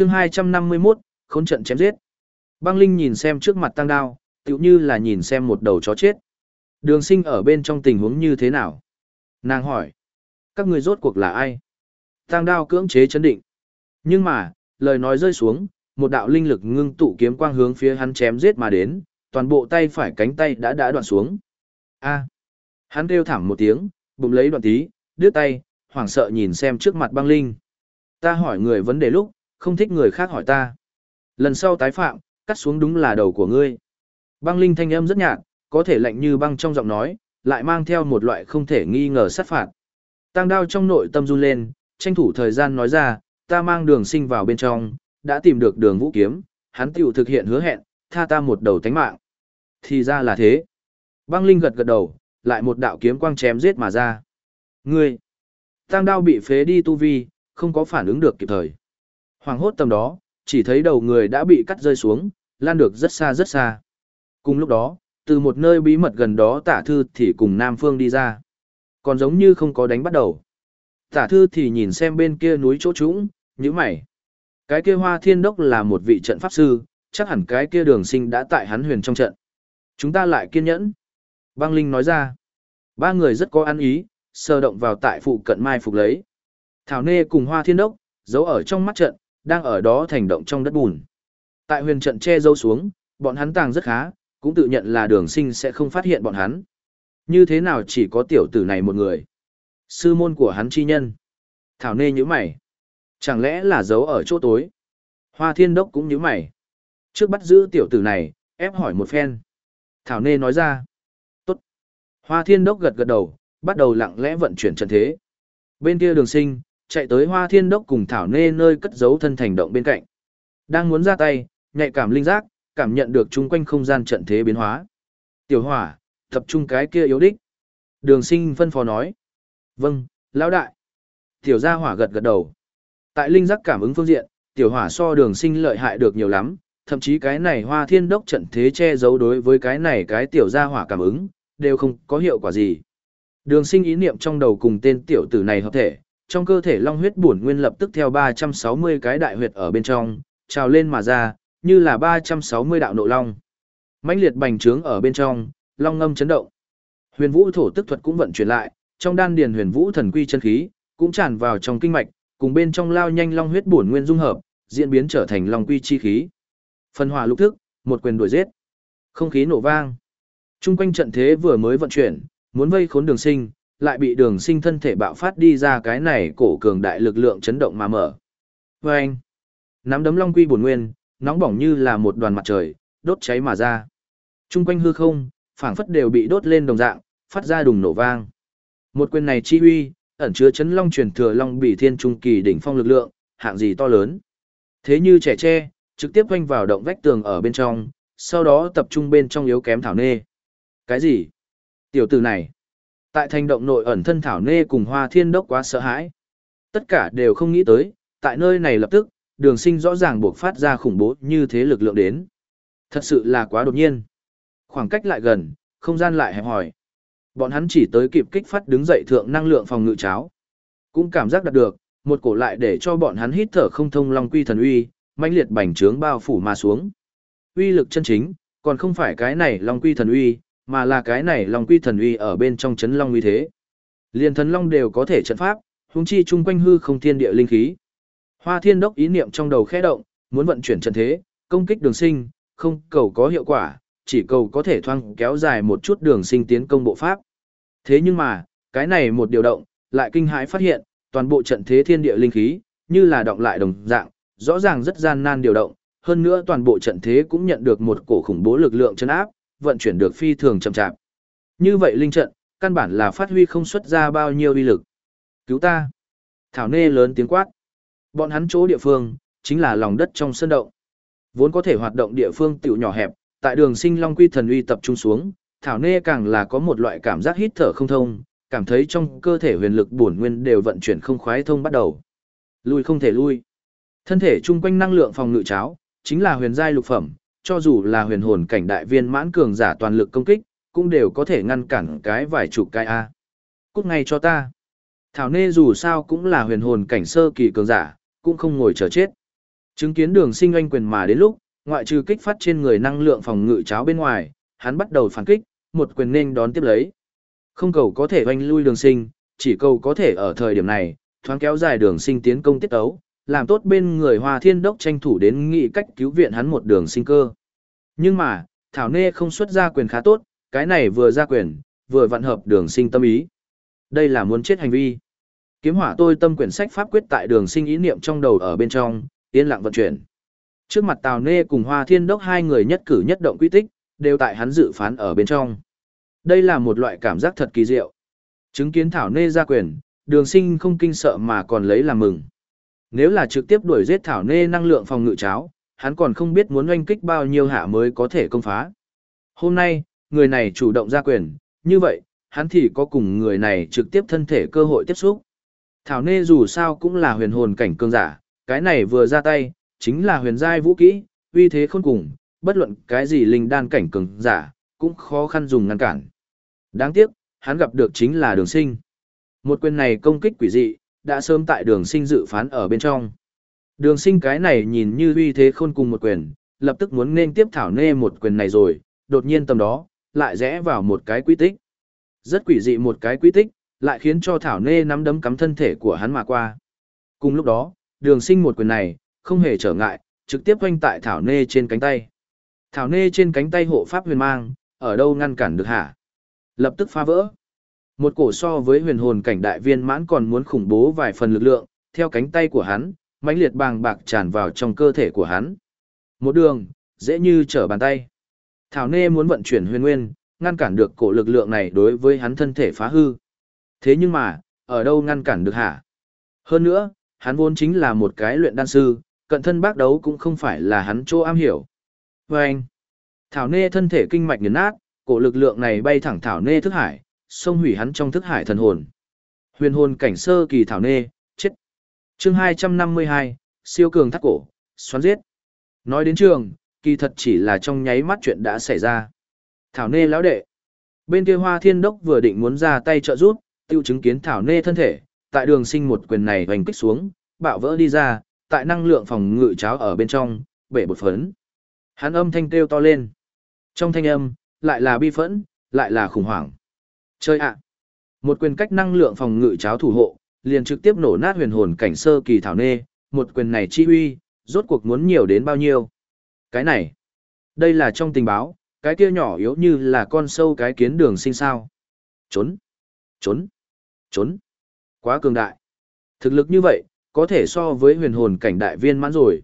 chương 251, khốn trận chém giết. Băng Linh nhìn xem trước mặt tăng đao, tựu như là nhìn xem một đầu chó chết. Đường sinh ở bên trong tình huống như thế nào? Nàng hỏi. Các người rốt cuộc là ai? Tăng đao cưỡng chế chấn định. Nhưng mà, lời nói rơi xuống, một đạo linh lực ngưng tụ kiếm quang hướng phía hắn chém giết mà đến, toàn bộ tay phải cánh tay đã đã đoạn xuống. A. Hắn kêu thảm một tiếng, bụng lấy đoạn tí, đứt tay, hoảng sợ nhìn xem trước mặt băng linh. Ta hỏi người vấn đề lúc, không thích người khác hỏi ta. Lần sau tái phạm, cắt xuống đúng là đầu của ngươi. Băng linh thanh âm rất nhạt, có thể lạnh như băng trong giọng nói, lại mang theo một loại không thể nghi ngờ sát phạt. Tăng đao trong nội tâm run lên, tranh thủ thời gian nói ra, ta mang đường sinh vào bên trong, đã tìm được đường vũ kiếm, hắn tiểu thực hiện hứa hẹn, tha ta một đầu tánh mạng. Thì ra là thế. Băng Linh gật gật đầu, lại một đạo kiếm quang chém giết mà ra. Ngươi! Tăng đao bị phế đi tu vi, không có phản ứng được kịp thời. Hoàng hốt tầm đó, chỉ thấy đầu người đã bị cắt rơi xuống, lan được rất xa rất xa. Cùng lúc đó, từ một nơi bí mật gần đó tả thư thì cùng Nam Phương đi ra. Còn giống như không có đánh bắt đầu. Tả thư thì nhìn xem bên kia núi chỗ trũng, như mày. Cái kia hoa thiên đốc là một vị trận pháp sư, chắc hẳn cái kia đường sinh đã tại hắn huyền trong trận. Chúng ta lại kiên nhẫn. Băng Linh nói ra. Ba người rất có ăn ý, sơ động vào tại phụ cận mai phục lấy. Thảo Nê cùng hoa thiên đốc, giấu ở trong mắt trận, đang ở đó thành động trong đất bùn. Tại huyền trận che dâu xuống, bọn hắn tàng rất khá, cũng tự nhận là đường sinh sẽ không phát hiện bọn hắn. Như thế nào chỉ có tiểu tử này một người? Sư môn của hắn chi nhân. Thảo nê như mày. Chẳng lẽ là giấu ở chỗ tối? Hoa thiên đốc cũng như mày. Trước bắt giữ tiểu tử này, ép hỏi một phen. Thảo nê nói ra. Tốt. Hoa thiên đốc gật gật đầu, bắt đầu lặng lẽ vận chuyển trận thế. Bên kia đường sinh, chạy tới hoa thiên đốc cùng Thảo nê nơi cất giấu thân thành động bên cạnh. Đang muốn ra tay, nhạy cảm linh giác, cảm nhận được chung quanh không gian trận thế biến hóa. Tiểu hỏa, tập trung cái kia yếu đích. Đường sinh phân phó nói. Vâng, lão đại. Tiểu gia hỏa gật gật đầu. Tại linh giác cảm ứng phương diện, tiểu hỏa so đường sinh lợi hại được nhiều lắm, thậm chí cái này hoa thiên đốc trận thế che giấu đối với cái này cái tiểu gia hỏa cảm ứng, đều không có hiệu quả gì. Đường sinh ý niệm trong đầu cùng tên tiểu tử này hợp thể, trong cơ thể long huyết bổn nguyên lập tức theo 360 cái đại huyệt ở bên trong, trào lên mà ra, như là 360 đạo nộ long. mãnh liệt bành trướng ở bên trong, long ngâm chấn động. Huyền vũ thổ tức thuật cũng vận chuyển lại, trong đan điền huyền vũ thần quy chân khí, cũng tràn vào trong kinh mạch, cùng bên trong lao nhanh long huyết bổn nguyên dung hợp, diễn biến trở thành long quy chi khí. phân hỏa lục thức, một quyền đuổi giết. Không khí nổ vang. Trung quanh trận thế vừa mới vận chuyển, muốn vây khốn đường sinh, lại bị đường sinh thân thể bạo phát đi ra cái này cổ cường đại lực lượng chấn động mà mở. Vâng! Nắm đấm long quy bổn nguyên, nóng bỏng như là một đoàn mặt trời, đốt cháy mà ra. Trung quanh hư không, phảng phất đều bị đốt lên đồng dạng, phát ra đùng nổ vang. Một quyền này chi huy ẩn chứa chấn long truyền thừa long bỉ thiên trung kỳ đỉnh phong lực lượng, hạng gì to lớn. Thế như trẻ tre, trực tiếp quanh vào động vách tường ở bên trong, sau đó tập trung bên trong yếu kém thảo nê. Cái gì? Tiểu tử này. Tại thành động nội ẩn thân thảo nê cùng hoa thiên đốc quá sợ hãi. Tất cả đều không nghĩ tới, tại nơi này lập tức, đường sinh rõ ràng buộc phát ra khủng bố như thế lực lượng đến. Thật sự là quá đột nhiên. Khoảng cách lại gần, không gian lại hẹp hỏi. Bọn hắn chỉ tới kịp kích phát đứng dậy thượng năng lượng phòng ngự cháo. Cũng cảm giác đạt được, một cổ lại để cho bọn hắn hít thở không thông long quy thần uy, mãnh liệt bành trướng bao phủ mà xuống. Uy lực chân chính, còn không phải cái này long quy thần uy, mà là cái này long quy thần uy ở bên trong chấn long uy thế. Liên thần long đều có thể trận pháp, huống chi chung quanh hư không thiên địa linh khí. Hoa Thiên Đốc ý niệm trong đầu khẽ động, muốn vận chuyển trận thế, công kích đường sinh, không cầu có hiệu quả, chỉ cầu có thể thoang kéo dài một chút đường sinh tiến công bộ pháp. Thế nhưng mà, cái này một điều động, lại kinh hãi phát hiện, toàn bộ trận thế thiên địa linh khí, như là động lại đồng dạng, rõ ràng rất gian nan điều động, hơn nữa toàn bộ trận thế cũng nhận được một cổ khủng bố lực lượng chân áp, vận chuyển được phi thường chậm chạp. Như vậy linh trận, căn bản là phát huy không xuất ra bao nhiêu uy lực. Cứu ta! Thảo nê lớn tiếng quát. Bọn hắn chỗ địa phương, chính là lòng đất trong sơn động. Vốn có thể hoạt động địa phương tiểu nhỏ hẹp, tại đường sinh long quy thần uy tập trung xuống, thảo nê càng là có một loại cảm giác hít thở không thông, cảm thấy trong cơ thể huyền lực bổn nguyên đều vận chuyển không khoái thông bắt đầu. Lui không thể lui. Thân thể chung quanh năng lượng phòng ngự cháo, chính là huyền giai lục phẩm, cho dù là huyền hồn cảnh đại viên mãn cường giả toàn lực công kích, cũng đều có thể ngăn cản cái vài chục cái A. Cút ngay cho ta. Thảo nê dù sao cũng là huyền hồn cảnh sơ kỳ cường giả, cũng không ngồi chờ chết. Chứng kiến đường sinh anh quyền mà đến lúc, ngoại trừ kích phát trên người năng lượng phòng ngự cháo bên ngoài, hắn bắt đầu phản kích, một quyền nên đón tiếp lấy. Không cầu có thể oanh lui đường sinh, chỉ cầu có thể ở thời điểm này, thoáng kéo dài đường sinh tiến công tiết ấu, làm tốt bên người Hoa Thiên Đốc tranh thủ đến nghị cách cứu viện hắn một đường sinh cơ. Nhưng mà, Thảo Nê không xuất ra quyền khá tốt, cái này vừa ra quyền, vừa vận hợp đường sinh tâm ý. Đây là muốn chết hành vi. Kiếm hỏa tôi tâm quyển sách pháp quyết tại đường sinh ý niệm trong đầu ở bên trong, yên lặng vận chuyển. Trước mặt Tào Nê cùng Hoa Thiên Đốc hai người nhất cử nhất động quy tích, đều tại hắn dự phán ở bên trong. Đây là một loại cảm giác thật kỳ diệu. Chứng kiến Thảo Nê ra quyền, đường sinh không kinh sợ mà còn lấy làm mừng. Nếu là trực tiếp đuổi giết Thảo Nê năng lượng phòng ngự cháo, hắn còn không biết muốn oanh kích bao nhiêu hạ mới có thể công phá. Hôm nay, người này chủ động ra quyền, như vậy, hắn thì có cùng người này trực tiếp thân thể cơ hội tiếp xúc. Thảo Nê dù sao cũng là huyền hồn cảnh cương giả, cái này vừa ra tay, chính là huyền giai vũ kỹ, uy thế khôn cùng, bất luận cái gì linh đan cảnh cường giả, cũng khó khăn dùng ngăn cản. Đáng tiếc, hắn gặp được chính là đường sinh. Một quyền này công kích quỷ dị, đã sớm tại đường sinh dự phán ở bên trong. Đường sinh cái này nhìn như uy thế khôn cùng một quyền, lập tức muốn nên tiếp thảo nê một quyền này rồi, đột nhiên tầm đó, lại rẽ vào một cái quy tích. Rất quỷ dị một cái quy tích, lại khiến cho thảo nê nắm đấm cắm thân thể của hắn mà qua. Cùng lúc đó, đường sinh một quyền này, không hề trở ngại, trực tiếp hoanh tại thảo nê trên cánh tay. Thảo nê trên cánh tay hộ pháp huyền mang, ở đâu ngăn cản được hả? Lập tức phá vỡ. Một cổ so với huyền hồn cảnh đại viên mãn còn muốn khủng bố vài phần lực lượng, theo cánh tay của hắn, mãnh liệt bàng bạc tràn vào trong cơ thể của hắn. Một đường, dễ như trở bàn tay. Thảo Nê muốn vận chuyển huyền nguyên, ngăn cản được cổ lực lượng này đối với hắn thân thể phá hư. Thế nhưng mà, ở đâu ngăn cản được hả? Hơn nữa, hắn vốn chính là một cái luyện đan sư, cận thân bác đấu cũng không phải là hắn chỗ am hiểu. Vâng! anh, Thảo Nê thân thể kinh mạch nghiền nát, cổ lực lượng này bay thẳng Thảo Nê thức hải, xông hủy hắn trong thức hải thần hồn. Huyền hồn cảnh sơ kỳ Thảo Nê, chết. chương 252, siêu cường thắt cổ, xoắn giết. Nói đến trường, kỳ thật chỉ là trong nháy mắt chuyện đã xảy ra. Thảo Nê lão đệ. Bên kia Hoa Thiên Đốc vừa định muốn ra tay trợ giúp, tiêu chứng kiến Thảo Nê thân thể, tại đường sinh một quyền này hoành kích xuống, bạo vỡ đi ra, tại năng lượng phòng ngự cháo ở bên trong, bể bột phấn. Hắn âm thanh kêu to lên. Trong thanh âm, lại là bi phẫn, lại là khủng hoảng. Chơi ạ! Một quyền cách năng lượng phòng ngự cháo thủ hộ, liền trực tiếp nổ nát huyền hồn cảnh sơ kỳ thảo nê, một quyền này chi huy, rốt cuộc muốn nhiều đến bao nhiêu. Cái này, đây là trong tình báo, cái kia nhỏ yếu như là con sâu cái kiến đường sinh sao. Trốn, trốn, trốn. Quá cường đại. Thực lực như vậy, có thể so với huyền hồn cảnh đại viên mãn rồi.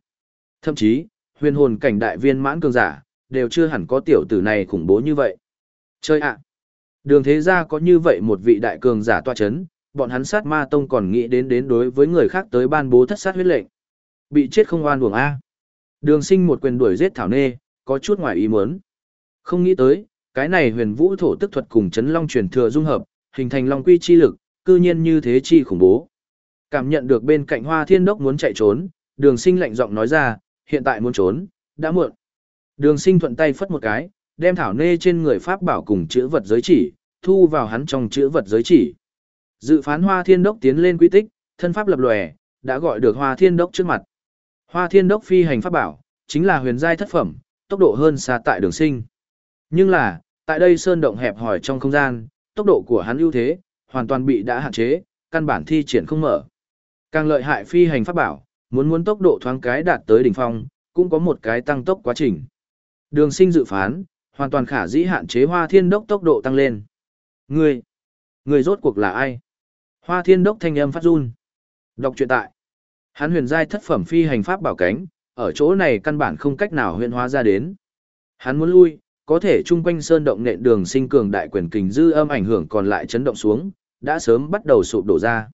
Thậm chí, huyền hồn cảnh đại viên mãn cường giả, đều chưa hẳn có tiểu tử này khủng bố như vậy. Chơi ạ! Đường thế gia có như vậy một vị đại cường giả tọa chấn, bọn hắn sát ma tông còn nghĩ đến đến đối với người khác tới ban bố thất sát huyết lệnh. Bị chết không oan uổng A. Đường sinh một quyền đuổi giết thảo nê, có chút ngoài ý muốn. Không nghĩ tới, cái này huyền vũ thổ tức thuật cùng chấn long truyền thừa dung hợp, hình thành long quy chi lực, cư nhiên như thế chi khủng bố. Cảm nhận được bên cạnh hoa thiên đốc muốn chạy trốn, đường sinh lạnh giọng nói ra, hiện tại muốn trốn, đã muộn. Đường sinh thuận tay phất một cái, đem thảo nê trên người pháp bảo cùng chữ vật giới chỉ, thu vào hắn trong chữ vật giới chỉ. Dự phán hoa thiên đốc tiến lên quy tích, thân pháp lập lòe, đã gọi được hoa thiên đốc trước mặt. Hoa thiên đốc phi hành pháp bảo, chính là huyền giai thất phẩm, tốc độ hơn xa tại đường sinh. Nhưng là, tại đây sơn động hẹp hỏi trong không gian, tốc độ của hắn ưu thế, hoàn toàn bị đã hạn chế, căn bản thi triển không mở. Càng lợi hại phi hành pháp bảo, muốn muốn tốc độ thoáng cái đạt tới đỉnh phong, cũng có một cái tăng tốc quá trình. Đường sinh dự phán, hoàn toàn khả dĩ hạn chế hoa thiên đốc tốc độ tăng lên. Người, người rốt cuộc là ai? Hoa thiên đốc thanh âm phát run. Đọc truyện tại. Hắn huyền giai thất phẩm phi hành pháp bảo cánh, ở chỗ này căn bản không cách nào huyền hóa ra đến. Hắn muốn lui, có thể chung quanh sơn động nện đường sinh cường đại quyền kình dư âm ảnh hưởng còn lại chấn động xuống, đã sớm bắt đầu sụp đổ ra.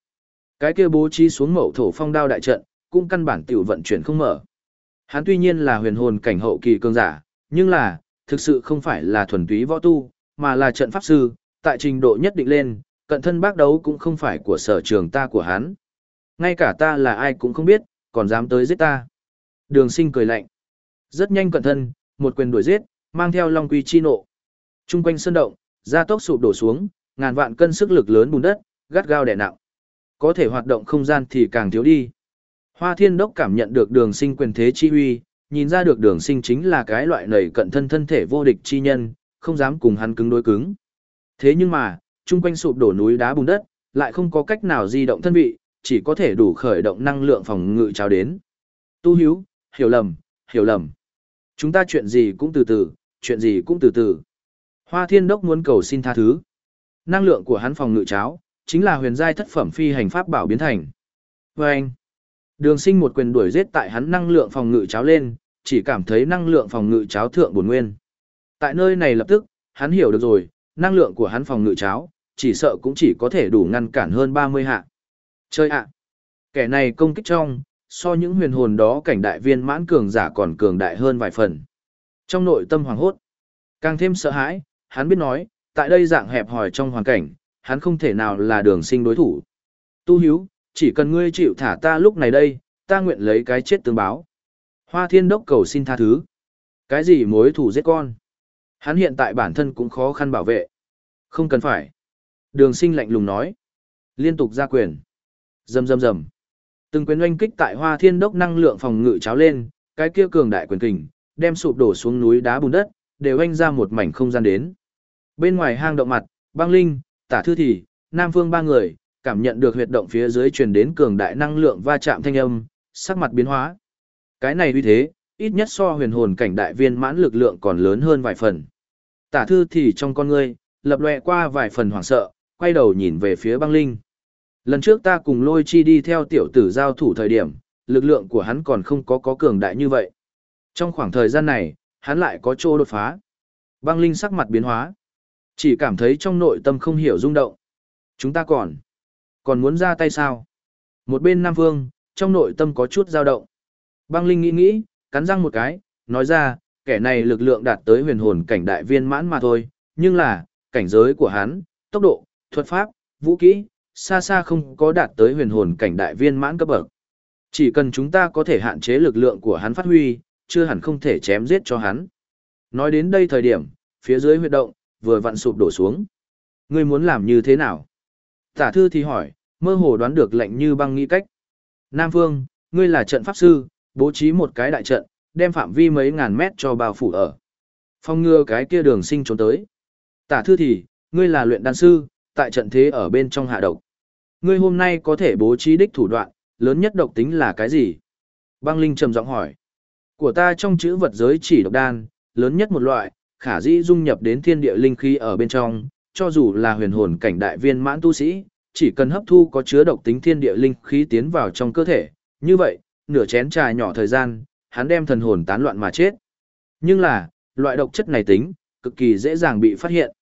Cái kia bố trí xuống mậu thổ phong đao đại trận, cũng căn bản tiểu vận chuyển không mở. Hắn tuy nhiên là huyền hồn cảnh hậu kỳ cường giả, nhưng là, thực sự không phải là thuần túy võ tu, mà là trận pháp sư, tại trình độ nhất định lên, cận thân bác đấu cũng không phải của sở trường ta của hắn. Ngay cả ta là ai cũng không biết, còn dám tới giết ta. Đường sinh cười lạnh. Rất nhanh cận thân, một quyền đuổi giết, mang theo long quy chi nộ. Trung quanh sơn động, gia tốc sụp đổ xuống, ngàn vạn cân sức lực lớn bùn đất, gắt gao đè nặng. Có thể hoạt động không gian thì càng thiếu đi. Hoa thiên đốc cảm nhận được đường sinh quyền thế chi huy, nhìn ra được đường sinh chính là cái loại nầy cận thân thân thể vô địch chi nhân, không dám cùng hắn cứng đối cứng. Thế nhưng mà, chung quanh sụp đổ núi đá bùn đất, lại không có cách nào di động thân vị, chỉ có thể đủ khởi động năng lượng phòng ngự trao đến. Tu hiếu, hiểu lầm, hiểu lầm. Chúng ta chuyện gì cũng từ từ, chuyện gì cũng từ từ. Hoa thiên đốc muốn cầu xin tha thứ. Năng lượng của hắn phòng ngự cháo, chính là huyền giai thất phẩm phi hành pháp bảo biến thành. Và anh, đường sinh một quyền đuổi giết tại hắn năng lượng phòng ngự cháo lên, chỉ cảm thấy năng lượng phòng ngự cháo thượng bổn nguyên. Tại nơi này lập tức, hắn hiểu được rồi, năng lượng của hắn phòng ngự cháo, chỉ sợ cũng chỉ có thể đủ ngăn cản hơn 30 hạ. Chơi ạ! Kẻ này công kích trong, so những huyền hồn đó cảnh đại viên mãn cường giả còn cường đại hơn vài phần. Trong nội tâm hoàng hốt, càng thêm sợ hãi, hắn biết nói, tại đây dạng hẹp hòi trong hoàn cảnh, hắn không thể nào là đường sinh đối thủ. Tu hiếu, chỉ cần ngươi chịu thả ta lúc này đây, ta nguyện lấy cái chết tương báo. Hoa thiên đốc cầu xin tha thứ. Cái gì mối thủ giết con? Hắn hiện tại bản thân cũng khó khăn bảo vệ. Không cần phải. Đường sinh lạnh lùng nói. Liên tục ra quyền. Dầm dầm dầm. Từng quyền oanh kích tại hoa thiên đốc năng lượng phòng ngự cháo lên, cái kia cường đại quyền kình, đem sụp đổ xuống núi đá bùn đất, đều oanh ra một mảnh không gian đến. Bên ngoài hang động mặt, băng linh, tả thư thì, nam phương ba người, cảm nhận được huyệt động phía dưới truyền đến cường đại năng lượng va chạm thanh âm, sắc mặt biến hóa. Cái này uy thế, ít nhất so huyền hồn cảnh đại viên mãn lực lượng còn lớn hơn vài phần. Tả thư thì trong con ngươi, lập lòe qua vài phần hoảng sợ, quay đầu nhìn về phía băng linh. Lần trước ta cùng lôi chi đi theo tiểu tử giao thủ thời điểm, lực lượng của hắn còn không có có cường đại như vậy. Trong khoảng thời gian này, hắn lại có chỗ đột phá. Băng linh sắc mặt biến hóa. Chỉ cảm thấy trong nội tâm không hiểu rung động. Chúng ta còn, còn muốn ra tay sao? Một bên Nam Vương, trong nội tâm có chút dao động. Băng Linh nghĩ nghĩ, cắn răng một cái, nói ra, kẻ này lực lượng đạt tới huyền hồn cảnh đại viên mãn mà thôi, nhưng là, cảnh giới của hắn, tốc độ, thuật pháp, vũ kỹ, xa xa không có đạt tới huyền hồn cảnh đại viên mãn cấp bậc. Chỉ cần chúng ta có thể hạn chế lực lượng của hắn phát huy, chưa hẳn không thể chém giết cho hắn. Nói đến đây thời điểm, phía dưới huyệt động, vừa vặn sụp đổ xuống. Ngươi muốn làm như thế nào? Tả thư thì hỏi, mơ hồ đoán được lệnh như băng nghĩ cách. Nam Vương, ngươi là trận pháp sư, bố trí một cái đại trận, đem phạm vi mấy ngàn mét cho bao phủ ở. Phong ngừa cái kia đường sinh trốn tới. Tả thư thì, ngươi là luyện đan sư, tại trận thế ở bên trong hạ độc. Ngươi hôm nay có thể bố trí đích thủ đoạn, lớn nhất độc tính là cái gì? Băng Linh trầm giọng hỏi. Của ta trong chữ vật giới chỉ độc đan, lớn nhất một loại, khả dĩ dung nhập đến thiên địa linh khí ở bên trong, cho dù là huyền hồn cảnh đại viên mãn tu sĩ, chỉ cần hấp thu có chứa độc tính thiên địa linh khí tiến vào trong cơ thể, như vậy, nửa chén trà nhỏ thời gian, hắn đem thần hồn tán loạn mà chết. Nhưng là, loại độc chất này tính, cực kỳ dễ dàng bị phát hiện.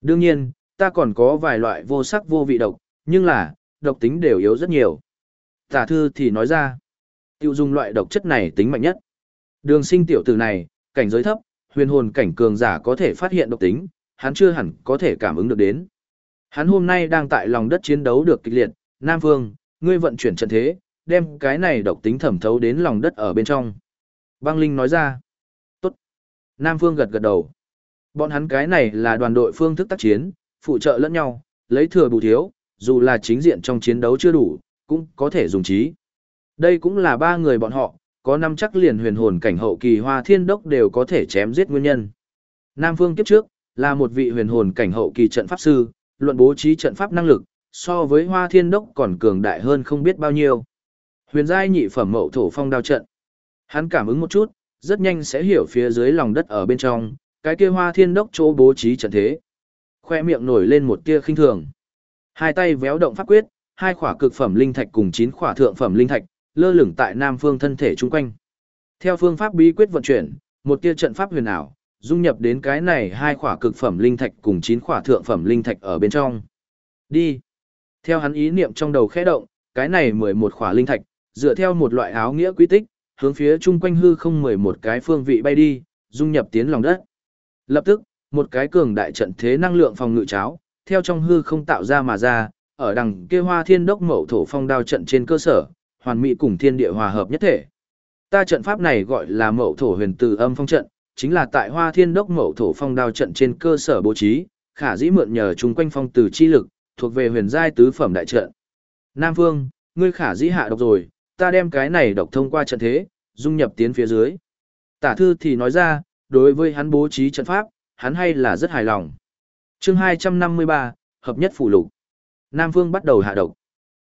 Đương nhiên, ta còn có vài loại vô sắc vô vị độc, nhưng là, độc tính đều yếu rất nhiều. Tả thư thì nói ra, tiêu dùng loại độc chất này tính mạnh nhất. Đường sinh tiểu tử này, cảnh giới thấp, huyền hồn cảnh cường giả có thể phát hiện độc tính, hắn chưa hẳn có thể cảm ứng được đến. Hắn hôm nay đang tại lòng đất chiến đấu được kịch liệt, Nam Vương, ngươi vận chuyển trận thế, đem cái này độc tính thẩm thấu đến lòng đất ở bên trong. Băng Linh nói ra, tốt. Nam Vương gật gật đầu. Bọn hắn cái này là đoàn đội phương thức tác chiến, phụ trợ lẫn nhau, lấy thừa bù thiếu, dù là chính diện trong chiến đấu chưa đủ, cũng có thể dùng trí. Đây cũng là ba người bọn họ, có năm chắc liền huyền hồn cảnh hậu kỳ hoa thiên đốc đều có thể chém giết nguyên nhân. Nam Phương kiếp trước, là một vị huyền hồn cảnh hậu kỳ trận pháp sư, luận bố trí trận pháp năng lực, so với hoa thiên đốc còn cường đại hơn không biết bao nhiêu. Huyền giai nhị phẩm mậu thổ phong đao trận. Hắn cảm ứng một chút, rất nhanh sẽ hiểu phía dưới lòng đất ở bên trong, cái kia hoa thiên đốc chỗ bố trí trận thế. Khoe miệng nổi lên một tia khinh thường. Hai tay véo động pháp quyết, hai khỏa cực phẩm linh thạch cùng chín khỏa thượng phẩm linh thạch, lơ lửng tại nam phương thân thể chung quanh. Theo phương pháp bí quyết vận chuyển, một tia trận pháp huyền ảo, dung nhập đến cái này hai khỏa cực phẩm linh thạch cùng chín khỏa thượng phẩm linh thạch ở bên trong. Đi. Theo hắn ý niệm trong đầu khẽ động, cái này mười một khỏa linh thạch, dựa theo một loại áo nghĩa quy tích, hướng phía chung quanh hư không mười một cái phương vị bay đi, dung nhập tiến lòng đất. Lập tức, một cái cường đại trận thế năng lượng phòng ngự cháo, theo trong hư không tạo ra mà ra, ở đằng kia hoa thiên đốc mậu thổ phong đao trận trên cơ sở, hoàn mỹ cùng thiên địa hòa hợp nhất thể. Ta trận pháp này gọi là mậu thổ huyền từ âm phong trận, chính là tại hoa thiên đốc mậu thổ phong đao trận trên cơ sở bố trí, khả dĩ mượn nhờ chung quanh phong từ chi lực, thuộc về huyền giai tứ phẩm đại trận. Nam Vương, ngươi khả dĩ hạ độc rồi, ta đem cái này độc thông qua trận thế, dung nhập tiến phía dưới. Tả thư thì nói ra, đối với hắn bố trí trận pháp, hắn hay là rất hài lòng. chương 253, hợp nhất phủ lục. Nam Vương bắt đầu hạ độc.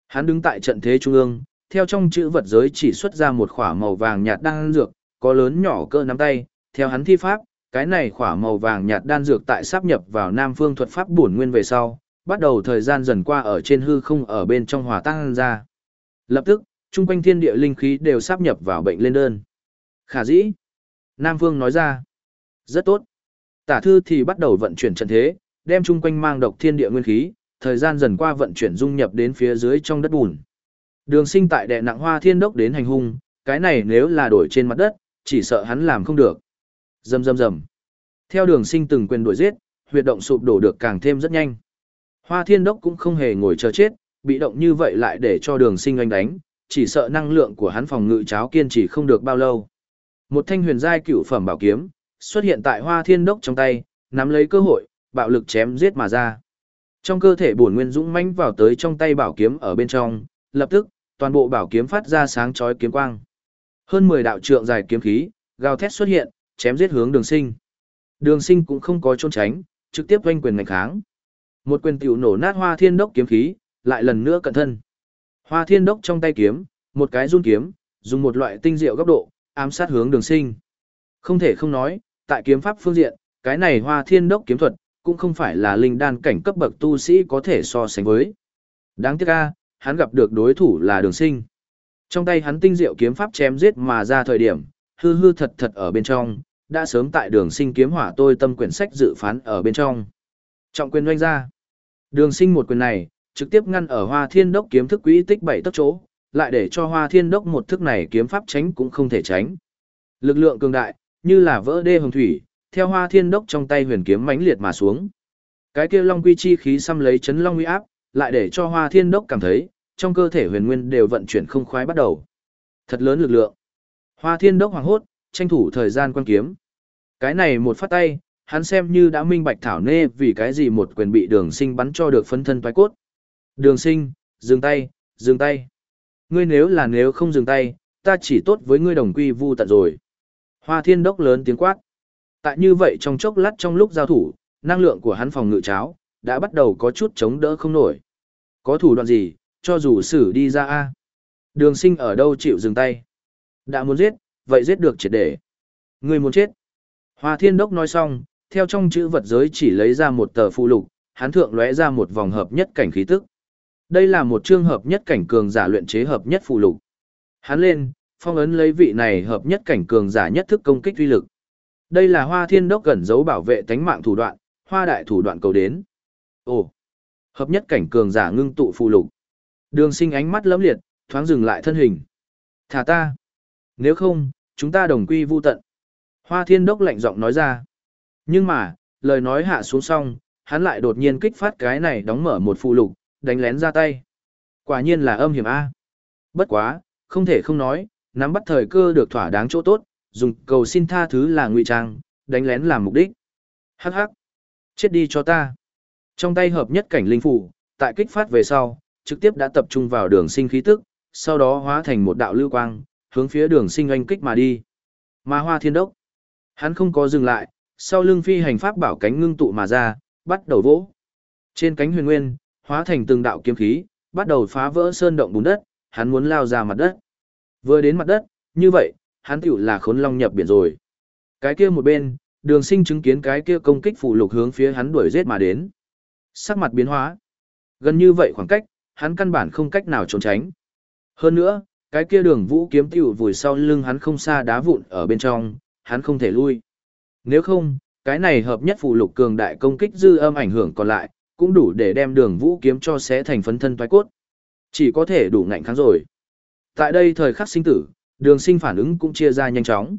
Hắn đứng tại trận thế trung ương, theo trong chữ vật giới chỉ xuất ra một khỏa màu vàng nhạt đan dược, có lớn nhỏ cơ nắm tay, theo hắn thi pháp, cái này khỏa màu vàng nhạt đan dược tại sáp nhập vào Nam Phương thuật pháp bổn nguyên về sau, bắt đầu thời gian dần qua ở trên hư không ở bên trong hòa tăng ra. Lập tức, chung quanh thiên địa linh khí đều sáp nhập vào bệnh lên đơn. Khả dĩ. Nam Vương nói ra. Rất tốt. Tả thư thì bắt đầu vận chuyển trận thế, đem chung quanh mang độc thiên địa nguyên khí, thời gian dần qua vận chuyển dung nhập đến phía dưới trong đất bùn. Đường sinh tại đệ nặng hoa thiên đốc đến hành hung, cái này nếu là đổi trên mặt đất, chỉ sợ hắn làm không được. Dầm dầm dầm. Theo đường sinh từng quyền đuổi giết, huyệt động sụp đổ được càng thêm rất nhanh. Hoa thiên đốc cũng không hề ngồi chờ chết, bị động như vậy lại để cho đường sinh oanh đánh, chỉ sợ năng lượng của hắn phòng ngự cháo kiên trì không được bao lâu. Một thanh huyền giai cửu phẩm bảo kiếm xuất hiện tại Hoa Thiên Đốc trong tay, nắm lấy cơ hội, bạo lực chém giết mà ra. Trong cơ thể bổn nguyên dũng mãnh vào tới trong tay bảo kiếm ở bên trong, lập tức, toàn bộ bảo kiếm phát ra sáng chói kiếm quang. Hơn 10 đạo trượng dài kiếm khí, gào thét xuất hiện, chém giết hướng Đường Sinh. Đường Sinh cũng không có trốn tránh, trực tiếp vênh quyền ngành kháng. Một quyền tiểu nổ nát Hoa Thiên Đốc kiếm khí, lại lần nữa cận thân. Hoa Thiên Đốc trong tay kiếm, một cái run kiếm, dùng một loại tinh diệu góc độ, ám sát hướng Đường Sinh. Không thể không nói, tại kiếm pháp phương diện, cái này Hoa Thiên Đốc kiếm thuật, cũng không phải là linh đan cảnh cấp bậc tu sĩ có thể so sánh với. Đáng tiếc a, hắn gặp được đối thủ là Đường Sinh. Trong tay hắn tinh diệu kiếm pháp chém giết mà ra thời điểm, hư hư thật thật ở bên trong, đã sớm tại Đường Sinh kiếm hỏa tôi tâm quyển sách dự phán ở bên trong. Trọng quyền doanh ra. Đường Sinh một quyền này, trực tiếp ngăn ở Hoa Thiên Đốc kiếm thức quỹ tích bảy tấc chỗ, lại để cho Hoa Thiên Đốc một thức này kiếm pháp tránh cũng không thể tránh. Lực lượng cường đại, như là vỡ đê hồng thủy, theo Hoa Thiên Đốc trong tay huyền kiếm mãnh liệt mà xuống. Cái kia Long Quy chi khí xăm lấy chấn Long uy áp, lại để cho Hoa Thiên Đốc cảm thấy, trong cơ thể huyền nguyên đều vận chuyển không khoái bắt đầu. Thật lớn lực lượng. Hoa Thiên Đốc hoàng hốt, tranh thủ thời gian quan kiếm. Cái này một phát tay, hắn xem như đã minh bạch thảo nê vì cái gì một quyền bị đường sinh bắn cho được phân thân toái cốt. Đường sinh, dừng tay, dừng tay. Ngươi nếu là nếu không dừng tay, ta chỉ tốt với ngươi đồng quy vu tận rồi. Hoa thiên đốc lớn tiếng quát. Tại như vậy trong chốc lát trong lúc giao thủ, năng lượng của hắn phòng ngự cháo, đã bắt đầu có chút chống đỡ không nổi. Có thủ đoạn gì, cho dù xử đi ra a Đường sinh ở đâu chịu dừng tay. Đã muốn giết, vậy giết được triệt để. Ngươi muốn chết. Hoa thiên đốc nói xong, theo trong chữ vật giới chỉ lấy ra một tờ phụ lục, hắn thượng lóe ra một vòng hợp nhất cảnh khí tức. Đây là một chương hợp nhất cảnh cường giả luyện chế hợp nhất phụ lục. Hắn lên, phong ấn lấy vị này hợp nhất cảnh cường giả nhất thức công kích uy lực. Đây là Hoa Thiên Đốc gần giấu bảo vệ tánh mạng thủ đoạn, Hoa đại thủ đoạn cầu đến. Ồ, hợp nhất cảnh cường giả ngưng tụ phụ lục. Đường Sinh ánh mắt lẫm liệt, thoáng dừng lại thân hình. Thả ta. Nếu không, chúng ta đồng quy vu tận. Hoa Thiên Đốc lạnh giọng nói ra. Nhưng mà, lời nói hạ xuống xong, hắn lại đột nhiên kích phát cái này đóng mở một phụ lục, đánh lén ra tay. Quả nhiên là âm hiểm A. Bất quá, không thể không nói, nắm bắt thời cơ được thỏa đáng chỗ tốt, dùng cầu xin tha thứ là ngụy trang, đánh lén làm mục đích. Hắc hắc. Chết đi cho ta. Trong tay hợp nhất cảnh linh phủ, tại kích phát về sau, trực tiếp đã tập trung vào đường sinh khí tức, sau đó hóa thành một đạo lưu quang, hướng phía đường sinh oanh kích mà đi. Ma hoa thiên đốc. Hắn không có dừng lại, sau lưng phi hành pháp bảo cánh ngưng tụ mà ra, bắt đầu vỗ. Trên cánh huyền nguyên, hóa thành từng đạo kiếm khí, bắt đầu phá vỡ sơn động bùn đất, hắn muốn lao ra mặt đất. Vừa đến mặt đất, như vậy, hắn tiểu là khốn long nhập biển rồi. Cái kia một bên, đường sinh chứng kiến cái kia công kích phụ lục hướng phía hắn đuổi giết mà đến. Sắc mặt biến hóa. Gần như vậy khoảng cách, hắn căn bản không cách nào trốn tránh. Hơn nữa, cái kia đường vũ kiếm tiểu vùi sau lưng hắn không xa đá vụn ở bên trong, hắn không thể lui. Nếu không, cái này hợp nhất phụ lục cường đại công kích dư âm ảnh hưởng còn lại, cũng đủ để đem đường vũ kiếm cho xé thành phấn thân toái cốt. Chỉ có thể đủ ngạnh kháng rồi. Tại đây thời khắc sinh tử, đường sinh phản ứng cũng chia ra nhanh chóng.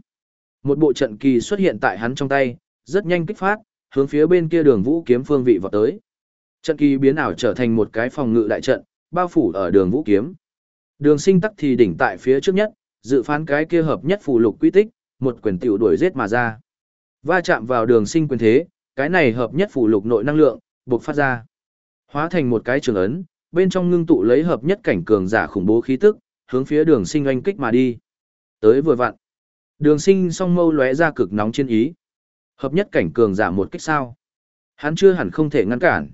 Một bộ trận kỳ xuất hiện tại hắn trong tay, rất nhanh kích phát, hướng phía bên kia đường vũ kiếm phương vị vọt tới. Trận kỳ biến ảo trở thành một cái phòng ngự đại trận, bao phủ ở đường vũ kiếm. Đường sinh tắc thì đỉnh tại phía trước nhất, dự phán cái kia hợp nhất phù lục quy tích, một quyền tiểu đuổi giết mà ra. Va chạm vào đường sinh quyền thế, cái này hợp nhất phù lục nội năng lượng, buộc phát ra. Hóa thành một cái trường ấn, bên trong ngưng tụ lấy hợp nhất cảnh cường giả khủng bố khí tức, hướng phía đường sinh oanh kích mà đi. Tới vừa vặn. Đường sinh song mâu lóe ra cực nóng trên ý. Hợp nhất cảnh cường giả một kích sao. Hắn chưa hẳn không thể ngăn cản.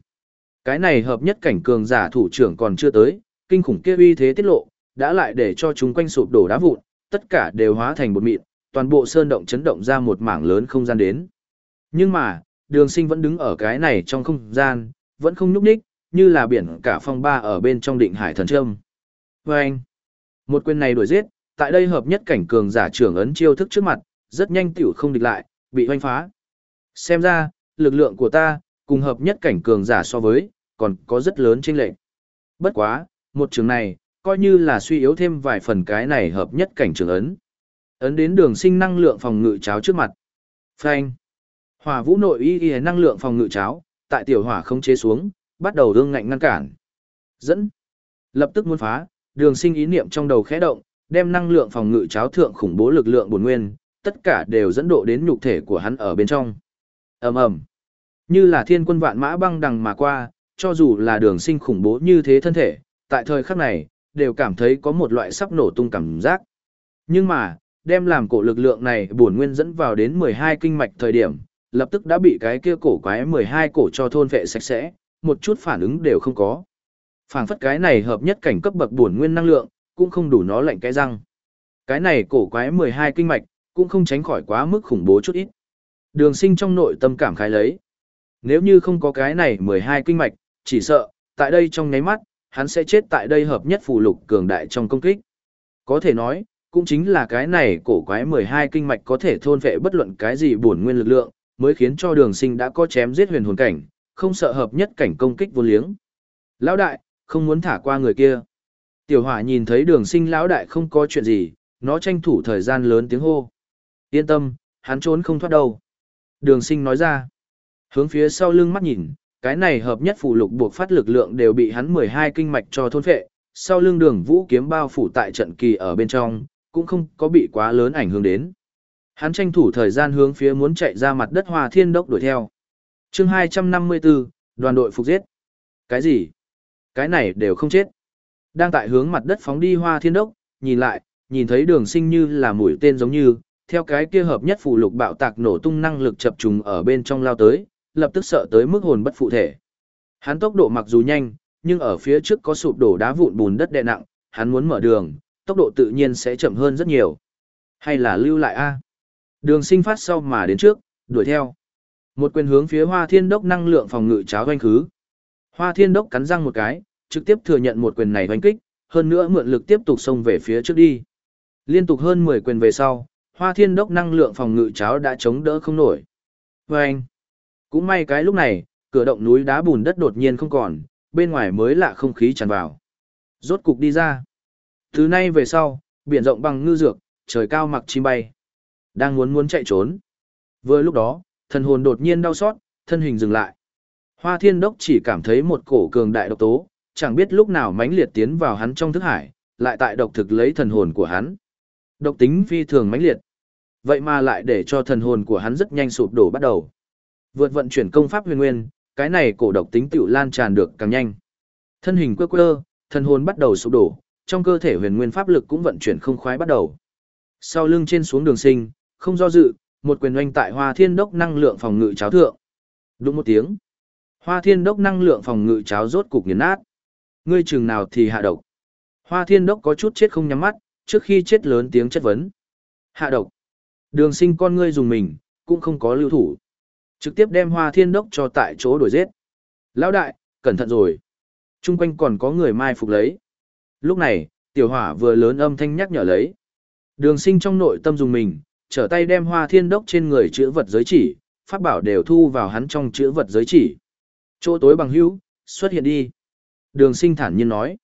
Cái này hợp nhất cảnh cường giả thủ trưởng còn chưa tới, kinh khủng kia uy thế tiết lộ, đã lại để cho chúng quanh sụp đổ đá vụn, tất cả đều hóa thành bột mịn, toàn bộ sơn động chấn động ra một mảng lớn không gian đến. Nhưng mà, đường sinh vẫn đứng ở cái này trong không gian, vẫn không nhúc nhích, như là biển cả phong ba ở bên trong định hải thần trâm. Vâng! anh, một quyền này đuổi giết, tại đây hợp nhất cảnh cường giả trưởng ấn chiêu thức trước mặt, rất nhanh tiểu không địch lại, bị hoanh phá. Xem ra, lực lượng của ta, cùng hợp nhất cảnh cường giả so với, còn có rất lớn chênh lệch. Bất quá, một trường này, coi như là suy yếu thêm vài phần cái này hợp nhất cảnh trường ấn. Ấn đến đường sinh năng lượng phòng ngự cháo trước mặt. Phanh. Hỏa vũ nội y y năng lượng phòng ngự cháo, tại tiểu hỏa không chế xuống, bắt đầu đương ngạnh ngăn cản. Dẫn. Lập tức muốn phá, đường sinh ý niệm trong đầu khẽ động, đem năng lượng phòng ngự cháo thượng khủng bố lực lượng bổn nguyên, tất cả đều dẫn độ đến nhục thể của hắn ở bên trong. ầm ầm Như là thiên quân vạn mã băng đằng mà qua, cho dù là đường sinh khủng bố như thế thân thể, tại thời khắc này, đều cảm thấy có một loại sắp nổ tung cảm giác. Nhưng mà, đem làm cổ lực lượng này bổn nguyên dẫn vào đến 12 kinh mạch thời điểm, lập tức đã bị cái kia cổ quái 12 cổ cho thôn vệ sạch sẽ, một chút phản ứng đều không có. Phản phất cái này hợp nhất cảnh cấp bậc bổn nguyên năng lượng, cũng không đủ nó lạnh cái răng. Cái này cổ quái 12 kinh mạch, cũng không tránh khỏi quá mức khủng bố chút ít. Đường sinh trong nội tâm cảm khái lấy. Nếu như không có cái này 12 kinh mạch, chỉ sợ, tại đây trong nháy mắt, hắn sẽ chết tại đây hợp nhất phù lục cường đại trong công kích. Có thể nói, cũng chính là cái này cổ quái 12 kinh mạch có thể thôn vệ bất luận cái gì bổn nguyên lực lượng, mới khiến cho đường sinh đã có chém giết huyền hồn cảnh, không sợ hợp nhất cảnh công kích vô liếng. Lão đại, không muốn thả qua người kia. Tiểu hỏa nhìn thấy đường sinh lão đại không có chuyện gì, nó tranh thủ thời gian lớn tiếng hô. Yên tâm, hắn trốn không thoát đâu. Đường sinh nói ra. Hướng phía sau lưng mắt nhìn, cái này hợp nhất phụ lục buộc phát lực lượng đều bị hắn 12 kinh mạch cho thôn phệ, sau lưng đường vũ kiếm bao phủ tại trận kỳ ở bên trong, cũng không có bị quá lớn ảnh hưởng đến. Hắn tranh thủ thời gian hướng phía muốn chạy ra mặt đất Hoa Thiên Đốc đuổi theo. Chương 254, đoàn đội phục giết. Cái gì? Cái này đều không chết. Đang tại hướng mặt đất phóng đi Hoa Thiên Đốc, nhìn lại, nhìn thấy đường sinh như là mũi tên giống như, theo cái kia hợp nhất phụ lục bạo tạc nổ tung năng lực chập trùng ở bên trong lao tới, lập tức sợ tới mức hồn bất phụ thể. Hắn tốc độ mặc dù nhanh, nhưng ở phía trước có sụp đổ đá vụn bùn đất đè nặng, hắn muốn mở đường, tốc độ tự nhiên sẽ chậm hơn rất nhiều. Hay là lưu lại a? Đường sinh phát sau mà đến trước, đuổi theo. Một quyền hướng phía Hoa Thiên Đốc năng lượng phòng ngự cháo doanh khứ. Hoa Thiên Đốc cắn răng một cái, trực tiếp thừa nhận một quyền này doanh kích, hơn nữa mượn lực tiếp tục xông về phía trước đi. Liên tục hơn 10 quyền về sau, Hoa Thiên Đốc năng lượng phòng ngự cháo đã chống đỡ không nổi. Vâng! Cũng may cái lúc này, cửa động núi đá bùn đất đột nhiên không còn, bên ngoài mới lạ không khí tràn vào. Rốt cục đi ra. Từ nay về sau, biển rộng bằng ngư dược, trời cao mặc chim bay. Đang muốn muốn chạy trốn. Vừa lúc đó, thần hồn đột nhiên đau xót, thân hình dừng lại. Hoa thiên đốc chỉ cảm thấy một cổ cường đại độc tố, chẳng biết lúc nào mãnh liệt tiến vào hắn trong thức hải, lại tại độc thực lấy thần hồn của hắn. Độc tính phi thường mãnh liệt. Vậy mà lại để cho thần hồn của hắn rất nhanh sụp đổ bắt đầu. Vượt vận chuyển công pháp huyền nguyên, cái này cổ độc tính tiểu lan tràn được càng nhanh. Thân hình quơ quơ, thần hồn bắt đầu sụp đổ, trong cơ thể huyền nguyên pháp lực cũng vận chuyển không khoái bắt đầu. Sau lưng trên xuống đường sinh, không do dự, một quyền oanh tại Hoa Thiên Đốc năng lượng phòng ngự cháo thượng. Đúng một tiếng. Hoa Thiên Đốc năng lượng phòng ngự cháo rốt cục nghiền nát. Ngươi chừng nào thì hạ độc. Hoa Thiên Đốc có chút chết không nhắm mắt, trước khi chết lớn tiếng chất vấn. Hạ độc. Đường sinh con ngươi dùng mình, cũng không có lưu thủ. Trực tiếp đem Hoa Thiên Đốc cho tại chỗ đuổi giết. Lão đại, cẩn thận rồi. Trung quanh còn có người mai phục lấy. Lúc này, tiểu hỏa vừa lớn âm thanh nhắc nhở lấy. Đường sinh trong nội tâm dùng mình, trở tay đem hoa thiên đốc trên người chữ vật giới chỉ, pháp bảo đều thu vào hắn trong chữ vật giới chỉ. Chỗ tối bằng hữu, xuất hiện đi. Đường sinh thản nhiên nói.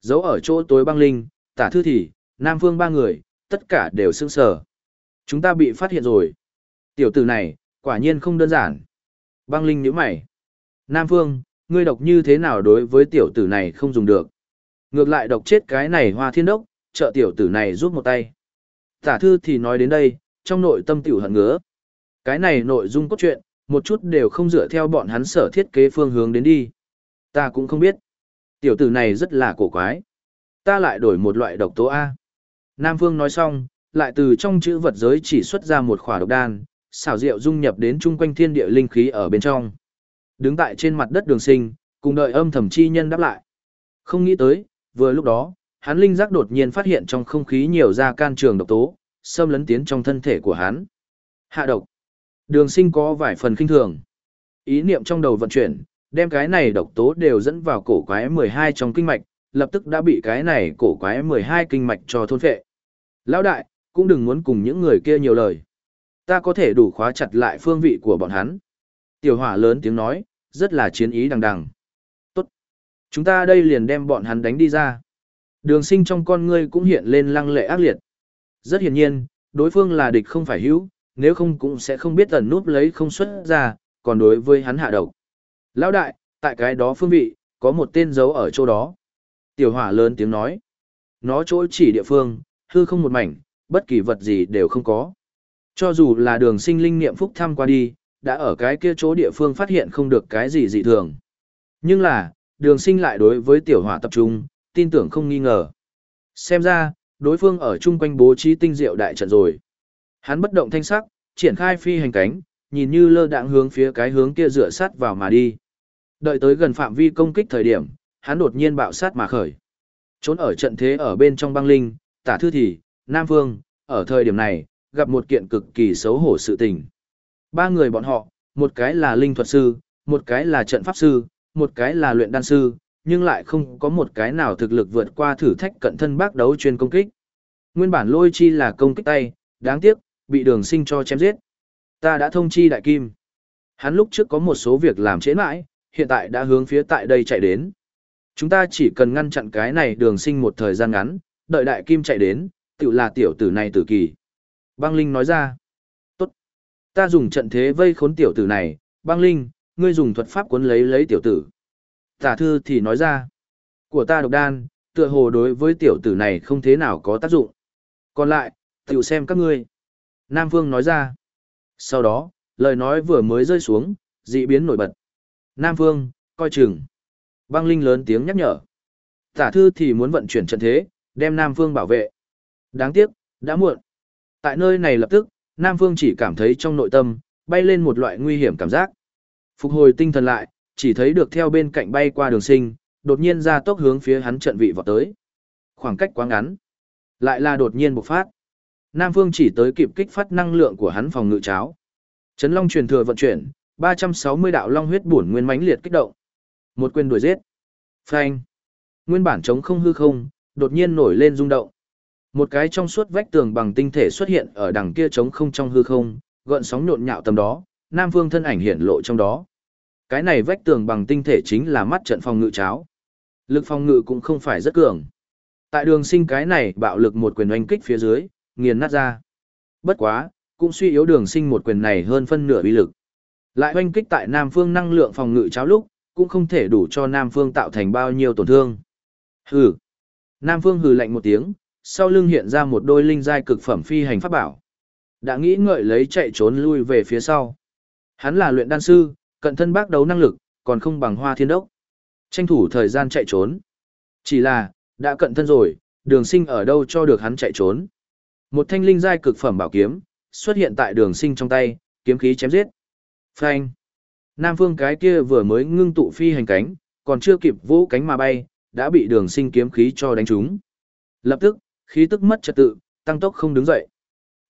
Giấu ở chỗ tối băng linh, tả thư thì, nam phương ba người, tất cả đều sương sờ Chúng ta bị phát hiện rồi. Tiểu tử này, quả nhiên không đơn giản. Băng linh nhíu mày. Nam phương, ngươi độc như thế nào đối với tiểu tử này không dùng được. Ngược lại độc chết cái này hoa thiên đốc, trợ tiểu tử này giúp một tay. Tả thư thì nói đến đây, trong nội tâm tiểu hận ngứa. Cái này nội dung cốt truyện, một chút đều không dựa theo bọn hắn sở thiết kế phương hướng đến đi. Ta cũng không biết. Tiểu tử này rất là cổ quái. ta lại đổi một loại độc tố A. Nam Phương nói xong, lại từ trong chữ vật giới chỉ xuất ra một khỏa độc đan, xảo diệu dung nhập đến chung quanh thiên địa linh khí ở bên trong. Đứng tại trên mặt đất đường sinh, cùng đợi âm thầm chi nhân đáp lại. Không nghĩ tới, vừa lúc đó, hắn linh giác đột nhiên phát hiện trong không khí nhiều ra can trường độc tố, xâm lấn tiến trong thân thể của hắn. Hạ độc. Đường sinh có vài phần kinh thường. Ý niệm trong đầu vận chuyển, đem cái này độc tố đều dẫn vào cổ quái 12 trong kinh mạch, lập tức đã bị cái này cổ quái 12 kinh mạch cho thôn phệ. Lão đại, cũng đừng muốn cùng những người kia nhiều lời. Ta có thể đủ khóa chặt lại phương vị của bọn hắn. Tiểu hỏa lớn tiếng nói, rất là chiến ý đằng đằng. Tốt. Chúng ta đây liền đem bọn hắn đánh đi ra. Đường sinh trong con ngươi cũng hiện lên lăng lệ ác liệt. Rất hiển nhiên, đối phương là địch không phải hữu, nếu không cũng sẽ không biết tẩn núp lấy không xuất ra, còn đối với hắn hạ độc. Lão đại, tại cái đó phương vị, có một tên dấu ở chỗ đó. Tiểu hỏa lớn tiếng nói. Nó chỗ chỉ địa phương, hư không một mảnh, bất kỳ vật gì đều không có. Cho dù là đường sinh linh niệm phúc thăm qua đi, đã ở cái kia chỗ địa phương phát hiện không được cái gì dị thường. Nhưng là, đường sinh lại đối với tiểu hỏa tập trung, tin tưởng không nghi ngờ. Xem ra, đối phương ở chung quanh bố trí tinh diệu đại trận rồi. Hắn bất động thanh sắc, triển khai phi hành cánh, nhìn như lơ đạng hướng phía cái hướng kia dựa sát vào mà đi. Đợi tới gần phạm vi công kích thời điểm, hắn đột nhiên bạo sát mà khởi. Trốn ở trận thế ở bên trong băng linh, tả thư thì, Nam Vương, ở thời điểm này, gặp một kiện cực kỳ xấu hổ sự tình. Ba người bọn họ, một cái là linh thuật sư, một cái là trận pháp sư, một cái là luyện đan sư, nhưng lại không có một cái nào thực lực vượt qua thử thách cận thân bác đấu chuyên công kích. Nguyên bản lôi chi là công kích tay, đáng tiếc, bị đường sinh cho chém giết. Ta đã thông chi đại kim. Hắn lúc trước có một số việc làm chế mãi, hiện tại đã hướng phía tại đây chạy đến. Chúng ta chỉ cần ngăn chặn cái này đường sinh một thời gian ngắn, đợi đại kim chạy đến, tự là tiểu tử này tử kỳ. Băng Linh nói ra, tốt, ta dùng trận thế vây khốn tiểu tử này, băng Linh, ngươi dùng thuật pháp cuốn lấy lấy tiểu tử. Tả thư thì nói ra, của ta độc đan, tựa hồ đối với tiểu tử này không thế nào có tác dụng. Còn lại, tiểu xem các ngươi. Nam Phương nói ra. Sau đó, lời nói vừa mới rơi xuống, dị biến nổi bật. Nam Phương, coi chừng. Băng Linh lớn tiếng nhắc nhở. Tả thư thì muốn vận chuyển trận thế, đem Nam Phương bảo vệ. Đáng tiếc, đã muộn. Tại nơi này lập tức, Nam Phương chỉ cảm thấy trong nội tâm, bay lên một loại nguy hiểm cảm giác. Phục hồi tinh thần lại, chỉ thấy được theo bên cạnh bay qua đường sinh, đột nhiên ra tốc hướng phía hắn trận vị vọt tới. Khoảng cách quá ngắn, lại là đột nhiên bộc phát. Nam Phương chỉ tới kịp kích phát năng lượng của hắn phòng ngự cháo. Chấn Long truyền thừa vận chuyển, 360 đạo long huyết bổn nguyên mãnh liệt kích động. Một quyền đuổi giết. Phanh. Nguyên bản trống không hư không, đột nhiên nổi lên rung động. Một cái trong suốt vách tường bằng tinh thể xuất hiện ở đằng kia trống không trong hư không, gợn sóng nhộn nhạo tầm đó, Nam Phương thân ảnh hiện lộ trong đó. Cái này vách tường bằng tinh thể chính là mắt trận phòng ngự cháo. Lực phòng ngự cũng không phải rất cường. Tại đường sinh cái này bạo lực một quyền oanh kích phía dưới, nghiền nát ra. Bất quá, cũng suy yếu đường sinh một quyền này hơn phân nửa uy lực. Lại oanh kích tại Nam Phương năng lượng phòng ngự cháo lúc, cũng không thể đủ cho Nam Phương tạo thành bao nhiêu tổn thương. Hừ. Nam Phương hừ lạnh một tiếng, sau lưng hiện ra một đôi linh giai cực phẩm phi hành pháp bảo. Đã nghĩ ngợi lấy chạy trốn lui về phía sau. Hắn là luyện đan sư, cận thân bác đấu năng lực, còn không bằng hoa thiên đốc. Tranh thủ thời gian chạy trốn. Chỉ là, đã cận thân rồi, đường sinh ở đâu cho được hắn chạy trốn. Một thanh linh giai cực phẩm bảo kiếm, xuất hiện tại đường sinh trong tay, kiếm khí chém giết. Phanh. Nam phương cái kia vừa mới ngưng tụ phi hành cánh, còn chưa kịp vỗ cánh mà bay, đã bị đường sinh kiếm khí cho đánh trúng. Lập tức, khí tức mất trật tự, tăng tốc không đứng dậy.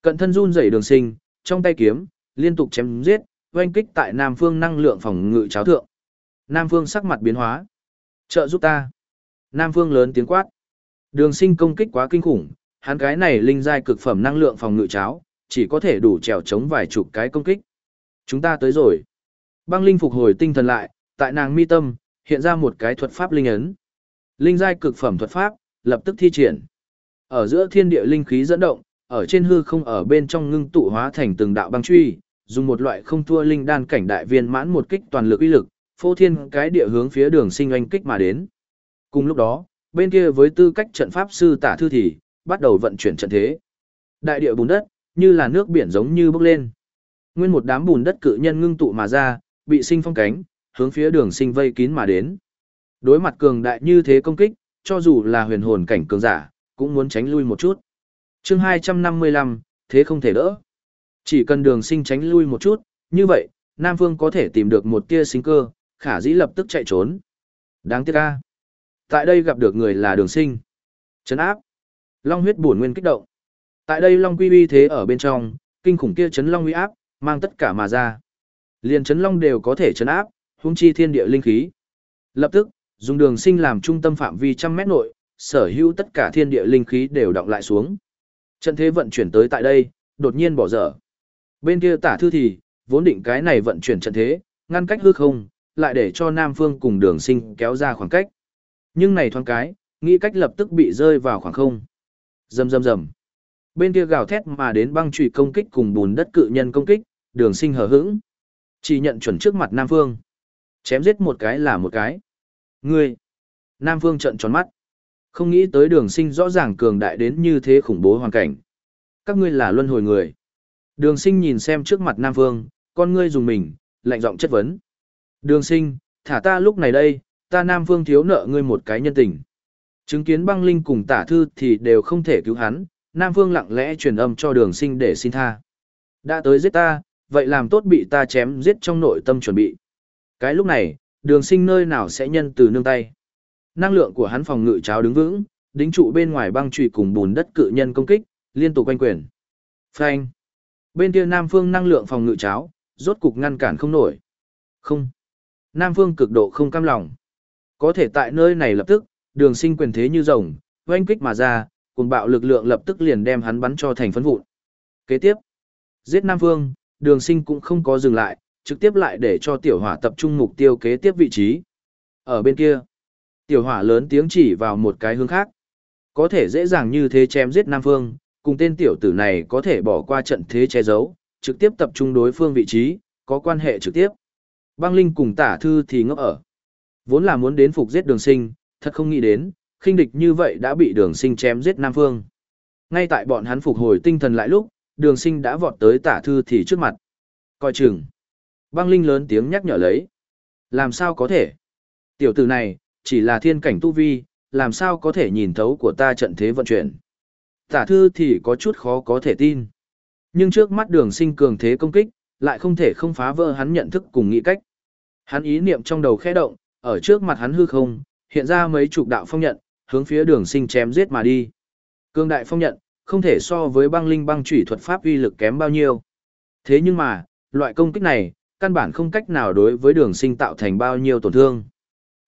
Cận thân run rẩy đường sinh, trong tay kiếm, liên tục chém giết, oanh kích tại Nam Phương năng lượng phòng ngự cháo thượng. Nam Phương sắc mặt biến hóa. Trợ giúp ta. Nam Phương lớn tiếng quát. Đường sinh công kích quá kinh khủng, hắn cái này linh giai cực phẩm năng lượng phòng ngự cháo, chỉ có thể đủ trèo chống vài chục cái công kích. Chúng ta tới rồi. Băng linh phục hồi tinh thần lại, tại nàng mi tâm, hiện ra một cái thuật pháp linh ấn. Linh giai cực phẩm thuật pháp, lập tức thi triển. Ở giữa thiên địa linh khí dẫn động, ở trên hư không ở bên trong ngưng tụ hóa thành từng đạo băng truy, dùng một loại không thua linh đan cảnh đại viên mãn một kích toàn lực uy lực, phô thiên cái địa hướng phía đường sinh anh kích mà đến. Cùng lúc đó, bên kia với tư cách trận pháp sư tả thư thì, bắt đầu vận chuyển trận thế. Đại địa bùn đất, như là nước biển giống như bốc lên. Nguyên một đám bùn đất cự nhân ngưng tụ mà ra, bị sinh phong cánh, hướng phía đường sinh vây kín mà đến. Đối mặt cường đại như thế công kích, cho dù là huyền hồn cảnh cường giả, cũng muốn tránh lui một chút. chương 255, thế không thể đỡ. Chỉ cần đường sinh tránh lui một chút, như vậy, Nam Phương có thể tìm được một tia sinh cơ, khả dĩ lập tức chạy trốn. Đáng tiếc ca. Tại đây gặp được người là đường sinh. Chấn áp. Long huyết bổn nguyên kích động. Tại đây Long quy uy thế ở bên trong, kinh khủng kia chấn Long uy áp, mang tất cả mà ra. Liền chấn Long đều có thể chấn áp, hung chi thiên địa linh khí. Lập tức, dùng đường sinh làm trung tâm phạm vi trăm mét nội, sở hữu tất cả thiên địa linh khí đều động lại xuống. Trận thế vận chuyển tới tại đây, đột nhiên bỏ dở. Bên kia tả thư thì, vốn định cái này vận chuyển trận thế, ngăn cách hư không, lại để cho Nam Phương cùng đường sinh kéo ra khoảng cách. Nhưng này thoáng cái, nghĩ cách lập tức bị rơi vào khoảng không. Rầm rầm rầm. Bên kia gào thét mà đến băng trụy công kích cùng bùn đất cự nhân công kích, đường sinh hờ hững. Chỉ nhận chuẩn trước mặt Nam Phương. Chém giết một cái là một cái. Ngươi! Nam Phương trận tròn mắt. Không nghĩ tới đường sinh rõ ràng cường đại đến như thế khủng bố hoàn cảnh. Các ngươi là luân hồi người. Đường sinh nhìn xem trước mặt Nam Vương, con ngươi dùng mình, lạnh giọng chất vấn. Đường sinh, thả ta lúc này đây, ta Nam Vương thiếu nợ ngươi một cái nhân tình. Chứng kiến băng linh cùng tả thư thì đều không thể cứu hắn, Nam Vương lặng lẽ truyền âm cho đường sinh để xin tha. Đã tới giết ta, vậy làm tốt bị ta chém giết trong nội tâm chuẩn bị. Cái lúc này, đường sinh nơi nào sẽ nhân từ nương tay. Năng lượng của hắn phòng ngự cháo đứng vững, đính trụ bên ngoài băng trụy cùng bùn đất cự nhân công kích, liên tục quanh quyền. Phanh. Bên kia Nam Phương năng lượng phòng ngự cháo, rốt cục ngăn cản không nổi. Không. Nam Phương cực độ không cam lòng. Có thể tại nơi này lập tức, đường sinh quyền thế như rồng, oanh kích mà ra, cùng bạo lực lượng lập tức liền đem hắn bắn cho thành phấn vụn. Kế tiếp, giết Nam Phương, đường sinh cũng không có dừng lại, trực tiếp lại để cho tiểu hỏa tập trung mục tiêu kế tiếp vị trí. Ở bên kia, tiểu hỏa lớn tiếng chỉ vào một cái hướng khác. Có thể dễ dàng như thế chém giết Nam Phương, cùng tên tiểu tử này có thể bỏ qua trận thế che giấu, trực tiếp tập trung đối phương vị trí, có quan hệ trực tiếp. Băng Linh cùng tả thư thì ngốc ở. Vốn là muốn đến phục giết đường sinh, thật không nghĩ đến, khinh địch như vậy đã bị đường sinh chém giết Nam Phương. Ngay tại bọn hắn phục hồi tinh thần lại lúc, đường sinh đã vọt tới tả thư thì trước mặt. Coi chừng. Băng Linh lớn tiếng nhắc nhở lấy. Làm sao có thể? Tiểu tử này, chỉ là thiên cảnh tu vi, làm sao có thể nhìn thấu của ta trận thế vận chuyển. Tả thư thì có chút khó có thể tin. Nhưng trước mắt đường sinh cường thế công kích, lại không thể không phá vỡ hắn nhận thức cùng nghĩ cách. Hắn ý niệm trong đầu khẽ động, ở trước mặt hắn hư không, hiện ra mấy chục đạo phong nhận, hướng phía đường sinh chém giết mà đi. Cương đại phong nhận, không thể so với băng linh băng chủy thuật pháp uy lực kém bao nhiêu. Thế nhưng mà, loại công kích này, căn bản không cách nào đối với đường sinh tạo thành bao nhiêu tổn thương.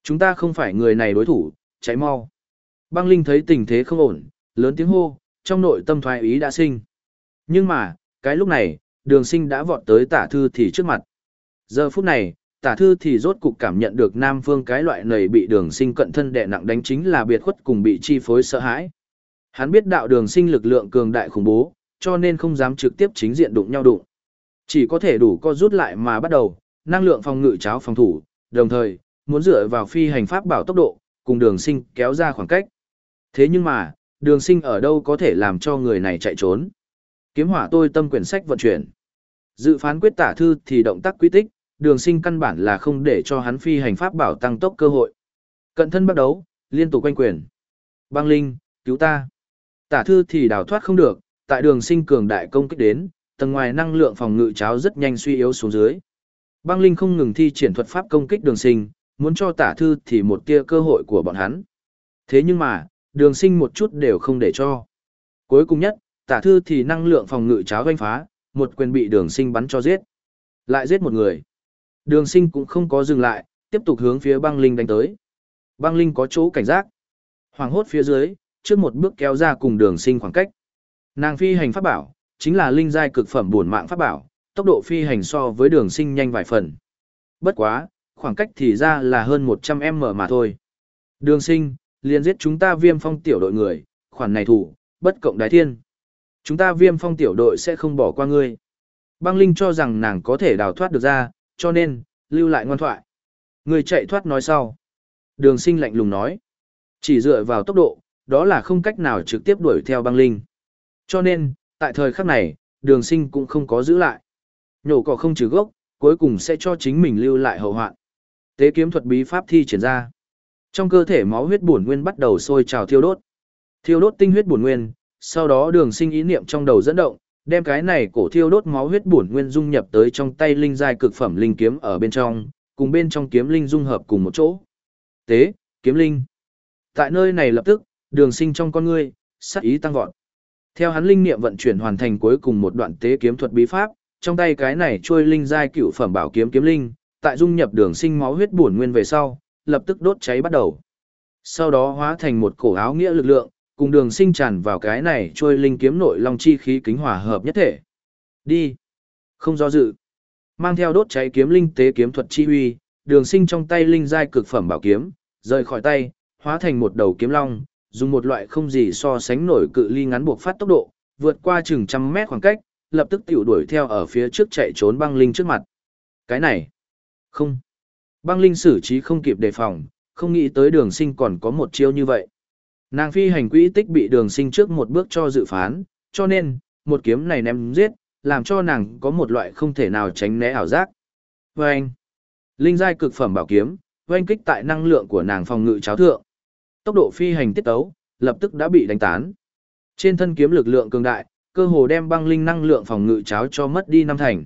Chúng ta không phải người này đối thủ, cháy mau. Băng linh thấy tình thế không ổn, lớn tiếng hô, trong nội tâm thoái ý đã sinh. Nhưng mà, cái lúc này, đường sinh đã vọt tới tả thư thì trước mặt. Giờ phút này, tả thư thì rốt cục cảm nhận được nam phương cái loại này bị đường sinh cận thân đè nặng đánh chính là biệt khuất cùng bị chi phối sợ hãi. Hắn biết đạo đường sinh lực lượng cường đại khủng bố, cho nên không dám trực tiếp chính diện đụng nhau đụng. Chỉ có thể đủ co rút lại mà bắt đầu, năng lượng phòng ngự cháo phòng thủ, đồng thời, muốn dựa vào phi hành pháp bảo tốc độ, cùng đường sinh kéo ra khoảng cách. Thế nhưng mà, đường sinh ở đâu có thể làm cho người này chạy trốn. Kiếm hỏa tôi tâm quyển sách vận chuyển. Dự phán quyết tả thư thì động tác quy tích, đường sinh căn bản là không để cho hắn phi hành pháp bảo tăng tốc cơ hội. Cận thân bắt đấu, liên tục quanh quyền. Băng linh, cứu ta. Tả thư thì đào thoát không được, tại đường sinh cường đại công kích đến, tầng ngoài năng lượng phòng ngự cháo rất nhanh suy yếu xuống dưới. Băng linh không ngừng thi triển thuật pháp công kích đường sinh, muốn cho tả thư thì một tia cơ hội của bọn hắn. Thế nhưng mà, đường sinh một chút đều không để cho. Cuối cùng nhất, tả thư thì năng lượng phòng ngự cháo doanh phá, một quyền bị đường sinh bắn cho giết. Lại giết một người. Đường sinh cũng không có dừng lại, tiếp tục hướng phía băng linh đánh tới. Băng linh có chỗ cảnh giác. Hoàng hốt phía dưới, trước một bước kéo ra cùng đường sinh khoảng cách. Nàng phi hành pháp bảo, chính là linh giai cực phẩm buồn mạng pháp bảo, tốc độ phi hành so với đường sinh nhanh vài phần. Bất quá, khoảng cách thì ra là hơn 100m mà thôi. Đường sinh, liền giết chúng ta viêm phong tiểu đội người, khoản này thủ, bất cộng đái thiên. Chúng ta viêm phong tiểu đội sẽ không bỏ qua ngươi. Băng Linh cho rằng nàng có thể đào thoát được ra, cho nên, lưu lại ngoan thoại. Người chạy thoát nói sau. Đường sinh lạnh lùng nói. Chỉ dựa vào tốc độ, đó là không cách nào trực tiếp đuổi theo băng Linh. Cho nên, tại thời khắc này, đường sinh cũng không có giữ lại. Nhổ cỏ không trừ gốc, cuối cùng sẽ cho chính mình lưu lại hậu hoạn. Tế kiếm thuật bí pháp thi triển ra. Trong cơ thể máu huyết bổn nguyên bắt đầu sôi trào thiêu đốt. Thiêu đốt tinh huyết bổn nguyên, sau đó đường sinh ý niệm trong đầu dẫn động, đem cái này cổ thiêu đốt máu huyết bổn nguyên dung nhập tới trong tay linh giai cực phẩm linh kiếm ở bên trong, cùng bên trong kiếm linh dung hợp cùng một chỗ. Tế, kiếm linh. Tại nơi này lập tức, đường sinh trong con ngươi, sát ý tăng vọt. Theo hắn linh niệm vận chuyển hoàn thành cuối cùng một đoạn tế kiếm thuật bí pháp, trong tay cái này trôi linh giai cựu phẩm bảo kiếm kiếm linh, tại dung nhập đường sinh máu huyết bổn nguyên về sau, lập tức đốt cháy bắt đầu. Sau đó hóa thành một cổ áo nghĩa lực lượng, cùng đường sinh tràn vào cái này trôi linh kiếm nội long chi khí kính hòa hợp nhất thể. Đi. Không do dự. Mang theo đốt cháy kiếm linh tế kiếm thuật chi huy, đường sinh trong tay linh giai cực phẩm bảo kiếm, rời khỏi tay, hóa thành một đầu kiếm long, dùng một loại không gì so sánh nổi cự ly ngắn buộc phát tốc độ, vượt qua chừng trăm mét khoảng cách, lập tức tiểu đuổi theo ở phía trước chạy trốn băng linh trước mặt. Cái này, không. Băng linh xử trí không kịp đề phòng, không nghĩ tới đường sinh còn có một chiêu như vậy. Nàng phi hành quỹ tích bị đường sinh trước một bước cho dự phán, cho nên, một kiếm này ném giết, làm cho nàng có một loại không thể nào tránh né ảo giác. Vâng! Linh giai cực phẩm bảo kiếm, oanh kích tại năng lượng của nàng phòng ngự cháo thượng. Tốc độ phi hành tiết tấu, lập tức đã bị đánh tán. Trên thân kiếm lực lượng cường đại, cơ hồ đem băng linh năng lượng phòng ngự cháo cho mất đi năm thành.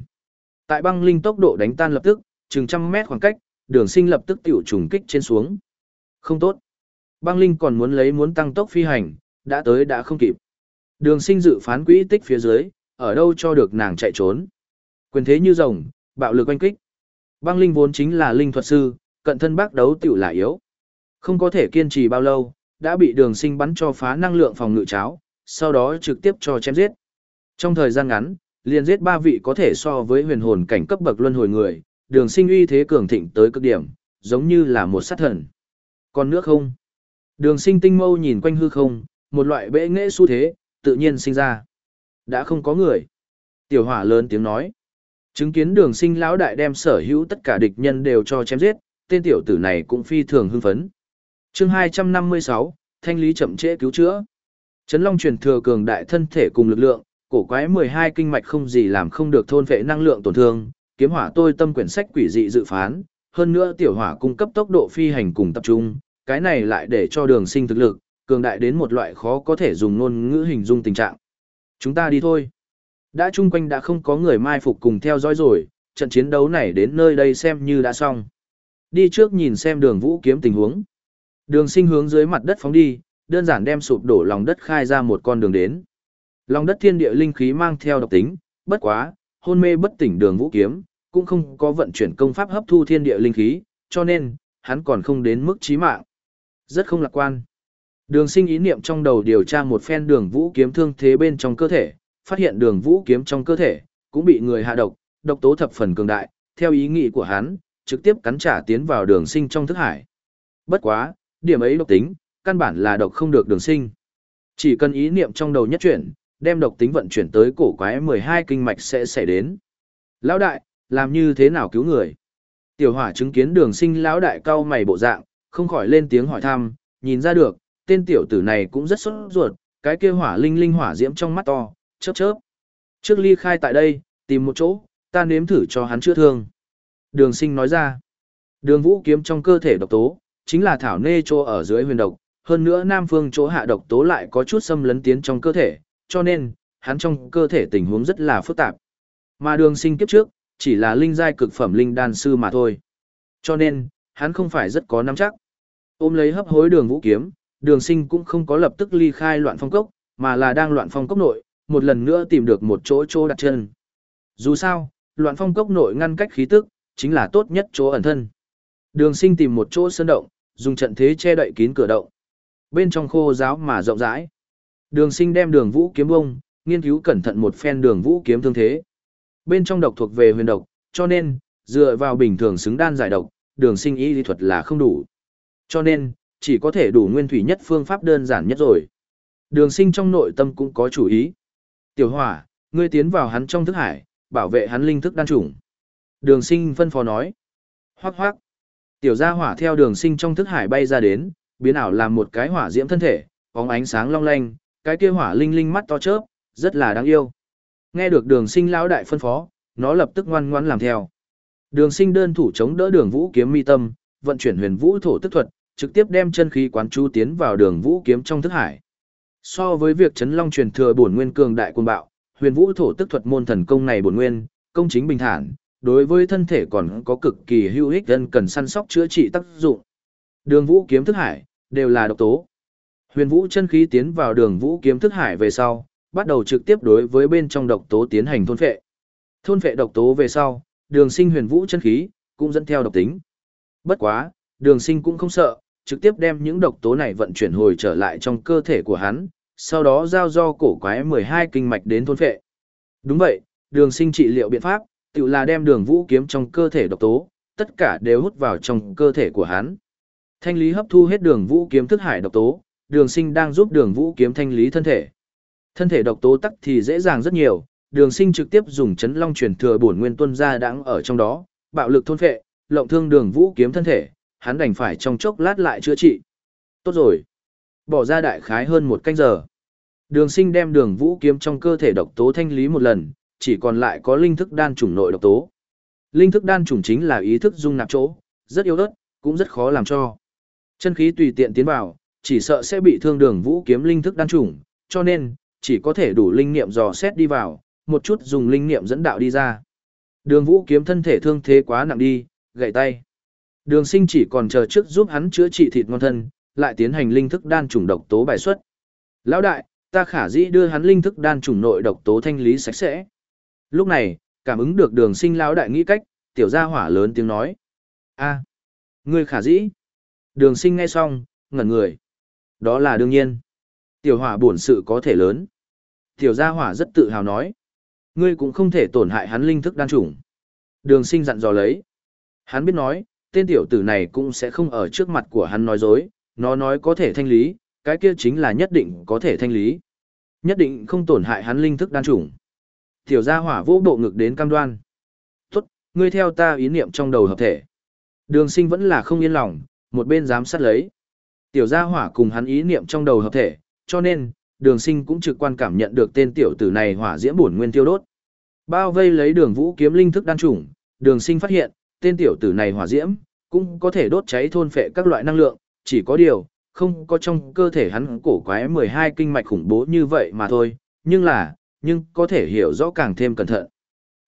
Tại băng linh tốc độ đánh tan lập tức, chừng trăm mét khoảng cách, đường sinh lập tức tiểu trùng kích trên xuống. Không tốt. Băng linh còn muốn lấy muốn tăng tốc phi hành, đã tới đã không kịp. Đường sinh dự phán quỹ tích phía dưới, ở đâu cho được nàng chạy trốn. Quyền thế như rồng, bạo lực oanh kích. Băng linh vốn chính là linh thuật sư, cận thân bác đấu tiểu là yếu. Không có thể kiên trì bao lâu, đã bị đường sinh bắn cho phá năng lượng phòng ngự cháo, sau đó trực tiếp cho chém giết. Trong thời gian ngắn, liền giết ba vị có thể so với huyền hồn cảnh cấp bậc luân hồi người, đường sinh uy thế cường thịnh tới cực điểm, giống như là một sát thần. Còn nước không? Đường sinh tinh mâu nhìn quanh hư không, một loại bệ nghệ xu thế, tự nhiên sinh ra. Đã không có người. Tiểu hỏa lớn tiếng nói. Chứng kiến đường sinh lão đại đem sở hữu tất cả địch nhân đều cho chém giết, tên tiểu tử này cũng phi thường hưng phấn. chương 256, thanh lý chậm trễ cứu chữa. Trấn Long truyền thừa cường đại thân thể cùng lực lượng, cổ quái 12 kinh mạch không gì làm không được thôn vệ năng lượng tổn thương, kiếm hỏa tôi tâm quyển sách quỷ dị dự phán, hơn nữa tiểu hỏa cung cấp tốc độ phi hành cùng tập trung, cái này lại để cho đường sinh thực lực, cường đại đến một loại khó có thể dùng ngôn ngữ hình dung tình trạng. Chúng ta đi thôi. Đã chung quanh đã không có người mai phục cùng theo dõi rồi, trận chiến đấu này đến nơi đây xem như đã xong. Đi trước nhìn xem đường vũ kiếm tình huống. Đường sinh hướng dưới mặt đất phóng đi, đơn giản đem sụp đổ lòng đất khai ra một con đường đến. Lòng đất thiên địa linh khí mang theo độc tính, bất quá, hôn mê bất tỉnh đường vũ kiếm, cũng không có vận chuyển công pháp hấp thu thiên địa linh khí, cho nên, hắn còn không đến mức chí mạng. Rất không lạc quan. Đường sinh ý niệm trong đầu điều tra một phen đường vũ kiếm thương thế bên trong cơ thể, phát hiện đường vũ kiếm trong cơ thể, cũng bị người hạ độc, độc tố thập phần cường đại, theo ý nghĩ của hắn, trực tiếp cắn trả tiến vào đường sinh trong thức hải. Bất quá, điểm ấy độc tính, căn bản là độc không được đường sinh. Chỉ cần ý niệm trong đầu nhất chuyển, đem độc tính vận chuyển tới cổ quái 12 kinh mạch sẽ xảy đến. Lão đại, làm như thế nào cứu người? Tiểu hỏa chứng kiến đường sinh lão đại cao mày bộ dạng, không khỏi lên tiếng hỏi thăm, nhìn ra được, tên tiểu tử này cũng rất sốt ruột, cái kia hỏa linh linh hỏa diễm trong mắt to, chớp chớp. Trước ly khai tại đây, tìm một chỗ, ta nếm thử cho hắn chữa thương. Đường sinh nói ra, đường vũ kiếm trong cơ thể độc tố, chính là thảo nê chỗ ở dưới huyền độc, hơn nữa nam phương chỗ hạ độc tố lại có chút xâm lấn tiến trong cơ thể, cho nên, hắn trong cơ thể tình huống rất là phức tạp. Mà đường sinh kiếp trước, chỉ là linh giai cực phẩm linh đan sư mà thôi. Cho nên, hắn không phải rất có nắm chắc. Ôm lấy hấp hối đường vũ kiếm, đường sinh cũng không có lập tức ly khai loạn phong cốc, mà là đang loạn phong cốc nội, một lần nữa tìm được một chỗ chỗ đặt chân. Dù sao, loạn phong cốc nội ngăn cách khí tức, chính là tốt nhất chỗ ẩn thân. Đường sinh tìm một chỗ sơn động, dùng trận thế che đậy kín cửa động. Bên trong khô giáo mà rộng rãi. Đường sinh đem đường vũ kiếm bông, nghiên cứu cẩn thận một phen đường vũ kiếm thương thế. Bên trong độc thuộc về huyền độc, cho nên, dựa vào bình thường xứng đan giải độc, đường sinh y lý thuật là không đủ. Cho nên, chỉ có thể đủ nguyên thủy nhất phương pháp đơn giản nhất rồi. Đường sinh trong nội tâm cũng có chủ ý. Tiểu hỏa, ngươi tiến vào hắn trong thức hải, bảo vệ hắn linh thức đan chủng. Đường sinh phân phó nói. Hoác hoác. Tiểu gia hỏa theo đường sinh trong thức hải bay ra đến, biến ảo làm một cái hỏa diễm thân thể, bóng ánh sáng long lanh, cái kia hỏa linh linh mắt to chớp, rất là đáng yêu. Nghe được đường sinh lão đại phân phó, nó lập tức ngoan ngoãn làm theo. Đường sinh đơn thủ chống đỡ đường vũ kiếm mi tâm, vận chuyển huyền vũ thổ tức thuật, trực tiếp đem chân khí quán chú tiến vào đường vũ kiếm trong thức hải. So với việc chấn long truyền thừa bổn nguyên cường đại quân bạo, huyền vũ thổ tức thuật môn thần công này bổn nguyên, công chính bình thản, đối với thân thể còn có cực kỳ hữu ích dân cần săn sóc chữa trị tác dụng. Đường vũ kiếm thức hải, đều là độc tố. Huyền vũ chân khí tiến vào đường vũ kiếm thức hải về sau, bắt đầu trực tiếp đối với bên trong độc tố tiến hành thôn phệ. Thôn phệ độc tố về sau, đường sinh huyền vũ chân khí, cũng dẫn theo độc tính. Bất quá, đường sinh cũng không sợ, trực tiếp đem những độc tố này vận chuyển hồi trở lại trong cơ thể của hắn, sau đó giao do cổ quái 12 kinh mạch đến thôn phệ. Đúng vậy, đường sinh trị liệu biện pháp, tự là đem đường vũ kiếm trong cơ thể độc tố, tất cả đều hút vào trong cơ thể của hắn. Thanh lý hấp thu hết đường vũ kiếm thức hải độc tố, đường sinh đang giúp đường vũ kiếm thanh lý thân thể. Thân thể độc tố tắc thì dễ dàng rất nhiều, đường sinh trực tiếp dùng chấn long truyền thừa bổn nguyên tuân ra đáng ở trong đó, bạo lực thôn phệ, lộng thương đường vũ kiếm thân thể, hắn đành phải trong chốc lát lại chữa trị. Tốt rồi. Bỏ ra đại khái hơn một canh giờ. Đường sinh đem đường vũ kiếm trong cơ thể độc tố thanh lý một lần, chỉ còn lại có linh thức đan chủng nội độc tố. Linh thức đan chủng chính là ý thức dung nạp chỗ, rất yếu ớt, cũng rất khó làm cho. Chân khí tùy tiện tiến vào, chỉ sợ sẽ bị thương đường vũ kiếm linh thức đan chủng, cho nên, chỉ có thể đủ linh niệm dò xét đi vào, một chút dùng linh niệm dẫn đạo đi ra. Đường vũ kiếm thân thể thương thế quá nặng đi, gãy tay. Đường sinh chỉ còn chờ trước giúp hắn chữa trị thịt ngon thân, lại tiến hành linh thức đan chủng độc tố bài xuất. Lão đại, ta khả dĩ đưa hắn linh thức đan chủng nội độc tố thanh lý sạch sẽ. Lúc này, cảm ứng được đường sinh lão đại nghĩ cách, tiểu gia hỏa lớn tiếng nói. a à, ngươi khả dĩ. Đường sinh nghe xong, ngẩn người. Đó là đương nhiên. Tiểu hỏa bổn sự có thể lớn. Tiểu gia hỏa rất tự hào nói. Ngươi cũng không thể tổn hại hắn linh thức đan chủng. Đường sinh dặn dò lấy. Hắn biết nói, tên tiểu tử này cũng sẽ không ở trước mặt của hắn nói dối, nó nói có thể thanh lý, cái kia chính là nhất định có thể thanh lý. Nhất định không tổn hại hắn linh thức đan chủng. Tiểu gia hỏa vô bộ ngực đến cam đoan. Tốt, ngươi theo ta ý niệm trong đầu hợp thể. Đường sinh vẫn là không yên lòng, một bên giám sát lấy. Tiểu gia hỏa cùng hắn ý niệm trong đầu hợp thể, cho nên, đường sinh cũng trực quan cảm nhận được tên tiểu tử này hỏa diễm bổn nguyên tiêu đốt. Bao vây lấy đường vũ kiếm linh thức đan chủng, đường sinh phát hiện, tên tiểu tử này hỏa diễm, cũng có thể đốt cháy thôn phệ các loại năng lượng, chỉ có điều, không có trong cơ thể hắn cổ quái 12 kinh mạch khủng bố như vậy mà thôi, nhưng là, nhưng có thể hiểu rõ càng thêm cẩn thận.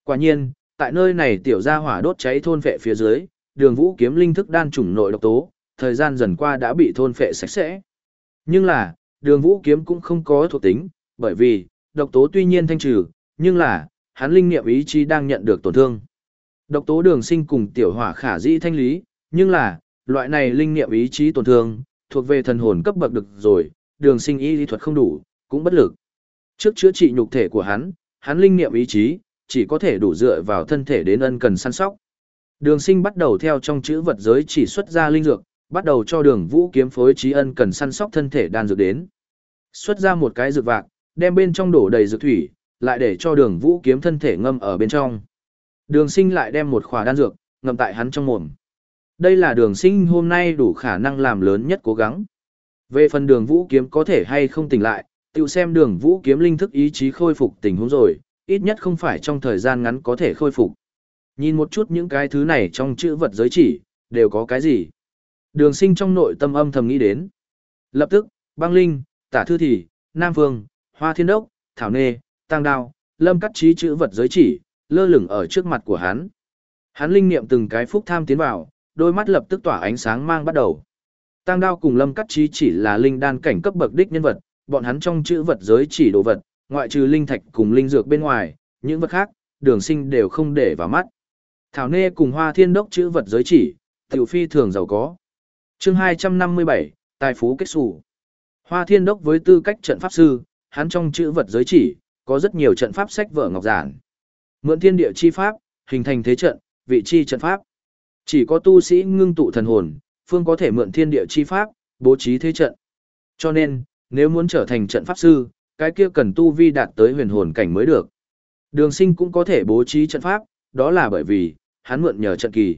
Quả nhiên, tại nơi này tiểu gia hỏa đốt cháy thôn phệ phía dưới, đường vũ kiếm linh thức đan chủng nội độc tố, thời gian dần qua đã bị thôn phệ sạch sẽ. Nhưng là, đường vũ kiếm cũng không có thuộc tính, bởi vì, độc tố tuy nhiên thanh trừ, nhưng là, hắn linh niệm ý chí đang nhận được tổn thương. Độc tố đường sinh cùng tiểu hỏa khả dĩ thanh lý, nhưng là, loại này linh niệm ý chí tổn thương, thuộc về thần hồn cấp bậc được rồi, đường sinh ý lý thuật không đủ, cũng bất lực. Trước chữa trị nhục thể của hắn, hắn linh niệm ý chí, chỉ có thể đủ dựa vào thân thể đến ân cần săn sóc. Đường sinh bắt đầu theo trong chữ vật giới chỉ xuất ra linh dược, bắt đầu cho đường vũ kiếm phối trí ân cần săn sóc thân thể đan dược đến. Xuất ra một cái dược vạc, đem bên trong đổ đầy dược thủy, lại để cho đường vũ kiếm thân thể ngâm ở bên trong. Đường sinh lại đem một khỏa đan dược, ngâm tại hắn trong mồm. Đây là đường sinh hôm nay đủ khả năng làm lớn nhất cố gắng. Về phần đường vũ kiếm có thể hay không tỉnh lại, tự xem đường vũ kiếm linh thức ý chí khôi phục tình huống rồi, ít nhất không phải trong thời gian ngắn có thể khôi phục. Nhìn một chút những cái thứ này trong chữ vật giới chỉ, đều có cái gì. Đường sinh trong nội tâm âm thầm nghĩ đến. Lập tức, băng linh, tả thư thị, nam phương, hoa thiên đốc, thảo nê, tăng đao, lâm cắt trí chữ vật giới chỉ, lơ lửng ở trước mặt của hắn. Hắn linh niệm từng cái phúc tham tiến vào, đôi mắt lập tức tỏa ánh sáng mang bắt đầu. Tăng đao cùng lâm cắt trí chỉ là linh đan cảnh cấp bậc đích nhân vật, bọn hắn trong chữ vật giới chỉ đồ vật, ngoại trừ linh thạch cùng linh dược bên ngoài, những vật khác, đường sinh đều không để vào mắt. Thảo Nê cùng Hoa Thiên Đốc chữ vật giới chỉ, tiểu phi thường giàu có chương 257, Tài phú kết xù. Hoa Thiên Đốc với tư cách trận pháp sư, hắn trong chữ vật giới chỉ, có rất nhiều trận pháp sách vở ngọc giản. Mượn thiên địa chi pháp, hình thành thế trận, vị chi trận pháp. Chỉ có tu sĩ ngưng tụ thần hồn, phương có thể mượn thiên địa chi pháp, bố trí thế trận. Cho nên, nếu muốn trở thành trận pháp sư, cái kia cần tu vi đạt tới huyền hồn cảnh mới được. Đường sinh cũng có thể bố trí trận pháp, đó là bởi vì, hắn mượn nhờ trận kỳ.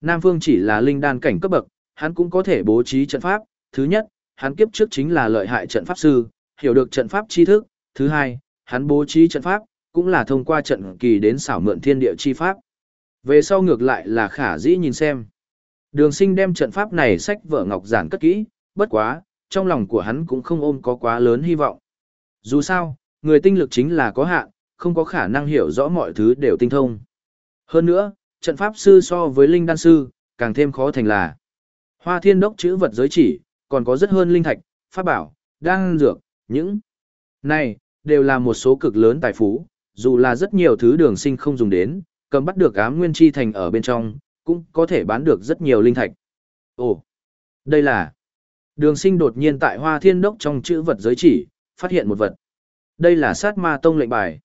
Nam Phương chỉ là linh đan cảnh cấp bậc, hắn cũng có thể bố trí trận pháp. Thứ nhất, hắn kiếp trước chính là lợi hại trận pháp sư, hiểu được trận pháp tri thức. Thứ hai, hắn bố trí trận pháp, cũng là thông qua trận kỳ đến xảo mượn thiên địa chi pháp. Về sau ngược lại là khả dĩ nhìn xem. Đường sinh đem trận pháp này sách vở ngọc giản cất kỹ, bất quá, trong lòng của hắn cũng không ôm có quá lớn hy vọng. Dù sao, người tinh lực chính là có hạn, không có khả năng hiểu rõ mọi thứ đều tinh thông. Hơn nữa, trận pháp sư so với linh đan sư, càng thêm khó thành là. Hoa thiên đốc chữ vật giới chỉ, còn có rất hơn linh thạch, pháp bảo, đan dược, những này, đều là một số cực lớn tài phú, dù là rất nhiều thứ đường sinh không dùng đến, cầm bắt được ám nguyên chi thành ở bên trong, cũng có thể bán được rất nhiều linh thạch. Ồ, đây là đường sinh đột nhiên tại hoa thiên đốc trong chữ vật giới chỉ, phát hiện một vật. Đây là sát ma tông lệnh bài.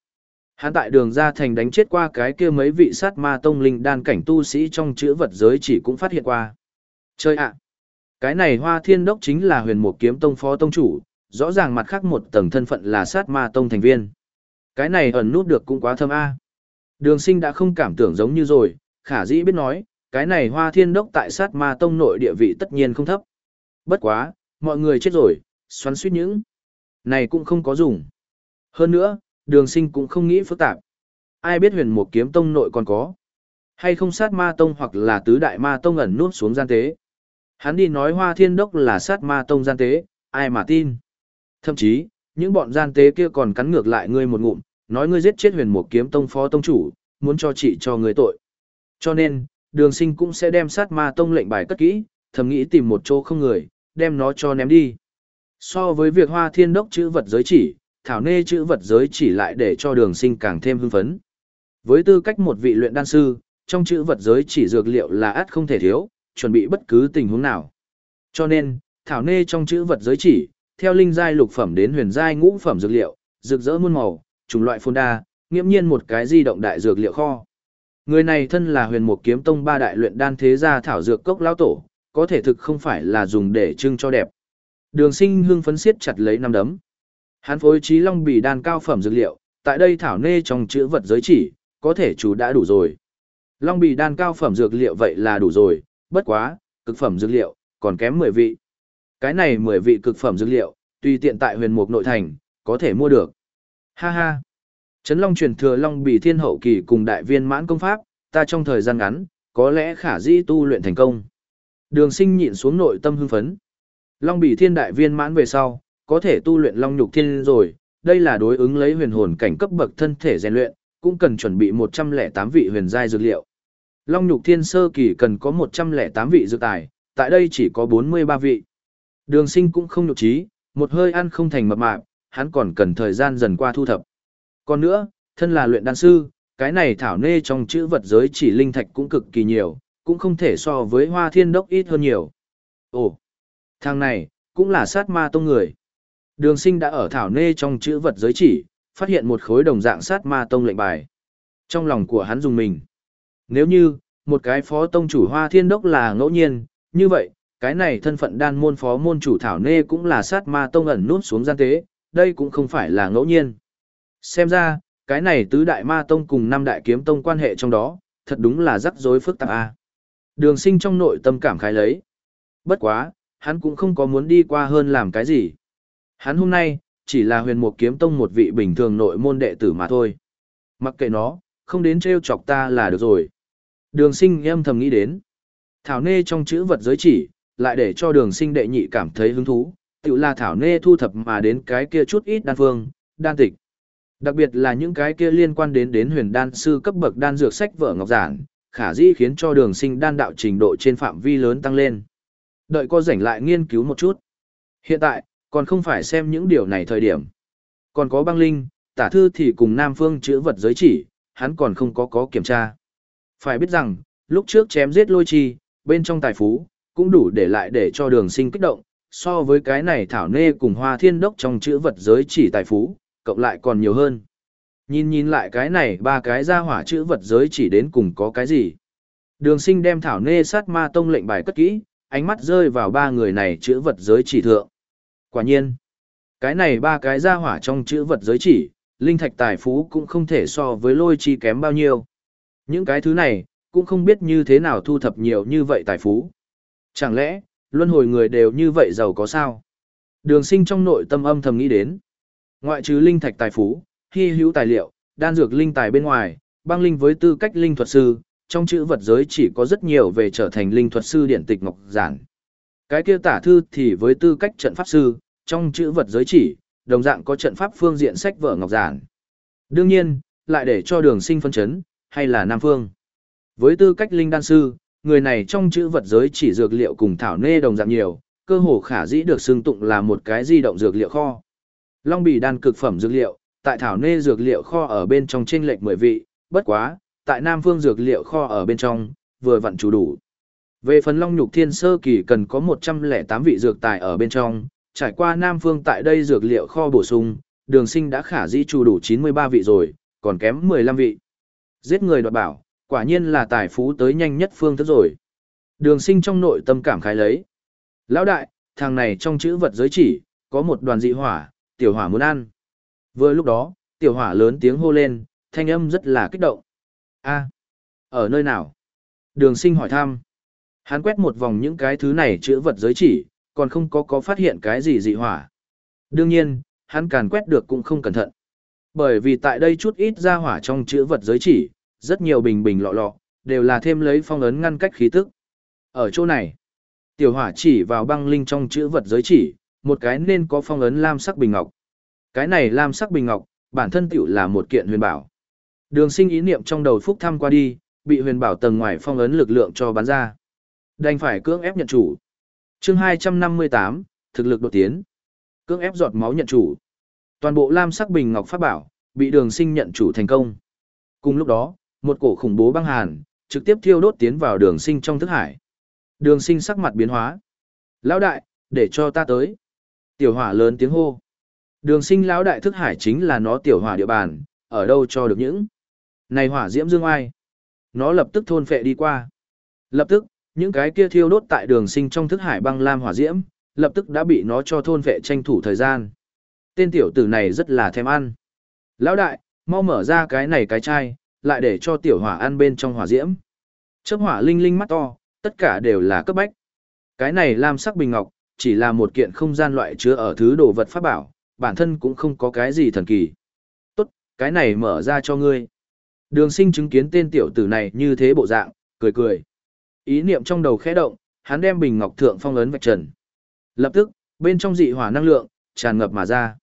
Hắn tại đường ra thành đánh chết qua cái kia mấy vị sát ma tông linh đan cảnh tu sĩ trong chữ vật giới chỉ cũng phát hiện qua. Chơi ạ! cái này hoa thiên đốc chính là huyền mục kiếm tông phó tông chủ, rõ ràng mặt khác một tầng thân phận là sát ma tông thành viên. Cái này ẩn nút được cũng quá thâm a. Đường sinh đã không cảm tưởng giống như rồi, khả dĩ biết nói, cái này hoa thiên đốc tại sát ma tông nội địa vị tất nhiên không thấp. Bất quá, mọi người chết rồi, xoắn suýt những. Này cũng không có dùng. Hơn nữa, đường sinh cũng không nghĩ phức tạp. Ai biết huyền một kiếm tông nội còn có. Hay không sát ma tông hoặc là tứ đại ma tông ẩn nút xuống gian tế. Hắn đi nói hoa thiên đốc là sát ma tông gian tế, ai mà tin. Thậm chí, những bọn gian tế kia còn cắn ngược lại ngươi một ngụm, nói ngươi giết chết huyền một kiếm tông phó tông chủ, muốn cho trị cho ngươi tội. Cho nên, đường sinh cũng sẽ đem sát ma tông lệnh bài cất kỹ, thầm nghĩ tìm một chỗ không người, đem nó cho ném đi. So với việc hoa thiên đốc chữ vật giới chỉ, thảo nê chữ vật giới chỉ lại để cho đường sinh càng thêm hưng phấn. Với tư cách một vị luyện đan sư, trong chữ vật giới chỉ dược liệu là át không thể thiếu, chuẩn bị bất cứ tình huống nào. Cho nên, thảo nê trong chữ vật giới chỉ, theo linh giai lục phẩm đến huyền giai ngũ phẩm dược liệu, rực rỡ muôn màu, chủng loại phồn đa, nghiêm nhiên một cái di động đại dược liệu kho. Người này thân là huyền mục kiếm tông ba đại luyện đan thế gia thảo dược cốc lão tổ, có thể thực không phải là dùng để trưng cho đẹp. Đường sinh hương phấn siết chặt lấy năm đấm. Hắn phối trí long bì đan cao phẩm dược liệu, tại đây thảo nê trong chữ vật giới chỉ, có thể chú đã đủ rồi. Long bì đan cao phẩm dược liệu vậy là đủ rồi, bất quá, cực phẩm dược liệu, còn kém 10 vị. Cái này 10 vị cực phẩm dược liệu, tùy tiện tại huyền mục nội thành, có thể mua được. Ha ha. Trấn Long truyền thừa Long Bỉ Thiên hậu kỳ cùng đại viên mãn công pháp, ta trong thời gian ngắn, có lẽ khả dĩ tu luyện thành công. Đường Sinh nhịn xuống nội tâm hưng phấn. Long Bỉ Thiên đại viên mãn về sau, có thể tu luyện Long Nhục Thiên rồi, đây là đối ứng lấy huyền hồn cảnh cấp bậc thân thể rèn luyện, cũng cần chuẩn bị 108 vị huyền giai dược liệu. Long Nhục Thiên sơ kỳ cần có 108 vị dược tài, tại đây chỉ có 43 vị. Đường Sinh cũng không nhục trí, một hơi ăn không thành mập mạp, hắn còn cần thời gian dần qua thu thập. Còn nữa, thân là luyện đan sư, cái này thảo nê trong chữ vật giới chỉ linh thạch cũng cực kỳ nhiều, cũng không thể so với hoa thiên đốc ít hơn nhiều. Ồ, thằng này, cũng là sát ma tông người. Đường sinh đã ở thảo nê trong chữ vật giới chỉ, phát hiện một khối đồng dạng sát ma tông lệnh bài. Trong lòng của hắn dùng mình. Nếu như, một cái phó tông chủ hoa thiên đốc là ngẫu nhiên, như vậy, cái này thân phận đan môn phó môn chủ thảo nê cũng là sát ma tông ẩn nút xuống gian tế, đây cũng không phải là ngẫu nhiên. Xem ra, cái này tứ đại ma tông cùng năm đại kiếm tông quan hệ trong đó, thật đúng là rắc rối phức tạp a. Đường sinh trong nội tâm cảm khái lấy. Bất quá, hắn cũng không có muốn đi qua hơn làm cái gì. Hắn hôm nay, chỉ là huyền mục kiếm tông một vị bình thường nội môn đệ tử mà thôi. Mặc kệ nó, không đến trêu chọc ta là được rồi. Đường sinh âm thầm nghĩ đến. Thảo nê trong chữ vật giới chỉ, lại để cho đường sinh đệ nhị cảm thấy hứng thú, tự là thảo nê thu thập mà đến cái kia chút ít đan phương, đan tịch. Đặc biệt là những cái kia liên quan đến đến huyền đan sư cấp bậc đan dược sách vở ngọc giản, khả dĩ khiến cho đường sinh đan đạo trình độ trên phạm vi lớn tăng lên. Đợi có rảnh lại nghiên cứu một chút. Hiện tại, còn không phải xem những điều này thời điểm. Còn có băng linh, tả thư thì cùng Nam Phương chữ vật giới chỉ, hắn còn không có có kiểm tra. Phải biết rằng, lúc trước chém giết lôi chi, bên trong tài phú, cũng đủ để lại để cho đường sinh kích động, so với cái này thảo nê cùng hoa thiên đốc trong chữ vật giới chỉ tài phú, cộng lại còn nhiều hơn. Nhìn nhìn lại cái này ba cái ra hỏa chữ vật giới chỉ đến cùng có cái gì. Đường sinh đem thảo nê sát ma tông lệnh bài cất kỹ, ánh mắt rơi vào ba người này chữ vật giới chỉ thượng. Quả nhiên, cái này ba cái ra hỏa trong chữ vật giới chỉ, linh thạch tài phú cũng không thể so với lôi chi kém bao nhiêu. Những cái thứ này, cũng không biết như thế nào thu thập nhiều như vậy tài phú. Chẳng lẽ, luân hồi người đều như vậy giàu có sao? Đường sinh trong nội tâm âm thầm nghĩ đến. Ngoại trừ linh thạch tài phú, hy hữu tài liệu, đan dược linh tài bên ngoài, băng linh với tư cách linh thuật sư, trong chữ vật giới chỉ có rất nhiều về trở thành linh thuật sư điển tịch ngọc giản. Cái kia tả thư thì với tư cách trận pháp sư, trong chữ vật giới chỉ, đồng dạng có trận pháp phương diện sách vở ngọc giản. Đương nhiên, lại để cho đường sinh phân chấn, hay là Nam Phương. Với tư cách linh đan sư, người này trong chữ vật giới chỉ dược liệu cùng thảo nê đồng dạng nhiều, cơ hồ khả dĩ được xưng tụng là một cái di động dược liệu kho. Long bì đan cực phẩm dược liệu, tại thảo nê dược liệu kho ở bên trong trên lệch 10 vị, bất quá, tại Nam Phương dược liệu kho ở bên trong, vừa vặn chủ đủ. Về phần Long Nhục Thiên Sơ Kỳ cần có 108 vị dược tài ở bên trong, trải qua Nam Phương tại đây dược liệu kho bổ sung, đường sinh đã khả dĩ chủ đủ 93 vị rồi, còn kém 15 vị. Giết người đoạt bảo, quả nhiên là tài phú tới nhanh nhất phương thức rồi. Đường sinh trong nội tâm cảm khái lấy. Lão đại, thằng này trong chữ vật giới chỉ, có một đoàn dị hỏa, tiểu hỏa muốn ăn. Vừa lúc đó, tiểu hỏa lớn tiếng hô lên, thanh âm rất là kích động. a ở nơi nào? Đường sinh hỏi thăm. Hắn quét một vòng những cái thứ này chữ vật giới chỉ, còn không có có phát hiện cái gì dị hỏa. Đương nhiên, hắn càn quét được cũng không cẩn thận. Bởi vì tại đây chút ít ra hỏa trong chữ vật giới chỉ, rất nhiều bình bình lọ lọ, đều là thêm lấy phong ấn ngăn cách khí tức. Ở chỗ này, tiểu hỏa chỉ vào băng linh trong chữ vật giới chỉ, một cái nên có phong ấn lam sắc bình ngọc. Cái này lam sắc bình ngọc, bản thân tiểu là một kiện huyền bảo. Đường sinh ý niệm trong đầu phúc thăm qua đi, bị huyền bảo tầng ngoài phong ấn lực lượng cho bắn ra. Đành phải cưỡng ép nhận chủ. chương 258, thực lực đột tiến. Cưỡng ép giọt máu nhận chủ. Toàn bộ lam sắc bình ngọc pháp bảo, bị đường sinh nhận chủ thành công. Cùng lúc đó, một cổ khủng bố băng hàn, trực tiếp thiêu đốt tiến vào đường sinh trong thức hải. Đường sinh sắc mặt biến hóa. Lão đại, để cho ta tới. Tiểu hỏa lớn tiếng hô. Đường sinh lão đại thức hải chính là nó tiểu hỏa địa bàn, ở đâu cho được những. Này hỏa diễm dương ai? Nó lập tức thôn phệ đi qua. Lập tức, những cái kia thiêu đốt tại đường sinh trong thức hải băng lam hỏa diễm, lập tức đã bị nó cho thôn phệ tranh thủ thời gian. Tên tiểu tử này rất là thèm ăn. Lão đại, mau mở ra cái này cái chai, lại để cho tiểu hỏa ăn bên trong hỏa diễm. Chớp hỏa linh linh mắt to, tất cả đều là cấp bách. Cái này lam sắc bình ngọc, chỉ là một kiện không gian loại chứa ở thứ đồ vật pháp bảo, bản thân cũng không có cái gì thần kỳ. Tốt, cái này mở ra cho ngươi. Đường sinh chứng kiến tên tiểu tử này như thế bộ dạng, cười cười. Ý niệm trong đầu khẽ động, hắn đem bình ngọc thượng phong ấn vạch trần. Lập tức, bên trong dị hỏa năng lượng, tràn ngập mà ra.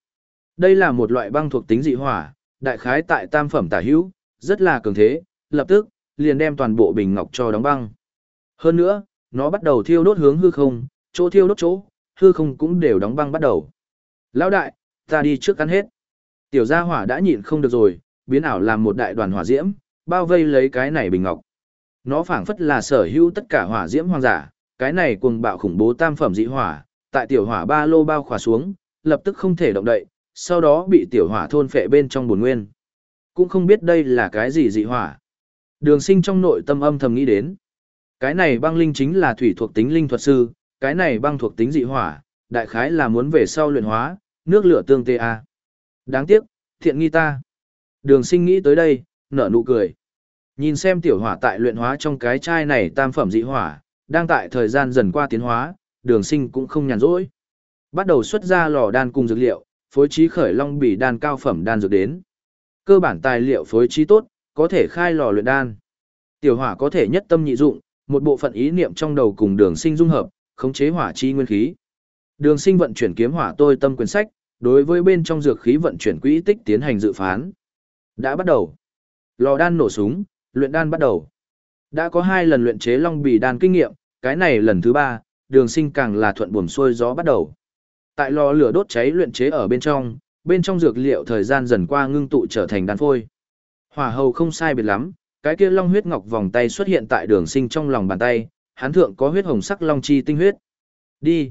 Đây là một loại băng thuộc tính dị hỏa, đại khái tại tam phẩm tả hữu, rất là cường thế, lập tức, liền đem toàn bộ bình ngọc cho đóng băng. Hơn nữa, nó bắt đầu thiêu đốt hướng hư không, chỗ thiêu đốt chỗ, hư không cũng đều đóng băng bắt đầu. Lão đại, ta đi trước ăn hết. Tiểu gia hỏa đã nhịn không được rồi, biến ảo làm một đại đoàn hỏa diễm, bao vây lấy cái này bình ngọc. Nó phảng phất là sở hữu tất cả hỏa diễm hoang giả, cái này cuồng bạo khủng bố tam phẩm dị hỏa, tại tiểu hỏa ba lô bao khỏa xuống, lập tức không thể động đậy, sau đó bị tiểu hỏa thôn phệ bên trong bồn nguyên. Cũng không biết đây là cái gì dị hỏa. Đường sinh trong nội tâm âm thầm nghĩ đến. Cái này băng linh chính là thủy thuộc tính linh thuật sư, cái này băng thuộc tính dị hỏa, đại khái là muốn về sau luyện hóa, nước lửa tương tê a. Đáng tiếc, thiện nghi ta. Đường sinh nghĩ tới đây, nở nụ cười. Nhìn xem tiểu hỏa tại luyện hóa trong cái chai này tam phẩm dị hỏa, đang tại thời gian dần qua tiến hóa, đường sinh cũng không nhàn rỗi. Bắt đầu xuất ra lò đan cùng dược liệu, phối trí khởi long bỉ đan cao phẩm đan dược đến. Cơ bản tài liệu phối trí tốt, có thể khai lò luyện đan. Tiểu hỏa có thể nhất tâm nhị dụng, một bộ phận ý niệm trong đầu cùng đường sinh dung hợp, khống chế hỏa chi nguyên khí. Đường sinh vận chuyển kiếm hỏa tôi tâm quyển sách, đối với bên trong dược khí vận chuyển quỹ tích tiến hành dự phán. Đã bắt đầu. Lò đan nổ súng, luyện đan bắt đầu. Đã có hai lần luyện chế long bì đan kinh nghiệm, cái này lần thứ ba, đường sinh càng là thuận buồm xuôi gió bắt đầu. Tại lò lửa đốt cháy luyện chế ở bên trong, bên trong dược liệu thời gian dần qua ngưng tụ trở thành đan phôi. Hỏa hầu không sai biệt lắm, cái kia long huyết ngọc vòng tay xuất hiện tại đường sinh trong lòng bàn tay, hán thượng có huyết hồng sắc long chi tinh huyết. Đi.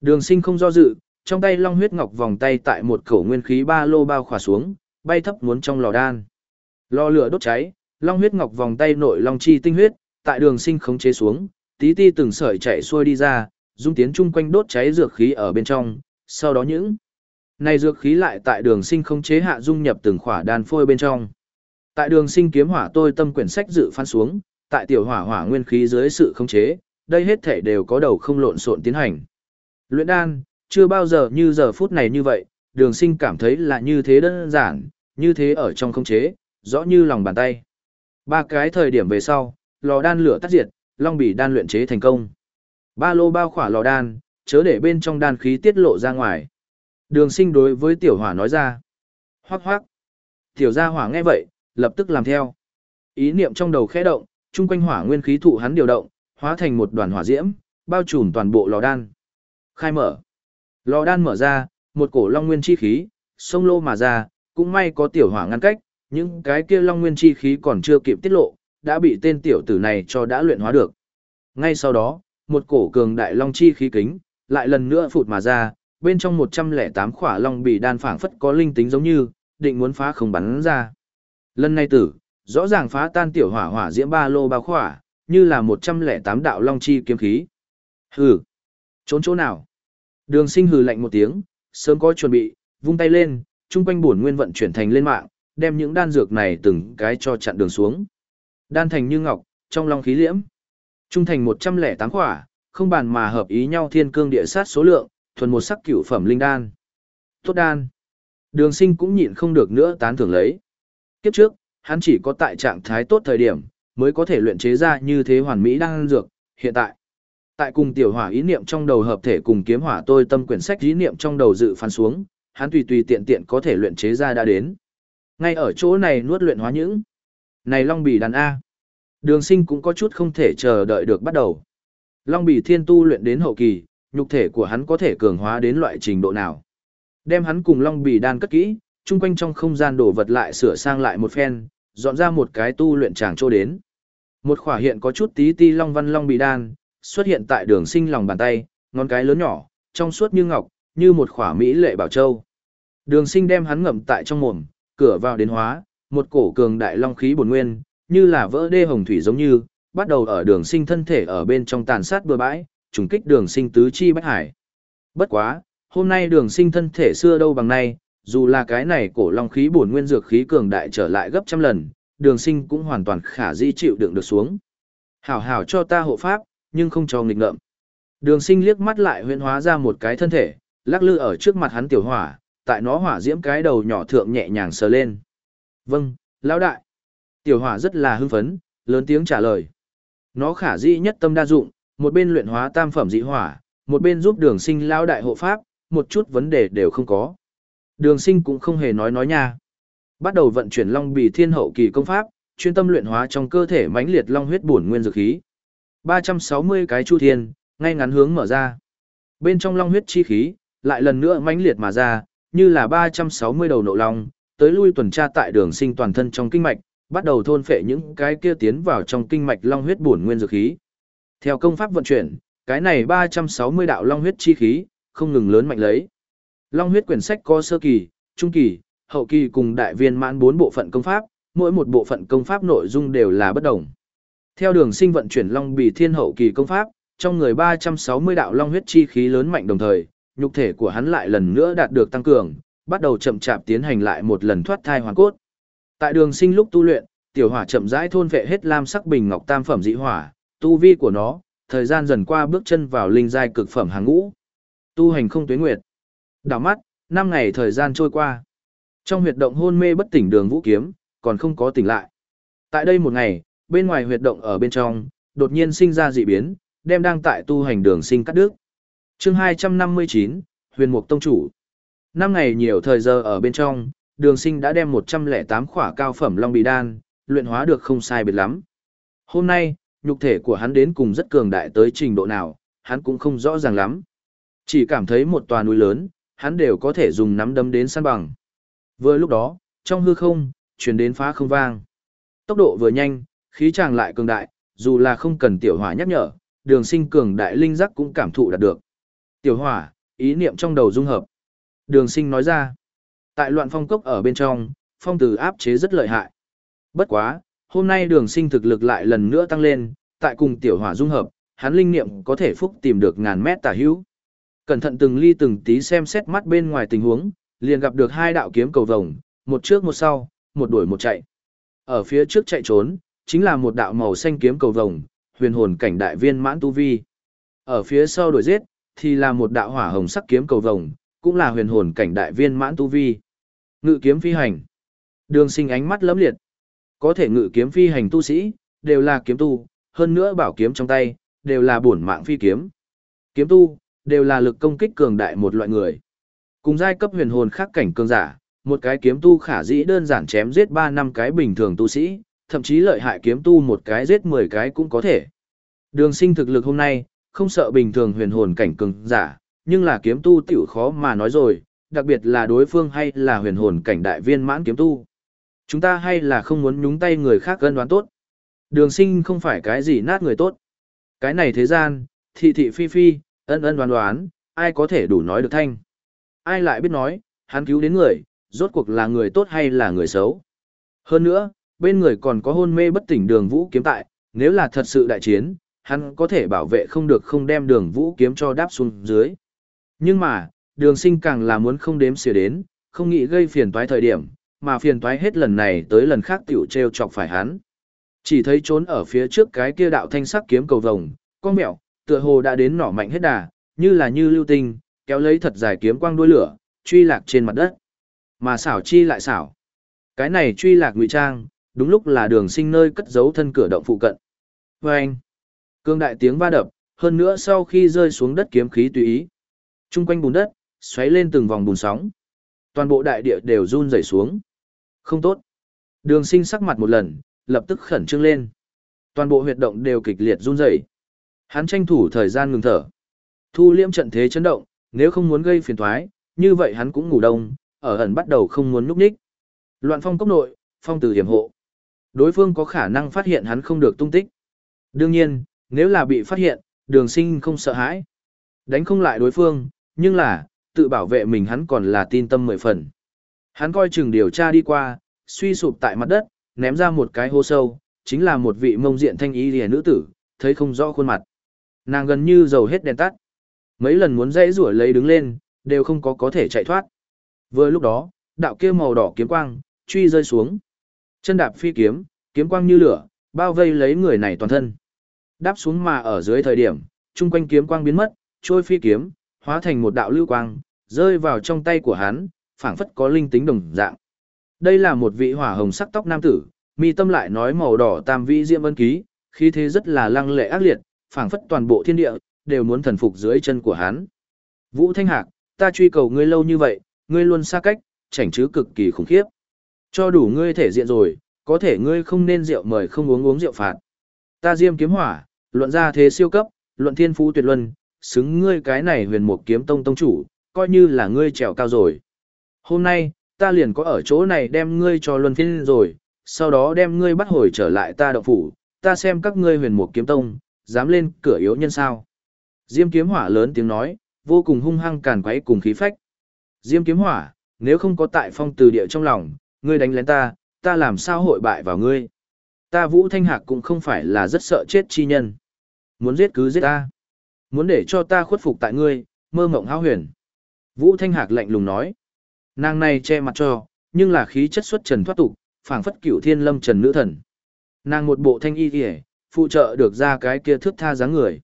Đường sinh không do dự, trong tay long huyết ngọc vòng tay tại một khẩu nguyên khí ba lô bao khỏa xuống, bay thấp muốn trong lò đan. Lò lửa đốt cháy, long huyết ngọc vòng tay nội long chi tinh huyết, tại đường sinh khống chế xuống, tí ti từng sợi chạy xuôi đi ra, dung tiến chung quanh đốt cháy dược khí ở bên trong, sau đó những này dược khí lại tại đường sinh không chế hạ dung nhập từng khỏa đan phôi bên trong. Tại đường sinh kiếm hỏa tôi tâm quyển sách dự phán xuống, tại tiểu hỏa hỏa nguyên khí dưới sự không chế, đây hết thể đều có đầu không lộn xộn tiến hành. Luyện đan, chưa bao giờ như giờ phút này như vậy, đường sinh cảm thấy là như thế đơn giản, như thế ở trong không chế, rõ như lòng bàn tay. Ba cái thời điểm về sau, lò đan lửa tắt diệt, long bì đan luyện chế thành công. Ba lô bao khỏa lò đan, chớ để bên trong đan khí tiết lộ ra ngoài. Đường sinh đối với tiểu hỏa nói ra. Hoác hoác. Tiểu gia hỏa nghe vậy, lập tức làm theo. Ý niệm trong đầu khẽ động, chung quanh hỏa nguyên khí thụ hắn điều động, hóa thành một đoàn hỏa diễm, bao trùm toàn bộ lò đan. Khai mở. Lò đan mở ra, một cổ long nguyên chi khí, sông lô mà ra, cũng may có tiểu hỏa ngăn cách, những cái kia long nguyên chi khí còn chưa kịp tiết lộ, đã bị tên tiểu tử này cho đã luyện hóa được. Ngay sau đó, một cổ cường đại long chi khí kính, lại lần nữa phụt mà ra, bên trong 108 khỏa long bị đan phảng phất có linh tính giống như, định muốn phá không bắn ra. Lần này tử, rõ ràng phá tan tiểu hỏa hỏa diễm ba lô bao khỏa, như là 108 đạo long chi kiếm khí. Hừ, trốn chỗ nào? Đường sinh hừ lạnh một tiếng, sớm có chuẩn bị, vung tay lên, trung quanh bổn nguyên vận chuyển thành lên mạng, đem những đan dược này từng cái cho chặn đường xuống. Đan thành như ngọc, trong long khí liễm. Trung thành 108 khỏa, không bàn mà hợp ý nhau thiên cương địa sát số lượng, thuần một sắc cửu phẩm linh đan. Tốt đan. Đường sinh cũng nhịn không được nữa tán thưởng lấy. Kiếp trước, hắn chỉ có tại trạng thái tốt thời điểm, mới có thể luyện chế ra như thế hoàn mỹ đan dược, hiện tại. Tại cùng tiểu hỏa ý niệm trong đầu hợp thể cùng kiếm hỏa tôi tâm quyển sách ý niệm trong đầu dự phán xuống, hắn tùy tùy tiện tiện có thể luyện chế ra đã đến. Ngay ở chỗ này nuốt luyện hóa những. Này Long Bì đàn A. Đường sinh cũng có chút không thể chờ đợi được bắt đầu. Long Bỉ thiên tu luyện đến hậu kỳ, nhục thể của hắn có thể cường hóa đến loại trình độ nào. Đem hắn cùng Long Bỉ đan cất kỹ, chung quanh trong không gian đổ vật lại sửa sang lại một phen, dọn ra một cái tu luyện tràng trô đến. Một khỏa hiện có chút tí ti long văn long Bỉ đan, xuất hiện tại đường sinh lòng bàn tay, ngón cái lớn nhỏ, trong suốt như ngọc, như một khỏa mỹ lệ bảo châu. Đường sinh đem hắn ngậm tại trong mồm, cửa vào đến hóa, một cổ cường đại long khí bổn nguyên, như là vỡ đê hồng thủy giống như, bắt đầu ở đường sinh thân thể ở bên trong tàn sát bừa bãi, trùng kích đường sinh tứ chi bách hải. Bất quá, hôm nay đường sinh thân thể xưa đâu bằng nay, dù là cái này cổ long khí bổn nguyên dược khí cường đại trở lại gấp trăm lần, đường sinh cũng hoàn toàn khả di chịu đựng được xuống. Hảo hảo cho ta hộ pháp, nhưng không cho nghịch ngợm. Đường sinh liếc mắt lại huyễn hóa ra một cái thân thể, lắc lư ở trước mặt hắn tiểu hỏa, tại nó hỏa diễm cái đầu nhỏ thượng nhẹ nhàng sờ lên. Vâng, lão đại. Tiểu hỏa rất là hưng phấn, lớn tiếng trả lời. Nó khả di nhất tâm đa dụng, một bên luyện hóa tam phẩm dị hỏa, một bên giúp đường sinh lao đại hộ pháp, một chút vấn đề đều không có. Đường sinh cũng không hề nói nói nha. Bắt đầu vận chuyển long bì thiên hậu kỳ công pháp, chuyên tâm luyện hóa trong cơ thể mãnh liệt long huyết bổn nguyên dược khí. 360 cái chu thiên, ngay ngắn hướng mở ra. Bên trong long huyết chi khí, lại lần nữa mãnh liệt mà ra, như là 360 đầu nộ long, tới lui tuần tra tại đường sinh toàn thân trong kinh mạch, bắt đầu thôn phệ những cái kia tiến vào trong kinh mạch long huyết bổn nguyên dược khí. Theo công pháp vận chuyển, cái này 360 đạo long huyết chi khí, không ngừng lớn mạnh lấy. Long huyết quyển sách có sơ kỳ, trung kỳ, hậu kỳ cùng đại viên mãn bốn bộ phận công pháp, mỗi một bộ phận công pháp nội dung đều là bất đồng. Theo đường sinh vận chuyển long bì thiên hậu kỳ công pháp, trong người 360 đạo long huyết chi khí lớn mạnh đồng thời, nhục thể của hắn lại lần nữa đạt được tăng cường, bắt đầu chậm chạp tiến hành lại một lần thoát thai hoàn cốt. Tại đường sinh lúc tu luyện, tiểu hỏa chậm rãi thôn vệ hết lam sắc bình ngọc tam phẩm dị hỏa, tu vi của nó, thời gian dần qua bước chân vào linh giai cực phẩm hàng ngũ. Tu hành không tuyến nguyệt. Đảo mắt, 5 ngày thời gian trôi qua. Trong huyệt động hôn mê bất tỉnh đường vũ kiếm, còn không có tỉnh lại. Tại đây một ngày, bên ngoài huyệt động ở bên trong, đột nhiên sinh ra dị biến, đem đang tại tu hành đường sinh cắt đứt. chương 259, huyền mục tông chủ. Năm ngày nhiều thời giờ ở bên trong, đường sinh đã đem 108 khỏa cao phẩm long bì đan, luyện hóa được không sai biệt lắm. Hôm nay, nhục thể của hắn đến cùng rất cường đại tới trình độ nào, hắn cũng không rõ ràng lắm. Chỉ cảm thấy một tòa núi lớn, hắn đều có thể dùng nắm đấm đến săn bằng. Vừa lúc đó, trong hư không, chuyển đến phá không vang. Tốc độ vừa nhanh, khí tràng lại cường đại, dù là không cần tiểu hỏa nhắc nhở, đường sinh cường đại linh giác cũng cảm thụ đạt được. Tiểu hỏa, ý niệm trong đầu dung hợp. Đường sinh nói ra, tại loạn phong cốc ở bên trong, phong tử áp chế rất lợi hại. Bất quá, hôm nay đường sinh thực lực lại lần nữa tăng lên, tại cùng tiểu hỏa dung hợp, hắn linh niệm có thể phúc tìm được ngàn mét tả hữu. Cẩn thận từng ly từng tí xem xét mắt bên ngoài tình huống, liền gặp được hai đạo kiếm cầu vồng, một trước một sau, một đuổi một chạy. Ở phía trước chạy trốn, chính là một đạo màu xanh kiếm cầu vồng, huyền hồn cảnh đại viên mãn tu vi. Ở phía sau đuổi giết, thì là một đạo hỏa hồng sắc kiếm cầu vồng, cũng là huyền hồn cảnh đại viên mãn tu vi. Ngự kiếm phi hành. Đường sinh ánh mắt lấm liệt. Có thể ngự kiếm phi hành tu sĩ, đều là kiếm tu, hơn nữa bảo kiếm trong tay, đều là bổn mạng phi kiếm. Kiếm tu, đều là lực công kích cường đại một loại người. Cùng giai cấp huyền hồn khác cảnh cường giả, một cái kiếm tu khả dĩ đơn giản chém giết 3 năm cái bình thường tu sĩ, thậm chí lợi hại kiếm tu một cái giết 10 cái cũng có thể. Đường sinh thực lực hôm nay, không sợ bình thường huyền hồn cảnh cường giả, nhưng là kiếm tu tiểu khó mà nói rồi, đặc biệt là đối phương hay là huyền hồn cảnh đại viên mãn kiếm tu. Chúng ta hay là không muốn nhúng tay người khác gân đoán tốt. Đường sinh không phải cái gì nát người tốt. Cái này thế gian, thị thị phi phi, ân ân đoán đoán, ai có thể đủ nói được thanh. Ai lại biết nói, hắn cứu đến người, rốt cuộc là người tốt hay là người xấu. Hơn nữa, bên người còn có hôn mê bất tỉnh đường vũ kiếm tại, nếu là thật sự đại chiến, hắn có thể bảo vệ không được không đem đường vũ kiếm cho đáp xuống dưới. Nhưng mà, đường sinh càng là muốn không đếm xỉa đến, không nghĩ gây phiền toái thời điểm, mà phiền toái hết lần này tới lần khác tiểu treo chọc phải hắn. Chỉ thấy trốn ở phía trước cái kia đạo thanh sắc kiếm cầu vồng, con mẹo, tựa hồ đã đến nỏ mạnh hết đà, như là như lưu tinh, kéo lấy thật dài kiếm quang đuôi lửa, truy lạc trên mặt đất. Mà xảo chi lại xảo. Cái này truy lạc ngụy trang, đúng lúc là đường sinh nơi cất giấu thân cửa động phụ cận. Vâng! cương đại tiếng va đập, hơn nữa sau khi rơi xuống đất kiếm khí tùy ý. Trung quanh bùn đất, xoáy lên từng vòng bùn sóng. Toàn bộ đại địa đều run rẩy xuống. Không tốt. Đường sinh sắc mặt một lần, lập tức khẩn trương lên. Toàn bộ huyệt động đều kịch liệt run rẩy. Hắn tranh thủ thời gian ngừng thở. Thu liễm trận thế chấn động, nếu không muốn gây phiền toái, như vậy hắn cũng ngủ đông, ở ẩn bắt đầu không muốn núp ních. Loạn phong cốc nội, phong từ hiểm hộ. Đối phương có khả năng phát hiện hắn không được tung tích. Đương nhiên, nếu là bị phát hiện, đường sinh không sợ hãi. Đánh không lại đối phương, nhưng là, tự bảo vệ mình hắn còn là tin tâm mười phần. Hắn coi chừng điều tra đi qua, suy sụp tại mặt đất, ném ra một cái hô sâu, chính là một vị mông diện thanh ý lìa nữ tử, thấy không rõ khuôn mặt. Nàng gần như dầu hết đèn tắt. Mấy lần muốn dãy rủa lấy đứng lên, đều không có có thể chạy thoát. Vừa lúc đó, đạo kia màu đỏ kiếm quang, truy rơi xuống. Chân đạp phi kiếm, kiếm quang như lửa, bao vây lấy người này toàn thân. Đáp xuống mà ở dưới thời điểm, chung quanh kiếm quang biến mất, trôi phi kiếm, hóa thành một đạo lưu quang, rơi vào trong tay của hắn, phảng phất có linh tính đồng dạng. Đây là một vị hỏa hồng sắc tóc nam tử, mi tâm lại nói màu đỏ tam vĩ diêm ân ký, khí thế rất là lăng lệ ác liệt, phảng phất toàn bộ thiên địa đều muốn thần phục dưới chân của hắn. Vũ Thanh Hạc, ta truy cầu ngươi lâu như vậy, ngươi luôn xa cách, chảnh chứ cực kỳ khủng khiếp. Cho đủ ngươi thể diện rồi, có thể ngươi không nên rượu mời không uống uống rượu phạt. Ta diêm kiếm hỏa, luận ra thế siêu cấp, luận thiên phú tuyệt luân, xứng ngươi cái này huyền mục kiếm tông tông chủ, coi như là ngươi trèo cao rồi. Hôm nay, ta liền có ở chỗ này đem ngươi cho luân phiên rồi, sau đó đem ngươi bắt hồi trở lại ta động phủ, ta xem các ngươi huyền mục kiếm tông, dám lên cửa yếu nhân sao. Diêm kiếm hỏa lớn tiếng nói, vô cùng hung hăng càn quấy cùng khí phách. Diêm kiếm hỏa, nếu không có tại phong từ địa trong lòng, ngươi đánh lén ta, ta làm sao hội bại vào ngươi. Ta Vũ Thanh Hạc cũng không phải là rất sợ chết chi nhân. Muốn giết cứ giết ta. Muốn để cho ta khuất phục tại ngươi, mơ mộng hao huyền. Vũ Thanh Hạc lạnh lùng nói. Nàng này che mặt cho, nhưng là khí chất xuất trần thoát tục, phảng phất cửu thiên lâm trần nữ thần. Nàng một bộ thanh y kìa, phụ trợ được ra cái kia thước tha dáng người.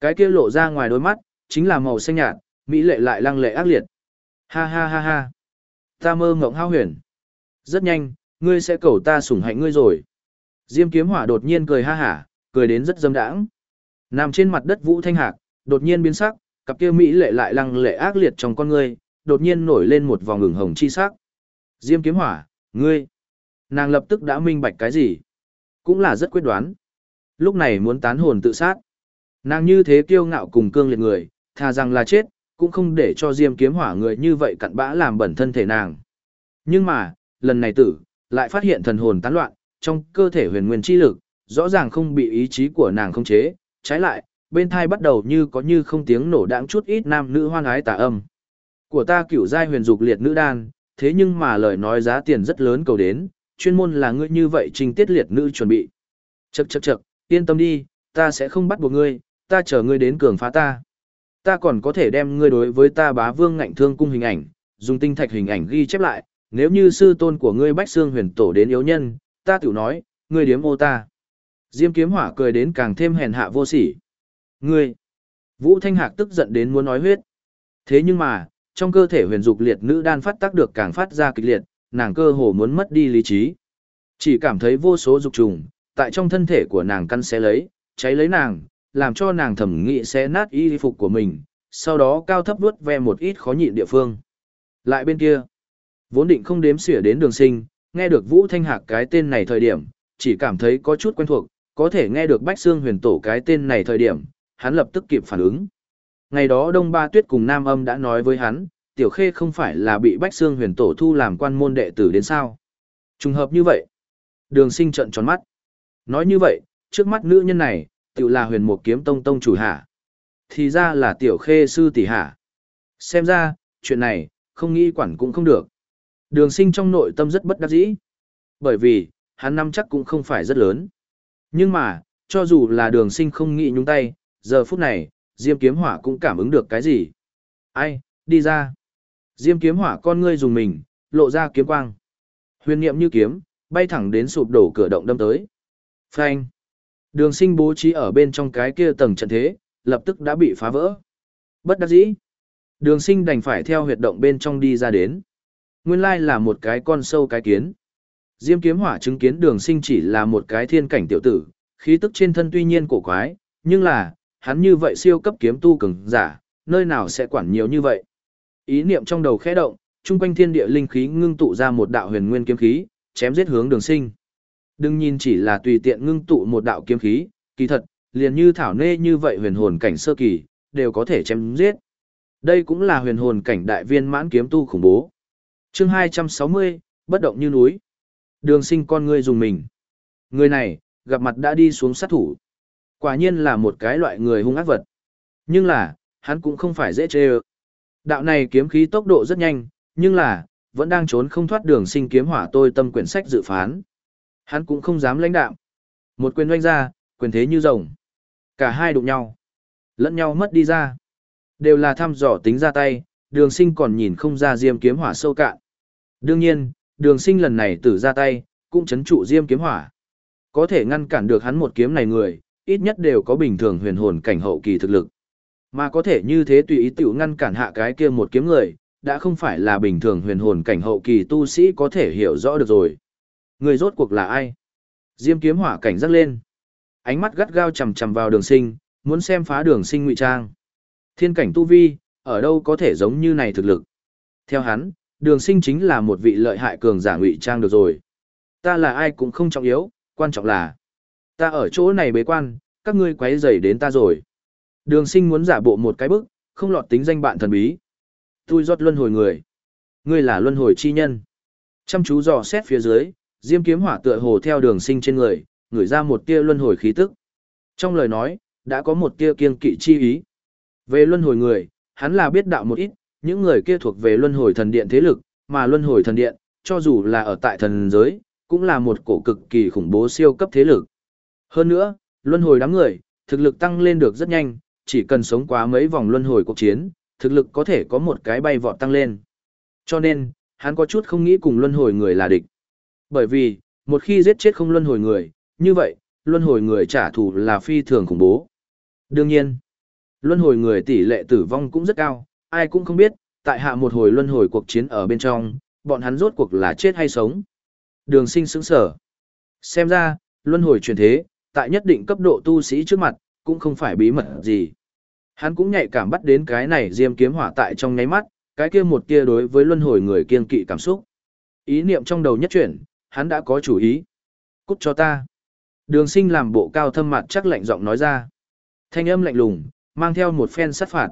Cái kia lộ ra ngoài đôi mắt, chính là màu xanh nhạt, mỹ lệ lại lăng lệ ác liệt. Ha ha ha ha. Ta mơ ngộng hao huyền. Rất nhanh, ngươi sẽ cầu ta sủng hạnh ngươi rồi. Diêm kiếm hỏa đột nhiên cười ha hả, cười đến rất dâm đãng. Nằm trên mặt đất Vũ Thanh Hạc, đột nhiên biến sắc, cặp kia mỹ lệ lại lăng lệ ác liệt trong con ngươi, đột nhiên nổi lên một vòng ửng hồng chi sắc. Diêm kiếm hỏa, ngươi. Nàng lập tức đã minh bạch cái gì? Cũng là rất quyết đoán. Lúc này muốn tán hồn tự sát. Nàng như thế kiêu ngạo cùng cương liệt người, thà rằng là chết, cũng không để cho diêm kiếm hỏa người như vậy cặn bã làm bẩn thân thể nàng. Nhưng mà, lần này tử, lại phát hiện thần hồn tán loạn, trong cơ thể huyền nguyên chi lực, rõ ràng không bị ý chí của nàng khống chế, trái lại, bên thai bắt đầu như có như không tiếng nổ đáng chút ít nam nữ hoan ái tà âm. Của ta cửu giai huyền dục liệt nữ đan, thế nhưng mà lời nói giá tiền rất lớn cầu đến, chuyên môn là ngươi như vậy trình tiết liệt nữ chuẩn bị. Chậc chậc chậc, yên tâm đi, ta sẽ không bắt buộc ngươi, ta chờ ngươi đến cường phá ta. Ta còn có thể đem ngươi đối với ta bá vương ngạnh thương cung hình ảnh, dùng tinh thạch hình ảnh ghi chép lại, nếu như sư tôn của ngươi bách xương huyền tổ đến yếu nhân, ta tiểu nói, ngươi điếm ô ta. Diêm kiếm hỏa cười đến càng thêm hèn hạ vô sỉ. Ngươi! Vũ Thanh Hạc tức giận đến muốn nói huyết. Thế nhưng mà, trong cơ thể huyền dục liệt nữ đan phát tác được càng phát ra kịch liệt, nàng cơ hồ muốn mất đi lý trí. Chỉ cảm thấy vô số dục trùng, tại trong thân thể của nàng căn xé lấy, cháy lấy nàng, làm cho nàng thẩm nghị sẽ nát y phục của mình, sau đó cao thấp đuốt ve một ít khó nhịn địa phương. Lại bên kia, vốn định không đếm xỉa đến đường sinh, nghe được Vũ Thanh Hạc cái tên này thời điểm, chỉ cảm thấy có chút quen thuộc, có thể nghe được Bách Sương huyền tổ cái tên này thời điểm, hắn lập tức kịp phản ứng. Ngày đó Đông Ba Tuyết cùng Nam Âm đã nói với hắn, Tiểu Khê không phải là bị Bách xương huyền tổ thu làm quan môn đệ tử đến sao. Trùng hợp như vậy. Đường sinh trận tròn mắt. Nói như vậy, trước mắt nữ nhân này, tự là huyền một kiếm tông tông chủ hả? Thì ra là Tiểu Khê sư tỷ hả? Xem ra, chuyện này, không nghĩ quản cũng không được. Đường sinh trong nội tâm rất bất đắc dĩ. Bởi vì, hắn năm chắc cũng không phải rất lớn. Nhưng mà, cho dù là đường sinh không nghĩ nhúng tay, giờ phút này, Diêm kiếm hỏa cũng cảm ứng được cái gì. Ai, đi ra. Diêm kiếm hỏa con ngươi dùng mình, lộ ra kiếm quang. Huyền niệm như kiếm, bay thẳng đến sụp đổ cửa động đâm tới. Phanh. Đường sinh bố trí ở bên trong cái kia tầng trận thế, lập tức đã bị phá vỡ. Bất đắc dĩ. Đường sinh đành phải theo huyệt động bên trong đi ra đến. Nguyên lai là một cái con sâu cái kiến. Diêm kiếm hỏa chứng kiến đường sinh chỉ là một cái thiên cảnh tiểu tử, khí tức trên thân tuy nhiên cổ quái, nhưng là, hắn như vậy siêu cấp kiếm tu cường giả, nơi nào sẽ quản nhiều như vậy. Ý niệm trong đầu khẽ động, trung quanh thiên địa linh khí ngưng tụ ra một đạo huyền nguyên kiếm khí, chém giết hướng đường sinh. Đừng nhìn chỉ là tùy tiện ngưng tụ một đạo kiếm khí, kỳ thật, liền như thảo nê như vậy huyền hồn cảnh sơ kỳ, đều có thể chém giết. Đây cũng là huyền hồn cảnh đại viên mãn kiếm tu khủng bố. chương 260, bất động như núi. Đường sinh con người dùng mình. Người này, gặp mặt đã đi xuống sát thủ. Quả nhiên là một cái loại người hung ác vật. Nhưng là, hắn cũng không phải dễ chê ơ. Đạo này kiếm khí tốc độ rất nhanh, nhưng là, vẫn đang trốn không thoát đường sinh kiếm hỏa tôi tâm quyển sách dự phán. Hắn cũng không dám lãnh đạo. Một quyền doanh ra, quyền thế như rồng. Cả hai đụng nhau. Lẫn nhau mất đi ra. Đều là thăm dò tính ra tay, đường sinh còn nhìn không ra diêm kiếm hỏa sâu cạn. Đương nhiên, đường sinh lần này tử ra tay, cũng chấn trụ diêm kiếm hỏa. Có thể ngăn cản được hắn một kiếm này người, ít nhất đều có bình thường huyền hồn cảnh hậu kỳ thực lực. Mà có thể như thế tùy ý tiểu ngăn cản hạ cái kia một kiếm người, đã không phải là bình thường huyền hồn cảnh hậu kỳ tu sĩ có thể hiểu rõ được rồi. Người rốt cuộc là ai? Diêm kiếm hỏa cảnh rắc lên. Ánh mắt gắt gao chầm chầm vào đường sinh, muốn xem phá đường sinh ngụy trang. Thiên cảnh tu vi, ở đâu có thể giống như này thực lực. Theo hắn, đường sinh chính là một vị lợi hại cường giả ngụy trang được rồi. Ta là ai cũng không trọng yếu, quan trọng là ta ở chỗ này bế quan, các ngươi quấy rầy đến ta rồi. Đường sinh muốn giả bộ một cái bức, không lọt tính danh bạn thần bí. Tôi giọt luân hồi người. Ngươi là luân hồi chi nhân. Chăm chú dò xét phía dưới, diêm kiếm hỏa tựa hồ theo đường sinh trên người, ngửi ra một tia luân hồi khí tức. Trong lời nói, đã có một tia kiên kỵ chi ý. Về luân hồi người, hắn là biết đạo một ít, những người kia thuộc về luân hồi thần điện thế lực, mà luân hồi thần điện, cho dù là ở tại thần giới, cũng là một cổ cực kỳ khủng bố siêu cấp thế lực. Hơn nữa, luân hồi đám người, thực lực tăng lên được rất nhanh, chỉ cần sống quá mấy vòng luân hồi cuộc chiến, thực lực có thể có một cái bay vọt tăng lên. Cho nên, hắn có chút không nghĩ cùng luân hồi người là địch. Bởi vì, một khi giết chết không luân hồi người, như vậy, luân hồi người trả thù là phi thường khủng bố. Đương nhiên, luân hồi người tỷ lệ tử vong cũng rất cao, ai cũng không biết, tại hạ một hồi luân hồi cuộc chiến ở bên trong, bọn hắn rốt cuộc là chết hay sống. Đường sinh sững sở. Xem ra, luân hồi truyền thế, tại nhất định cấp độ tu sĩ trước mặt, cũng không phải bí mật gì. Hắn cũng nhạy cảm bắt đến cái này diêm kiếm hỏa tại trong nháy mắt, cái kia một kia đối với luân hồi người kiên kỵ cảm xúc. Ý niệm trong đầu nhất chuyển, hắn đã có chủ ý. Cút cho ta. Đường sinh làm bộ cao thâm mặt chắc lạnh giọng nói ra. Thanh âm lạnh lùng, mang theo một phen sát phạt.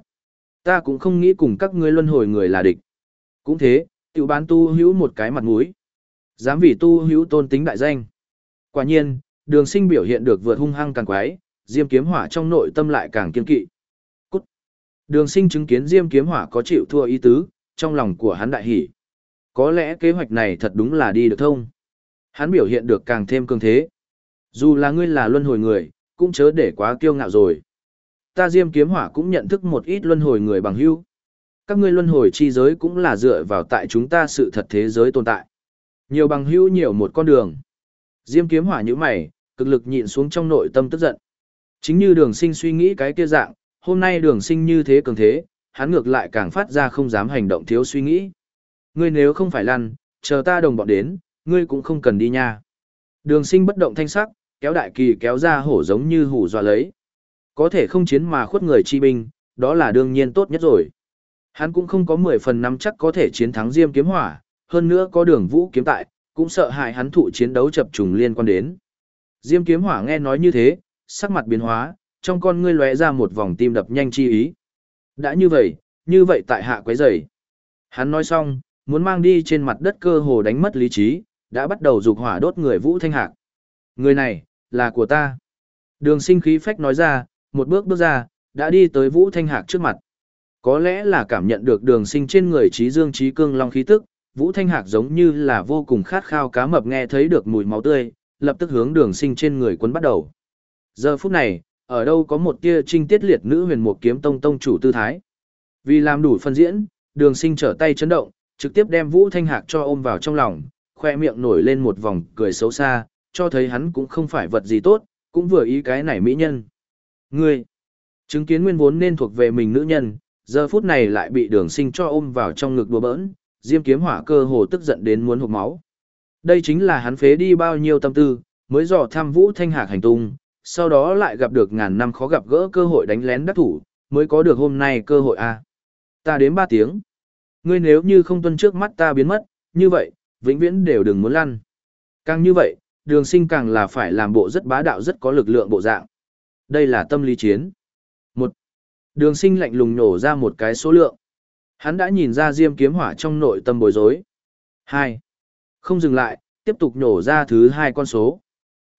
Ta cũng không nghĩ cùng các ngươi luân hồi người là địch. Cũng thế, tiểu bán tu hữu một cái mặt mũi. Dám vì tu hữu tôn tính đại danh. Quả nhiên, đường sinh biểu hiện được vượt hung hăng càng quái, diêm kiếm hỏa trong nội tâm lại càng kiên kỵ. Cút. Đường sinh chứng kiến diêm kiếm hỏa có chịu thua ý tứ, trong lòng của hắn đại hỷ. Có lẽ kế hoạch này thật đúng là đi được thông. Hắn biểu hiện được càng thêm cường thế. Dù là ngươi là luân hồi người, cũng chớ để quá kiêu ngạo rồi. Ta Diêm Kiếm Hỏa cũng nhận thức một ít luân hồi người bằng hữu. Các ngươi luân hồi chi giới cũng là dựa vào tại chúng ta sự thật thế giới tồn tại. Nhiều bằng hữu nhiều một con đường. Diêm Kiếm Hỏa như mày, cực lực nhịn xuống trong nội tâm tức giận. Chính như đường sinh suy nghĩ cái kia dạng, hôm nay đường sinh như thế cường thế, hắn ngược lại càng phát ra không dám hành động thiếu suy nghĩ. Ngươi nếu không phải lăn, chờ ta đồng bọn đến, ngươi cũng không cần đi nha. Đường sinh bất động thanh sắc, kéo đại kỳ kéo ra hổ giống như hủ dọa lấy. Có thể không chiến mà khuất người chi binh, đó là đương nhiên tốt nhất rồi. Hắn cũng không có 10 phần năm chắc có thể chiến thắng Diêm kiếm hỏa, hơn nữa có đường vũ kiếm tại, cũng sợ hại hắn thụ chiến đấu chập trùng liên quan đến. Diêm kiếm hỏa nghe nói như thế, sắc mặt biến hóa, trong con ngươi lóe ra một vòng tim đập nhanh chi ý. Đã như vậy, như vậy tại hạ quấy rầy. Hắn nói xong, muốn mang đi trên mặt đất cơ hồ đánh mất lý trí, đã bắt đầu dục hỏa đốt người Vũ Thanh Hạc. Người này, là của ta. Đường sinh khí phách nói ra, một bước bước ra, đã đi tới Vũ Thanh Hạc trước mặt. Có lẽ là cảm nhận được đường sinh trên người trí dương trí cương long khí tức, Vũ Thanh Hạc giống như là vô cùng khát khao cá mập nghe thấy được mùi máu tươi, lập tức hướng đường sinh trên người quấn bắt đầu. Giờ phút này, ở đâu có một tia trinh tiết liệt nữ huyền một kiếm tông tông chủ tư thái. Vì làm đủ phân diễn, đường sinh trở tay chấn động, trực tiếp đem Vũ Thanh Hạc cho ôm vào trong lòng, khoe miệng nổi lên một vòng cười xấu xa, cho thấy hắn cũng không phải vật gì tốt, cũng vừa ý cái này mỹ nhân. Ngươi, chứng kiến nguyên vốn nên thuộc về mình nữ nhân, giờ phút này lại bị đường sinh cho ôm vào trong ngực đùa bỡn, diêm kiếm hỏa cơ hồ tức giận đến muốn hụt máu. Đây chính là hắn phế đi bao nhiêu tâm tư, mới dò thăm Vũ Thanh Hạc hành tung, sau đó lại gặp được ngàn năm khó gặp gỡ cơ hội đánh lén đắc thủ, mới có được hôm nay cơ hội a. À. Ta đến 3 tiếng. Ngươi nếu như không tuân trước mắt ta biến mất, như vậy, vĩnh viễn đều đừng muốn lăn. Càng như vậy, đường sinh càng là phải làm bộ rất bá đạo rất có lực lượng bộ dạng. Đây là tâm lý chiến. một Đường sinh lạnh lùng nổ ra một cái số lượng. Hắn đã nhìn ra diêm kiếm hỏa trong nội tâm bối rối. Hai. Không dừng lại, tiếp tục nhổ ra thứ hai con số.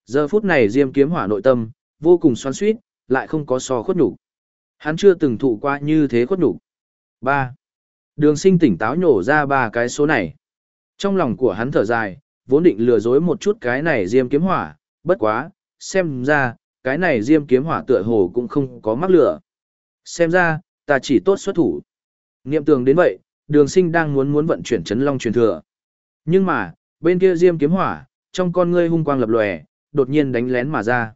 Giờ phút này diêm kiếm hỏa nội tâm, vô cùng xoắn xuýt, lại không có so khuất nhục Hắn chưa từng thụ qua như thế khuất nhục 3. Đường sinh tỉnh táo nhổ ra ba cái số này. Trong lòng của hắn thở dài, vốn định lừa dối một chút cái này diêm kiếm hỏa, bất quá, xem ra, cái này diêm kiếm hỏa tựa hồ cũng không có mắc lửa. Xem ra, ta chỉ tốt xuất thủ. Niệm tường đến vậy, đường sinh đang muốn muốn vận chuyển chấn long truyền thừa. Nhưng mà, bên kia diêm kiếm hỏa, trong con ngươi hung quang lập lòe, đột nhiên đánh lén mà ra.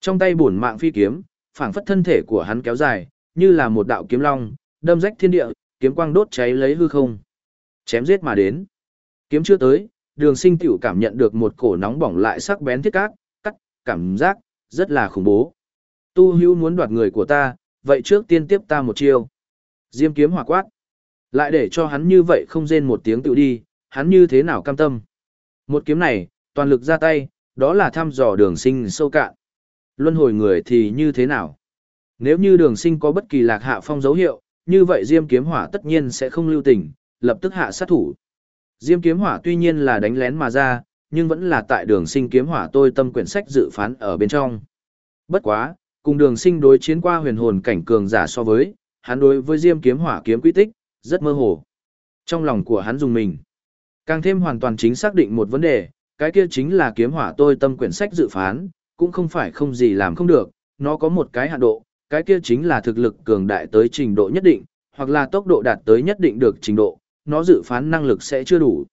Trong tay bổn mạng phi kiếm, phảng phất thân thể của hắn kéo dài, như là một đạo kiếm long, đâm rách thiên địa, kiếm quang đốt cháy lấy hư không. Chém giết mà đến. Kiếm chưa tới, đường sinh tiểu cảm nhận được một cổ nóng bỏng lại sắc bén thiết cát, cắt, cảm giác, rất là khủng bố. Tu hữu muốn đoạt người của ta, vậy trước tiên tiếp ta một chiêu. Diêm kiếm hỏa quát. Lại để cho hắn như vậy không rên một tiếng tự đi, hắn như thế nào cam tâm. Một kiếm này, toàn lực ra tay, đó là thăm dò đường sinh sâu cạn. Luân hồi người thì như thế nào? Nếu như đường sinh có bất kỳ lạc hạ phong dấu hiệu, như vậy Diêm kiếm hỏa tất nhiên sẽ không lưu tình, lập tức hạ sát thủ. Diêm kiếm hỏa tuy nhiên là đánh lén mà ra, nhưng vẫn là tại đường sinh kiếm hỏa tôi tâm quyển sách dự phán ở bên trong. Bất quá, cùng đường sinh đối chiến qua huyền hồn cảnh cường giả so với, hắn đối với Diêm kiếm hỏa kiếm quy tích, rất mơ hồ. Trong lòng của hắn dùng mình, càng thêm hoàn toàn chính xác định một vấn đề, cái kia chính là kiếm hỏa tôi tâm quyển sách dự phán, cũng không phải không gì làm không được, nó có một cái hạn độ, cái kia chính là thực lực cường đại tới trình độ nhất định, hoặc là tốc độ đạt tới nhất định được trình độ, nó dự phán năng lực sẽ chưa đủ.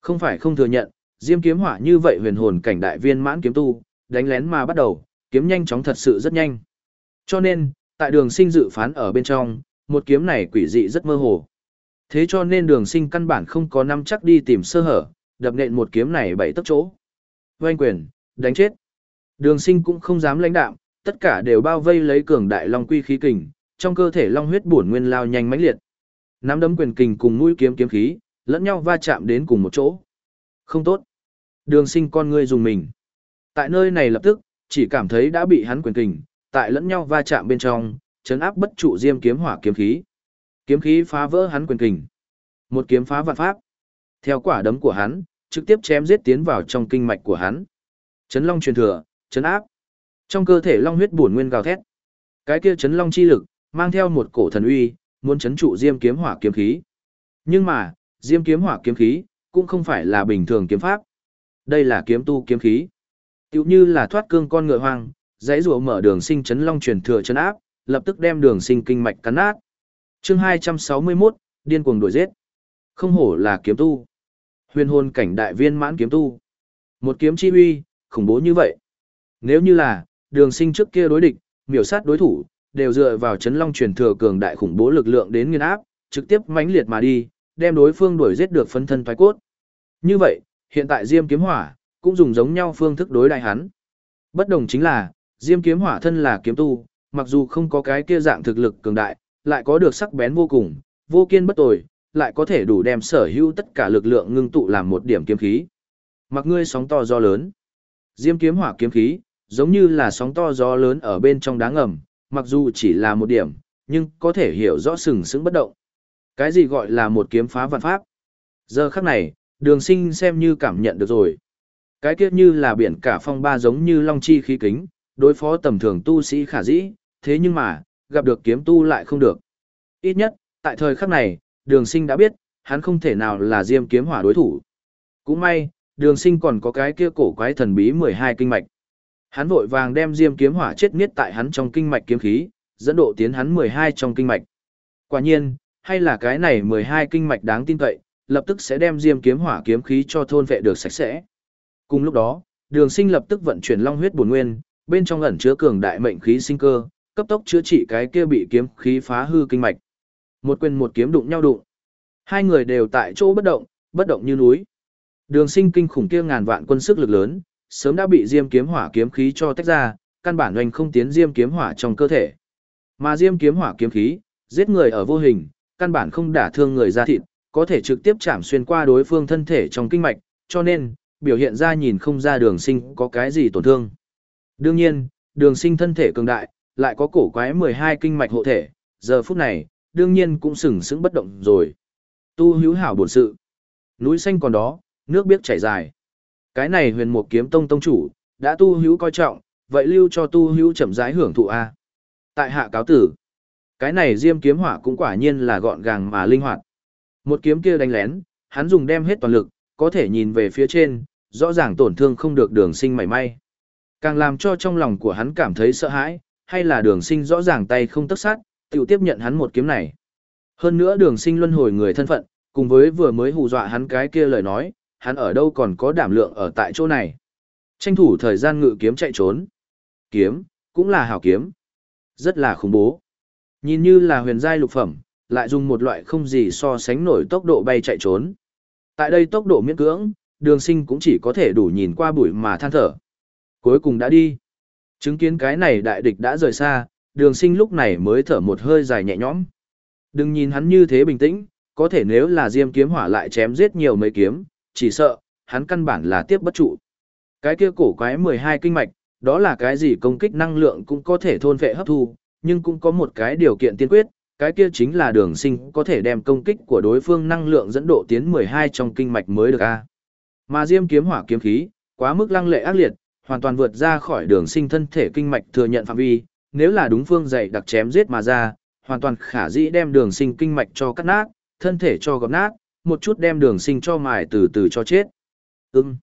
Không phải không thừa nhận, Diêm kiếm hỏa như vậy huyền hồn cảnh đại viên mãn kiếm tu, đánh lén mà bắt đầu, kiếm nhanh chóng thật sự rất nhanh. Cho nên, tại đường sinh dự phán ở bên trong, một kiếm này quỷ dị rất mơ hồ. Thế cho nên đường sinh căn bản không có năm chắc đi tìm sơ hở, đập nện một kiếm này bảy tấc chỗ. Vâng quyền, đánh chết. Đường sinh cũng không dám lãnh đạm, tất cả đều bao vây lấy cường đại long quy khí kình, trong cơ thể long huyết bổn nguyên lao nhanh mãnh liệt. Nắm đấm quyền kình cùng mũi kiếm kiếm khí, lẫn nhau va chạm đến cùng một chỗ. Không tốt. Đường sinh con ngươi dùng mình. Tại nơi này lập tức, chỉ cảm thấy đã bị hắn quyền kình, tại lẫn nhau va chạm bên trong, chấn áp bất trụ diêm kiếm hỏa kiếm khí. Kiếm khí phá vỡ hắn quyền kình. Một kiếm phá vạn pháp. Theo quả đấm của hắn, trực tiếp chém giết tiến vào trong kinh mạch của hắn. Chấn long truyền thừa, chấn áp. Trong cơ thể long huyết bổn nguyên gào thét. Cái kia chấn long chi lực, mang theo một cổ thần uy, muốn chấn trụ diêm kiếm hỏa kiếm khí. Nhưng mà, diêm kiếm hỏa kiếm khí, cũng không phải là bình thường kiếm pháp. Đây là kiếm tu kiếm khí. Tiểu như là thoát cương con ngựa hoang, dãy rùa mở đường sinh chấn long truyền thừa chấn áp, lập tức đem đường sinh kinh mạch cắn nát chương 261, điên cuồng đuổi giết. Không hổ là kiếm tu. Huyền hồn cảnh đại viên mãn kiếm tu. Một kiếm chi huy, khủng bố như vậy. Nếu như là, đường sinh trước kia đối địch, miểu sát đối thủ, đều dựa vào chấn long truyền thừa cường đại khủng bố lực lượng đến nghiên áp, trực tiếp mãnh liệt mà đi, đem đối phương đuổi giết được phân thân thoái cốt. Như vậy, hiện tại Diêm Kiếm Hỏa cũng dùng giống nhau phương thức đối đại hắn. Bất đồng chính là, Diêm kiếm hỏa thân là kiếm tu, mặc dù không có cái kia dạng thực lực cường đại, lại có được sắc bén vô cùng, vô kiên bất tồi, lại có thể đủ đem sở hữu tất cả lực lượng ngưng tụ làm một điểm kiếm khí. Mặc ngươi sóng to gió lớn. Diêm kiếm hỏa kiếm khí, giống như là sóng to gió lớn ở bên trong đá ngầm, mặc dù chỉ là một điểm, nhưng có thể hiểu rõ sừng sững bất động. Cái gì gọi là một kiếm phá vạn pháp? Giờ khắc này, đường sinh xem như cảm nhận được rồi. Cái kiếp như là biển cả phong ba giống như long chi khí kính, đối phó tầm thường tu sĩ khả dĩ, thế nhưng mà, gặp được kiếm tu lại không được. Ít nhất, tại thời khắc này, đường sinh đã biết, hắn không thể nào là diêm kiếm hỏa đối thủ. Cũng may, đường sinh còn có cái kia cổ quái thần bí 12 kinh mạch. Hắn vội vàng đem diêm kiếm hỏa chết miết tại hắn trong kinh mạch kiếm khí, dẫn độ tiến hắn 12 trong kinh mạch. Quả nhiên, hay là cái này 12 kinh mạch đáng tin cậy, lập tức sẽ đem diêm kiếm hỏa kiếm khí cho thôn vệ được sạch sẽ. Cùng lúc đó, đường sinh lập tức vận chuyển long huyết bổn nguyên, bên trong ẩn chứa cường đại mệnh khí sinh cơ, cấp tốc chữa trị cái kia bị kiếm khí phá hư kinh mạch. Một quyền một kiếm đụng nhau đụng. Hai người đều tại chỗ bất động, bất động như núi. Đường sinh kinh khủng kia ngàn vạn quân sức lực lớn, sớm đã bị diêm kiếm hỏa kiếm khí cho tách ra, căn bản oanh không tiến diêm kiếm hỏa trong cơ thể. Mà diêm kiếm hỏa kiếm khí, giết người ở vô hình, căn bản không đả thương người ra thịt, có thể trực tiếp chạm xuyên qua đối phương thân thể trong kinh mạch, cho nên, biểu hiện ra nhìn không ra đường sinh có cái gì tổn thương. Đương nhiên, đường sinh thân thể cường đại, lại có cổ quái 12 kinh mạch hộ thể, giờ phút này, đương nhiên cũng sừng sững bất động rồi. Tu hữu hảo bổn sự. Núi xanh còn đó, nước biếc chảy dài. Cái này huyền một kiếm tông tông chủ, đã tu hữu coi trọng, vậy lưu cho tu hữu chậm rãi hưởng thụ A. Tại hạ cáo tử, cái này diêm kiếm hỏa cũng quả nhiên là gọn gàng mà linh hoạt. Một kiếm kia đánh lén, hắn dùng đem hết toàn lực, có thể nhìn về phía trên, rõ ràng tổn thương không được đường sinh mảy may. Càng làm cho trong lòng của hắn cảm thấy sợ hãi, hay là đường sinh rõ ràng tay không tất sát, tự tiếp nhận hắn một kiếm này. Hơn nữa đường sinh luân hồi người thân phận, cùng với vừa mới hù dọa hắn cái kia lời nói, hắn ở đâu còn có đảm lượng ở tại chỗ này. Tranh thủ thời gian ngự kiếm chạy trốn. Kiếm, cũng là hảo kiếm. Rất là khủng bố. Nhìn như là huyền giai lục phẩm, lại dùng một loại không gì so sánh nổi tốc độ bay chạy trốn. Tại đây tốc độ miễn cưỡng, đường sinh cũng chỉ có thể đủ nhìn qua bụi mà than thở. Cuối cùng đã đi. Chứng kiến cái này đại địch đã rời xa, đường sinh lúc này mới thở một hơi dài nhẹ nhõm. Đừng nhìn hắn như thế bình tĩnh, có thể nếu là diêm kiếm hỏa lại chém giết nhiều mấy kiếm, chỉ sợ, hắn căn bản là tiếp bất trụ. Cái kia cổ quái 12 kinh mạch, đó là cái gì công kích năng lượng cũng có thể thôn vệ hấp thu, nhưng cũng có một cái điều kiện tiên quyết, cái kia chính là đường sinh có thể đem công kích của đối phương năng lượng dẫn độ tiến 12 trong kinh mạch mới được a Mà diêm kiếm hỏa kiếm khí, quá mức lăng lệ ác liệt, hoàn toàn vượt ra khỏi đường sinh thân thể kinh mạch thừa nhận phạm vi, nếu là đúng phương dạy đặc chém giết mà ra, hoàn toàn khả dĩ đem đường sinh kinh mạch cho cắt nát, thân thể cho gọt nát, một chút đem đường sinh cho mài từ từ cho chết. Ừm.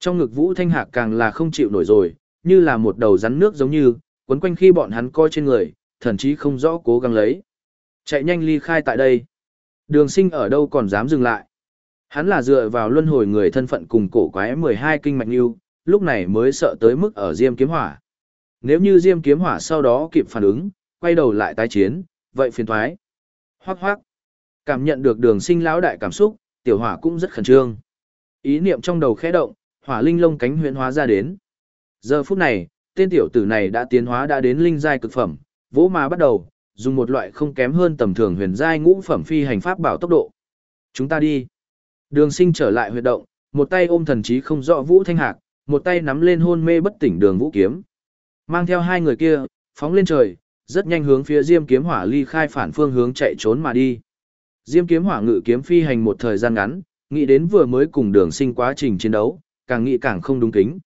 Trong ngực Vũ Thanh Hạc càng là không chịu nổi rồi, như là một đầu rắn nước giống như, quấn quanh khi bọn hắn coi trên người, thậm chí không rõ cố gắng lấy. Chạy nhanh ly khai tại đây. Đường sinh ở đâu còn dám dừng lại. Hắn là dựa vào luân hồi người thân phận cùng cổ quái 12 kinh mạch yêu, lúc này mới sợ tới mức ở Diêm Kiếm Hỏa. Nếu như Diêm Kiếm Hỏa sau đó kịp phản ứng, quay đầu lại tái chiến, vậy phiền thoái. Hoác hoác. Cảm nhận được đường sinh lão đại cảm xúc, tiểu hỏa cũng rất khẩn trương. Ý niệm trong đầu khẽ động, hỏa linh lông cánh huyễn hóa ra đến. Giờ phút này, tên tiểu tử này đã tiến hóa đã đến linh giai cực phẩm, vỗ mà bắt đầu, dùng một loại không kém hơn tầm thường huyền giai ngũ phẩm phi hành pháp bảo tốc độ. Chúng ta đi. Đường sinh trở lại huyệt động, một tay ôm thần trí không rõ vũ thanh hạc, một tay nắm lên hôn mê bất tỉnh đường vũ kiếm. Mang theo hai người kia, phóng lên trời, rất nhanh hướng phía diêm kiếm hỏa ly khai phản phương hướng chạy trốn mà đi. Diêm kiếm hỏa ngự kiếm phi hành một thời gian ngắn, nghĩ đến vừa mới cùng đường sinh quá trình chiến đấu, càng nghĩ càng không đúng kính.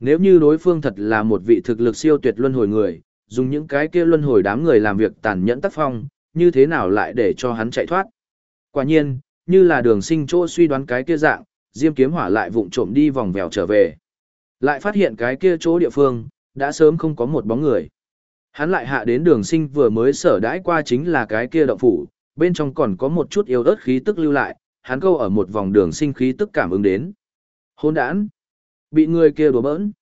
Nếu như đối phương thật là một vị thực lực siêu tuyệt luân hồi người, dùng những cái kia luân hồi đám người làm việc tàn nhẫn tác phong, như thế nào lại để cho hắn chạy thoát. Quả nhiên, như là đường sinh chỗ suy đoán cái kia dạng, diêm kiếm hỏa lại vụng trộm đi vòng vèo trở về. Lại phát hiện cái kia chỗ địa phương, đã sớm không có một bóng người. Hắn lại hạ đến đường sinh vừa mới sở đãi qua chính là cái kia động phủ, bên trong còn có một chút yếu ớt khí tức lưu lại, hắn câu ở một vòng đường sinh khí tức cảm ứng đến. Hôn đản Bị người kia đùa bỡn.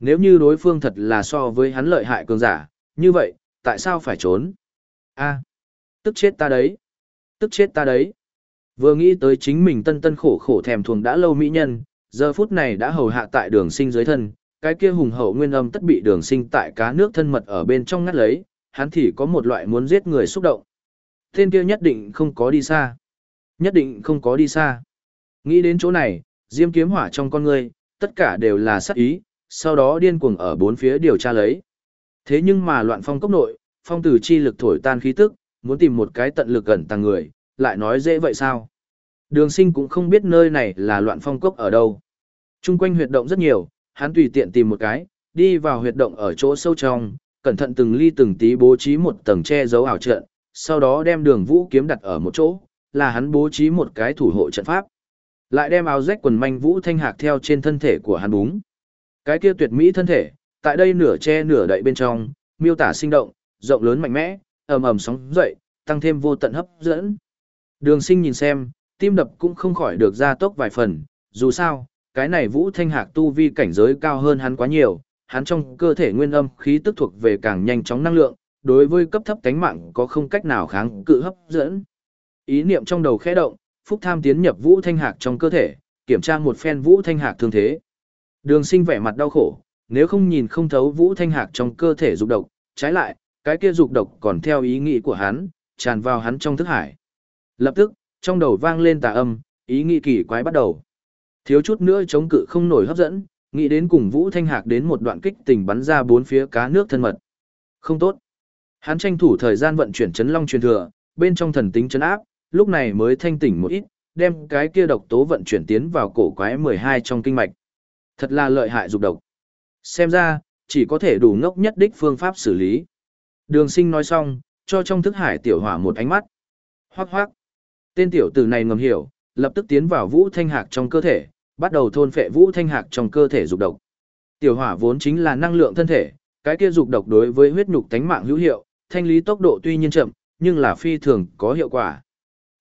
Nếu như đối phương thật là so với hắn lợi hại cường giả, như vậy, tại sao phải trốn? a tức chết ta đấy. Tức chết ta đấy. Vừa nghĩ tới chính mình tân tân khổ khổ thèm thuồng đã lâu mỹ nhân, giờ phút này đã hầu hạ tại đường sinh dưới thân, cái kia hùng hậu nguyên âm tất bị đường sinh tại cá nước thân mật ở bên trong ngắt lấy, hắn thì có một loại muốn giết người xúc động. Tên kia nhất định không có đi xa. Nhất định không có đi xa. Nghĩ đến chỗ này, diêm kiếm hỏa trong con người, tất cả đều là sát ý, sau đó điên cuồng ở bốn phía điều tra lấy. Thế nhưng mà loạn phong cốc nội, phong tử chi lực thổi tan khí tức, muốn tìm một cái tận lực gần tàng người, lại nói dễ vậy sao? Đường sinh cũng không biết nơi này là loạn phong cốc ở đâu. Trung quanh huyệt động rất nhiều, hắn tùy tiện tìm một cái, đi vào huyệt động ở chỗ sâu trong, cẩn thận từng ly từng tí bố trí một tầng che giấu ảo trận, sau đó đem đường vũ kiếm đặt ở một chỗ, là hắn bố trí một cái thủ hộ trận pháp. Lại đem áo rách quần manh vũ thanh hạc theo trên thân thể của hắn búng. Cái kia tuyệt mỹ thân thể, tại đây nửa che nửa đậy bên trong, miêu tả sinh động, rộng lớn mạnh mẽ, ầm ầm sóng dậy, tăng thêm vô tận hấp dẫn. Đường sinh nhìn xem, tim đập cũng không khỏi được gia tốc vài phần, dù sao, cái này Vũ Thanh Hạc tu vi cảnh giới cao hơn hắn quá nhiều, hắn trong cơ thể nguyên âm khí tức thuộc về càng nhanh chóng năng lượng, đối với cấp thấp cánh mạng có không cách nào kháng cự hấp dẫn. Ý niệm trong đầu khẽ động, Phúc Tham tiến nhập Vũ Thanh Hạc trong cơ thể, kiểm tra một phen Vũ Thanh Hạc thương thế. Đường Sinh vẻ mặt đau khổ, nếu không nhìn không thấu Vũ Thanh Hạc trong cơ thể dục độc, trái lại, cái kia dục độc còn theo ý nghĩ của hắn, tràn vào hắn trong thức hải. Lập tức, trong đầu vang lên tà âm, ý nghĩ kỳ quái bắt đầu. Thiếu chút nữa chống cự không nổi hấp dẫn, nghĩ đến cùng Vũ Thanh Hạc đến một đoạn kích tình bắn ra bốn phía cá nước thân mật. Không tốt. Hắn tranh thủ thời gian vận chuyển chấn long truyền thừa, bên trong thần tính chấn áp, lúc này mới thanh tỉnh một ít, đem cái kia độc tố vận chuyển tiến vào cổ quái 12 trong kinh mạch. Thật là lợi hại dục độc. Xem ra, chỉ có thể đủ ngốc nhất đích phương pháp xử lý. Đường sinh nói xong, cho trong thức hải tiểu hỏa một ánh mắt. Hoác hoác. Tên tiểu tử này ngầm hiểu, lập tức tiến vào vũ thanh hạc trong cơ thể, bắt đầu thôn phệ vũ thanh hạc trong cơ thể dục độc. Tiểu hỏa vốn chính là năng lượng thân thể, cái kia dục độc đối với huyết nhục tánh mạng hữu hiệu, thanh lý tốc độ tuy nhiên chậm, nhưng là phi thường có hiệu quả.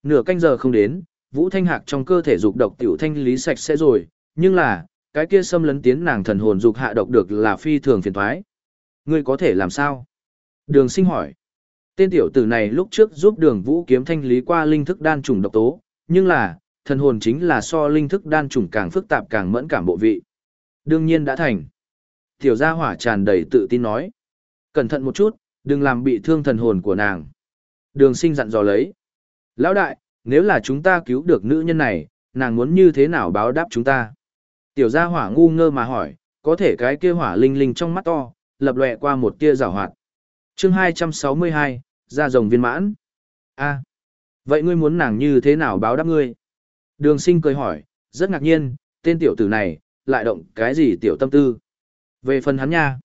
Nửa canh giờ không đến, vũ thanh hạc trong cơ thể dục độc tiểu thanh lý sạch sẽ rồi, nhưng là, cái kia xâm lấn tiến nàng thần hồn dục hạ độc được là phi thường phiền toái. Ngươi có thể làm sao? Đường sinh hỏi. Tên tiểu tử này lúc trước giúp đường vũ kiếm thanh lý qua linh thức đan trùng độc tố, nhưng là, thần hồn chính là so linh thức đan trùng càng phức tạp càng mẫn cảm bộ vị. Đương nhiên đã thành. Tiểu gia hỏa tràn đầy tự tin nói. Cẩn thận một chút, đừng làm bị thương thần hồn của nàng. Đường sinh dặn dò lấy. Lão đại, nếu là chúng ta cứu được nữ nhân này, nàng muốn như thế nào báo đáp chúng ta? Tiểu gia hỏa ngu ngơ mà hỏi, có thể cái kia hỏa linh linh trong mắt to, lập lòe qua một tia rào hoạt chương 262, ra rồng viên mãn. a vậy ngươi muốn nàng như thế nào báo đáp ngươi? Đường sinh cười hỏi, rất ngạc nhiên, tên tiểu tử này, lại động cái gì tiểu tâm tư? Về phần hắn nha,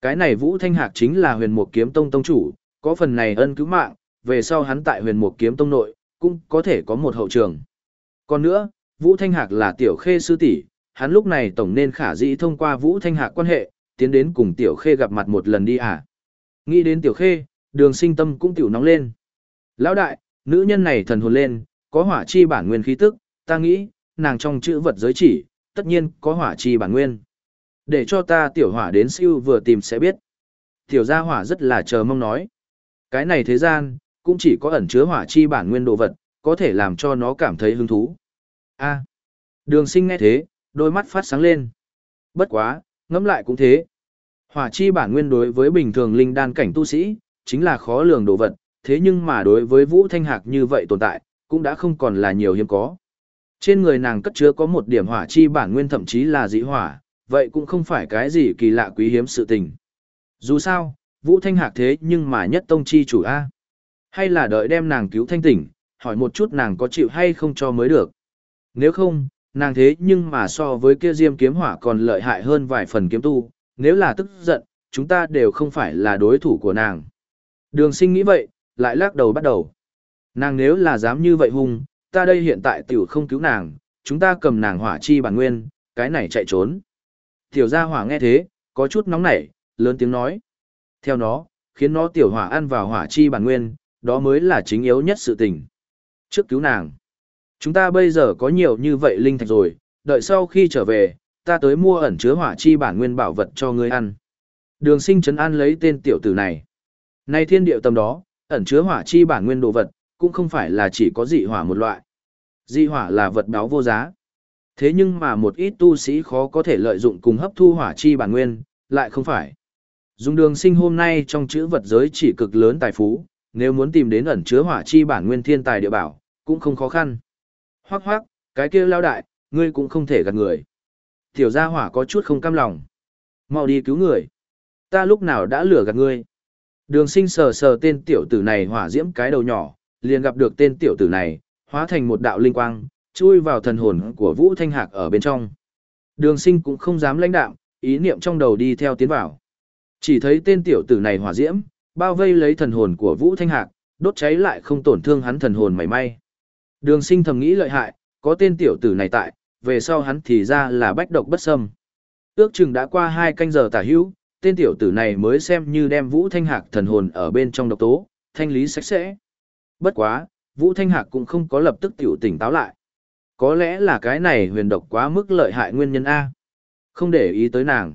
cái này Vũ Thanh Hạc chính là huyền mục kiếm tông tông chủ, có phần này ân cứu mạng, về sau hắn tại huyền mục kiếm tông nội, cũng có thể có một hậu trường. Còn nữa, Vũ Thanh Hạc là tiểu khê sư tỷ hắn lúc này tổng nên khả dĩ thông qua Vũ Thanh Hạc quan hệ, tiến đến cùng tiểu khê gặp mặt một lần đi à. Nghĩ đến tiểu khê, đường sinh tâm cũng tiểu nóng lên. Lão đại, nữ nhân này thần hồn lên, có hỏa chi bản nguyên khí tức, ta nghĩ, nàng trong chữ vật giới chỉ, tất nhiên có hỏa chi bản nguyên. Để cho ta tiểu hỏa đến siêu vừa tìm sẽ biết. Tiểu gia hỏa rất là chờ mong nói. Cái này thế gian, cũng chỉ có ẩn chứa hỏa chi bản nguyên đồ vật, có thể làm cho nó cảm thấy hứng thú. a đường sinh nghe thế, đôi mắt phát sáng lên. Bất quá, ngẫm lại cũng thế. Hỏa chi bản nguyên đối với bình thường linh đan cảnh tu sĩ, chính là khó lường đồ vật, thế nhưng mà đối với Vũ Thanh Hạc như vậy tồn tại, cũng đã không còn là nhiều hiếm có. Trên người nàng cất chứa có một điểm hỏa chi bản nguyên thậm chí là dị hỏa, vậy cũng không phải cái gì kỳ lạ quý hiếm sự tình. Dù sao, Vũ Thanh Hạc thế nhưng mà nhất tông chi chủ A. Hay là đợi đem nàng cứu thanh tỉnh, hỏi một chút nàng có chịu hay không cho mới được. Nếu không, nàng thế nhưng mà so với kia diêm kiếm hỏa còn lợi hại hơn vài phần kiếm tu, nếu là tức giận, chúng ta đều không phải là đối thủ của nàng. Đường sinh nghĩ vậy, lại lắc đầu bắt đầu. Nàng nếu là dám như vậy hung, ta đây hiện tại tiểu không cứu nàng, chúng ta cầm nàng hỏa chi bản nguyên, cái này chạy trốn. Tiểu gia hỏa nghe thế, có chút nóng nảy, lớn tiếng nói. Theo nó, khiến nó tiểu hỏa ăn vào hỏa chi bản nguyên, đó mới là chính yếu nhất sự tình. Trước cứu nàng. Chúng ta bây giờ có nhiều như vậy linh thạch rồi, đợi sau khi trở về, ta tới mua ẩn chứa hỏa chi bản nguyên bảo vật cho ngươi ăn. Đường sinh trấn an lấy tên tiểu tử này. Nay thiên điệu tầm đó, ẩn chứa hỏa chi bản nguyên đồ vật, cũng không phải là chỉ có dị hỏa một loại. Dị hỏa là vật báo vô giá. Thế nhưng mà một ít tu sĩ khó có thể lợi dụng cùng hấp thu hỏa chi bản nguyên, lại không phải. Dùng đường sinh hôm nay trong chữ vật giới chỉ cực lớn tài phú, nếu muốn tìm đến ẩn chứa hỏa chi bản nguyên thiên tài địa bảo, cũng không khó khăn. Hoác hoác, cái kia lao đại, ngươi cũng không thể gạt người. Tiểu gia hỏa có chút không cam lòng. mau đi cứu người. Ta lúc nào đã lừa gạt ngươi. Đường sinh sờ sờ tên tiểu tử này hỏa diễm cái đầu nhỏ, liền gặp được tên tiểu tử này, hóa thành một đạo linh quang, chui vào thần hồn của Vũ Thanh Hạc ở bên trong. Đường sinh cũng không dám lãnh đạm, ý niệm trong đầu đi theo tiến vào. Chỉ thấy tên tiểu tử này hỏa diễm, bao vây lấy thần hồn của Vũ Thanh Hạc, đốt cháy lại không tổn thương hắn thần hồn mảy may. Đường sinh thầm nghĩ lợi hại, có tên tiểu tử này tại, về sau hắn thì ra là bách độc bất sâm, Ước chừng đã qua hai canh giờ tả hữu, tên tiểu tử này mới xem như đem Vũ Thanh Hạc thần hồn ở bên trong độc tố, thanh lý sạch sẽ. Bất quá, Vũ Thanh Hạc cũng không có lập tức tiểu tỉnh táo lại. Có lẽ là cái này huyền độc quá mức lợi hại nguyên nhân A. Không để ý tới nàng.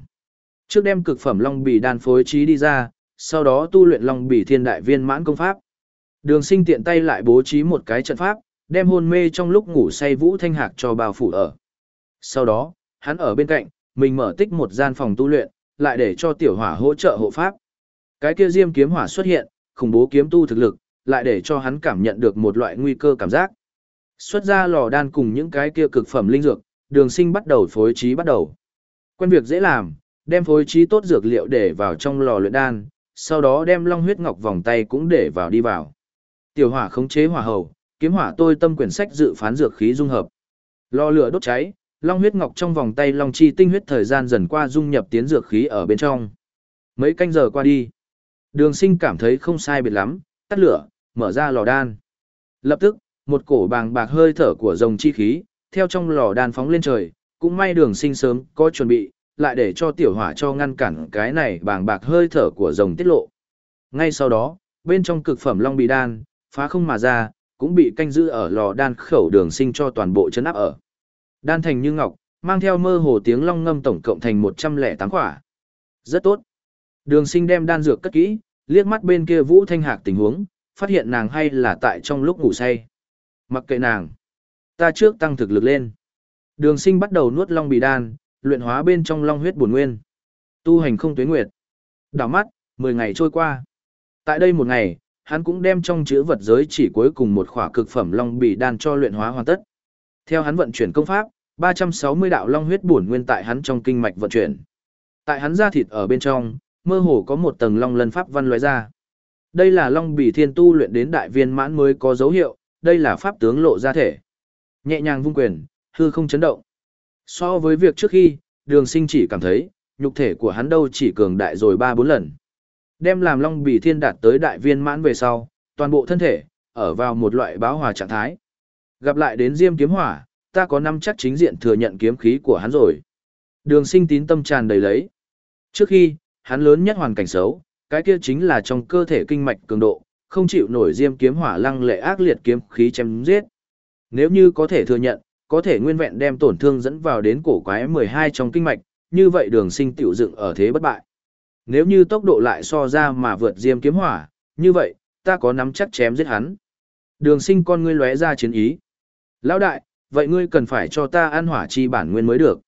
Trước đem cực phẩm long bì đan phối trí đi ra, sau đó tu luyện long bì thiên đại viên mãn công pháp. Đường sinh tiện tay lại bố trí một cái trận pháp, đem hôn mê trong lúc ngủ say Vũ Thanh Hạc cho bao phủ ở. Sau đó, hắn ở bên cạnh, mình mở tích một gian phòng tu luyện, lại để cho tiểu hỏa hỗ trợ hộ pháp. Cái kia diêm kiếm hỏa xuất hiện, khủng bố kiếm tu thực lực, lại để cho hắn cảm nhận được một loại nguy cơ cảm giác. Xuất ra lò đan cùng những cái kia cực phẩm linh dược, đường sinh bắt đầu phối trí bắt đầu. Quen việc dễ làm, đem phối trí tốt dược liệu để vào trong lò luyện đan, sau đó đem long huyết ngọc vòng tay cũng để vào đi vào. Tiểu hỏa khống chế hỏa hầu, kiếm hỏa tôi tâm quyển sách dự phán dược khí dung hợp. Lò lửa đốt cháy, long huyết ngọc trong vòng tay long chi tinh huyết thời gian dần qua dung nhập tiến dược khí ở bên trong. Mấy canh giờ qua đi, đường sinh cảm thấy không sai biệt lắm, tắt lửa, mở ra lò đan. Lập tức, một cổ bàng bạc hơi thở của rồng chi khí, theo trong lò đan phóng lên trời, cũng may đường sinh sớm có chuẩn bị, lại để cho tiểu hỏa cho ngăn cản cái này bàng bạc hơi thở của rồng tiết lộ. Ngay sau đó, bên trong cực phẩm long bì đan, phá không mà ra, cũng bị canh giữ ở lò đan khẩu đường sinh cho toàn bộ chấn áp ở. Đan thành như ngọc, mang theo mơ hồ tiếng long ngâm tổng cộng thành 108 quả. Rất tốt. Đường sinh đem đan dược cất kỹ, liếc mắt bên kia Vũ Thanh Hạc tình huống, phát hiện nàng hay là tại trong lúc ngủ say. Mặc kệ nàng. Ta trước tăng thực lực lên. Đường sinh bắt đầu nuốt long bì đan, luyện hóa bên trong long huyết bổn nguyên. Tu hành không tuyến nguyệt. Đảo mắt, 10 ngày trôi qua. Tại đây một ngày, hắn cũng đem trong chữ vật giới chỉ cuối cùng một khỏa cực phẩm long bì đan cho luyện hóa hoàn tất. Theo hắn vận chuyển công pháp, 360 đạo long huyết bổn nguyên tại hắn trong kinh mạch vận chuyển. Tại hắn da thịt ở bên trong, mơ hồ có một tầng long lân pháp văn lóe ra. Đây là long bì thiên tu luyện đến đại viên mãn mới có dấu hiệu, đây là pháp tướng lộ ra thể. Nhẹ nhàng vung quyền, hư không chấn động. So với việc trước khi, đường sinh chỉ cảm thấy, nhục thể của hắn đâu chỉ cường đại rồi 3-4 lần. Đem làm long bì thiên đạt tới đại viên mãn về sau, toàn bộ thân thể, ở vào một loại báo hòa trạng thái. Gặp lại đến diêm kiếm hỏa, ta có năm chắc chính diện thừa nhận kiếm khí của hắn rồi. Đường sinh tín tâm tràn đầy lấy. Trước khi, hắn lớn nhất hoàn cảnh xấu, cái kia chính là trong cơ thể kinh mạch cường độ, không chịu nổi diêm kiếm hỏa lăng lệ ác liệt kiếm khí chém giết. Nếu như có thể thừa nhận, có thể nguyên vẹn đem tổn thương dẫn vào đến cổ quái 12 trong kinh mạch, như vậy đường sinh tiểu dựng ở thế bất bại. Nếu như tốc độ lại so ra mà vượt diêm kiếm hỏa, như vậy, ta có nắm chắc chém giết hắn. Đường sinh con ngươi lóe ra chiến ý. Lão đại, vậy ngươi cần phải cho ta ăn hỏa chi bản nguyên mới được.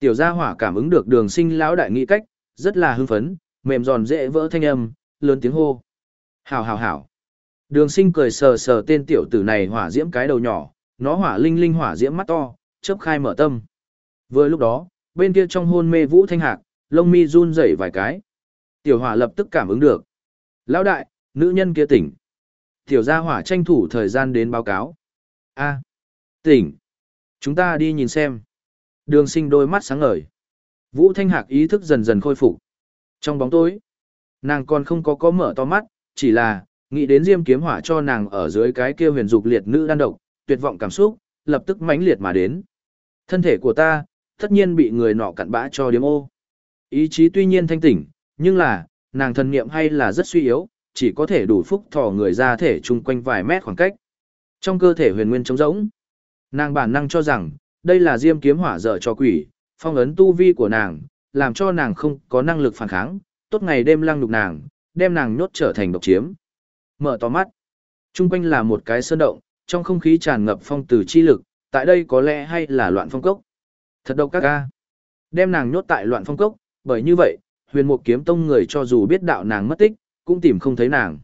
Tiểu gia hỏa cảm ứng được đường sinh lão đại nghĩ cách, rất là hưng phấn, mềm giòn dễ vỡ thanh âm, lớn tiếng hô. Hảo hảo hảo. Đường sinh cười sờ sờ tên tiểu tử này hỏa diễm cái đầu nhỏ, nó hỏa linh linh hỏa diễm mắt to, chớp khai mở tâm. Vừa lúc đó, bên kia trong hôn mê vũ thanh hạc, lông mi run rẩy vài cái. Tiểu hỏa lập tức cảm ứng được. Lão đại, nữ nhân kia tỉnh. Tiểu gia hỏa tranh thủ thời gian đến báo cáo. a tỉnh. Chúng ta đi nhìn xem. Đường sinh đôi mắt sáng ngời. Vũ thanh hạc ý thức dần dần khôi phục. Trong bóng tối, nàng còn không có có mở to mắt, chỉ là, nghĩ đến diêm kiếm hỏa cho nàng ở dưới cái kia huyền dục liệt nữ đan độc, tuyệt vọng cảm xúc, lập tức mãnh liệt mà đến. Thân thể của ta, tất nhiên bị người nọ cặn bã cho điếm ô. Ý chí tuy nhiên thanh tỉnh, nhưng là, nàng thần niệm hay là rất suy yếu, chỉ có thể đủ phúc thò người ra thể chung quanh vài mét khoảng cách. Trong cơ thể huyền nguyên trống rỗng, nàng bản năng cho rằng, đây là diêm kiếm hỏa dở cho quỷ, phong ấn tu vi của nàng, làm cho nàng không có năng lực phản kháng, tốt ngày đêm lăng đục nàng, đem nàng nhốt trở thành độc chiếm. Mở to mắt, chung quanh là một cái sơn động, trong không khí tràn ngập phong từ chi lực, Tại đây có lẽ hay là loạn phong cốc. Thật độc các ca. Đem nàng nhốt tại loạn phong cốc, bởi như vậy, huyền mục kiếm tông người cho dù biết đạo nàng mất tích, cũng tìm không thấy nàng.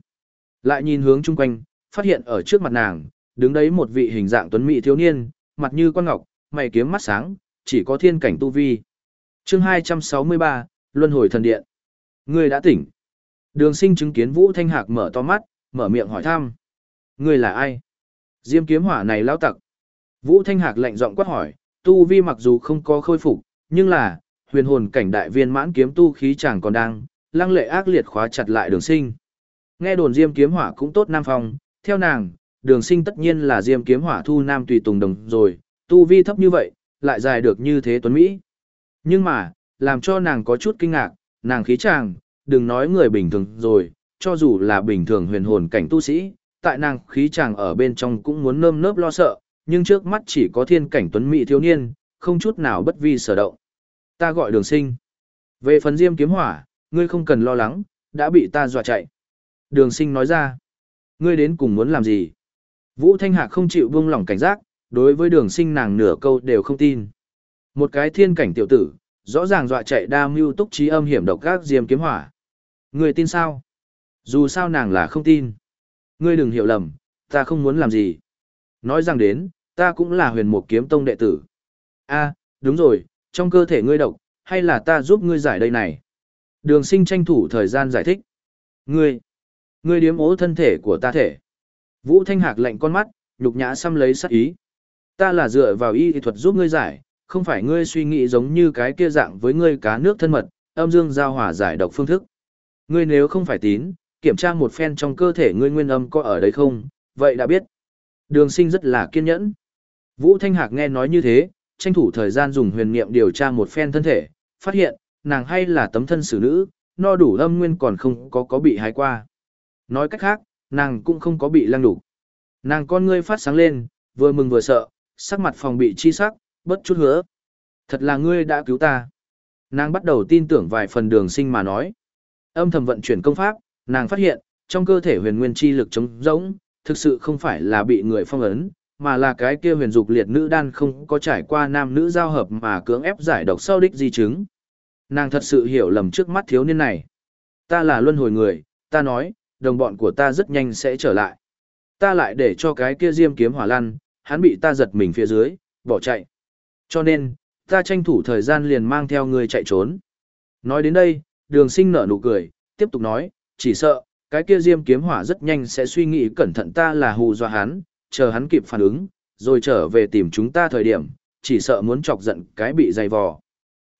Lại nhìn hướng chung quanh, phát hiện ở trước mặt nàng, đứng đấy một vị hình dạng tuấn mỹ thiếu niên, mặt như quan ngọc, mày kiếm mắt sáng, chỉ có thiên cảnh tu vi. chương 263, Luân hồi thần điện. Người đã tỉnh. Đường sinh chứng kiến Vũ Thanh Hạc mở to mắt, mở miệng hỏi thăm. Người là ai? Diêm kiếm hỏa này lao tặc. Vũ Thanh Hạc lạnh giọng quát hỏi, tu vi mặc dù không có khôi phục, nhưng là, huyền hồn cảnh đại viên mãn kiếm tu khí chàng còn đang, lăng lệ ác liệt khóa chặt lại đường sinh. Nghe đồn Diêm kiếm hỏa cũng tốt nam phong, theo nàng, đường sinh tất nhiên là Diêm kiếm hỏa thu nam tùy tùng đồng rồi, tu vi thấp như vậy, lại dài được như thế tuấn Mỹ. Nhưng mà, làm cho nàng có chút kinh ngạc, nàng khí chàng, đừng nói người bình thường rồi, cho dù là bình thường huyền hồn cảnh tu sĩ, tại nàng khí chàng ở bên trong cũng muốn nơm nớp lo sợ, nhưng trước mắt chỉ có thiên cảnh tuấn mỹ thiếu niên, không chút nào bất vi sở động. Ta gọi đường sinh. Về phần diêm kiếm hỏa, ngươi không cần lo lắng, đã bị ta dọa chạy. Đường sinh nói ra. Ngươi đến cùng muốn làm gì? Vũ Thanh Hạc không chịu buông lỏng cảnh giác, đối với đường sinh nàng nửa câu đều không tin. Một cái thiên cảnh tiểu tử, rõ ràng dọa chạy đa mưu túc trí âm hiểm độc các diêm kiếm hỏa. Ngươi tin sao? Dù sao nàng là không tin. Ngươi đừng hiểu lầm, ta không muốn làm gì. Nói rằng đến, ta cũng là huyền mục kiếm tông đệ tử. a đúng rồi, trong cơ thể ngươi độc, hay là ta giúp ngươi giải đây này? Đường sinh tranh thủ thời gian giải thích. Ngươi, ngươi điếm ố thân thể của ta thể. Vũ Thanh Hạc lạnh con mắt, nhục nhã xăm lấy sát ý. Ta là dựa vào y thuật giúp ngươi giải, không phải ngươi suy nghĩ giống như cái kia dạng với ngươi cá nước thân mật, âm dương giao hòa giải độc phương thức. Ngươi nếu không phải tín, kiểm tra một phen trong cơ thể ngươi nguyên âm có ở đây không, vậy đã biết. Đường sinh rất là kiên nhẫn. Vũ Thanh Hạc nghe nói như thế, tranh thủ thời gian dùng huyền niệm điều tra một phen thân thể, phát hiện, nàng hay là tấm thân xử nữ, no đủ âm nguyên còn không có có bị hái qua. Nói cách khác, nàng cũng không có bị lăng đủ. Nàng con ngươi phát sáng lên, vừa mừng vừa sợ, sắc mặt phòng bị chi sắc, bất chút hứa. Thật là ngươi đã cứu ta. Nàng bắt đầu tin tưởng vài phần đường sinh mà nói. Âm thầm vận chuyển công pháp, nàng phát hiện, trong cơ thể huyền nguyên chi lực trống rỗng, thực sự không phải là bị người phong ấn, mà là cái kia huyền dục liệt nữ đan không có trải qua nam nữ giao hợp mà cưỡng ép giải độc sau đích di chứng. Nàng thật sự hiểu lầm trước mắt thiếu niên này. Ta là luân hồi người, ta nói, đồng bọn của ta rất nhanh sẽ trở lại. Ta lại để cho cái kia diêm kiếm hỏa lăn, hắn bị ta giật mình phía dưới, bỏ chạy. Cho nên, ta tranh thủ thời gian liền mang theo người chạy trốn. Nói đến đây, đường sinh nở nụ cười, tiếp tục nói, chỉ sợ, cái kia diêm kiếm hỏa rất nhanh sẽ suy nghĩ cẩn thận ta là hù dọa hắn, chờ hắn kịp phản ứng, rồi trở về tìm chúng ta thời điểm, chỉ sợ muốn chọc giận cái bị dày vò.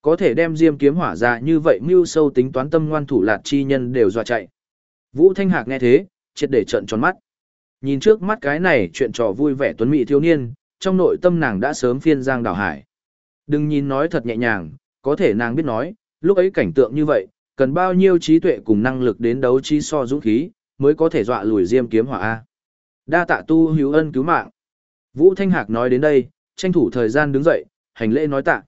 Có thể đem diêm kiếm hỏa ra như vậy mưu sâu tính toán tâm ngoan thủ lạt chi nhân đều dọa chạy. Vũ Thanh Hạc nghe thế, triệt để trận tròn mắt. Nhìn trước mắt cái này chuyện trò vui vẻ tuấn mỹ thiếu niên, trong nội tâm nàng đã sớm phiên giang đảo hải. Đừng nhìn nói thật nhẹ nhàng, có thể nàng biết nói, lúc ấy cảnh tượng như vậy, cần bao nhiêu trí tuệ cùng năng lực đến đấu trí so dũng khí, mới có thể dọa lùi diêm kiếm hỏa A. Đa tạ tu hữu ân cứu mạng. Vũ Thanh Hạc nói đến đây, tranh thủ thời gian đứng dậy, hành lễ nói tạ.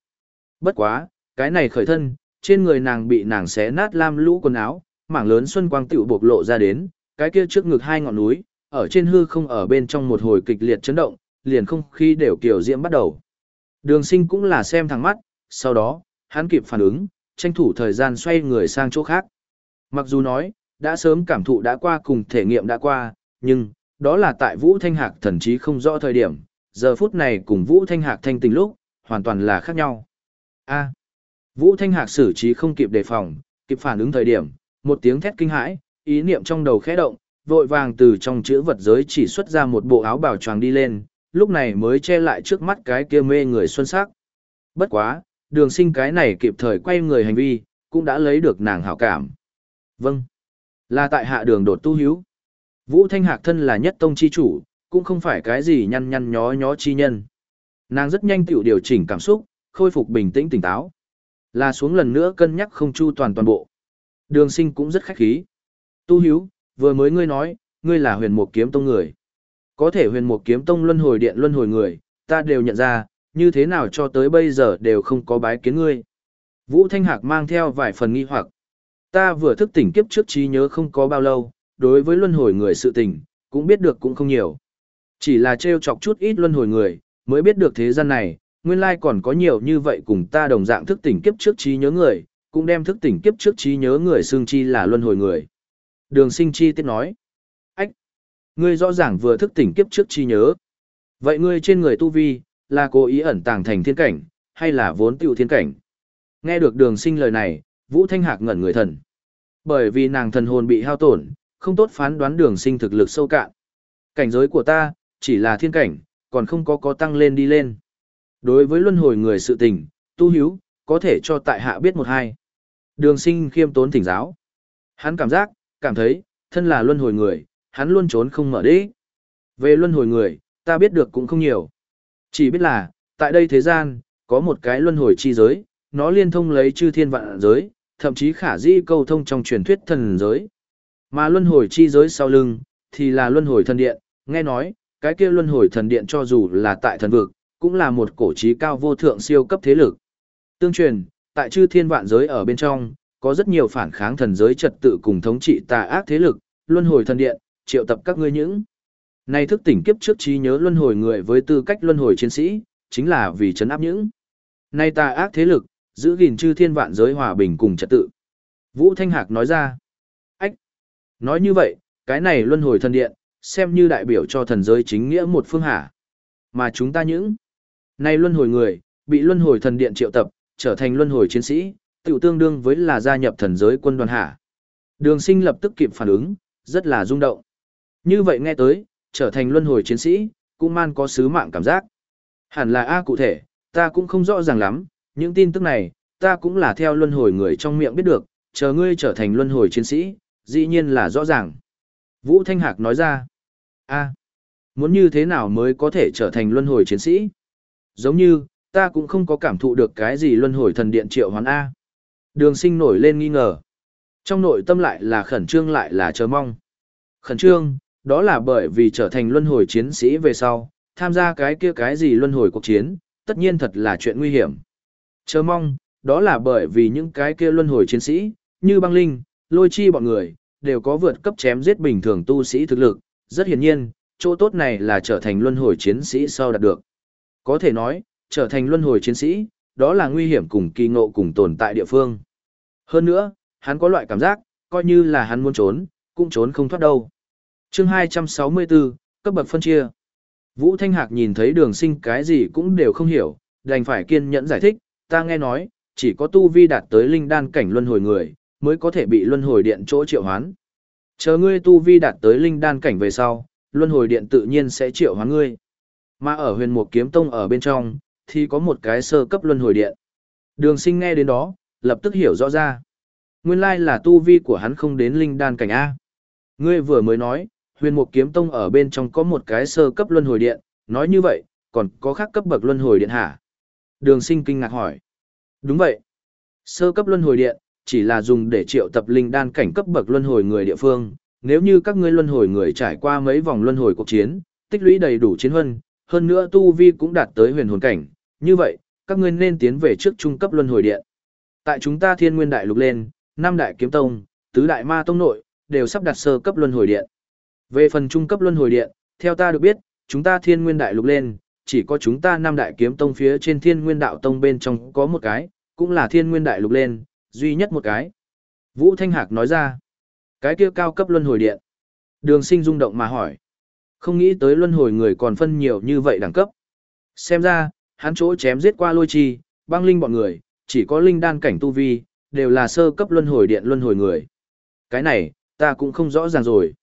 Bất quá, cái này khởi thân, trên người nàng bị nàng xé nát lam lũ quần áo, mảng lớn xuân quang tựu bộc lộ ra đến, cái kia trước ngực hai ngọn núi, ở trên hư không ở bên trong một hồi kịch liệt chấn động, liền không khí đều kiểu diễm bắt đầu. Đường sinh cũng là xem thẳng mắt, sau đó, hắn kịp phản ứng, tranh thủ thời gian xoay người sang chỗ khác. Mặc dù nói, đã sớm cảm thụ đã qua cùng thể nghiệm đã qua, nhưng, đó là tại Vũ Thanh Hạc thần chí không rõ thời điểm, giờ phút này cùng Vũ Thanh Hạc thanh tình lúc, hoàn toàn là khác nhau. A. Vũ Thanh Hạc xử trí không kịp đề phòng, kịp phản ứng thời điểm, một tiếng thét kinh hãi, ý niệm trong đầu khẽ động, vội vàng từ trong chữ vật giới chỉ xuất ra một bộ áo bào choàng đi lên, lúc này mới che lại trước mắt cái kia mê người xuân sắc. Bất quá, đường sinh cái này kịp thời quay người hành vi, cũng đã lấy được nàng hảo cảm. Vâng, là tại hạ đường đột tu hiếu. Vũ Thanh Hạc thân là nhất tông chi chủ, cũng không phải cái gì nhăn nhăn nhó nhó chi nhân. Nàng rất nhanh tiểu điều chỉnh cảm xúc, khôi phục bình tĩnh tỉnh táo. Là xuống lần nữa cân nhắc không chu toàn toàn bộ. Đường sinh cũng rất khách khí. Tu hiếu, vừa mới ngươi nói, ngươi là huyền mục kiếm tông người. Có thể huyền mục kiếm tông luân hồi điện luân hồi người, ta đều nhận ra, như thế nào cho tới bây giờ đều không có bái kiến ngươi. Vũ Thanh Hạc mang theo vài phần nghi hoặc. Ta vừa thức tỉnh kiếp trước trí nhớ không có bao lâu, đối với luân hồi người sự tình, cũng biết được cũng không nhiều. Chỉ là trêu chọc chút ít luân hồi người, mới biết được thế gian này, nguyên lai còn có nhiều như vậy cùng ta đồng dạng thức tỉnh kiếp trước trí nhớ người, cũng đem thức tỉnh kiếp trước trí nhớ người xương chi là luân hồi người. Đường sinh chi tiết nói, ách, ngươi rõ ràng vừa thức tỉnh kiếp trước trí nhớ. Vậy ngươi trên người tu vi, là cố ý ẩn tàng thành thiên cảnh, hay là vốn tiểu thiên cảnh? Nghe được đường sinh lời này, Vũ Thanh Hạc ngẩn người thần. Bởi vì nàng thần hồn bị hao tổn, không tốt phán đoán đường sinh thực lực sâu cạn. Cảnh giới của ta, chỉ là thiên cảnh, còn không có có tăng lên đi lên. Đối với luân hồi người sự tình, tu hiếu, có thể cho tại hạ biết một hai. Đường sinh khiêm tốn thỉnh giáo. Hắn cảm giác, cảm thấy, thân là luân hồi người, hắn luôn trốn không mở đi Về luân hồi người, ta biết được cũng không nhiều. Chỉ biết là, tại đây thế gian, có một cái luân hồi chi giới, nó liên thông lấy chư thiên vạn giới, thậm chí khả di câu thông trong truyền thuyết thần giới. Mà luân hồi chi giới sau lưng, thì là luân hồi thần điện, nghe nói, cái kia luân hồi thần điện cho dù là tại thần vực, cũng là một cổ trí cao vô thượng siêu cấp thế lực. Tương truyền, tại chư thiên vạn giới ở bên trong, có rất nhiều phản kháng thần giới trật tự cùng thống trị tà ác thế lực, luân hồi thần điện, triệu tập các ngươi những. Này thức tỉnh kiếp trước trí nhớ luân hồi người với tư cách luân hồi chiến sĩ, chính là vì chấn áp những. Này tà ác thế lực, giữ gìn chư thiên vạn giới hòa bình cùng trật tự. Vũ Thanh Hạc nói ra. Nói như vậy, cái này luân hồi thần điện, xem như đại biểu cho thần giới chính nghĩa một phương hạ. Mà chúng ta những. nay luân hồi người, bị luân hồi thần điện triệu tập, trở thành luân hồi chiến sĩ, tiểu tương đương với là gia nhập thần giới quân đoàn hạ. Đường sinh lập tức kịp phản ứng, rất là rung động. Như vậy nghe tới, trở thành luân hồi chiến sĩ, cũng man có sứ mạng cảm giác. Hẳn là A cụ thể, ta cũng không rõ ràng lắm, những tin tức này, ta cũng là theo luân hồi người trong miệng biết được, chờ ngươi trở thành luân hồi chiến sĩ, dĩ nhiên là rõ ràng. Vũ Thanh Hạc nói ra, a muốn như thế nào mới có thể trở thành luân hồi chiến sĩ? Giống như, ta cũng không có cảm thụ được cái gì luân hồi thần điện triệu hoán A. Đường sinh nổi lên nghi ngờ. Trong nội tâm lại là khẩn trương lại là chờ mong. Khẩn trương, đó là bởi vì trở thành luân hồi chiến sĩ về sau, tham gia cái kia cái gì luân hồi cuộc chiến, tất nhiên thật là chuyện nguy hiểm. Chờ mong, đó là bởi vì những cái kia luân hồi chiến sĩ, như băng linh, lôi chi bọn người, đều có vượt cấp chém giết bình thường tu sĩ thực lực, rất hiển nhiên, chỗ tốt này là trở thành luân hồi chiến sĩ sau đạt được. Có thể nói, trở thành luân hồi chiến sĩ, đó là nguy hiểm cùng kỳ ngộ cùng tồn tại địa phương. Hơn nữa, hắn có loại cảm giác, coi như là hắn muốn trốn, cũng trốn không thoát đâu. chương 264, cấp bậc phân chia. Vũ Thanh Hạc nhìn thấy đường sinh cái gì cũng đều không hiểu, đành phải kiên nhẫn giải thích, ta nghe nói, chỉ có tu vi đạt tới linh đan cảnh luân hồi người, mới có thể bị luân hồi điện chỗ triệu hoán. Chờ ngươi tu vi đạt tới linh đan cảnh về sau, luân hồi điện tự nhiên sẽ triệu hoán ngươi. Mà ở huyền mục kiếm tông ở bên trong, thì có một cái sơ cấp luân hồi điện. Đường sinh nghe đến đó, lập tức hiểu rõ ra. Nguyên lai là tu vi của hắn không đến linh đan cảnh A. Ngươi vừa mới nói, huyền mục kiếm tông ở bên trong có một cái sơ cấp luân hồi điện, nói như vậy, còn có khác cấp bậc luân hồi điện hả? Đường sinh kinh ngạc hỏi. Đúng vậy. Sơ cấp luân hồi điện, chỉ là dùng để triệu tập linh đan cảnh cấp bậc luân hồi người địa phương. Nếu như các ngươi luân hồi người trải qua mấy vòng luân hồi cuộc chiến, tích lũy đầy đủ chiến huân, hơn nữa tu vi cũng đạt tới huyền hồn cảnh, như vậy, các ngươi nên tiến về trước trung cấp luân hồi điện. Tại chúng ta Thiên Nguyên Đại Lục lên, năm đại kiếm tông, tứ đại ma tông nội, đều sắp đặt sơ cấp luân hồi điện. Về phần trung cấp luân hồi điện, theo ta được biết, chúng ta Thiên Nguyên Đại Lục lên, chỉ có chúng ta năm đại kiếm tông phía trên Thiên Nguyên Đạo Tông bên trong có một cái, cũng là Thiên Nguyên Đại Lục lên, duy nhất một cái. Vũ Thanh Hạc nói ra, cái kia cao cấp luân hồi điện. Đường sinh rung động mà hỏi. Không nghĩ tới luân hồi người còn phân nhiều như vậy đẳng cấp. Xem ra, hắn chỗ chém giết qua lôi chi, băng linh bọn người, chỉ có linh đan cảnh tu vi, đều là sơ cấp luân hồi điện luân hồi người. Cái này, ta cũng không rõ ràng rồi.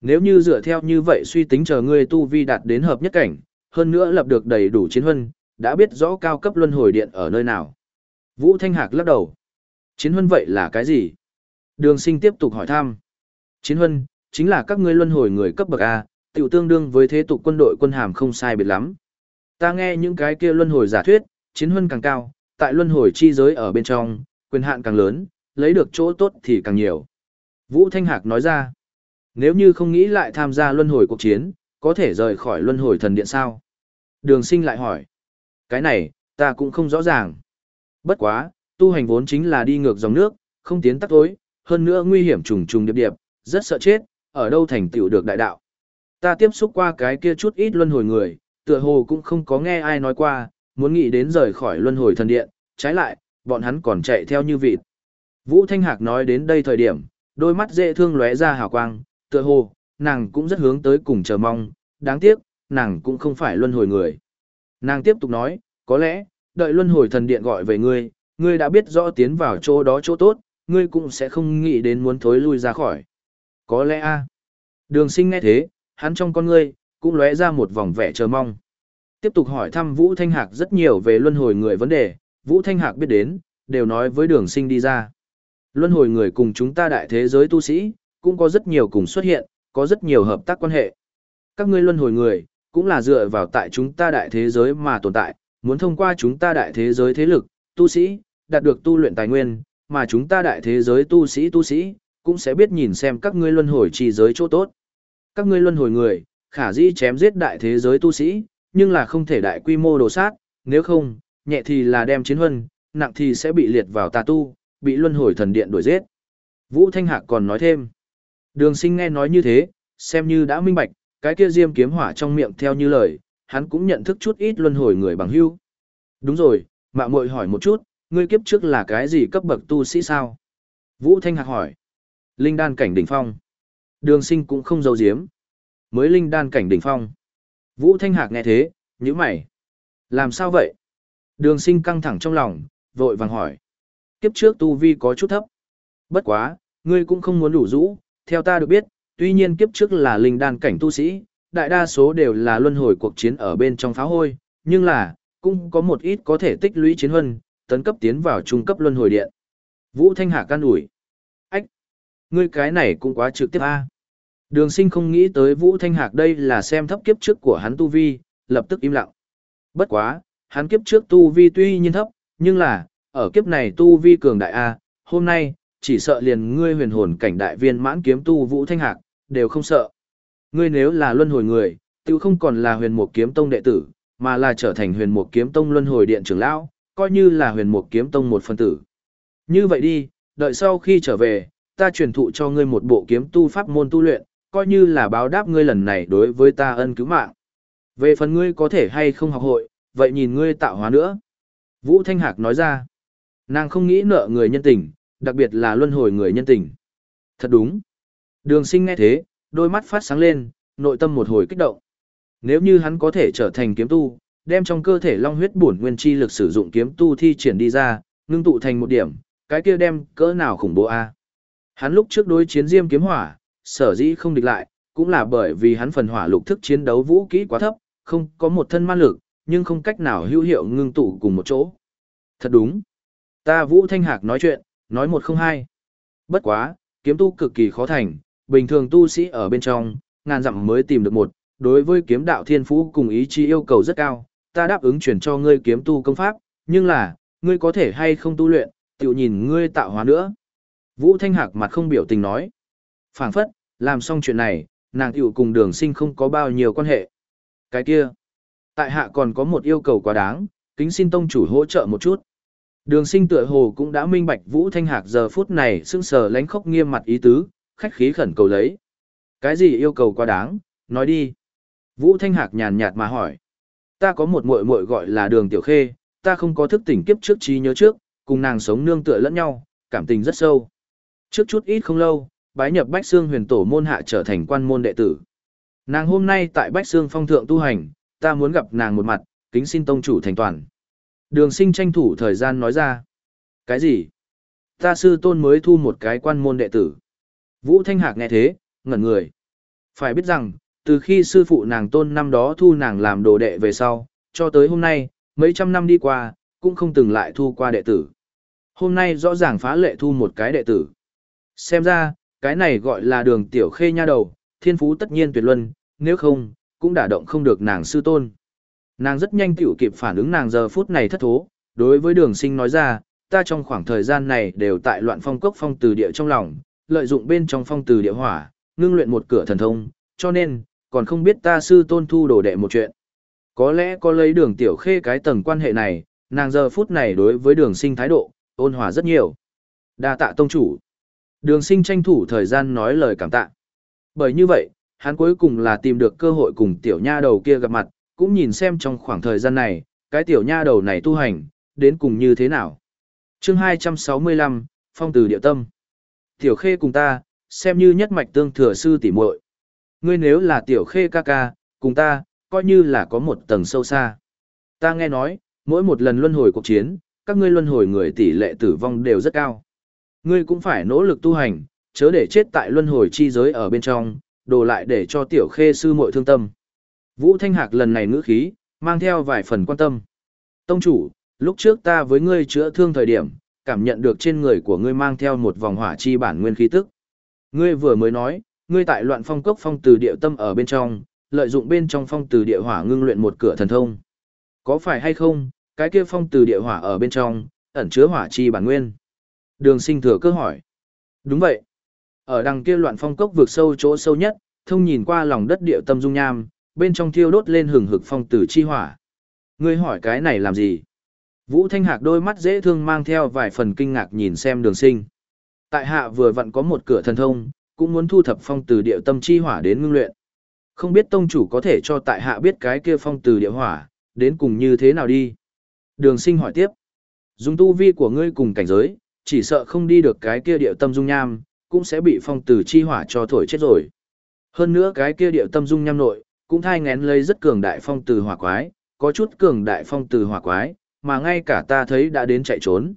Nếu như dựa theo như vậy suy tính chờ ngươi tu vi đạt đến hợp nhất cảnh, hơn nữa lập được đầy đủ chiến huân, đã biết rõ cao cấp luân hồi điện ở nơi nào. Vũ Thanh Hạc lắc đầu. Chiến huân vậy là cái gì? Đường sinh tiếp tục hỏi thăm. Chiến huân, chính là các ngươi luân hồi người cấp bậc A, tiểu tương đương với thế tục quân đội quân hàm không sai biệt lắm. Ta nghe những cái kia luân hồi giả thuyết, chiến huân càng cao, tại luân hồi chi giới ở bên trong, quyền hạn càng lớn, lấy được chỗ tốt thì càng nhiều. Vũ Thanh Hạc nói ra, nếu như không nghĩ lại tham gia luân hồi cuộc chiến, có thể rời khỏi luân hồi thần điện sao? Đường sinh lại hỏi, cái này, ta cũng không rõ ràng. Bất quá, tu hành vốn chính là đi ngược dòng nước, không tiến tắc tối, hơn nữa nguy hiểm trùng trùng điệp điệp, rất sợ chết, ở đâu thành tựu được đại đạo. Ta tiếp xúc qua cái kia chút ít luân hồi người, Tựa hồ cũng không có nghe ai nói qua, muốn nghĩ đến rời khỏi luân hồi thần điện, trái lại, bọn hắn còn chạy theo như vịt. Vũ Thanh Hạc nói đến đây thời điểm, đôi mắt dễ thương lóe ra hào quang, tựa hồ, nàng cũng rất hướng tới cùng chờ mong, đáng tiếc, nàng cũng không phải luân hồi người. Nàng tiếp tục nói, có lẽ, đợi luân hồi thần điện gọi về ngươi, ngươi đã biết rõ tiến vào chỗ đó chỗ tốt, ngươi cũng sẽ không nghĩ đến muốn thối lui ra khỏi. Có lẽ a. Đường sinh nghe thế, hắn trong con ngươi, cũng lóe ra một vòng vẻ chờ mong. Tiếp tục hỏi thăm Vũ Thanh Hạc rất nhiều về luân hồi người vấn đề, Vũ Thanh Hạc biết đến, đều nói với đường sinh đi ra. Luân hồi người cùng chúng ta đại thế giới tu sĩ, cũng có rất nhiều cùng xuất hiện, có rất nhiều hợp tác quan hệ. Các ngươi luân hồi người, cũng là dựa vào tại chúng ta đại thế giới mà tồn tại, muốn thông qua chúng ta đại thế giới thế lực, tu sĩ, đạt được tu luyện tài nguyên, mà chúng ta đại thế giới tu sĩ tu sĩ, cũng sẽ biết nhìn xem các ngươi luân hồi trì giới chỗ tốt. Các ngươi luân hồi người, khả dĩ chém giết đại thế giới tu sĩ, nhưng là không thể đại quy mô đồ sát, nếu không, nhẹ thì là đem chiến huân, nặng thì sẽ bị liệt vào tà tu, bị luân hồi thần điện đuổi giết. Vũ Thanh Hạc còn nói thêm. Đường sinh nghe nói như thế, xem như đã minh bạch, cái kia diêm kiếm hỏa trong miệng theo như lời, hắn cũng nhận thức chút ít luân hồi người bằng hưu. Đúng rồi, mạng muội hỏi một chút, ngươi kiếp trước là cái gì cấp bậc tu sĩ sao? Vũ Thanh Hạc hỏi. Linh đan cảnh đỉnh phong. Đường sinh cũng không giấu giếm. Mới linh đan cảnh đỉnh phong. Vũ Thanh Hạc nghe thế, như mày. Làm sao vậy? Đường sinh căng thẳng trong lòng, vội vàng hỏi. Kiếp trước tu vi có chút thấp. Bất quá, ngươi cũng không muốn đủ rũ, theo ta được biết, tuy nhiên kiếp trước là linh đan cảnh tu sĩ, đại đa số đều là luân hồi cuộc chiến ở bên trong pháo hôi, nhưng là, cũng có một ít có thể tích lũy chiến huân, tấn cấp tiến vào trung cấp luân hồi điện. Vũ Thanh Hà can ủi. Ách! Ngươi cái này cũng quá trực tiếp a. Đường sinh không nghĩ tới Vũ Thanh Hạc đây là xem thấp kiếp trước của hắn tu vi, lập tức im lặng. Bất quá, hắn kiếp trước tu vi tuy nhiên thấp, nhưng là, ở kiếp này tu vi cường đại A, hôm nay, chỉ sợ liền ngươi huyền hồn cảnh đại viên mãn kiếm tu Vũ Thanh Hạc, đều không sợ. Ngươi nếu là luân hồi người, tiêu không còn là huyền mục kiếm tông đệ tử, mà là trở thành huyền mục kiếm tông luân hồi điện trưởng lão, coi như là huyền mục kiếm tông một phân tử. Như vậy đi, đợi sau khi trở về, ta truyền thụ cho ngươi một bộ kiếm tu pháp môn tu luyện, coi như là báo đáp ngươi lần này đối với ta ân cứu mạng. Về phần ngươi có thể hay không học hội, vậy nhìn ngươi tạo hóa nữa. Vũ Thanh Hạc nói ra, nàng không nghĩ nợ người nhân tình, đặc biệt là luân hồi người nhân tình. Thật đúng. Đường sinh nghe thế, đôi mắt phát sáng lên, nội tâm một hồi kích động. Nếu như hắn có thể trở thành kiếm tu, đem trong cơ thể long huyết bổn nguyên chi lực sử dụng kiếm tu thi triển đi ra, ngưng tụ thành một điểm, cái kia đem cỡ nào khủng bố a. Hắn lúc trước đối chiến Diêm kiếm hỏa, sở dĩ không địch lại, cũng là bởi vì hắn phần hỏa lục thức chiến đấu vũ kỹ quá thấp, không có một thân ma lực, nhưng không cách nào hữu hiệu ngưng tụ cùng một chỗ. Thật đúng. Ta Vũ Thanh Hạc nói chuyện, nói một không hai. Bất quá, kiếm tu cực kỳ khó thành, bình thường tu sĩ ở bên trong, ngàn dặm mới tìm được một, đối với kiếm đạo thiên phú cùng ý chí yêu cầu rất cao, ta đáp ứng chuyển cho ngươi kiếm tu công pháp, nhưng là, ngươi có thể hay không tu luyện, tự nhìn ngươi tạo hóa nữa. Vũ Thanh Hạc mặt không biểu tình nói. phảng phất, làm xong chuyện này, nàng tiểu cùng đường sinh không có bao nhiêu quan hệ. Cái kia, tại hạ còn có một yêu cầu quá đáng, kính xin tông chủ hỗ trợ một chút. Đường sinh tựa hồ cũng đã minh bạch Vũ Thanh Hạc giờ phút này sưng sờ lánh khóc nghiêm mặt ý tứ, khách khí khẩn cầu lấy. Cái gì yêu cầu quá đáng, nói đi. Vũ Thanh Hạc nhàn nhạt mà hỏi. Ta có một muội muội gọi là đường tiểu khê, ta không có thức tỉnh kiếp trước trí nhớ trước, cùng nàng sống nương tựa lẫn nhau, cảm tình rất sâu. Trước chút ít không lâu, bái nhập Bách Xương huyền tổ môn hạ trở thành quan môn đệ tử. Nàng hôm nay tại Bách Xương phong thượng tu hành, ta muốn gặp nàng một mặt, kính xin tông chủ thành toàn. Đường sinh tranh thủ thời gian nói ra. Cái gì? Ta sư tôn mới thu một cái quan môn đệ tử. Vũ Thanh Hạc nghe thế, ngẩn người. Phải biết rằng, từ khi sư phụ nàng tôn năm đó thu nàng làm đồ đệ về sau, cho tới hôm nay, mấy trăm năm đi qua, cũng không từng lại thu qua đệ tử. Hôm nay rõ ràng phá lệ thu một cái đệ tử. Xem ra, cái này gọi là đường tiểu khê nha đầu, thiên phú tất nhiên tuyệt luân, nếu không, cũng đả động không được nàng sư tôn. Nàng rất nhanh tiểu kịp phản ứng nàng giờ phút này thất thố, đối với đường sinh nói ra, ta trong khoảng thời gian này đều tại loạn phong cốc phong từ địa trong lòng, lợi dụng bên trong phong từ địa hỏa, ngưng luyện một cửa thần thông, cho nên, còn không biết ta sư tôn thu đồ đệ một chuyện. Có lẽ có lấy đường tiểu khê cái tầng quan hệ này, nàng giờ phút này đối với đường sinh thái độ, ôn hòa rất nhiều. đa tạ tông chủ. Đường sinh tranh thủ thời gian nói lời cảm tạ. Bởi như vậy, hắn cuối cùng là tìm được cơ hội cùng tiểu nha đầu kia gặp mặt, cũng nhìn xem trong khoảng thời gian này, cái tiểu nha đầu này tu hành, đến cùng như thế nào. chương 265, Phong từ địa tâm. Tiểu khê cùng ta, xem như nhất mạch tương thừa sư tỉ muội Ngươi nếu là tiểu khê ca ca, cùng ta, coi như là có một tầng sâu xa. Ta nghe nói, mỗi một lần luân hồi cuộc chiến, các ngươi luân hồi người tỷ lệ tử vong đều rất cao. Ngươi cũng phải nỗ lực tu hành, chớ để chết tại luân hồi chi giới ở bên trong, đồ lại để cho tiểu khê sư muội thương tâm. Vũ Thanh Hạc lần này ngữ khí, mang theo vài phần quan tâm. Tông chủ, lúc trước ta với ngươi chữa thương thời điểm, cảm nhận được trên người của ngươi mang theo một vòng hỏa chi bản nguyên khí tức. Ngươi vừa mới nói, ngươi tại loạn phong cốc phong từ địa tâm ở bên trong, lợi dụng bên trong phong từ địa hỏa ngưng luyện một cửa thần thông. Có phải hay không, cái kia phong từ địa hỏa ở bên trong, ẩn chứa hỏa chi bản nguyên? Đường sinh thừa cơ hỏi. Đúng vậy. Ở đằng kia loạn phong cốc vượt sâu chỗ sâu nhất, thông nhìn qua lòng đất địa tâm dung nham, bên trong thiêu đốt lên hừng hực phong tử chi hỏa. Ngươi hỏi cái này làm gì? Vũ Thanh Hạc đôi mắt dễ thương mang theo vài phần kinh ngạc nhìn xem đường sinh. Tại hạ vừa vặn có một cửa thần thông, cũng muốn thu thập phong từ địa tâm chi hỏa đến ngưng luyện. Không biết tông chủ có thể cho tại hạ biết cái kia phong từ địa hỏa, đến cùng như thế nào đi. Đường sinh hỏi tiếp. Dùng tu vi của ngươi cùng cảnh giới, chỉ sợ không đi được cái kia địa tâm dung nham, cũng sẽ bị phong từ chi hỏa cho thổi chết rồi. Hơn nữa cái kia địa tâm dung nham nội, cũng thai ngén lấy rất cường đại phong từ hỏa quái, có chút cường đại phong từ hỏa quái, mà ngay cả ta thấy đã đến chạy trốn.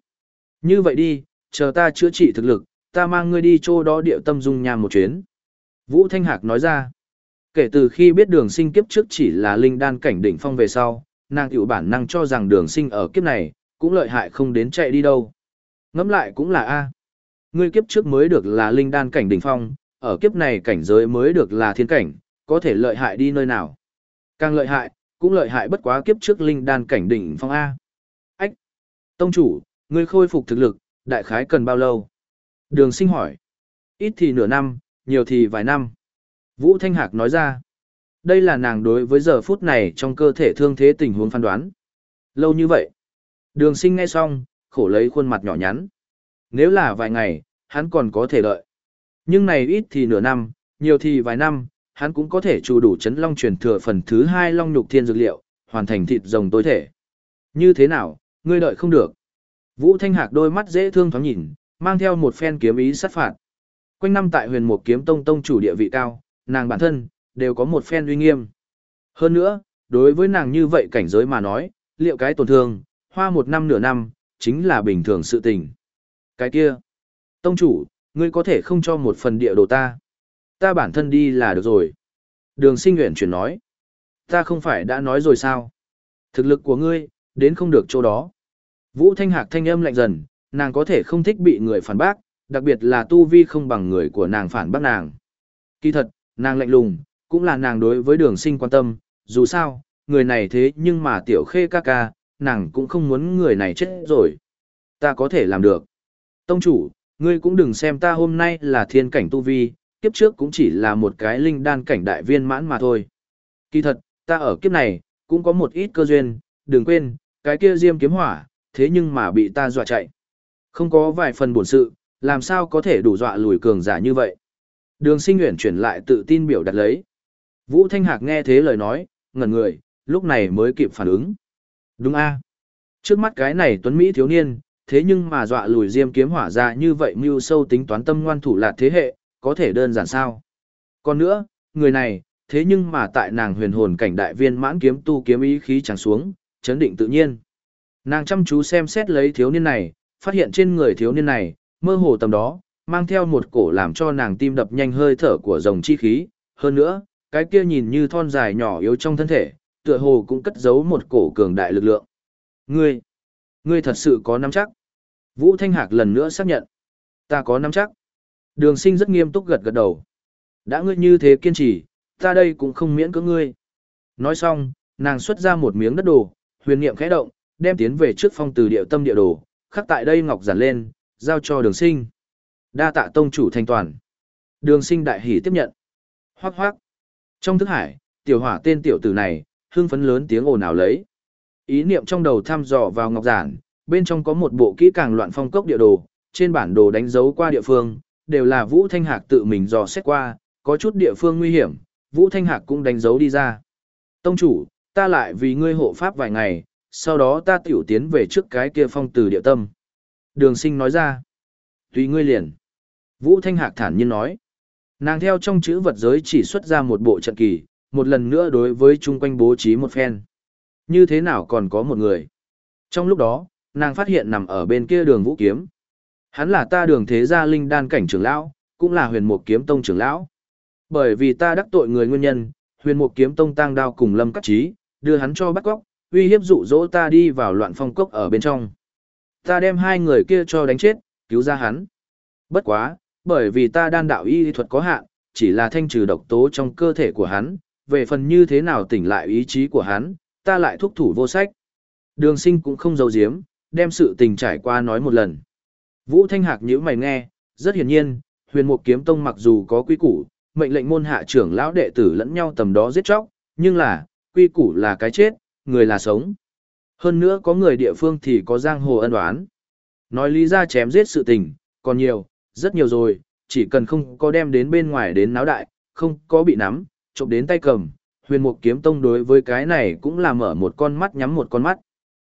Như vậy đi, chờ ta chữa trị thực lực, ta mang ngươi đi chỗ đó địa tâm dung nham một chuyến. Vũ Thanh Hạc nói ra, kể từ khi biết đường sinh kiếp trước chỉ là linh đan cảnh đỉnh phong về sau, nàng tiểu bản năng cho rằng đường sinh ở kiếp này, cũng lợi hại không đến chạy đi đâu. Ngắm lại cũng là A. Ngươi kiếp trước mới được là linh đan cảnh đỉnh phong, ở kiếp này cảnh giới mới được là thiên cảnh, có thể lợi hại đi nơi nào. Càng lợi hại, cũng lợi hại bất quá kiếp trước linh đan cảnh đỉnh phong A. Ách! Tông chủ, ngươi khôi phục thực lực, đại khái cần bao lâu? Đường sinh hỏi. Ít thì nửa năm, nhiều thì vài năm. Vũ Thanh Hạc nói ra. Đây là nàng đối với giờ phút này trong cơ thể thương thế tình huống phán đoán. Lâu như vậy. Đường sinh nghe xong, khổ lấy khuôn mặt nhỏ nhắn. Nếu là vài ngày, hắn còn có thể đợi. Nhưng này ít thì nửa năm, nhiều thì vài năm, hắn cũng có thể chủ đủ chấn long truyền thừa phần thứ hai long nhục thiên dược liệu, hoàn thành thịt rồng tối thể. Như thế nào, ngươi đợi không được. Vũ Thanh Hạc đôi mắt dễ thương thoáng nhìn, mang theo một phen kiếm ý sát phạt. Quanh năm tại huyền mục kiếm tông tông chủ địa vị cao, nàng bản thân, đều có một phen uy nghiêm. Hơn nữa, đối với nàng như vậy cảnh giới mà nói, liệu cái tổn thương, hoa một năm nửa năm, chính là bình thường sự tình. Cái kia, tông chủ, ngươi có thể không cho một phần địa đồ ta. Ta bản thân đi là được rồi. Đường sinh nguyện chuyển nói. Ta không phải đã nói rồi sao? Thực lực của ngươi, đến không được chỗ đó. Vũ Thanh Hạc thanh âm lạnh dần, nàng có thể không thích bị người phản bác, đặc biệt là tu vi không bằng người của nàng phản bác nàng. Kỳ thật, nàng lạnh lùng, cũng là nàng đối với đường sinh quan tâm, dù sao, người này thế nhưng mà tiểu khê ca ca, nàng cũng không muốn người này chết rồi. Ta có thể làm được. Tông chủ, ngươi cũng đừng xem ta hôm nay là thiên cảnh tu vi, kiếp trước cũng chỉ là một cái linh đan cảnh đại viên mãn mà thôi. Kỳ thật, ta ở kiếp này, cũng có một ít cơ duyên, đừng quên, cái kia diêm kiếm hỏa, thế nhưng mà bị ta dọa chạy. Không có vài phần bổn sự, làm sao có thể đủ dọa lùi cường giả như vậy. Đường sinh nguyện chuyển lại tự tin biểu đặt lấy. Vũ Thanh Hạc nghe thế lời nói, ngẩn người, lúc này mới kịp phản ứng. Đúng a Trước mắt cái này tuấn Mỹ thiếu niên, thế nhưng mà dọa lùi diêm kiếm hỏa ra như vậy mưu sâu tính toán tâm ngoan thủ lạt thế hệ, có thể đơn giản sao. Còn nữa, người này, thế nhưng mà tại nàng huyền hồn cảnh đại viên mãn kiếm tu kiếm ý khí chẳng xuống, chấn định tự nhiên. Nàng chăm chú xem xét lấy thiếu niên này, phát hiện trên người thiếu niên này, mơ hồ tầm đó, mang theo một cổ làm cho nàng tim đập nhanh hơi thở của rồng chi khí, hơn nữa, cái kia nhìn như thon dài nhỏ yếu trong thân thể, tựa hồ cũng cất giấu một cổ cường đại lực lượng. Ngươi, ngươi thật sự có nắm chắc. Vũ Thanh Hạc lần nữa xác nhận. Ta có nắm chắc. Đường sinh rất nghiêm túc gật gật đầu. Đã ngươi như thế kiên trì, ta đây cũng không miễn cưỡng ngươi. Nói xong, nàng xuất ra một miếng đất đồ, huyền niệm khẽ động, đem tiến về trước phong từ địa tâm địa đồ, khắc tại đây ngọc giản lên, giao cho đường sinh. Đa tạ tông chủ thanh toàn. Đường sinh đại hỷ tiếp nhận. Hoác hoác. Trong thức hải, tiểu hỏa tên tiểu tử này, hưng phấn lớn tiếng ồn ào lấy. Ý niệm trong đầu thăm dò vào ngọc giản, bên trong có một bộ kỹ càng loạn phong cốc địa đồ, trên bản đồ đánh dấu qua địa phương, đều là Vũ Thanh Hạc tự mình dò xét qua, có chút địa phương nguy hiểm, Vũ Thanh Hạc cũng đánh dấu đi ra. Tông chủ, ta lại vì ngươi hộ pháp vài ngày, sau đó ta tiểu tiến về trước cái kia phong từ địa tâm. Đường sinh nói ra. Tùy ngươi liền. Vũ Thanh Hạc thản nhiên nói. Nàng theo trong chữ vật giới chỉ xuất ra một bộ trận kỳ, một lần nữa đối với chung quanh bố trí một phen. Như thế nào còn có một người? Trong lúc đó, nàng phát hiện nằm ở bên kia đường vũ kiếm. Hắn là ta đường thế gia linh đan cảnh trưởng lão, cũng là huyền mục kiếm tông trưởng lão. Bởi vì ta đắc tội người nguyên nhân, huyền mục kiếm tông tăng đao cùng lâm cắt trí, đưa hắn cho bắt góc, uy hiếp dụ dỗ ta đi vào loạn phong cốc ở bên trong. Ta đem hai người kia cho đánh chết, cứu ra hắn. Bất quá, bởi vì ta đan đạo y thuật có hạn, chỉ là thanh trừ độc tố trong cơ thể của hắn, về phần như thế nào tỉnh lại ý chí của hắn, ta lại thúc thủ vô sách. Đường sinh cũng không giấu giếm, đem sự tình trải qua nói một lần. Vũ Thanh Hạc nhữ mày nghe, rất hiển nhiên, huyền mục kiếm tông mặc dù có quy củ, mệnh lệnh môn hạ trưởng lão đệ tử lẫn nhau tầm đó giết chóc, nhưng là, quy củ là cái chết, người là sống. Hơn nữa có người địa phương thì có giang hồ ân oán. Nói lý ra chém giết sự tình, còn nhiều, rất nhiều rồi, chỉ cần không có đem đến bên ngoài đến náo đại, không có bị nắm, trộm đến tay cầm, huyền mục kiếm tông đối với cái này cũng là mở một con mắt nhắm một con mắt.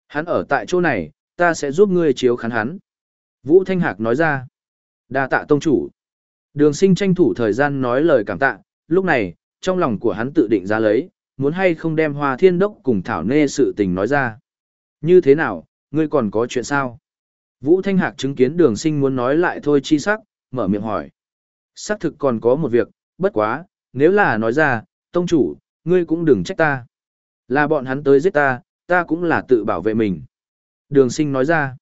Hắn ở tại chỗ này, ta sẽ giúp ngươi chiếu khán hắn. Vũ Thanh Hạc nói ra, đa tạ tông chủ. Đường sinh tranh thủ thời gian nói lời cảm tạ, lúc này, trong lòng của hắn tự định ra lấy, muốn hay không đem hoa thiên đốc cùng thảo nê sự tình nói ra. Như thế nào, ngươi còn có chuyện sao? Vũ Thanh Hạc chứng kiến đường sinh muốn nói lại thôi chi sắc, mở miệng hỏi. Sắc thực còn có một việc, bất quá, nếu là nói ra, tông chủ, ngươi cũng đừng trách ta. Là bọn hắn tới giết ta, ta cũng là tự bảo vệ mình. Đường sinh nói ra.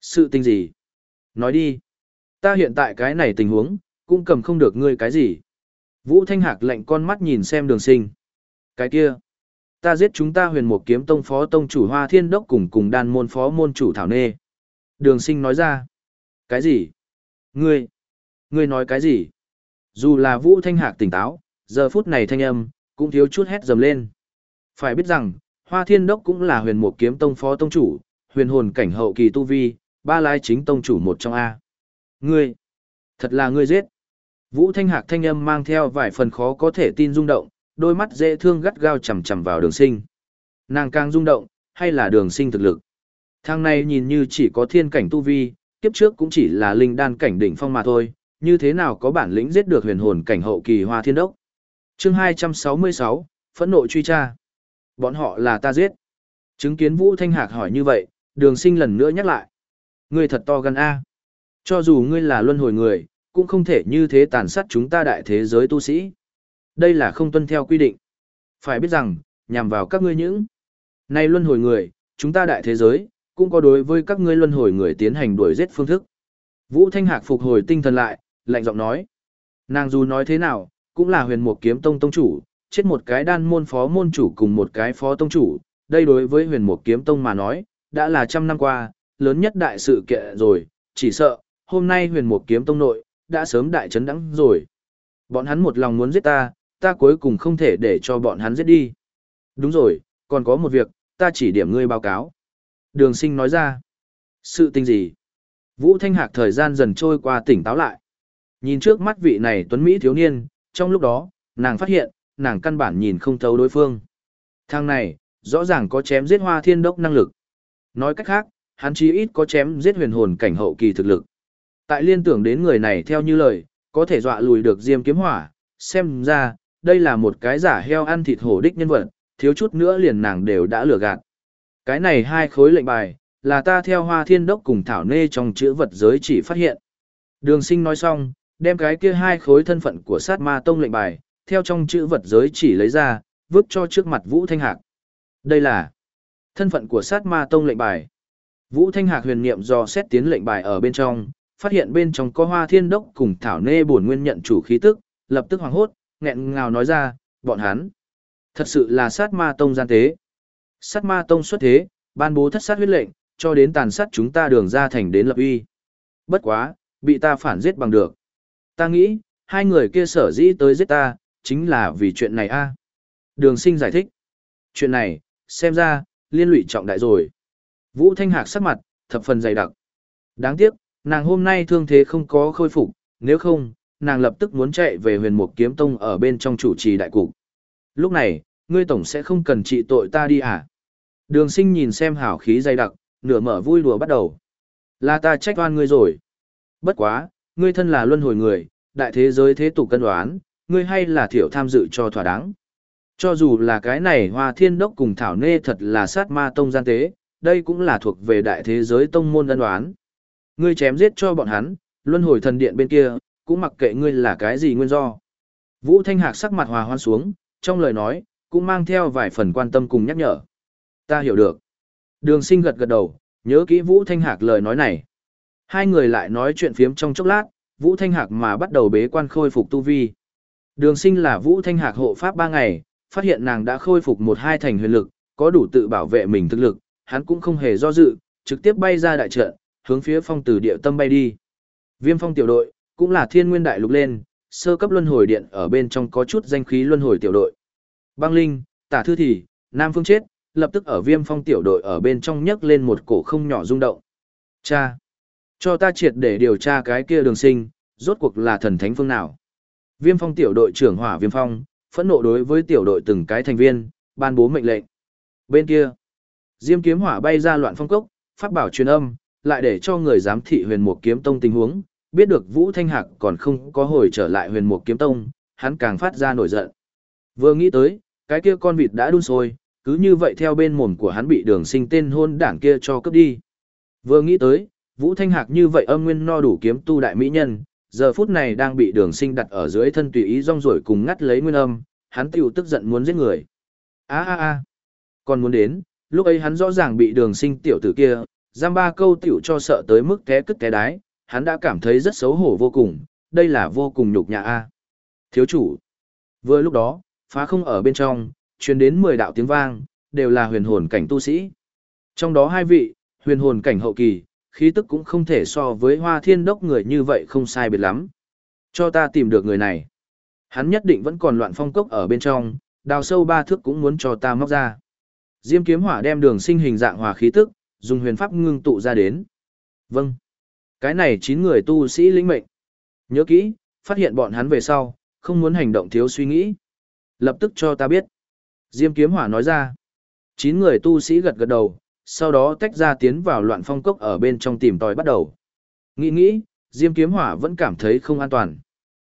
Sự tình gì? Nói đi. Ta hiện tại cái này tình huống, cũng cầm không được ngươi cái gì. Vũ Thanh Hạc lệnh con mắt nhìn xem đường sinh. Cái kia. Ta giết chúng ta huyền một kiếm tông phó tông chủ hoa thiên đốc cùng cùng đan môn phó môn chủ thảo nê. Đường sinh nói ra. Cái gì? Ngươi. Ngươi nói cái gì? Dù là Vũ Thanh Hạc tỉnh táo, giờ phút này thanh âm, cũng thiếu chút hét dầm lên. Phải biết rằng, Hoa Thiên Đốc cũng là huyền một kiếm tông phó tông chủ, huyền hồn cảnh hậu kỳ tu vi, ba lai chính tông chủ một trong A. Ngươi, thật là ngươi giết. Vũ Thanh Hạc thanh âm mang theo vài phần khó có thể tin rung động, đôi mắt dễ thương gắt gao chằm chằm vào đường sinh. Nàng càng rung động, hay là đường sinh thực lực. Thang này nhìn như chỉ có thiên cảnh tu vi, kiếp trước cũng chỉ là linh đan cảnh đỉnh phong mà thôi, như thế nào có bản lĩnh giết được huyền hồn cảnh hậu kỳ hoa thiên đốc. chương 266, phẫn nộ truy tra. Bọn họ là ta giết. Chứng kiến Vũ Thanh Hạc hỏi như vậy, đường sinh lần nữa nhắc lại. Ngươi thật to gan A. Cho dù ngươi là luân hồi người, cũng không thể như thế tàn sát chúng ta đại thế giới tu sĩ. Đây là không tuân theo quy định. Phải biết rằng, nhằm vào các ngươi những. Này luân hồi người, chúng ta đại thế giới, cũng có đối với các ngươi luân hồi người tiến hành đuổi giết phương thức. Vũ Thanh Hạc phục hồi tinh thần lại, lạnh giọng nói. Nàng dù nói thế nào, cũng là huyền mục kiếm tông tông chủ, chết một cái đan môn phó môn chủ cùng một cái phó tông chủ, đây đối với huyền mục kiếm tông mà nói, đã là trăm năm qua, lớn nhất đại sự kiện rồi, chỉ sợ, hôm nay huyền mục kiếm tông nội, đã sớm đại chấn đắng rồi. Bọn hắn một lòng muốn giết ta, ta cuối cùng không thể để cho bọn hắn giết đi. Đúng rồi, còn có một việc, ta chỉ điểm ngươi báo cáo. Đường sinh nói ra. Sự tình gì? Vũ Thanh Hạc thời gian dần trôi qua tỉnh táo lại. Nhìn trước mắt vị này tuấn Mỹ thiếu niên, trong lúc đó, nàng phát hiện, nàng căn bản nhìn không thấu đối phương. Thằng này, rõ ràng có chém giết hoa thiên đốc năng lực. Nói cách khác, hắn chí ít có chém giết huyền hồn cảnh hậu kỳ thực lực. Tại liên tưởng đến người này theo như lời, có thể dọa lùi được diêm kiếm hỏa, xem ra, đây là một cái giả heo ăn thịt hổ đích nhân vật, thiếu chút nữa liền nàng đều đã lừa gạt. Cái này hai khối lệnh bài, là ta theo hoa thiên đốc cùng thảo nê trong chữ vật giới chỉ phát hiện. Đường sinh nói xong, đem cái kia hai khối thân phận của sát ma tông lệnh bài, theo trong chữ vật giới chỉ lấy ra, vứt cho trước mặt Vũ Thanh Hạc. Đây là thân phận của sát ma tông lệnh bài. Vũ Thanh Hạc huyền niệm do xét tiến lệnh bài ở bên trong, phát hiện bên trong có hoa thiên đốc cùng thảo nê bổn nguyên nhận chủ khí tức, lập tức hoàng hốt, nghẹn ngào nói ra, bọn hắn. Thật sự là sát ma tông gian tế. Sát ma tông xuất thế, ban bố thất sát huyết lệnh, cho đến tàn sát chúng ta đường ra thành đến lập uy. Bất quá, bị ta phản giết bằng được. Ta nghĩ, hai người kia sở dĩ tới giết ta, chính là vì chuyện này a. Đường sinh giải thích. Chuyện này, xem ra, liên lụy trọng đại rồi. Vũ Thanh Hạc sắc mặt, thập phần dày đặc. Đáng tiếc, nàng hôm nay thương thế không có khôi phục, nếu không, nàng lập tức muốn chạy về huyền mục kiếm tông ở bên trong chủ trì đại cục. Lúc này, ngươi tổng sẽ không cần trị tội ta đi à? Đường sinh nhìn xem hảo khí dày đặc, nửa mở vui đùa bắt đầu. Là ta trách oan ngươi rồi. Bất quá, ngươi thân là luân hồi người, đại thế giới thế tục cân đoán, ngươi hay là thiểu tham dự cho thỏa đáng. Cho dù là cái này hoa thiên đốc cùng thảo nê thật là sát ma tông gian tế, đây cũng là thuộc về đại thế giới tông môn ân đoán. Ngươi chém giết cho bọn hắn, luân hồi thần điện bên kia, cũng mặc kệ ngươi là cái gì nguyên do. Vũ Thanh Hạc sắc mặt hòa hoan xuống, trong lời nói, cũng mang theo vài phần quan tâm cùng nhắc nhở. Ta hiểu được. Đường sinh gật gật đầu, nhớ kỹ Vũ Thanh Hạc lời nói này. Hai người lại nói chuyện phiếm trong chốc lát, Vũ Thanh Hạc mà bắt đầu bế quan khôi phục tu vi. Đường sinh là Vũ Thanh Hạc hộ pháp 3 ngày, phát hiện nàng đã khôi phục một hai thành huyền lực, có đủ tự bảo vệ mình thực lực, hắn cũng không hề do dự, trực tiếp bay ra đại trận, hướng phía phong tử địa tâm bay đi. Viêm phong tiểu đội, cũng là thiên nguyên đại lục lên, sơ cấp luân hồi điện ở bên trong có chút danh khí luân hồi tiểu đội. Băng Linh, Tả Thư Thì, Nam Phương chết, lập tức ở viêm phong tiểu đội ở bên trong nhấc lên một cổ không nhỏ rung động. Cha! Cho ta triệt để điều tra cái kia đường sinh, rốt cuộc là thần thánh phương nào. Viêm phong tiểu đội trưởng hỏa viêm phong, phẫn nộ đối với tiểu đội từng cái thành viên, ban bố mệnh lệnh. Bên kia, diêm kiếm hỏa bay ra loạn phong cốc, phát bảo truyền âm, lại để cho người giám thị huyền một kiếm tông tình huống, biết được Vũ Thanh Hạc còn không có hồi trở lại huyền mục kiếm tông, hắn càng phát ra nổi giận. Vừa nghĩ tới, cái kia con vịt đã đun sôi, cứ như vậy theo bên mồm của hắn bị đường sinh tên hôn đảng kia cho cướp đi. Vừa nghĩ tới, Vũ Thanh Hạc như vậy âm nguyên no đủ kiếm tu đại mỹ nhân, giờ phút này đang bị đường sinh đặt ở dưới thân tùy ý rong rổi cùng ngắt lấy nguyên âm, hắn tiểu tức giận muốn giết người. a a a còn muốn đến, lúc ấy hắn rõ ràng bị đường sinh tiểu tử kia, giam ba câu tiểu cho sợ tới mức té cất té đái, hắn đã cảm thấy rất xấu hổ vô cùng, đây là vô cùng nhục nhã a Thiếu chủ. Vừa lúc đó, phá không ở bên trong, truyền đến 10 đạo tiếng vang, đều là huyền hồn cảnh tu sĩ. Trong đó hai vị, huyền hồn cảnh hậu kỳ, khí tức cũng không thể so với hoa thiên đốc người như vậy không sai biệt lắm. Cho ta tìm được người này. Hắn nhất định vẫn còn loạn phong cốc ở bên trong, đào sâu ba thước cũng muốn cho ta móc ra. Diêm kiếm hỏa đem đường sinh hình dạng hòa khí tức, dùng huyền pháp ngưng tụ ra đến. Vâng. Cái này chín người tu sĩ lĩnh mệnh. Nhớ kỹ, phát hiện bọn hắn về sau, không muốn hành động thiếu suy nghĩ. Lập tức cho ta biết. Diêm kiếm hỏa nói ra. Chín người tu sĩ gật gật đầu, sau đó tách ra tiến vào loạn phong cốc ở bên trong tìm tòi bắt đầu. Nghĩ nghĩ, Diêm kiếm hỏa vẫn cảm thấy không an toàn.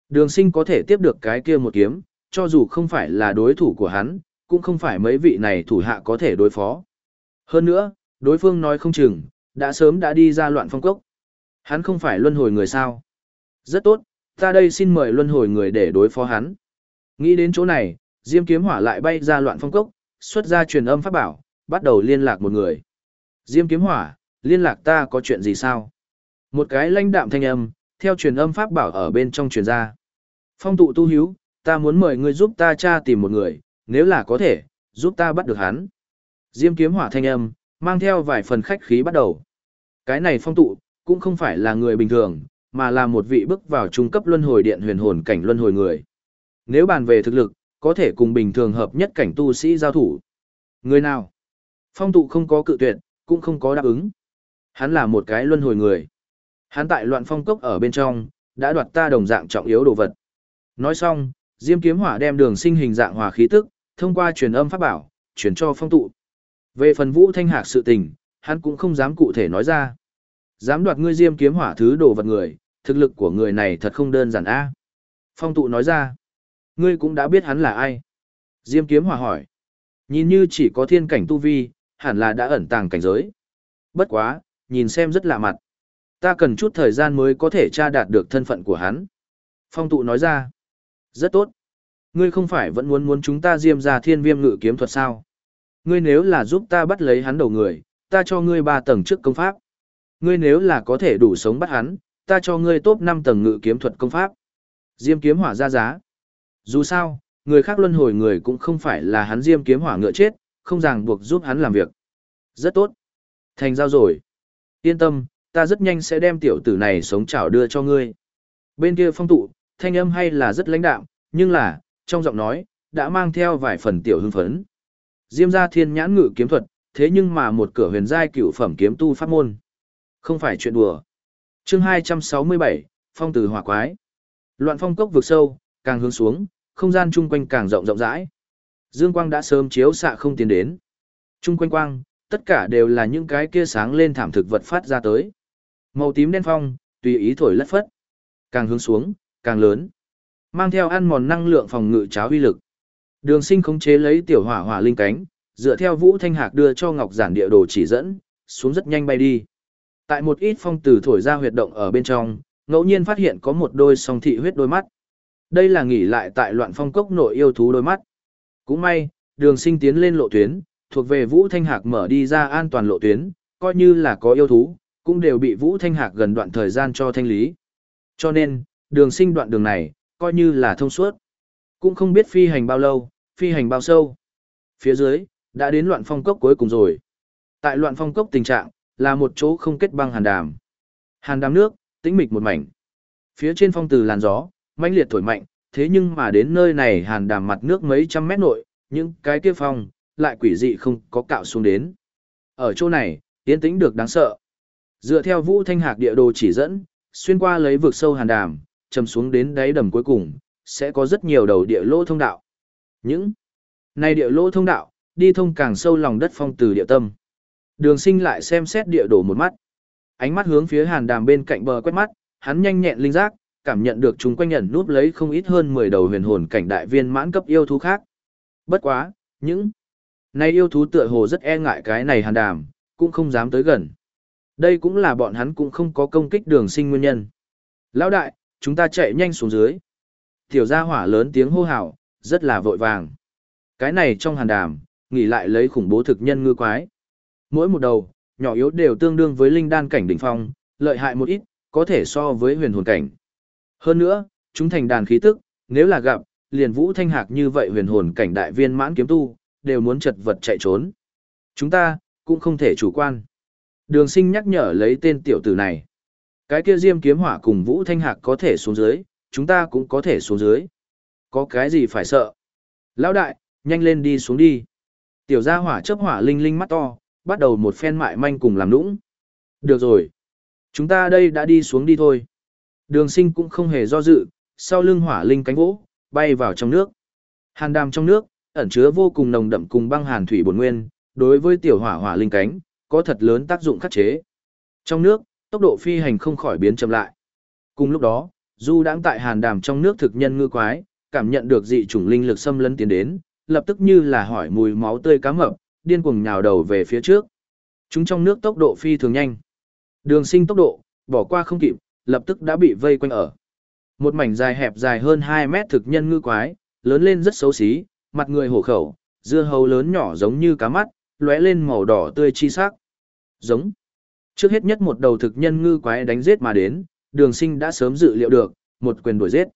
Đường sinh có thể tiếp được cái kia một kiếm, cho dù không phải là đối thủ của hắn, cũng không phải mấy vị này thủ hạ có thể đối phó. Hơn nữa, đối phương nói không chừng, đã sớm đã đi ra loạn phong cốc. Hắn không phải luân hồi người sao. Rất tốt, ta đây xin mời luân hồi người để đối phó hắn. Nghĩ đến chỗ này, Diêm kiếm hỏa lại bay ra loạn phong cốc, xuất ra truyền âm pháp bảo, bắt đầu liên lạc một người. Diêm kiếm hỏa, liên lạc ta có chuyện gì sao? Một cái lãnh đạm thanh âm, theo truyền âm pháp bảo ở bên trong truyền ra. Phong tụ tu hiếu, ta muốn mời ngươi giúp ta tra tìm một người, nếu là có thể, giúp ta bắt được hắn. Diêm kiếm hỏa thanh âm, mang theo vài phần khách khí bắt đầu. Cái này phong tụ, cũng không phải là người bình thường, mà là một vị bước vào trung cấp luân hồi điện huyền hồn cảnh luân hồi người. Nếu bàn về thực lực, có thể cùng bình thường hợp nhất cảnh tu sĩ giao thủ. Người nào? Phong tụ không có cự tuyệt, cũng không có đáp ứng. Hắn là một cái luân hồi người. Hắn tại loạn phong cốc ở bên trong, đã đoạt ta đồng dạng trọng yếu đồ vật. Nói xong, Diêm Kiếm Hỏa đem đường sinh hình dạng hòa khí tức, thông qua truyền âm pháp bảo, truyền cho phong tụ. Về phần Vũ Thanh Hạc sự tình, hắn cũng không dám cụ thể nói ra. Dám đoạt ngươi Diêm Kiếm Hỏa thứ đồ vật người, thực lực của người này thật không đơn giản a. Phong tụ nói ra. Ngươi cũng đã biết hắn là ai. Diêm Kiếm Hỏa hỏi. Nhìn như chỉ có thiên cảnh tu vi, hẳn là đã ẩn tàng cảnh giới. Bất quá, nhìn xem rất lạ mặt. Ta cần chút thời gian mới có thể tra đạt được thân phận của hắn. Phong tụ nói ra. Rất tốt. Ngươi không phải vẫn muốn muốn chúng ta diêm ra thiên viêm ngự kiếm thuật sao? Ngươi nếu là giúp ta bắt lấy hắn đầu người, ta cho ngươi ba tầng trước công pháp. Ngươi nếu là có thể đủ sống bắt hắn, ta cho ngươi top 5 tầng ngự kiếm thuật công pháp. Diêm kiếm hỏa ra giá. Dù sao, người khác luân hồi người cũng không phải là hắn diêm kiếm hỏa ngựa chết, không ràng buộc giúp hắn làm việc. Rất tốt. Thành giao rồi. Yên tâm, ta rất nhanh sẽ đem tiểu tử này sống chảo đưa cho ngươi. Bên kia phong tụ, thanh âm hay là rất lãnh đạm, nhưng là, trong giọng nói, đã mang theo vài phần tiểu hưng phấn. Diêm gia thiên nhãn ngự kiếm thuật, thế nhưng mà một cửa huyền giai cửu phẩm kiếm tu pháp môn. Không phải chuyện đùa. chương 267, phong từ hỏa quái. Loạn phong cốc vực sâu, càng hướng xuống, không gian chung quanh càng rộng rộng rãi. Dương quang đã sớm chiếu xạ không tiến đến. Chung quanh quang, tất cả đều là những cái kia sáng lên thảm thực vật phát ra tới. Màu tím đen phong, tùy ý thổi lất phất. Càng hướng xuống, càng lớn. Mang theo ăn mòn năng lượng phòng ngự cháo uy lực. Đường sinh khống chế lấy tiểu hỏa hỏa linh cánh, dựa theo Vũ Thanh Hạc đưa cho Ngọc Giản địa đồ chỉ dẫn, xuống rất nhanh bay đi. Tại một ít phong tử thổi ra huyệt động ở bên trong, ngẫu nhiên phát hiện có một đôi song thị huyết đôi mắt. Đây là nghỉ lại tại loạn phong cốc nội yêu thú đôi mắt. Cũng may, đường sinh tiến lên lộ tuyến, thuộc về Vũ Thanh Hạc mở đi ra an toàn lộ tuyến, coi như là có yêu thú, cũng đều bị Vũ Thanh Hạc gần đoạn thời gian cho thanh lý. Cho nên, đường sinh đoạn đường này, coi như là thông suốt. Cũng không biết phi hành bao lâu, phi hành bao sâu. Phía dưới, đã đến loạn phong cốc cuối cùng rồi. Tại loạn phong cốc tình trạng, là một chỗ không kết băng hàn đàm. Hàn đàm nước, tĩnh mịch một mảnh. Phía trên phong từ làn gió, mãnh liệt thổi mạnh, thế nhưng mà đến nơi này hàn đàm mặt nước mấy trăm mét nội, những cái kia phong, lại quỷ dị không có cạo xuống đến. Ở chỗ này, tiến tĩnh được đáng sợ. Dựa theo Vũ Thanh Hạc địa đồ chỉ dẫn, xuyên qua lấy vực sâu hàn đàm, chầm xuống đến đáy đầm cuối cùng, sẽ có rất nhiều đầu địa lỗ thông đạo. Những này địa lỗ thông đạo, đi thông càng sâu lòng đất phong từ địa tâm. Đường sinh lại xem xét địa đồ một mắt. Ánh mắt hướng phía hàn đàm bên cạnh bờ quét mắt, hắn nhanh nhẹn linh giác, cảm nhận được chúng quanh nhận núp lấy không ít hơn 10 đầu huyền hồn cảnh đại viên mãn cấp yêu thú khác. Bất quá, những này yêu thú tựa hồ rất e ngại cái này hàn đàm, cũng không dám tới gần. Đây cũng là bọn hắn cũng không có công kích đường sinh nguyên nhân. Lão đại, chúng ta chạy nhanh xuống dưới. Tiểu gia hỏa lớn tiếng hô hào, rất là vội vàng. Cái này trong hàn đàm, nghỉ lại lấy khủng bố thực nhân ngư quái. Mỗi một đầu, nhỏ yếu đều tương đương với linh đan cảnh đỉnh phong, lợi hại một ít, có thể so với huyền hồn cảnh. Hơn nữa, chúng thành đàn khí tức, nếu là gặp, liền vũ thanh hạc như vậy huyền hồn cảnh đại viên mãn kiếm tu, đều muốn chật vật chạy trốn. Chúng ta, cũng không thể chủ quan. Đường sinh nhắc nhở lấy tên tiểu tử này. Cái kia diêm kiếm hỏa cùng vũ thanh hạc có thể xuống dưới, chúng ta cũng có thể xuống dưới. Có cái gì phải sợ? Lão đại, nhanh lên đi xuống đi. Tiểu gia hỏa chấp hỏa linh linh mắt to, bắt đầu một phen mại manh cùng làm nũng. Được rồi. Chúng ta đây đã đi xuống đi thôi. Đường sinh cũng không hề do dự, sau lưng hỏa linh cánh vỗ, bay vào trong nước. Hàn đàm trong nước, ẩn chứa vô cùng nồng đậm cùng băng hàn thủy bổn nguyên, đối với tiểu hỏa hỏa linh cánh, có thật lớn tác dụng khắc chế. Trong nước, tốc độ phi hành không khỏi biến chậm lại. Cùng lúc đó, Du đang tại hàn đàm trong nước thực nhân ngư quái, cảm nhận được dị chủng linh lực xâm lấn tiến đến, lập tức như là hỏi mùi máu tươi cá mập, điên cuồng nhào đầu về phía trước. Chúng trong nước tốc độ phi thường nhanh. Đường sinh tốc độ, bỏ qua không kịp, lập tức đã bị vây quanh ở. Một mảnh dài hẹp dài hơn 2 mét thực nhân ngư quái, lớn lên rất xấu xí, mặt người hổ khẩu, dưa hấu lớn nhỏ giống như cá mắt, lóe lên màu đỏ tươi chi sắc. Giống. Trước hết nhất một đầu thực nhân ngư quái đánh giết mà đến, đường sinh đã sớm dự liệu được, một quyền đuổi giết.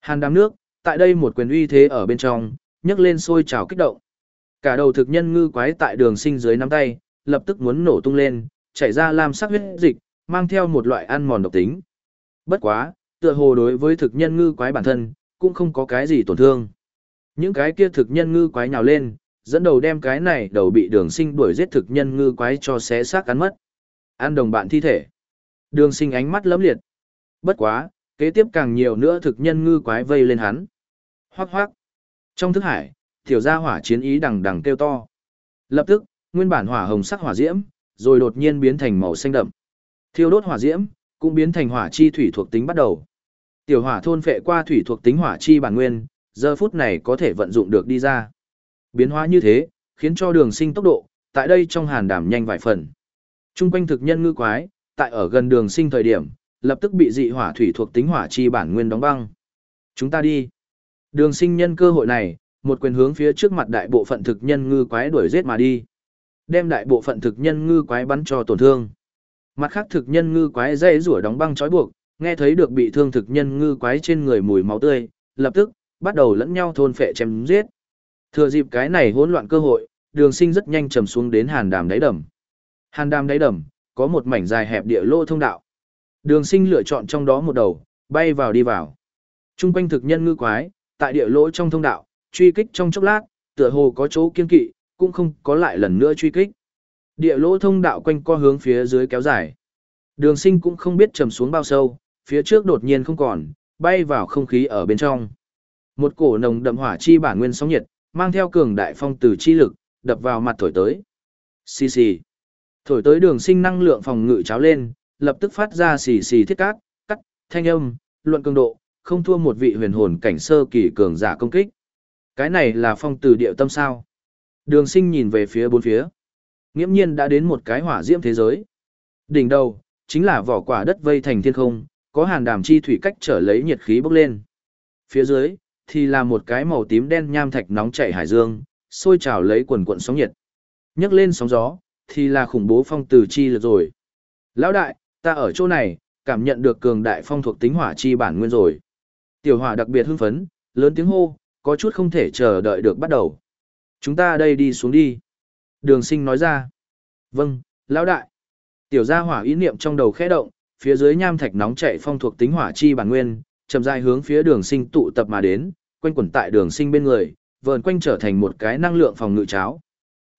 Hàn đám nước, tại đây một quyền uy thế ở bên trong, nhấc lên sôi trào kích động. Cả đầu thực nhân ngư quái tại đường sinh dưới nắm tay, lập tức muốn nổ tung lên, chảy ra làm sắc huyết dịch, mang theo một loại ăn mòn độc tính. Bất quá, tựa hồ đối với thực nhân ngư quái bản thân, cũng không có cái gì tổn thương. Những cái kia thực nhân ngư quái nhào lên, dẫn đầu đem cái này đầu bị đường sinh đuổi giết thực nhân ngư quái cho xé xác cắn mất. Ăn đồng bạn thi thể. Đường sinh ánh mắt lấm liệt. Bất quá, kế tiếp càng nhiều nữa thực nhân ngư quái vây lên hắn. Hoác hoác. Trong thức hải, tiểu gia hỏa chiến ý đằng đằng kêu to. Lập tức, nguyên bản hỏa hồng sắc hỏa diễm, rồi đột nhiên biến thành màu xanh đậm. Thiêu đốt hỏa diễm, cũng biến thành hỏa chi thủy thuộc tính bắt đầu. Tiểu hỏa thôn phệ qua thủy thuộc tính hỏa chi bản nguyên, giờ phút này có thể vận dụng được đi ra. Biến hóa như thế, khiến cho đường sinh tốc độ, tại đây trong hàn đảm nhanh vài phần. Trung quanh thực nhân ngư quái, tại ở gần đường sinh thời điểm, lập tức bị dị hỏa thủy thuộc tính hỏa chi bản nguyên đóng băng. Chúng ta đi. Đường sinh nhân cơ hội này, một quyền hướng phía trước mặt đại bộ phận thực nhân ngư quái đuổi giết mà đi. Đem đại bộ phận thực nhân ngư quái bắn cho tổn thương. Mặt khác thực nhân ngư quái dây rủa đóng băng trói buộc, nghe thấy được bị thương thực nhân ngư quái trên người mùi máu tươi, lập tức bắt đầu lẫn nhau thôn phệ chém giết. Thừa dịp cái này hỗn loạn cơ hội, Đường Sinh rất nhanh trầm xuống đến hàn đàm đáy đầm. Hàn đàm đáy đầm có một mảnh dài hẹp địa lô thông đạo. Đường Sinh lựa chọn trong đó một đầu, bay vào đi vào. Trung quanh thực nhân ngư quái, tại địa lỗ trong thông đạo, truy kích trong chốc lát, tựa hồ có chỗ kiên kỵ, cũng không có lại lần nữa truy kích. Địa lỗ thông đạo quanh co hướng phía dưới kéo dài. Đường sinh cũng không biết trầm xuống bao sâu, phía trước đột nhiên không còn, bay vào không khí ở bên trong. Một cổ nồng đậm hỏa chi bản nguyên sóng nhiệt, mang theo cường đại phong từ chi lực, đập vào mặt thổi tới. Xì xì. Thổi tới đường sinh năng lượng phòng ngự cháo lên, lập tức phát ra xì xì thiết cát, cắt, thanh âm, luận cường độ, không thua một vị huyền hồn cảnh sơ kỳ cường giả công kích. Cái này là phong từ điệu tâm sao. Đường sinh nhìn về phía bốn phía. Nghiễm nhiên đã đến một cái hỏa diễm thế giới. Đỉnh đầu, chính là vỏ quả đất vây thành thiên không, có hàn đàm chi thủy cách trở lấy nhiệt khí bốc lên. Phía dưới, thì là một cái màu tím đen nham thạch nóng chảy hải dương, sôi trào lấy quần cuộn sóng nhiệt. nhấc lên sóng gió, thì là khủng bố phong từ chi lực rồi. Lão đại, ta ở chỗ này, cảm nhận được cường đại phong thuộc tính hỏa chi bản nguyên rồi. Tiểu hỏa đặc biệt hưng phấn, lớn tiếng hô, có chút không thể chờ đợi được bắt đầu. Chúng ta đây đi xuống đi. Đường sinh nói ra. Vâng, lão đại. Tiểu gia hỏa ý niệm trong đầu khẽ động, phía dưới nham thạch nóng chạy phong thuộc tính hỏa chi bản nguyên, chậm rãi hướng phía đường sinh tụ tập mà đến, quanh quẩn tại đường sinh bên người, vờn quanh trở thành một cái năng lượng phòng ngự cháo.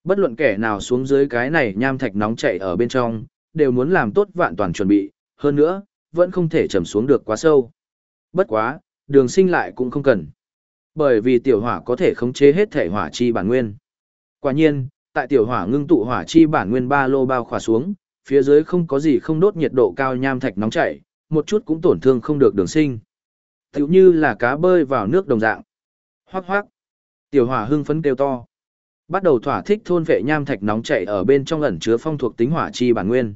Bất luận kẻ nào xuống dưới cái này nham thạch nóng chạy ở bên trong, đều muốn làm tốt vạn toàn chuẩn bị, hơn nữa, vẫn không thể trầm xuống được quá sâu. Bất quá, đường sinh lại cũng không cần. Bởi vì tiểu hỏa có thể khống chế hết thể hỏa chi bản nguyên. Quả nhiên, tại tiểu hỏa ngưng tụ hỏa chi bản nguyên ba lô bao khỏa xuống, phía dưới không có gì không đốt nhiệt độ cao nham thạch nóng chảy, một chút cũng tổn thương không được đường sinh. Tiểu như là cá bơi vào nước đồng dạng. Hoác hoác. Tiểu hỏa hưng phấn kêu to. Bắt đầu thỏa thích thôn vệ nham thạch nóng chảy ở bên trong ẩn chứa phong thuộc tính hỏa chi bản nguyên.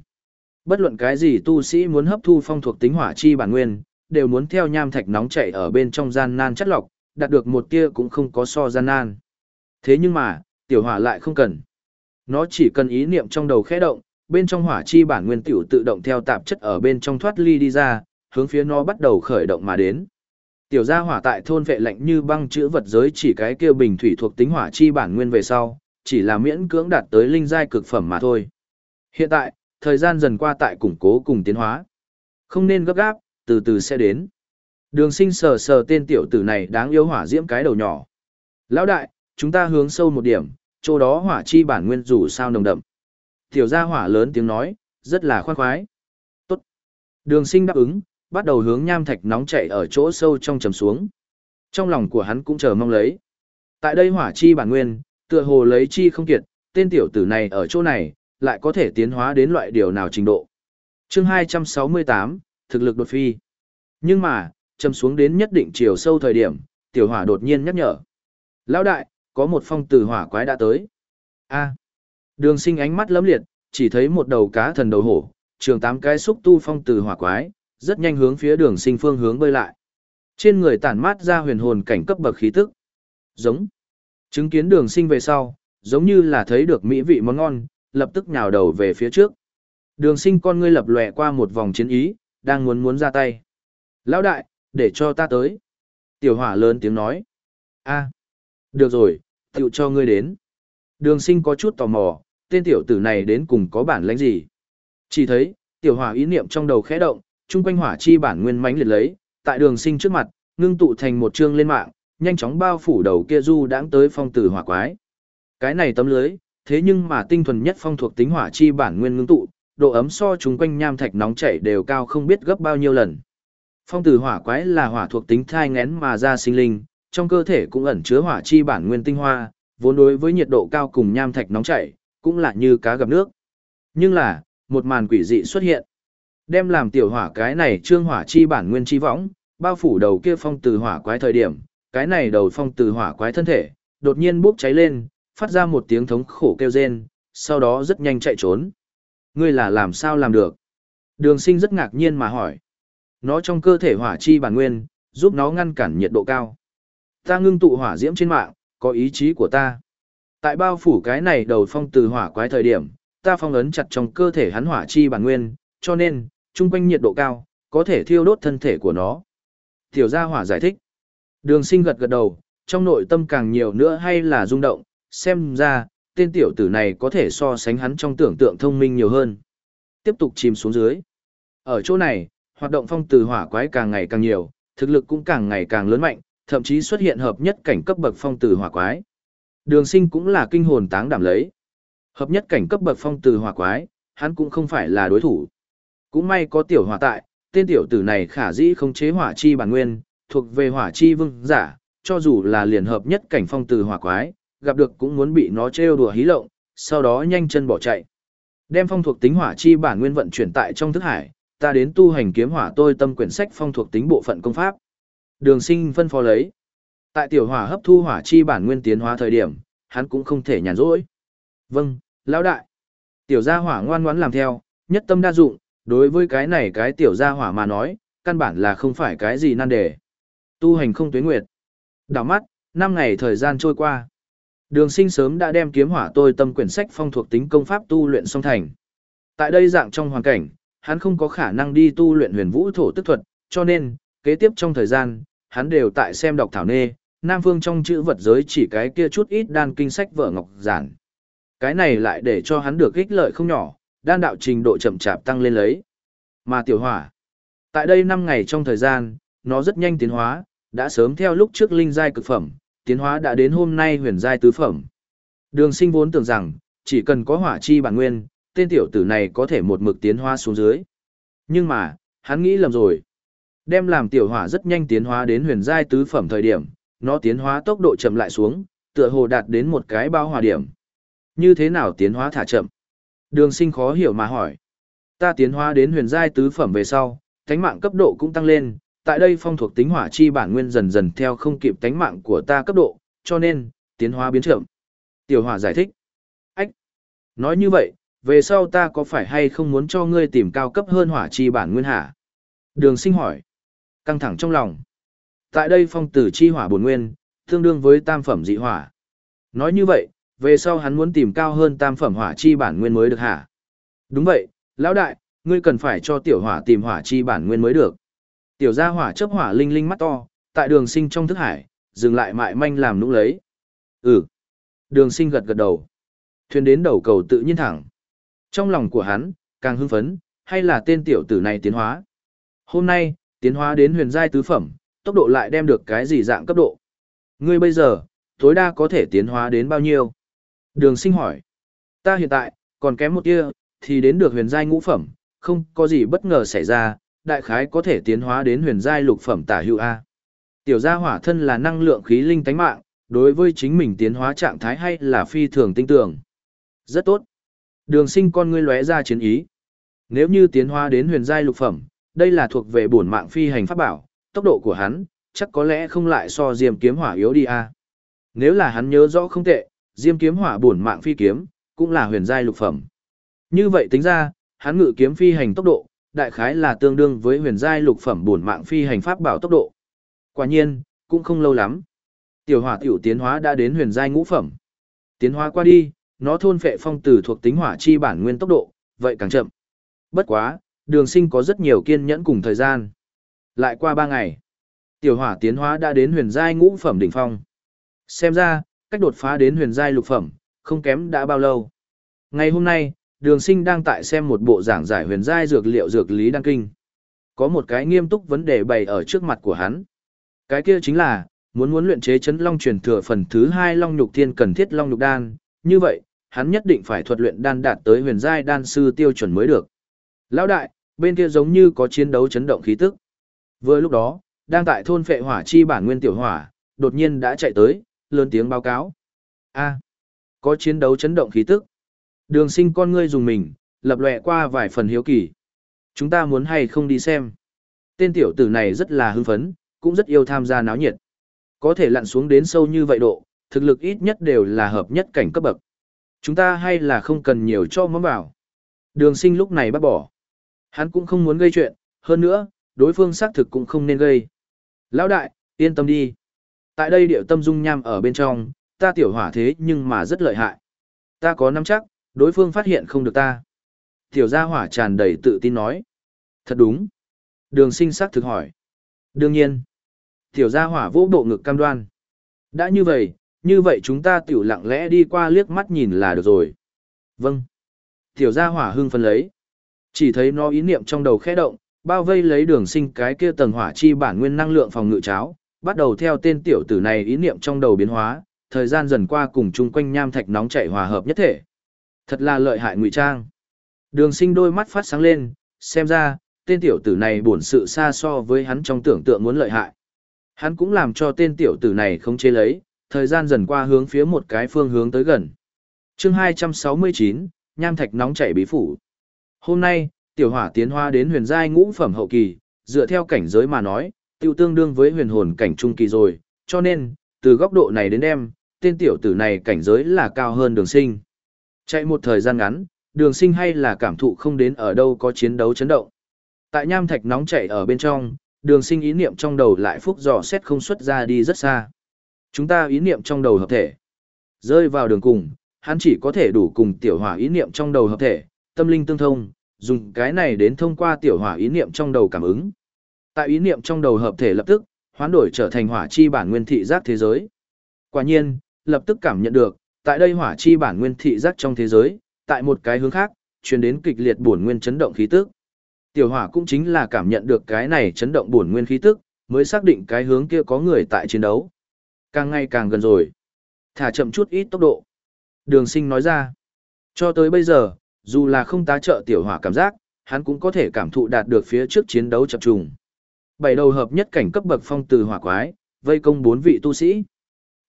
Bất luận cái gì tu sĩ muốn hấp thu phong thuộc tính hỏa chi bản nguyên, đều muốn theo nham thạch nóng chảy ở bên trong gian nan chất lọc, đạt được một tia cũng không có so gian nan. Thế nhưng mà, tiểu hỏa lại không cần. Nó chỉ cần ý niệm trong đầu khẽ động, bên trong hỏa chi bản nguyên tiểu tự động theo tạp chất ở bên trong thoát ly đi ra, hướng phía nó bắt đầu khởi động mà đến. Tiểu gia hỏa tại thôn vệ lạnh như băng chữ vật giới chỉ cái kia bình thủy thuộc tính hỏa chi bản nguyên về sau, chỉ là miễn cưỡng đạt tới linh giai cực phẩm mà thôi. Hiện tại, thời gian dần qua tại củng cố cùng tiến hóa. Không nên gấp gáp, từ từ sẽ đến. Đường sinh sờ sờ tên tiểu tử này đáng yêu hỏa diễm cái đầu nhỏ. Lão đại, chúng ta hướng sâu một điểm, chỗ đó hỏa chi bản nguyên dù sao nồng đậm. Tiểu gia hỏa lớn tiếng nói, rất là khoan khoái. Tốt. Đường sinh đáp ứng, bắt đầu hướng nham thạch nóng chảy ở chỗ sâu trong trầm xuống. Trong lòng của hắn cũng chờ mong lấy. Tại đây hỏa chi bản nguyên, tựa hồ lấy chi không kiệt, tên tiểu tử này ở chỗ này, lại có thể tiến hóa đến loại điều nào trình độ. chương 268, thực lực đột phi. Nhưng mà, châm xuống đến nhất định chiều sâu thời điểm, tiểu hỏa đột nhiên nhắc nhở. Lão đại, có một phong từ hỏa quái đã tới. a đường sinh ánh mắt lấm liệt, chỉ thấy một đầu cá thần đầu hổ, trường tám cái xúc tu phong từ hỏa quái, rất nhanh hướng phía đường sinh phương hướng bơi lại. Trên người tản mát ra huyền hồn cảnh cấp bậc khí tức. Giống. Chứng kiến đường sinh về sau, giống như là thấy được mỹ vị món ngon, lập tức nhào đầu về phía trước. Đường sinh con ngươi lập lòe qua một vòng chiến ý, đang muốn muốn ra tay. Lão đại, để cho ta tới. Tiểu hỏa lớn tiếng nói. a được rồi, tiểu cho ngươi đến. Đường sinh có chút tò mò, tên tiểu tử này đến cùng có bản lãnh gì. Chỉ thấy, tiểu hỏa ý niệm trong đầu khẽ động, chung quanh hỏa chi bản nguyên mãnh liệt lấy, tại đường sinh trước mặt, ngưng tụ thành một chương lên mạng, nhanh chóng bao phủ đầu kia du đãng tới phong tử hỏa quái. Cái này tấm lưới, thế nhưng mà tinh thuần nhất phong thuộc tính hỏa chi bản nguyên ngưng tụ, độ ấm so chúng quanh nham thạch nóng chảy đều cao không biết gấp bao nhiêu lần. Phong tử hỏa quái là hỏa thuộc tính thai ngén mà ra sinh linh, trong cơ thể cũng ẩn chứa hỏa chi bản nguyên tinh hoa, vốn đối với nhiệt độ cao cùng nham thạch nóng chảy, cũng là như cá gặp nước. Nhưng là, một màn quỷ dị xuất hiện. Đem làm tiểu hỏa cái này trương hỏa chi bản nguyên chi võng, bao phủ đầu kia phong từ hỏa quái thời điểm, cái này đầu phong từ hỏa quái thân thể, đột nhiên bốc cháy lên, phát ra một tiếng thống khổ kêu rên, sau đó rất nhanh chạy trốn. Ngươi là làm sao làm được? Đường sinh rất ngạc nhiên mà hỏi. Nó trong cơ thể hỏa chi bản nguyên, giúp nó ngăn cản nhiệt độ cao. Ta ngưng tụ hỏa diễm trên mạng, có ý chí của ta. Tại bao phủ cái này đầu phong từ hỏa quái thời điểm, ta phong ấn chặt trong cơ thể hắn hỏa chi bản nguyên, cho nên, trung quanh nhiệt độ cao, có thể thiêu đốt thân thể của nó. Tiểu gia hỏa giải thích. Đường sinh gật gật đầu, trong nội tâm càng nhiều nữa hay là rung động, xem ra, tên tiểu tử này có thể so sánh hắn trong tưởng tượng thông minh nhiều hơn. Tiếp tục chìm xuống dưới. Ở chỗ này, hoạt động phong từ hỏa quái càng ngày càng nhiều, thực lực cũng càng ngày càng lớn mạnh, thậm chí xuất hiện hợp nhất cảnh cấp bậc phong từ hỏa quái. Đường sinh cũng là kinh hồn táng đảm lấy. Hợp nhất cảnh cấp bậc phong từ hỏa quái, hắn cũng không phải là đối thủ. Cũng may có tiểu hỏa tại, tên tiểu tử này khả dĩ không chế hỏa chi bản nguyên, thuộc về hỏa chi vương giả, cho dù là liền hợp nhất cảnh phong từ hỏa quái, gặp được cũng muốn bị nó trêu đùa hí lộng, sau đó nhanh chân bỏ chạy. Đem phong thuộc tính hỏa chi bản nguyên vận chuyển tại trong thức hải, ta đến tu hành kiếm hỏa tôi tâm quyển sách phong thuộc tính bộ phận công pháp. Đường sinh phân phó lấy. Tại tiểu hỏa hấp thu hỏa chi bản nguyên tiến hóa thời điểm, hắn cũng không thể nhàn rỗi. Vâng, lão đại. Tiểu gia hỏa ngoan ngoãn làm theo, nhất tâm đa dụng, đối với cái này cái tiểu gia hỏa mà nói, căn bản là không phải cái gì nan đề. Tu hành không tuyến nguyệt. Đảo mắt, 5 ngày thời gian trôi qua. Đường sinh sớm đã đem kiếm hỏa tôi tâm quyển sách phong thuộc tính công pháp tu luyện song thành. Tại đây dạng trong hoàn cảnh, hắn không có khả năng đi tu luyện huyền vũ thổ tức thuật, cho nên, kế tiếp trong thời gian, hắn đều tại xem đọc thảo nê, Nam Phương trong chữ vật giới chỉ cái kia chút ít đan kinh sách vở ngọc giản. Cái này lại để cho hắn được ích lợi không nhỏ, đan đạo trình độ chậm chạp tăng lên lấy. Mà tiểu hỏa, tại đây 5 ngày trong thời gian, nó rất nhanh tiến hóa, đã sớm theo lúc trước linh giai cực phẩm, tiến hóa đã đến hôm nay huyền giai tứ phẩm. Đường sinh vốn tưởng rằng, chỉ cần có hỏa chi bản nguyên, tên tiểu tử này có thể một mực tiến hóa xuống dưới. Nhưng mà, hắn nghĩ lầm rồi. Đem làm tiểu hỏa rất nhanh tiến hóa đến huyền giai tứ phẩm thời điểm, nó tiến hóa tốc độ chậm lại xuống, tựa hồ đạt đến một cái bao hòa điểm. Như thế nào tiến hóa thả chậm? Đường sinh khó hiểu mà hỏi. Ta tiến hóa đến huyền giai tứ phẩm về sau, thánh mạng cấp độ cũng tăng lên, tại đây phong thuộc tính hỏa chi bản nguyên dần dần theo không kịp tánh mạng của ta cấp độ, cho nên, tiến hóa biến chậm. Tiểu hỏa giải thích. Ách! Nói như vậy, về sau ta có phải hay không muốn cho ngươi tìm cao cấp hơn hỏa chi bản nguyên hả? Đường sinh hỏi. Căng thẳng trong lòng. Tại đây phong tử chi hỏa bổn nguyên, tương đương với tam phẩm dị hỏa. Nói như vậy, về sau hắn muốn tìm cao hơn tam phẩm hỏa chi bản nguyên mới được hả? Đúng vậy, lão đại, ngươi cần phải cho tiểu hỏa tìm hỏa chi bản nguyên mới được. Tiểu gia hỏa chớp hỏa linh linh mắt to, tại đường sinh trong thức hải, dừng lại mại manh làm nũng lấy. Ừ. Đường sinh gật gật đầu. Thuyền đến đầu cầu tự nhiên thẳng. Trong lòng của hắn, càng hưng phấn, hay là tên tiểu tử này tiến hóa. Hôm nay, tiến hóa đến huyền giai tứ phẩm, tốc độ lại đem được cái gì dạng cấp độ. Ngươi bây giờ, tối đa có thể tiến hóa đến bao nhiêu? Đường sinh hỏi. Ta hiện tại, còn kém một kia, thì đến được huyền giai ngũ phẩm, không có gì bất ngờ xảy ra, đại khái có thể tiến hóa đến huyền giai lục phẩm tả hữu A. Tiểu gia hỏa thân là năng lượng khí linh tánh mạng, đối với chính mình tiến hóa trạng thái hay là phi thường tinh tưởng. Rất tốt. Đường sinh con ngươi lóe ra chiến ý. Nếu như tiến hóa đến huyền giai lục phẩm, đây là thuộc về bổn mạng phi hành pháp bảo, tốc độ của hắn, chắc có lẽ không lại so diêm kiếm hỏa yếu đi a. Nếu là hắn nhớ rõ không tệ, diêm kiếm hỏa bổn mạng phi kiếm, cũng là huyền giai lục phẩm. Như vậy tính ra, hắn ngự kiếm phi hành tốc độ, đại khái là tương đương với huyền giai lục phẩm bổn mạng phi hành pháp bảo tốc độ. Quả nhiên, cũng không lâu lắm. Tiểu hỏa tiểu tiến hóa đã đến huyền giai ngũ phẩm. Tiến hóa qua đi, nó thôn phệ phong tử thuộc tính hỏa chi bản nguyên tốc độ, vậy càng chậm. Bất quá, đường sinh có rất nhiều kiên nhẫn cùng thời gian. Lại qua 3 ngày, tiểu hỏa tiến hóa đã đến huyền giai ngũ phẩm đỉnh phong. Xem ra, cách đột phá đến huyền giai lục phẩm, không kém đã bao lâu. Ngày hôm nay, đường sinh đang tại xem một bộ giảng giải huyền giai dược liệu dược lý đăng kinh. Có một cái nghiêm túc vấn đề bày ở trước mặt của hắn. Cái kia chính là, muốn muốn luyện chế chấn long truyền thừa phần thứ 2 long nhục thiên cần thiết long nhục đan, như vậy, hắn nhất định phải thuật luyện đan đạt tới huyền giai đan sư tiêu chuẩn mới được. Lão đại, bên kia giống như có chiến đấu chấn động khí tức. Vừa lúc đó, đang tại thôn phệ hỏa chi bản nguyên tiểu hỏa, đột nhiên đã chạy tới, lớn tiếng báo cáo. A, có chiến đấu chấn động khí tức. Đường sinh con ngươi dùng mình, lập lệ qua vài phần hiếu kỳ. Chúng ta muốn hay không đi xem. Tên tiểu tử này rất là hưng phấn, cũng rất yêu tham gia náo nhiệt. Có thể lặn xuống đến sâu như vậy độ, thực lực ít nhất đều là hợp nhất cảnh cấp bậc. Chúng ta hay là không cần nhiều cho mắm vào. Đường sinh lúc này bắt bỏ. Hắn cũng không muốn gây chuyện, hơn nữa, đối phương xác thực cũng không nên gây. Lão đại, yên tâm đi. Tại đây điệu tâm dung nham ở bên trong, ta tiểu hỏa thế nhưng mà rất lợi hại. Ta có nắm chắc, đối phương phát hiện không được ta. Tiểu gia hỏa tràn đầy tự tin nói. Thật đúng. Đường sinh xác thực hỏi. Đương nhiên. Tiểu gia hỏa vô bộ ngực cam đoan. Đã như vậy, như vậy chúng ta tiểu lặng lẽ đi qua liếc mắt nhìn là được rồi. Vâng. Tiểu gia hỏa hưng phân lấy. Chỉ thấy nó ý niệm trong đầu khẽ động, bao vây lấy đường sinh cái kia tầng hỏa chi bản nguyên năng lượng phòng ngự cháo, bắt đầu theo tên tiểu tử này ý niệm trong đầu biến hóa, thời gian dần qua cùng chung quanh nham thạch nóng chảy hòa hợp nhất thể. Thật là lợi hại ngụy trang. Đường sinh đôi mắt phát sáng lên, xem ra, tên tiểu tử này buồn sự xa so với hắn trong tưởng tượng muốn lợi hại. Hắn cũng làm cho tên tiểu tử này không chế lấy, thời gian dần qua hướng phía một cái phương hướng tới gần. chương 269, nham thạch nóng chảy bí phủ. Hôm nay, tiểu hỏa tiến hoa đến huyền giai ngũ phẩm hậu kỳ, dựa theo cảnh giới mà nói, tiêu tương đương với huyền hồn cảnh trung kỳ rồi, cho nên, từ góc độ này đến đem, tên tiểu tử này cảnh giới là cao hơn đường sinh. Chạy một thời gian ngắn, đường sinh hay là cảm thụ không đến ở đâu có chiến đấu chấn động. Tại nham thạch nóng chảy ở bên trong, đường sinh ý niệm trong đầu lại phúc dò xét không xuất ra đi rất xa. Chúng ta ý niệm trong đầu hợp thể. Rơi vào đường cùng, hắn chỉ có thể đủ cùng tiểu hỏa ý niệm trong đầu hợp thể, tâm linh tương thông, dùng cái này đến thông qua tiểu hỏa ý niệm trong đầu cảm ứng. Tại ý niệm trong đầu hợp thể lập tức, hoán đổi trở thành hỏa chi bản nguyên thị giác thế giới. Quả nhiên, lập tức cảm nhận được, tại đây hỏa chi bản nguyên thị giác trong thế giới, tại một cái hướng khác, truyền đến kịch liệt bổn nguyên chấn động khí tức. Tiểu hỏa cũng chính là cảm nhận được cái này chấn động bổn nguyên khí tức, mới xác định cái hướng kia có người tại chiến đấu. Càng ngày càng gần rồi. Thả chậm chút ít tốc độ. Đường sinh nói ra. Cho tới bây giờ, dù là không tá trợ tiểu hỏa cảm giác, hắn cũng có thể cảm thụ đạt được phía trước chiến đấu chập trùng. Bảy đầu hợp nhất cảnh cấp bậc phong từ hỏa quái, vây công bốn vị tu sĩ.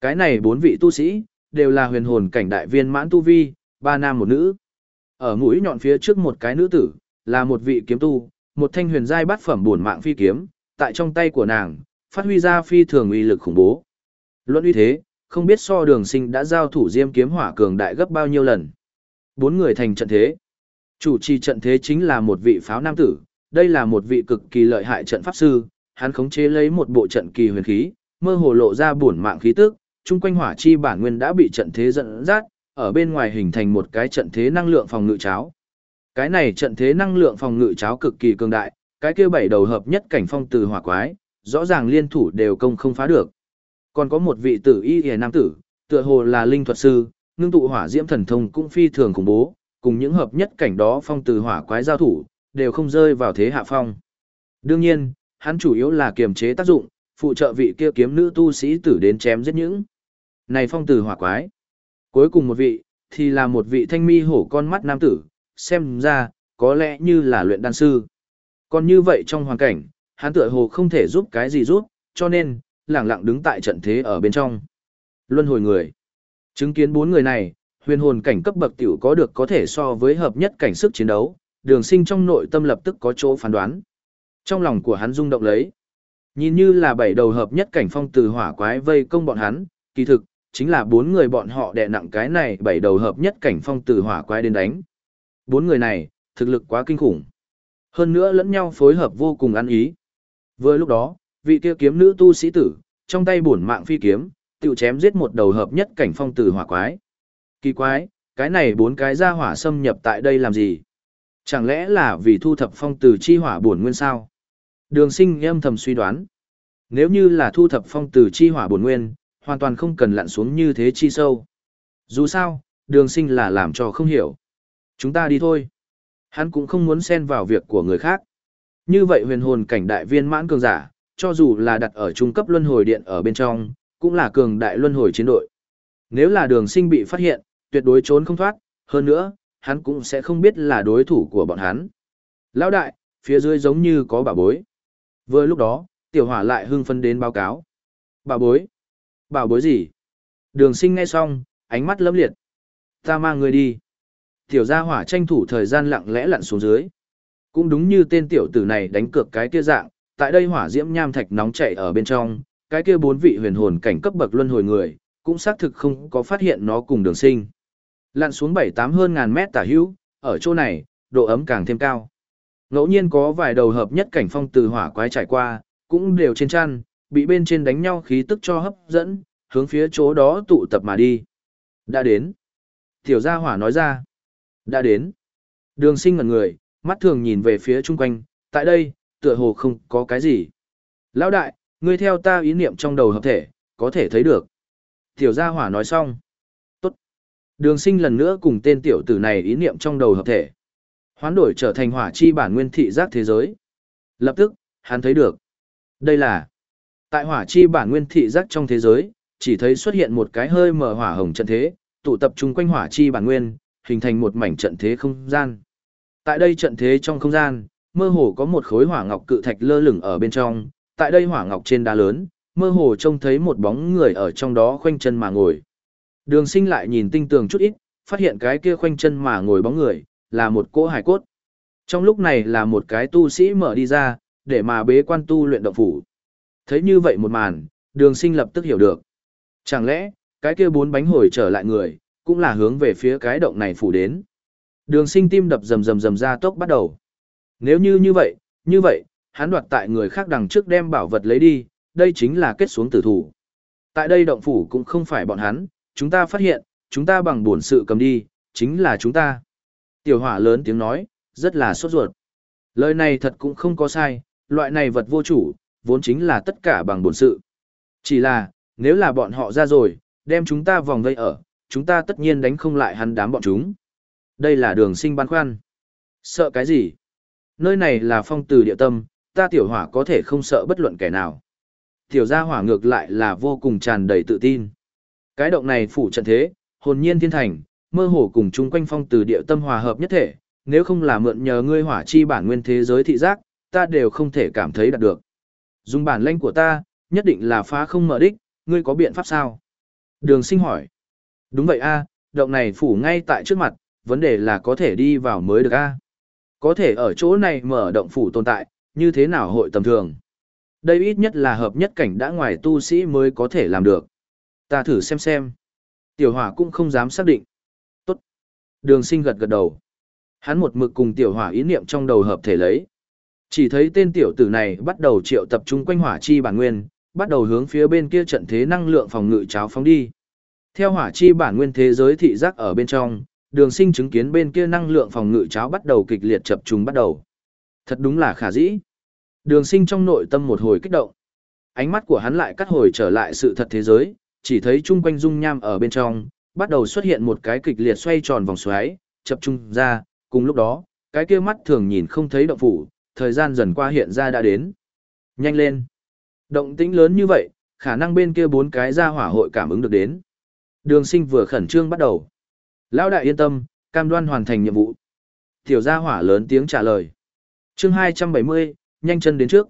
Cái này bốn vị tu sĩ, đều là huyền hồn cảnh đại viên mãn tu vi, ba nam một nữ. Ở mũi nhọn phía trước một cái nữ tử, là một vị kiếm tu, một thanh huyền giai bát phẩm bổn mạng phi kiếm, tại trong tay của nàng, phát huy ra phi thường uy lực khủng bố. Luận uy thế, không biết so đường sinh đã giao thủ diêm kiếm hỏa cường đại gấp bao nhiêu lần. Bốn người thành trận thế. Chủ trì trận thế chính là một vị pháo nam tử, đây là một vị cực kỳ lợi hại trận pháp sư, hắn khống chế lấy một bộ trận kỳ huyền khí, mơ hồ lộ ra bổn mạng khí tức, chung quanh hỏa chi bản nguyên đã bị trận thế dẫn dắt, ở bên ngoài hình thành một cái trận thế năng lượng phòng ngự cháo. Cái này trận thế năng lượng phòng ngự cháo cực kỳ cường đại, cái kia bảy đầu hợp nhất cảnh phong từ hỏa quái, rõ ràng liên thủ đều công không phá được. Còn có một vị tử y hề nam tử, tựa hồ là linh thuật sư, ngưng tụ hỏa diễm thần thông cũng phi thường khủng bố, cùng những hợp nhất cảnh đó phong từ hỏa quái giao thủ, đều không rơi vào thế hạ phong. Đương nhiên, hắn chủ yếu là kiềm chế tác dụng, phụ trợ vị kia kiếm nữ tu sĩ tử đến chém giết những. Này phong từ hỏa quái. Cuối cùng một vị, thì là một vị thanh mi hổ con mắt nam tử, xem ra, có lẽ như là luyện đan sư. Còn như vậy trong hoàn cảnh, hắn tựa hồ không thể giúp cái gì giúp, cho nên, lẳng lặng đứng tại trận thế ở bên trong. Luân hồi người. Chứng kiến bốn người này, huyền hồn cảnh cấp bậc tiểu có được có thể so với hợp nhất cảnh sức chiến đấu, đường sinh trong nội tâm lập tức có chỗ phán đoán. Trong lòng của hắn rung động lấy. Nhìn như là bảy đầu hợp nhất cảnh phong từ hỏa quái vây công bọn hắn, kỳ thực, chính là bốn người bọn họ đè nặng cái này bảy đầu hợp nhất cảnh phong từ hỏa quái đến đánh. Bốn người này, thực lực quá kinh khủng. Hơn nữa lẫn nhau phối hợp vô cùng ăn ý. Vừa lúc đó, vị kia kiếm nữ tu sĩ tử, trong tay bổn mạng phi kiếm, tự chém giết một đầu hợp nhất cảnh phong tử hỏa quái. Kỳ quái, cái này bốn cái ra hỏa xâm nhập tại đây làm gì? Chẳng lẽ là vì thu thập phong tử chi hỏa bổn nguyên sao? Đường sinh âm thầm suy đoán. Nếu như là thu thập phong tử chi hỏa bổn nguyên, hoàn toàn không cần lặn xuống như thế chi sâu. Dù sao, đường sinh là làm cho không hiểu. Chúng ta đi thôi. Hắn cũng không muốn xen vào việc của người khác. Như vậy huyền hồn cảnh đại viên mãn cường giả, cho dù là đặt ở trung cấp luân hồi điện ở bên trong, cũng là cường đại luân hồi chiến đội. Nếu là đường sinh bị phát hiện, tuyệt đối trốn không thoát, hơn nữa, hắn cũng sẽ không biết là đối thủ của bọn hắn. Lão đại, phía dưới giống như có bà bối. Vừa lúc đó, tiểu hỏa lại hưng phân đến báo cáo. Bà bối? Bảo bối gì? Đường sinh nghe xong, ánh mắt lấm liệt. Ta mang người đi. Tiểu gia hỏa tranh thủ thời gian lặng lẽ lặn xuống dưới. Cũng đúng như tên tiểu tử này đánh cược cái kia dạng, tại đây hỏa diễm nham thạch nóng chảy ở bên trong, cái kia bốn vị huyền hồn cảnh cấp bậc luân hồi người, cũng xác thực không có phát hiện nó cùng đường sinh. Lặn xuống 7-8 hơn ngàn mét tả hữu, ở chỗ này, độ ấm càng thêm cao. Ngẫu nhiên có vài đầu hợp nhất cảnh phong từ hỏa quái trải qua, cũng đều trên chăn, bị bên trên đánh nhau khí tức cho hấp dẫn, hướng phía chỗ đó tụ tập mà đi. Đã đến. Tiểu gia hỏa nói ra. Đã đến. Đường sinh ngần người, mắt thường nhìn về phía chung quanh, tại đây, tựa hồ không có cái gì. Lão đại, ngươi theo ta ý niệm trong đầu hợp thể, có thể thấy được. Tiểu gia hỏa nói xong. Tốt. Đường sinh lần nữa cùng tên tiểu tử này ý niệm trong đầu hợp thể. Hoán đổi trở thành hỏa chi bản nguyên thị giác thế giới. Lập tức, hắn thấy được. Đây là Tại hỏa chi bản nguyên thị giác trong thế giới, chỉ thấy xuất hiện một cái hơi mở hỏa hồng trận thế, tụ tập trung quanh hỏa chi bản nguyên, hình thành một mảnh trận thế không gian. Tại đây trận thế trong không gian, mơ hồ có một khối hỏa ngọc cự thạch lơ lửng ở bên trong, tại đây hỏa ngọc trên đá lớn, mơ hồ trông thấy một bóng người ở trong đó khoanh chân mà ngồi. Đường sinh lại nhìn tinh tường chút ít, phát hiện cái kia khoanh chân mà ngồi bóng người, là một cỗ hải cốt. Trong lúc này là một cái tu sĩ mở đi ra, để mà bế quan tu luyện động phủ. Thấy như vậy một màn, đường sinh lập tức hiểu được. Chẳng lẽ, cái kia bốn bánh hồi trở lại người, cũng là hướng về phía cái động này phủ đến. Đường sinh tim đập rầm rầm rầm ra tốc bắt đầu. Nếu như như vậy, như vậy, hắn đoạt tại người khác đằng trước đem bảo vật lấy đi, đây chính là kết xuống tử thủ. Tại đây động phủ cũng không phải bọn hắn, chúng ta phát hiện, chúng ta bằng buồn sự cầm đi, chính là chúng ta. Tiểu hỏa lớn tiếng nói, rất là sốt ruột. Lời này thật cũng không có sai, loại này vật vô chủ, vốn chính là tất cả bằng buồn sự. Chỉ là, nếu là bọn họ ra rồi, đem chúng ta vòng vây ở, chúng ta tất nhiên đánh không lại hắn đám bọn chúng. Đây là đường sinh băn khoăn. Sợ cái gì? Nơi này là phong từ địa tâm, ta tiểu hỏa có thể không sợ bất luận kẻ nào. Tiểu gia hỏa ngược lại là vô cùng tràn đầy tự tin. Cái động này phủ trận thế, hồn nhiên thiên thành, mơ hồ cùng chung quanh phong từ địa tâm hòa hợp nhất thể, nếu không là mượn nhờ ngươi hỏa chi bản nguyên thế giới thị giác, ta đều không thể cảm thấy đạt được. Dùng bản lệnh của ta, nhất định là phá không mở đích, ngươi có biện pháp sao? Đường sinh hỏi. Đúng vậy a động này phủ ngay tại trước mặt, vấn đề là có thể đi vào mới được a có thể ở chỗ này mở động phủ tồn tại, như thế nào hội tầm thường? Đây ít nhất là hợp nhất cảnh đã ngoài tu sĩ mới có thể làm được. Ta thử xem xem. Tiểu hỏa cũng không dám xác định. Tốt. Đường sinh gật gật đầu. Hắn một mực cùng tiểu hỏa ý niệm trong đầu hợp thể lấy. Chỉ thấy tên tiểu tử này bắt đầu triệu tập trung quanh hỏa chi bản nguyên, bắt đầu hướng phía bên kia trận thế năng lượng phòng ngự cháo phóng đi. Theo hỏa chi bản nguyên thế giới thị giác ở bên trong, đường sinh chứng kiến bên kia năng lượng phòng ngự cháo bắt đầu kịch liệt chập trùng bắt đầu. Thật đúng là khả dĩ. Đường sinh trong nội tâm một hồi kích động. Ánh mắt của hắn lại cắt hồi trở lại sự thật thế giới, chỉ thấy chung quanh dung nham ở bên trong, bắt đầu xuất hiện một cái kịch liệt xoay tròn vòng xoáy, chập trung ra, cùng lúc đó, cái kia mắt thường nhìn không thấy động phủ, thời gian dần qua hiện ra đã đến. Nhanh lên. Động tĩnh lớn như vậy, khả năng bên kia bốn cái ra hỏa hội cảm ứng được đến. Đường sinh vừa khẩn trương bắt đầu. Lão đại yên tâm, cam đoan hoàn thành nhiệm vụ. Tiểu gia hỏa lớn tiếng trả lời. chương 270, nhanh chân đến trước.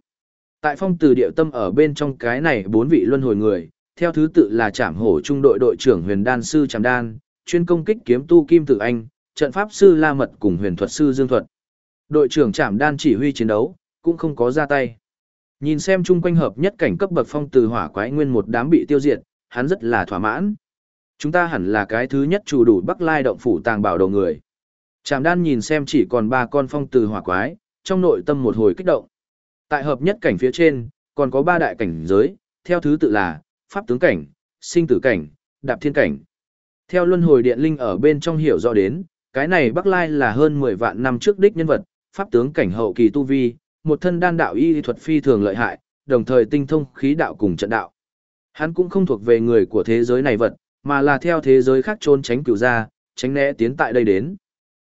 Tại phong từ địa tâm ở bên trong cái này bốn vị luân hồi người, theo thứ tự là trảm hổ trung đội đội trưởng huyền đan sư trảm đan, chuyên công kích kiếm tu kim tử anh, trận pháp sư la mật cùng huyền thuật sư dương thuật. Đội trưởng trảm đan chỉ huy chiến đấu, cũng không có ra tay. Nhìn xem chung quanh hợp nhất cảnh cấp bậc phong từ hỏa quái nguyên một đám bị tiêu diệt, hắn rất là thỏa mãn. Chúng ta hẳn là cái thứ nhất chủ đủ Bắc Lai động phủ tàng bảo đầu người. Trạm đan nhìn xem chỉ còn ba con phong từ hỏa quái, trong nội tâm một hồi kích động. Tại hợp nhất cảnh phía trên, còn có ba đại cảnh giới, theo thứ tự là pháp tướng cảnh, sinh tử cảnh, đạp thiên cảnh. Theo luân hồi điện linh ở bên trong hiểu rõ đến, cái này Bắc Lai là hơn 10 vạn năm trước đích nhân vật, pháp tướng cảnh hậu kỳ tu vi, một thân đan đạo y thuật phi thường lợi hại, đồng thời tinh thông khí đạo cùng trận đạo. Hắn cũng không thuộc về người của thế giới này vật, mà là theo thế giới khác trốn tránh cửu ra, tránh né tiến tại đây đến.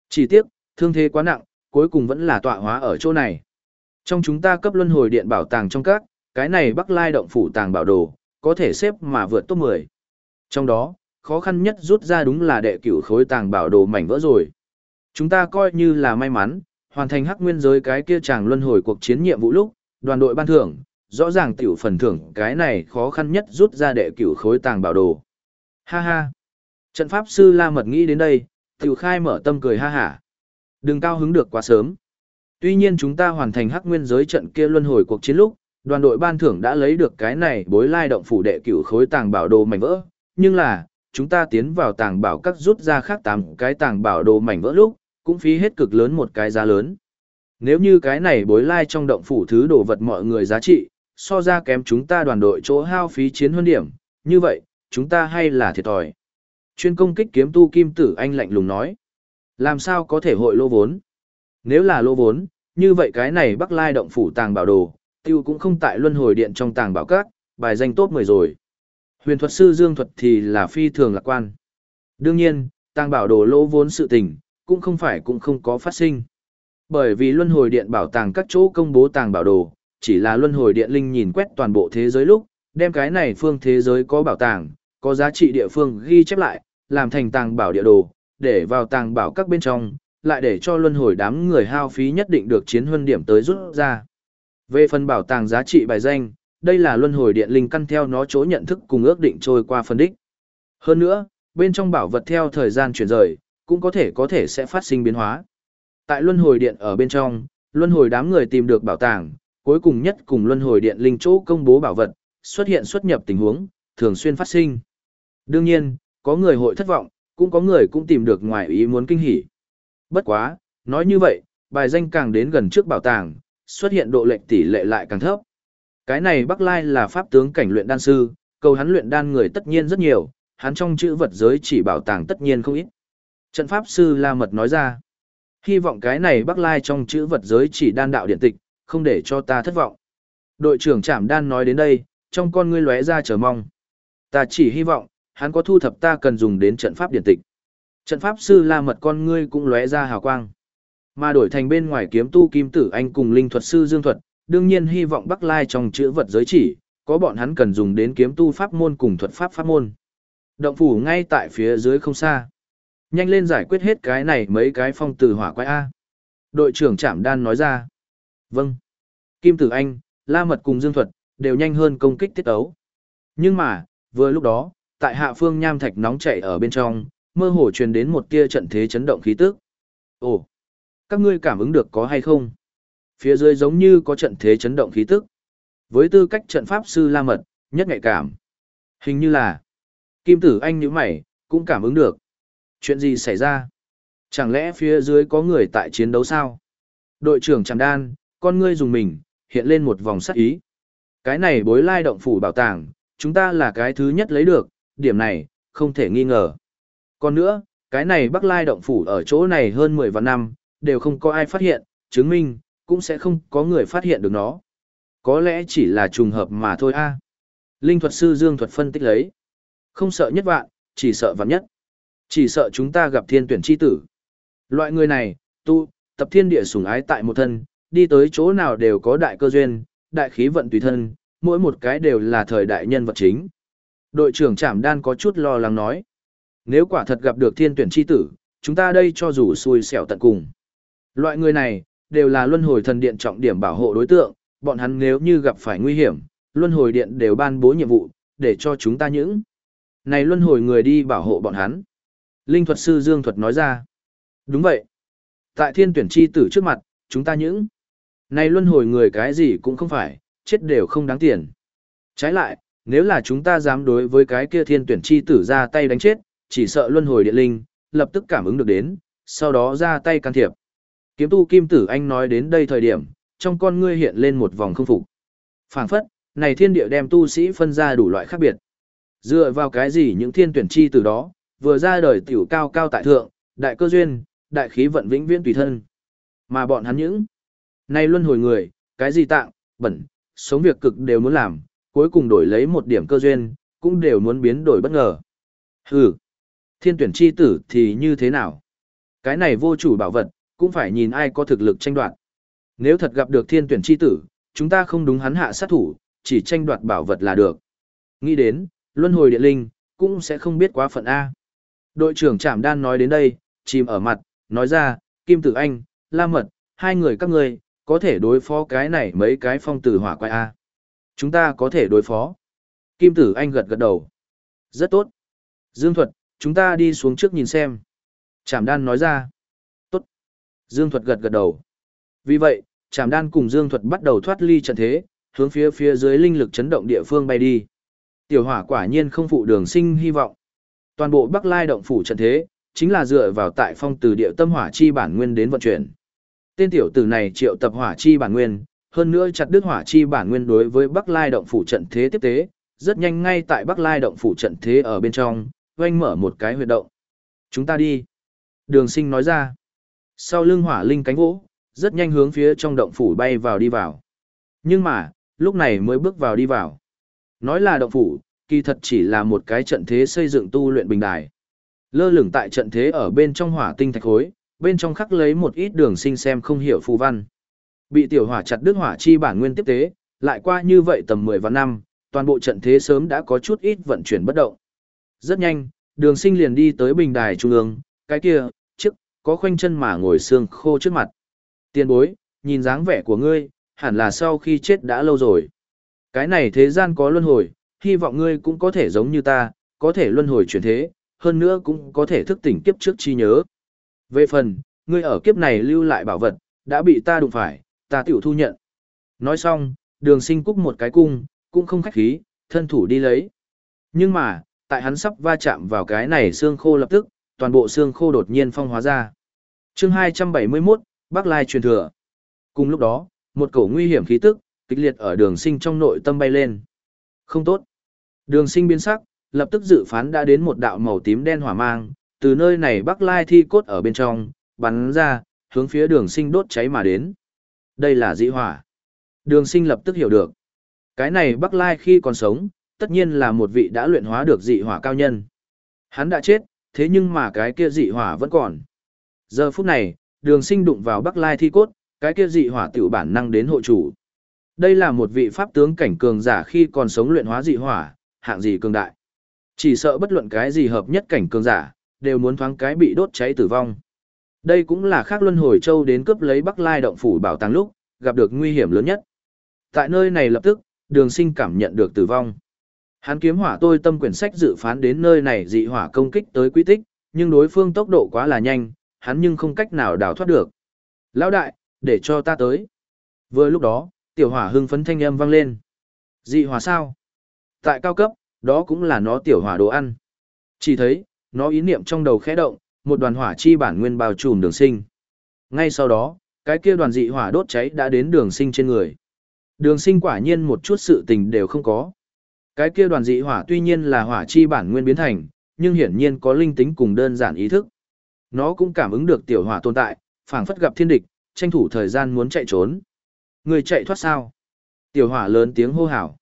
Chỉ tiếc, thương thế quá nặng, cuối cùng vẫn là tọa hóa ở chỗ này. Trong chúng ta cấp luân hồi điện bảo tàng trong các, cái này Bắc Lai động phủ tàng bảo đồ, có thể xếp mà vượt top 10. Trong đó, khó khăn nhất rút ra đúng là đệ cửu khối tàng bảo đồ mảnh vỡ rồi. Chúng ta coi như là may mắn, hoàn thành hắc nguyên giới cái kia chàng luân hồi cuộc chiến nhiệm vụ lúc, đoàn đội ban thưởng, rõ ràng tiểu phần thưởng cái này khó khăn nhất rút ra đệ cửu khối tàng bảo đồ. Ha ha. Trận pháp sư La Mật nghĩ đến đây, tiểu khai mở tâm cười ha hả. Đừng cao hứng được quá sớm. Tuy nhiên chúng ta hoàn thành hắc nguyên giới trận kia luân hồi cuộc chiến lúc, đoàn đội ban thưởng đã lấy được cái này bối lai động phủ đệ cửu khối tàng bảo đồ mảnh vỡ, nhưng là, chúng ta tiến vào tàng bảo các rút ra khác tám cái tàng bảo đồ mảnh vỡ lúc, cũng phí hết cực lớn một cái giá lớn. Nếu như cái này bối lai trong động phủ thứ đồ vật mọi người giá trị, so ra kém chúng ta đoàn đội chỗ hao phí chiến hơn điểm, như vậy, chúng ta hay là thiệt thòi. Chuyên công kích kiếm tu kim tử anh lạnh lùng nói. Làm sao có thể hội lô vốn? Nếu là lô vốn, như vậy cái này bắc lai động phủ tàng bảo đồ, tiêu cũng không tại luân hồi điện trong tàng bảo các, bài danh tốt 10 rồi. Huyền thuật sư Dương thuật thì là phi thường lạc quan. Đương nhiên, tàng bảo đồ lỗ vốn sự tình, cũng không phải cũng không có phát sinh. Bởi vì luân hồi điện bảo tàng các chỗ công bố tàng bảo đồ, chỉ là luân hồi điện linh nhìn quét toàn bộ thế giới lúc, đem cái này phương thế giới có bảo tàng, có giá trị địa phương ghi chép lại, làm thành tàng bảo địa đồ, để vào tàng bảo các bên trong, lại để cho luân hồi đám người hao phí nhất định được chiến huân điểm tới rút ra. Về phần bảo tàng giá trị bài danh, đây là luân hồi điện linh căn theo nó chỗ nhận thức cùng ước định trôi qua phân đích. Hơn nữa, bên trong bảo vật theo thời gian chuyển rời, cũng có thể có thể sẽ phát sinh biến hóa. Tại luân hồi điện ở bên trong, luân hồi đám người tìm được bảo tàng, cuối cùng nhất cùng luân hồi điện linh chỗ công bố bảo vật, xuất hiện xuất nhập tình huống, thường xuyên phát sinh. Đương nhiên, có người hội thất vọng, cũng có người cũng tìm được ngoài ý muốn kinh hỉ. Bất quá, nói như vậy, bài danh càng đến gần trước bảo tàng, xuất hiện độ lệch tỷ lệ lại càng thấp. Cái này Bắc Lai là pháp tướng cảnh luyện đan sư, cầu hắn luyện đan người tất nhiên rất nhiều, hắn trong chữ vật giới chỉ bảo tàng tất nhiên không ít. Trận pháp sư La Mật nói ra, hy vọng cái này Bắc Lai trong chữ vật giới chỉ đan đạo điện tịch, không để cho ta thất vọng. Đội trưởng Trạm Đan nói đến đây, trong con ngươi lóe ra chờ mong. Ta chỉ hy vọng, hắn có thu thập ta cần dùng đến trận pháp điện tịch. Trận pháp sư La Mật con ngươi cũng lóe ra hào quang. Mà đổi thành bên ngoài kiếm tu kim tử anh cùng linh thuật sư Dương Thuật, đương nhiên hy vọng Bắc Lai trong chữ vật giới chỉ, có bọn hắn cần dùng đến kiếm tu pháp môn cùng thuật pháp pháp môn. Động phủ ngay tại phía dưới không xa. Nhanh lên giải quyết hết cái này mấy cái phong tử hỏa quái A. Đội trưởng Trạm Đan nói ra. Vâng. Kim Tử Anh, La Mật cùng Dương Thuật, đều nhanh hơn công kích tiết ấu. Nhưng mà, vừa lúc đó, tại hạ phương nham thạch nóng chảy ở bên trong, mơ hồ truyền đến một tia trận thế chấn động khí tức. Ồ, các ngươi cảm ứng được có hay không? Phía dưới giống như có trận thế chấn động khí tức. Với tư cách trận pháp sư La Mật, nhất nhạy cảm. Hình như là Kim Tử Anh nhíu mày, cũng cảm ứng được. Chuyện gì xảy ra? Chẳng lẽ phía dưới có người tại chiến đấu sao? Đội trưởng Tràng Đan, con ngươi dùng mình, hiện lên một vòng sắc ý. Cái này bối lai động phủ bảo tàng, chúng ta là cái thứ nhất lấy được, điểm này, không thể nghi ngờ. Còn nữa, cái này Bắc Lai động phủ ở chỗ này hơn 10 vạn năm, đều không có ai phát hiện, chứng minh, cũng sẽ không có người phát hiện được nó. Có lẽ chỉ là trùng hợp mà thôi a. Linh thuật sư Dương thuật phân tích lấy. Không sợ nhất vạn, chỉ sợ vạn nhất. Chỉ sợ chúng ta gặp thiên tuyển chi tử. Loại người này, tu, tập thiên địa sủng ái tại một thân, đi tới chỗ nào đều có đại cơ duyên, đại khí vận tùy thân, mỗi một cái đều là thời đại nhân vật chính. Đội trưởng Trảm Đan có chút lo lắng nói. Nếu quả thật gặp được thiên tuyển chi tử, chúng ta đây cho dù xui xẻo tận cùng. Loại người này, đều là luân hồi thần điện trọng điểm bảo hộ đối tượng, bọn hắn nếu như gặp phải nguy hiểm, luân hồi điện đều ban bố nhiệm vụ, để cho chúng ta những. Này luân hồi người đi bảo hộ bọn hắn. Linh thuật sư Dương Thuật nói ra. Đúng vậy. Tại thiên tuyển chi tử trước mặt, chúng ta những. Này luân hồi người cái gì cũng không phải, chết đều không đáng tiền. Trái lại, nếu là chúng ta dám đối với cái kia thiên tuyển chi tử ra tay đánh chết, chỉ sợ luân hồi địa linh, lập tức cảm ứng được đến, sau đó ra tay can thiệp. Kiếm tu kim tử anh nói đến đây thời điểm, trong con ngươi hiện lên một vòng không phục. phảng phất, này thiên địa đem tu sĩ phân ra đủ loại khác biệt. Dựa vào cái gì những thiên tuyển chi từ đó, vừa ra đời tiểu cao cao tại thượng, đại cơ duyên, đại khí vận vĩnh viễn tùy thân. Mà bọn hắn những, này luân hồi người, cái gì tạng, bẩn, sống việc cực đều muốn làm, cuối cùng đổi lấy một điểm cơ duyên, cũng đều muốn biến đổi bất ngờ. Hừ, thiên tuyển chi tử thì như thế nào? Cái này vô chủ bảo vật, cũng phải nhìn ai có thực lực tranh đoạt. Nếu thật gặp được thiên tuyển chi tử, chúng ta không đúng hắn hạ sát thủ, chỉ tranh đoạt bảo vật là được. Nghĩ đến, luân hồi địa linh, cũng sẽ không biết quá phận A. Đội trưởng Trạm Đan nói đến đây, chìm ở mặt, nói ra, Kim Tử Anh, La Mật, hai người các ngươi có thể đối phó cái này mấy cái phong tử hỏa quái A. Chúng ta có thể đối phó. Kim Tử Anh gật gật đầu. Rất tốt. Dương Thuật, chúng ta đi xuống trước nhìn xem. Trảm Đan nói ra. tốt Dương Thuật gật gật đầu. Vì vậy, Trảm Đan cùng Dương Thuật bắt đầu thoát ly trận thế, hướng phía phía dưới linh lực chấn động địa phương bay đi. Tiểu hỏa quả nhiên không phụ đường sinh hy vọng. Toàn bộ Bắc Lai động phủ trận thế, chính là dựa vào tại phong từ địa tâm hỏa chi bản nguyên đến vận chuyển. Tên tiểu tử này triệu tập hỏa chi bản nguyên, hơn nữa chặt đứt hỏa chi bản nguyên đối với Bắc Lai động phủ trận thế tiếp tế, rất nhanh ngay tại Bắc Lai động phủ trận thế ở bên trong, oanh mở một cái huyệt động. Chúng ta đi. Đường sinh nói ra. Sau lưng hỏa linh cánh vỗ, rất nhanh hướng phía trong động phủ bay vào đi vào. Nhưng mà, lúc này mới bước vào đi vào. Nói là động phủ, kỳ thật chỉ là một cái trận thế xây dựng tu luyện bình đài. Lơ lửng tại trận thế ở bên trong hỏa tinh thạch khối, bên trong khắc lấy một ít đường sinh xem không hiểu phù văn. Bị tiểu hỏa chặt đứt hỏa chi bản nguyên tiếp tế, lại qua như vậy tầm 10 và năm, toàn bộ trận thế sớm đã có chút ít vận chuyển bất động. Rất nhanh, đường sinh liền đi tới bình đài trung ương, cái kia, có khoanh chân mà ngồi xương khô trước mặt. Tiên bối, nhìn dáng vẻ của ngươi, hẳn là sau khi chết đã lâu rồi. Cái này thế gian có luân hồi, hy vọng ngươi cũng có thể giống như ta, có thể luân hồi chuyển thế, hơn nữa cũng có thể thức tỉnh kiếp trước chi nhớ. Về phần, ngươi ở kiếp này lưu lại bảo vật, đã bị ta đụng phải, ta tiểu thu nhận. Nói xong, đường sinh cúc một cái cung, cũng không khách khí, thân thủ đi lấy. Nhưng mà, tại hắn sắp va chạm vào cái này xương khô lập tức, toàn bộ xương khô đột nhiên phong hóa ra. chương 271, Bắc Lai truyền thừa. Cùng lúc đó, một cổ nguy hiểm khí tức, kịch liệt ở đường sinh trong nội tâm bay lên. Không tốt. Đường sinh biến sắc, lập tức dự phán đã đến một đạo màu tím đen hỏa mang, từ nơi này Bắc Lai thi cốt ở bên trong, bắn ra, hướng phía đường sinh đốt cháy mà đến. Đây là dị hỏa. Đường sinh lập tức hiểu được. Cái này Bắc Lai khi còn sống, tất nhiên là một vị đã luyện hóa được dị hỏa cao nhân. Hắn đã chết, thế nhưng mà cái kia dị hỏa vẫn còn. Giờ phút này, đường sinh đụng vào Bắc Lai thi cốt, cái kia dị hỏa tiểu bản năng đến hộ chủ. Đây là một vị pháp tướng cảnh cường giả khi còn sống luyện hóa dị hỏa, hạng gì cường đại. Chỉ sợ bất luận cái gì hợp nhất cảnh cường giả, đều muốn thoáng cái bị đốt cháy tử vong. Đây cũng là khác luân hồi châu đến cướp lấy Bắc Lai động phủ bảo tàng lúc, gặp được nguy hiểm lớn nhất. Tại nơi này lập tức, đường sinh cảm nhận được tử vong. Hắn kiếm hỏa tôi tâm quyển sách dự phán đến nơi này dị hỏa công kích tới quy tích, nhưng đối phương tốc độ quá là nhanh, hắn nhưng không cách nào đào thoát được. Lão đại, để cho ta tới. Vừa lúc đó, tiểu hỏa hưng phấn thanh âm vang lên. Dị hỏa sao? Tại cao cấp, đó cũng là nó tiểu hỏa đồ ăn. Chỉ thấy, nó ý niệm trong đầu khẽ động, một đoàn hỏa chi bản nguyên bao trùm đường sinh. Ngay sau đó, cái kia đoàn dị hỏa đốt cháy đã đến đường sinh trên người. Đường sinh quả nhiên một chút sự tình đều không có. Cái kia đoàn dị hỏa tuy nhiên là hỏa chi bản nguyên biến thành, nhưng hiển nhiên có linh tính cùng đơn giản ý thức. Nó cũng cảm ứng được tiểu hỏa tồn tại, phảng phất gặp thiên địch, tranh thủ thời gian muốn chạy trốn. Người chạy thoát sao? Tiểu hỏa lớn tiếng hô hào.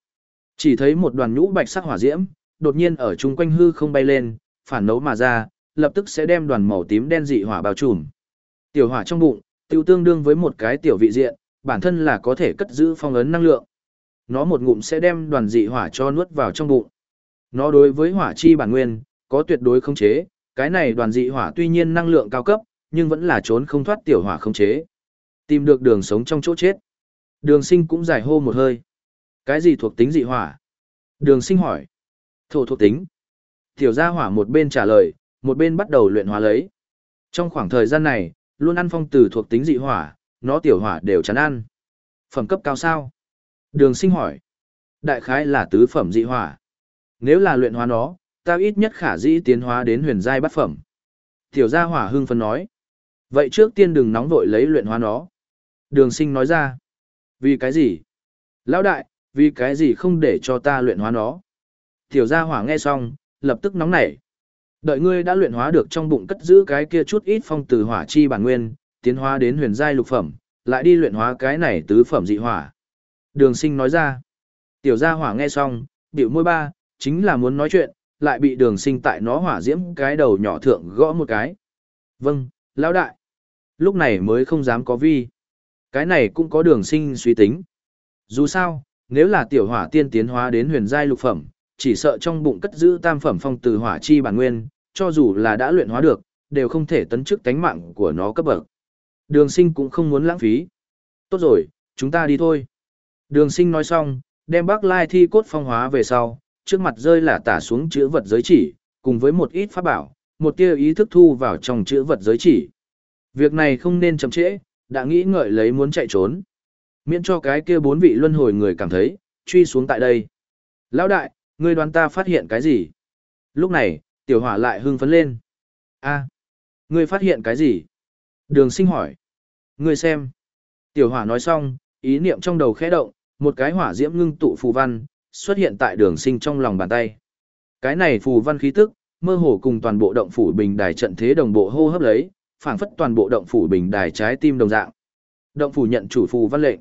Chỉ thấy một đoàn nhũ bạch sắc hỏa diễm, đột nhiên ở chung quanh hư không bay lên, phản nấu mà ra, lập tức sẽ đem đoàn màu tím đen dị hỏa bao trùm. Tiểu hỏa trong bụng, tiêu tương đương với một cái tiểu vị diện, bản thân là có thể cất giữ phong ấn năng lượng. Nó một ngụm sẽ đem đoàn dị hỏa cho nuốt vào trong bụng. Nó đối với hỏa chi bản nguyên, có tuyệt đối khống chế, cái này đoàn dị hỏa tuy nhiên năng lượng cao cấp, nhưng vẫn là trốn không thoát tiểu hỏa khống chế. Tìm được đường sống trong chỗ chết. Đường sinh cũng giải hô một hơi. Cái gì thuộc tính dị hỏa? Đường sinh hỏi. Thổ thuộc tính. Tiểu gia hỏa một bên trả lời, một bên bắt đầu luyện hóa lấy. Trong khoảng thời gian này, luôn ăn phong tử thuộc tính dị hỏa, nó tiểu hỏa đều chán ăn. Phẩm cấp cao sao? Đường sinh hỏi. Đại khái là tứ phẩm dị hỏa. Nếu là luyện hóa nó, ta ít nhất khả dĩ tiến hóa đến huyền giai bát phẩm. Tiểu gia hỏa hưng phấn nói. Vậy trước tiên đừng nóng vội lấy luyện hóa nó. Đường sinh nói ra. Vì cái gì? Lão đại, vì cái gì không để cho ta luyện hóa nó? Tiểu gia hỏa nghe xong, lập tức nóng nảy. Đợi ngươi đã luyện hóa được trong bụng cất giữ cái kia chút ít phong từ hỏa chi bản nguyên, tiến hóa đến huyền giai lục phẩm, lại đi luyện hóa cái này tứ phẩm dị hỏa. Đường sinh nói ra. Tiểu gia hỏa nghe xong, biểu môi ba, chính là muốn nói chuyện, lại bị đường sinh tại nó hỏa diễm cái đầu nhỏ thượng gõ một cái. Vâng, lão đại. Lúc này mới không dám có vi. Cái này cũng có đường sinh suy tính. Dù sao, nếu là tiểu hỏa tiên tiến hóa đến huyền giai lục phẩm, chỉ sợ trong bụng cất giữ tam phẩm phong từ hỏa chi bản nguyên, cho dù là đã luyện hóa được, đều không thể tấn chức tánh mạng của nó cấp bậc. Đường sinh cũng không muốn lãng phí. Tốt rồi, chúng ta đi thôi. Đường sinh nói xong, đem bác lai thi cốt phong hóa về sau, trước mặt rơi là tả xuống chữ vật giới chỉ, cùng với một ít pháp bảo, một tia ý thức thu vào trong chữ vật giới chỉ. Việc này không nên chậm trễ, đã nghĩ ngợi lấy muốn chạy trốn. Miễn cho cái kia bốn vị luân hồi người cảm thấy, truy xuống tại đây. Lão đại, ngươi đoán ta phát hiện cái gì? Lúc này, tiểu hỏa lại hưng phấn lên. a ngươi phát hiện cái gì? Đường sinh hỏi. Ngươi xem. Tiểu hỏa nói xong, ý niệm trong đầu khẽ động, một cái hỏa diễm ngưng tụ phù văn, xuất hiện tại đường sinh trong lòng bàn tay. Cái này phù văn khí tức, mơ hồ cùng toàn bộ động phủ bình đài trận thế đồng bộ hô hấp lấy, phảng phất toàn bộ động phủ bình đài trái tim đồng dạng. Động phủ nhận chủ phù văn lệnh.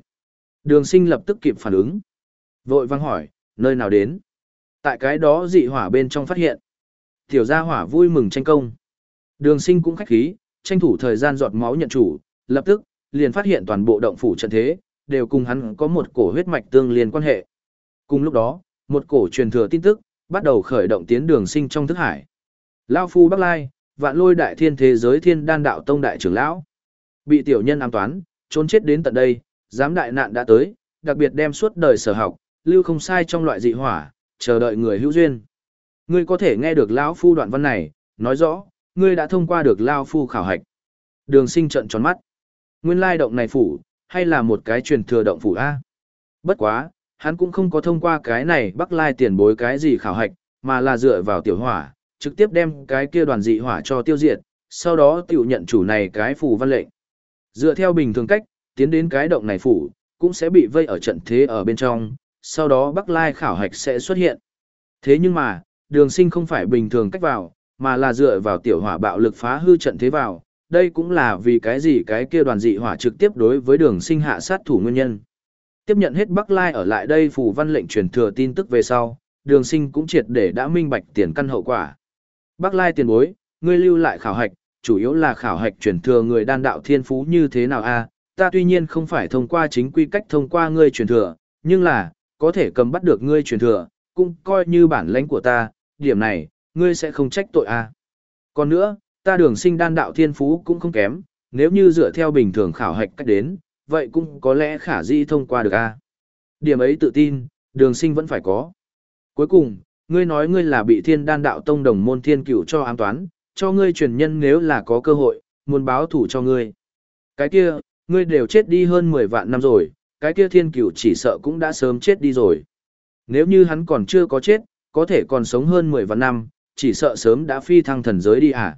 Đường sinh lập tức kịp phản ứng. Vội vang hỏi, nơi nào đến? Tại cái đó dị hỏa bên trong phát hiện. Tiểu gia hỏa vui mừng tranh công. Đường sinh cũng khách khí, tranh thủ thời gian giọt máu nhận chủ, lập tức, liền phát hiện toàn bộ động phủ trận thế, đều cùng hắn có một cổ huyết mạch tương liên quan hệ. Cùng lúc đó, một cổ truyền thừa tin tức, bắt đầu khởi động tiến đường sinh trong thức hải. Lao Phu Bắc Lai, vạn lôi đại thiên thế giới thiên đan đạo tông đại trưởng lão. Bị tiểu nhân ám toán, trốn chết đến tận đây, dám đại nạn đã tới, đặc biệt đem suốt đời sở học, lưu không sai trong loại dị hỏa, chờ đợi người hữu duyên. Ngươi có thể nghe được lão phu đoạn văn này, nói rõ, ngươi đã thông qua được lão phu khảo hạch. Đường sinh trận tròn mắt. Nguyên lai động này phủ, hay là một cái truyền thừa động phủ A. Bất quá, hắn cũng không có thông qua cái này bắc lai tiền bối cái gì khảo hạch, mà là dựa vào tiểu hỏa, trực tiếp đem cái kia đoàn dị hỏa cho tiêu diệt, sau đó tiểu nhận chủ này cái phủ văn lệnh. Dựa theo bình thường cách, tiến đến cái động này phủ, cũng sẽ bị vây ở trận thế ở bên trong, sau đó Bắc Lai khảo hạch sẽ xuất hiện. Thế nhưng mà, đường sinh không phải bình thường cách vào, mà là dựa vào tiểu hỏa bạo lực phá hư trận thế vào, đây cũng là vì cái gì cái kia đoàn dị hỏa trực tiếp đối với đường sinh hạ sát thủ nguyên nhân. Tiếp nhận hết Bắc Lai ở lại đây phù văn lệnh truyền thừa tin tức về sau, đường sinh cũng triệt để đã minh bạch tiền căn hậu quả. Bắc Lai tiền bối, ngươi lưu lại khảo hạch, chủ yếu là khảo hạch truyền thừa người đan đạo thiên phú như thế nào a ta tuy nhiên không phải thông qua chính quy cách thông qua ngươi truyền thừa, nhưng là, có thể cầm bắt được ngươi truyền thừa, cũng coi như bản lãnh của ta, điểm này, ngươi sẽ không trách tội a Còn nữa, ta đường sinh đan đạo thiên phú cũng không kém, nếu như dựa theo bình thường khảo hạch cách đến, vậy cũng có lẽ khả di thông qua được a Điểm ấy tự tin, đường sinh vẫn phải có. Cuối cùng, ngươi nói ngươi là bị thiên đan đạo tông đồng môn thiên cửu cho ám toán, cho ngươi truyền nhân nếu là có cơ hội, muốn báo thủ cho ngươi. Cái kia, ngươi đều chết đi hơn 10 vạn năm rồi, cái kia thiên cửu chỉ sợ cũng đã sớm chết đi rồi. Nếu như hắn còn chưa có chết, có thể còn sống hơn 10 vạn năm, chỉ sợ sớm đã phi thăng thần giới đi à.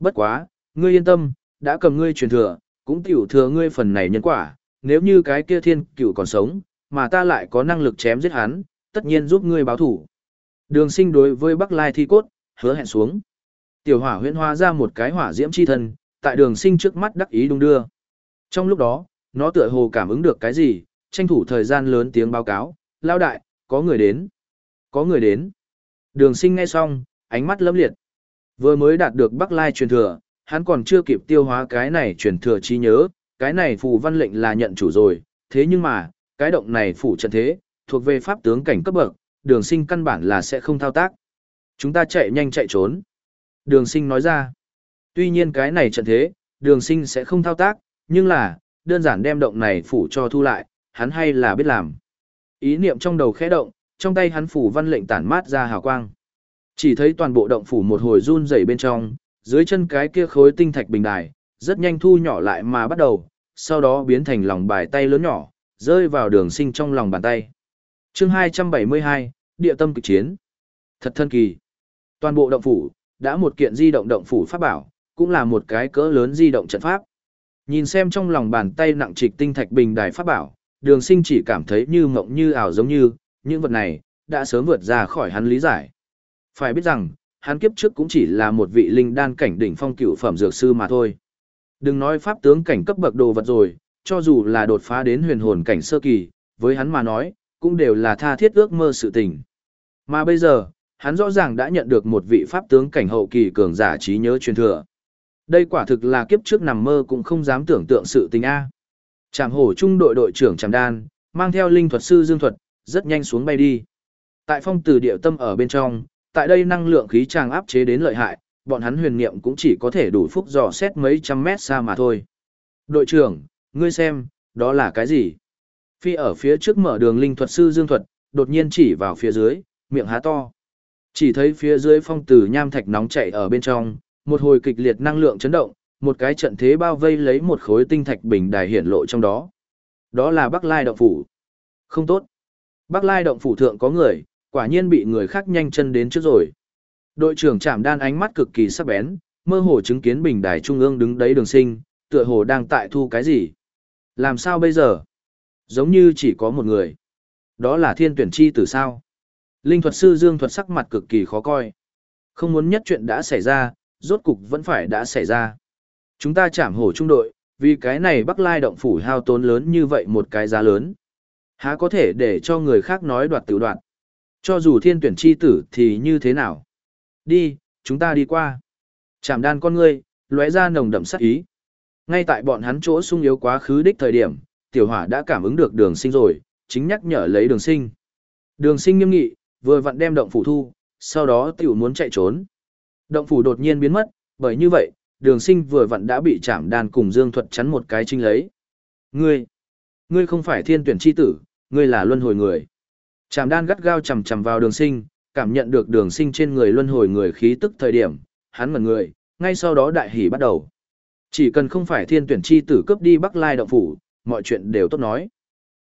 Bất quá, ngươi yên tâm, đã cầm ngươi truyền thừa, cũng tiểu thừa ngươi phần này nhân quả, nếu như cái kia thiên cửu còn sống, mà ta lại có năng lực chém giết hắn, tất nhiên giúp ngươi báo thủ. Đường sinh đối với Bắc Lai thi cốt, hứa hẹn xuống. Tiểu hỏa huyễn hóa ra một cái hỏa diễm chi thân, tại đường sinh trước mắt đắc ý đung đưa. Trong lúc đó, nó tựa hồ cảm ứng được cái gì, tranh thủ thời gian lớn tiếng báo cáo, lao đại, có người đến. Có người đến. Đường sinh ngay xong, ánh mắt lâm liệt. Vừa mới đạt được Bắc Lai truyền thừa, hắn còn chưa kịp tiêu hóa cái này truyền thừa trí nhớ, cái này phù văn lệnh là nhận chủ rồi, thế nhưng mà, cái động này phủ trận thế, thuộc về pháp tướng cảnh cấp bậc, đường sinh căn bản là sẽ không thao tác. Chúng ta chạy nhanh chạy trốn. Đường sinh nói ra, tuy nhiên cái này trận thế, đường sinh sẽ không thao tác, nhưng là, đơn giản đem động này phủ cho thu lại, hắn hay là biết làm. Ý niệm trong đầu khẽ động, trong tay hắn phủ văn lệnh tản mát ra hào quang. Chỉ thấy toàn bộ động phủ một hồi run rẩy bên trong, dưới chân cái kia khối tinh thạch bình đài, rất nhanh thu nhỏ lại mà bắt đầu, sau đó biến thành lòng bài tay lớn nhỏ, rơi vào đường sinh trong lòng bàn tay. chương 272, Địa tâm cực chiến. Thật thân kỳ. Toàn bộ động phủ, đã một kiện di động động phủ pháp bảo, cũng là một cái cỡ lớn di động trận pháp. Nhìn xem trong lòng bàn tay nặng trịch tinh thạch bình đài pháp bảo, đường sinh chỉ cảm thấy như mộng như ảo giống như, những vật này, đã sớm vượt ra khỏi hắn lý giải. Phải biết rằng, hắn kiếp trước cũng chỉ là một vị linh đan cảnh đỉnh phong cửu phẩm dược sư mà thôi. Đừng nói pháp tướng cảnh cấp bậc đồ vật rồi, cho dù là đột phá đến huyền hồn cảnh sơ kỳ, với hắn mà nói, cũng đều là tha thiết ước mơ sự tình. Mà bây giờ, hắn rõ ràng đã nhận được một vị pháp tướng cảnh hậu kỳ cường giả trí nhớ truyền thừa. Đây quả thực là kiếp trước nằm mơ cũng không dám tưởng tượng sự tình A. Trảm hổ trung đội đội trưởng Trảm Đan, mang theo linh thuật sư Dương Thuật, rất nhanh xuống bay đi. Tại phong từ địa tâm ở bên trong, tại đây năng lượng khí tràng áp chế đến lợi hại, bọn hắn huyền niệm cũng chỉ có thể đủ phúc dò xét mấy trăm mét xa mà thôi. Đội trưởng, ngươi xem, đó là cái gì? Phi ở phía trước mở đường linh thuật sư Dương Thuật, đột nhiên chỉ vào phía dưới, miệng há to. Chỉ thấy phía dưới phong từ nham thạch nóng chảy ở bên trong, một hồi kịch liệt năng lượng chấn động, một cái trận thế bao vây lấy một khối tinh thạch bình đài hiển lộ trong đó. Đó là Bắc Lai động phủ. Không tốt. Bắc Lai động phủ thượng có người, quả nhiên bị người khác nhanh chân đến trước rồi. Đội trưởng chạm Đan ánh mắt cực kỳ sắc bén, mơ hồ chứng kiến bình đài trung ương đứng đấy đường sinh, tựa hồ đang tại thu cái gì. Làm sao bây giờ? Giống như chỉ có một người. Đó là thiên tuyển chi từ sao. Linh thuật sư Dương thuật sắc mặt cực kỳ khó coi. Không muốn nhất chuyện đã xảy ra, rốt cục vẫn phải đã xảy ra. Chúng ta chạm hổ trung đội, vì cái này Bắc Lai động phủ hao tốn lớn như vậy một cái giá lớn. Há có thể để cho người khác nói đoạt tự đoạt. Cho dù thiên tuyển chi tử thì như thế nào? Đi, chúng ta đi qua. Chảm đan con ngươi, lóe ra nồng đậm sắc ý. Ngay tại bọn hắn chỗ sung yếu quá khứ đích thời điểm, tiểu hỏa đã cảm ứng được đường sinh rồi, chính nhắc nhở lấy đường sinh. Đường sinh nghiêm nghị, vừa vặn đem động phủ thu, sau đó tiểu muốn chạy trốn. Động phủ đột nhiên biến mất, bởi như vậy, đường sinh vừa vặn đã bị chạm đàn cùng dương thuật chắn một cái trinh lấy. Ngươi, ngươi không phải thiên tuyển chi tử, ngươi là luân hồi người. Trảm đan gắt gao chầm chầm vào đường sinh, cảm nhận được đường sinh trên người luân hồi người khí tức thời điểm, hắn mở người, ngay sau đó đại hỉ bắt đầu. Chỉ cần không phải thiên tuyển chi tử cướp đi Bắc Lai động phủ, mọi chuyện đều tốt nói.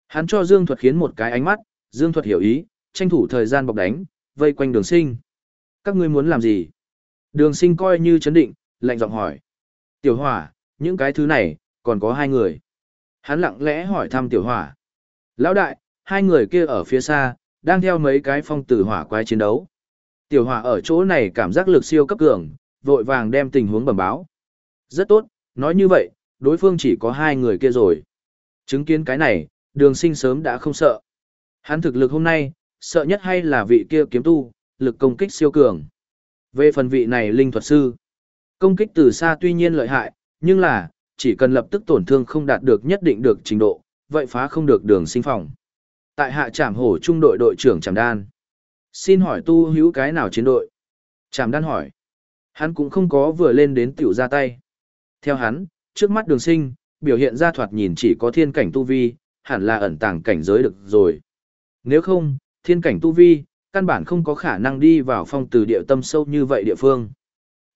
Hắn cho Dương Thuật khiến một cái ánh mắt, Dương Thuật hiểu ý, tranh thủ thời gian bọc đánh, vây quanh đường sinh. Các ngươi muốn làm gì? Đường sinh coi như chấn định, lạnh giọng hỏi. Tiểu hỏa, những cái thứ này, còn có hai người. Hắn lặng lẽ hỏi thăm tiểu hỏa. Lão đại, hai người kia ở phía xa, đang theo mấy cái phong tử hỏa quái chiến đấu. Tiểu hỏa ở chỗ này cảm giác lực siêu cấp cường, vội vàng đem tình huống bẩm báo. Rất tốt, nói như vậy, đối phương chỉ có hai người kia rồi. Chứng kiến cái này, đường sinh sớm đã không sợ. Hắn thực lực hôm nay, sợ nhất hay là vị kia kiếm tu, lực công kích siêu cường. Về phần vị này linh thuật sư, công kích từ xa tuy nhiên lợi hại, nhưng là, chỉ cần lập tức tổn thương không đạt được nhất định được trình độ, vậy phá không được đường sinh phòng. Tại hạ trảm hổ trung đội đội trưởng trảm đan. Xin hỏi tu hữu cái nào chiến đội? Trảm đan hỏi. Hắn cũng không có vừa lên đến tiểu ra tay. Theo hắn, trước mắt đường sinh, biểu hiện ra thoạt nhìn chỉ có thiên cảnh tu vi, hẳn là ẩn tàng cảnh giới được rồi. Nếu không, thiên cảnh tu vi, căn bản không có khả năng đi vào phong từ địa tâm sâu như vậy địa phương.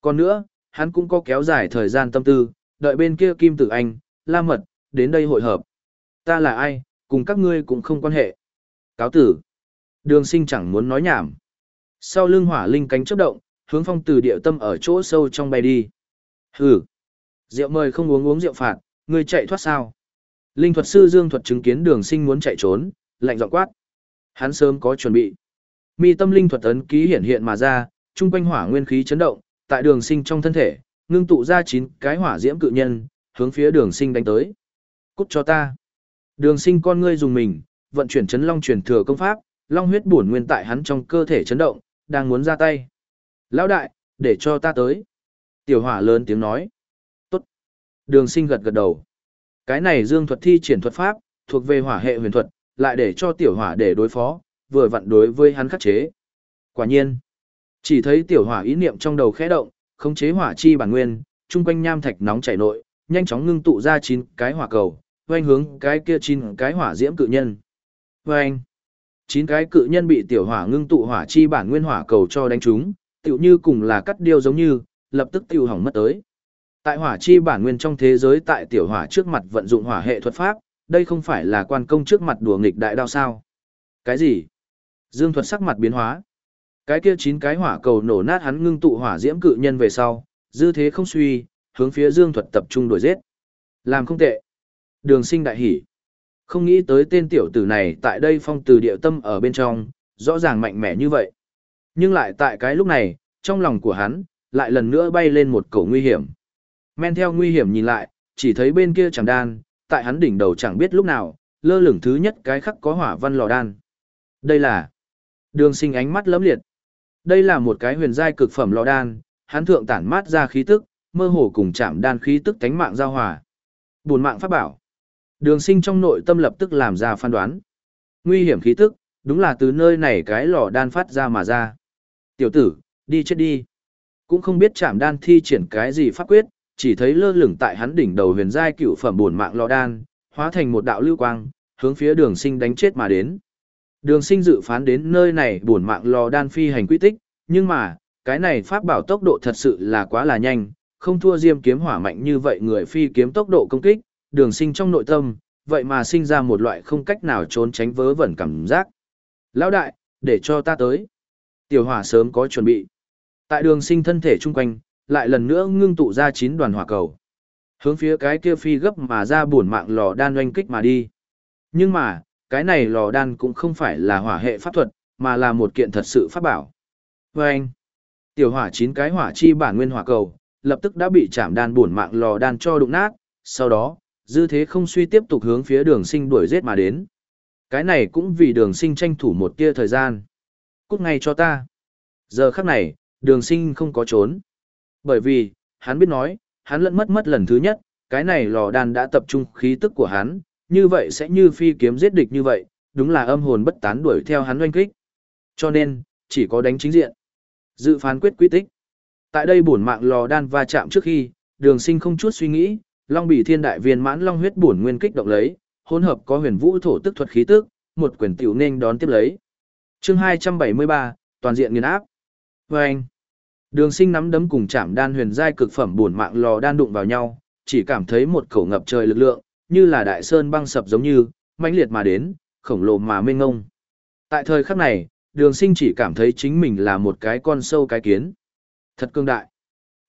Còn nữa, hắn cũng có kéo dài thời gian tâm tư, đợi bên kia Kim Tử Anh, La Mật, đến đây hội hợp. Ta là ai, cùng các ngươi cũng không quan hệ. Cáo tử. Đường sinh chẳng muốn nói nhảm. Sau lưng hỏa linh cánh chấp động, hướng phong từ địa tâm ở chỗ sâu trong bay đi. Hừ. Rượu mời không uống uống rượu phạt, ngươi chạy thoát sao. Linh thuật sư Dương thuật chứng kiến đường sinh muốn chạy trốn, lạnh giọng quát. Hắn sớm có chuẩn bị. Mi tâm linh thuật ấn ký hiện hiện mà ra, trung quanh hỏa nguyên khí chấn động, tại đường sinh trong thân thể, ngưng tụ ra chín cái hỏa diễm cự nhân, hướng phía đường sinh đánh tới. Cút cho ta. Đường sinh con ngươi dùng mình, vận chuyển chấn long truyền thừa công pháp, long huyết bổn nguyên tại hắn trong cơ thể chấn động, đang muốn ra tay. Lão đại, để cho ta tới. Tiểu hỏa lớn tiếng nói. Tốt. Đường sinh gật gật đầu. Cái này dương thuật thi triển thuật pháp, thuộc về hỏa hệ huyền thuật, lại để cho tiểu hỏa để đối phó, vừa vặn đối với hắn khắc chế. Quả nhiên, chỉ thấy tiểu hỏa ý niệm trong đầu khẽ động, khống chế hỏa chi bản nguyên, trung quanh nham thạch nóng chảy nội, nhanh chóng ngưng tụ ra chín cái hỏa cầu, quanh hướng cái kia chín cái hỏa diễm cự nhân. Oanh! Chín cái cự nhân bị tiểu hỏa ngưng tụ hỏa chi bản nguyên hỏa cầu cho đánh trúng, tựu như cùng là cắt điêu giống như, lập tức tiêu hỏng mất tới. Tại hỏa chi bản nguyên trong thế giới tại tiểu hỏa trước mặt vận dụng hỏa hệ thuật pháp, đây không phải là quan công trước mặt đùa nghịch đại đao sao? Cái gì? Dương thuật sắc mặt biến hóa. Cái kia chín cái hỏa cầu nổ nát hắn ngưng tụ hỏa diễm cự nhân về sau, dư thế không suy, hướng phía Dương thuật tập trung đuổi giết. Làm không tệ. Đường sinh đại hỉ. Không nghĩ tới tên tiểu tử này tại đây phong từ địa tâm ở bên trong, rõ ràng mạnh mẽ như vậy. Nhưng lại tại cái lúc này, trong lòng của hắn, lại lần nữa bay lên một cổ nguy hiểm. Men theo nguy hiểm nhìn lại, chỉ thấy bên kia chẳng đan, tại hắn đỉnh đầu chẳng biết lúc nào, lơ lửng thứ nhất cái khắc có hỏa văn lò đan. Đây là đường sinh ánh mắt lấm liệt. Đây là một cái huyền giai cực phẩm lò đan, hắn thượng tản mát ra khí tức, mơ hồ cùng chạm đan khí tức tánh mạng giao hòa. Buồn mạng pháp bảo. Đường sinh trong nội tâm lập tức làm ra phán đoán. Nguy hiểm khí tức, đúng là từ nơi này cái lò đan phát ra mà ra. Tiểu tử, đi chết đi. Cũng không biết chạm đan thi triển cái gì pháp quyết, chỉ thấy lơ lửng tại hắn đỉnh đầu huyền giai cựu phẩm buồn mạng lò đan, hóa thành một đạo lưu quang, hướng phía đường sinh đánh chết mà đến. Đường sinh dự phán đến nơi này buồn mạng lò đan phi hành quy tích, nhưng mà, cái này pháp bảo tốc độ thật sự là quá là nhanh, không thua diêm kiếm hỏa mạnh như vậy người phi kiếm tốc độ công kích, đường sinh trong nội tâm, vậy mà sinh ra một loại không cách nào trốn tránh vớ vẩn cảm giác. Lão đại, để cho ta tới. Tiểu hỏa sớm có chuẩn bị. Tại đường sinh thân thể chung quanh, lại lần nữa ngưng tụ ra chín đoàn hỏa cầu. Hướng phía cái kia phi gấp mà ra buồn mạng lò đan oanh kích mà đi. Nhưng mà, cái này lò đan cũng không phải là hỏa hệ pháp thuật, mà là một kiện thật sự pháp bảo. Vâng! Tiểu hỏa chín cái hỏa chi bản nguyên hỏa cầu, lập tức đã bị chạm đan buồn mạng lò đan cho đụng nát, sau đó, dư thế không suy tiếp tục hướng phía đường sinh đuổi giết mà đến. Cái này cũng vì đường sinh tranh thủ một tia thời gian. Cút ngay cho ta. Giờ khắc này, đường sinh không có trốn. Bởi vì, hắn biết nói, hắn lẫn mất mất lần thứ nhất, cái này lò đan đã tập trung khí tức của hắn, như vậy sẽ như phi kiếm giết địch như vậy, đúng là âm hồn bất tán đuổi theo hắn oanh kích. Cho nên, chỉ có đánh chính diện. Dự phán quyết quy tích. Tại đây bổn mạng lò đan va chạm trước khi, đường sinh không chút suy nghĩ, long bỉ thiên đại viên mãn long huyết bổn nguyên kích động lấy, hỗn hợp có huyền vũ thổ tức thuật khí tức, một quyền tiểu nên đón tiếp lấy. chương 273, toàn diện nghiền áp. Và anh, đường sinh nắm đấm cùng chạm đan huyền giai cực phẩm bổn mạng lò đan đụng vào nhau, chỉ cảm thấy một khẩu ngập trời lực lượng, như là đại sơn băng sập giống như, mãnh liệt mà đến, khổng lồ mà mênh ngông. Tại thời khắc này, đường sinh chỉ cảm thấy chính mình là một cái con sâu cái kiến. Thật cương đại.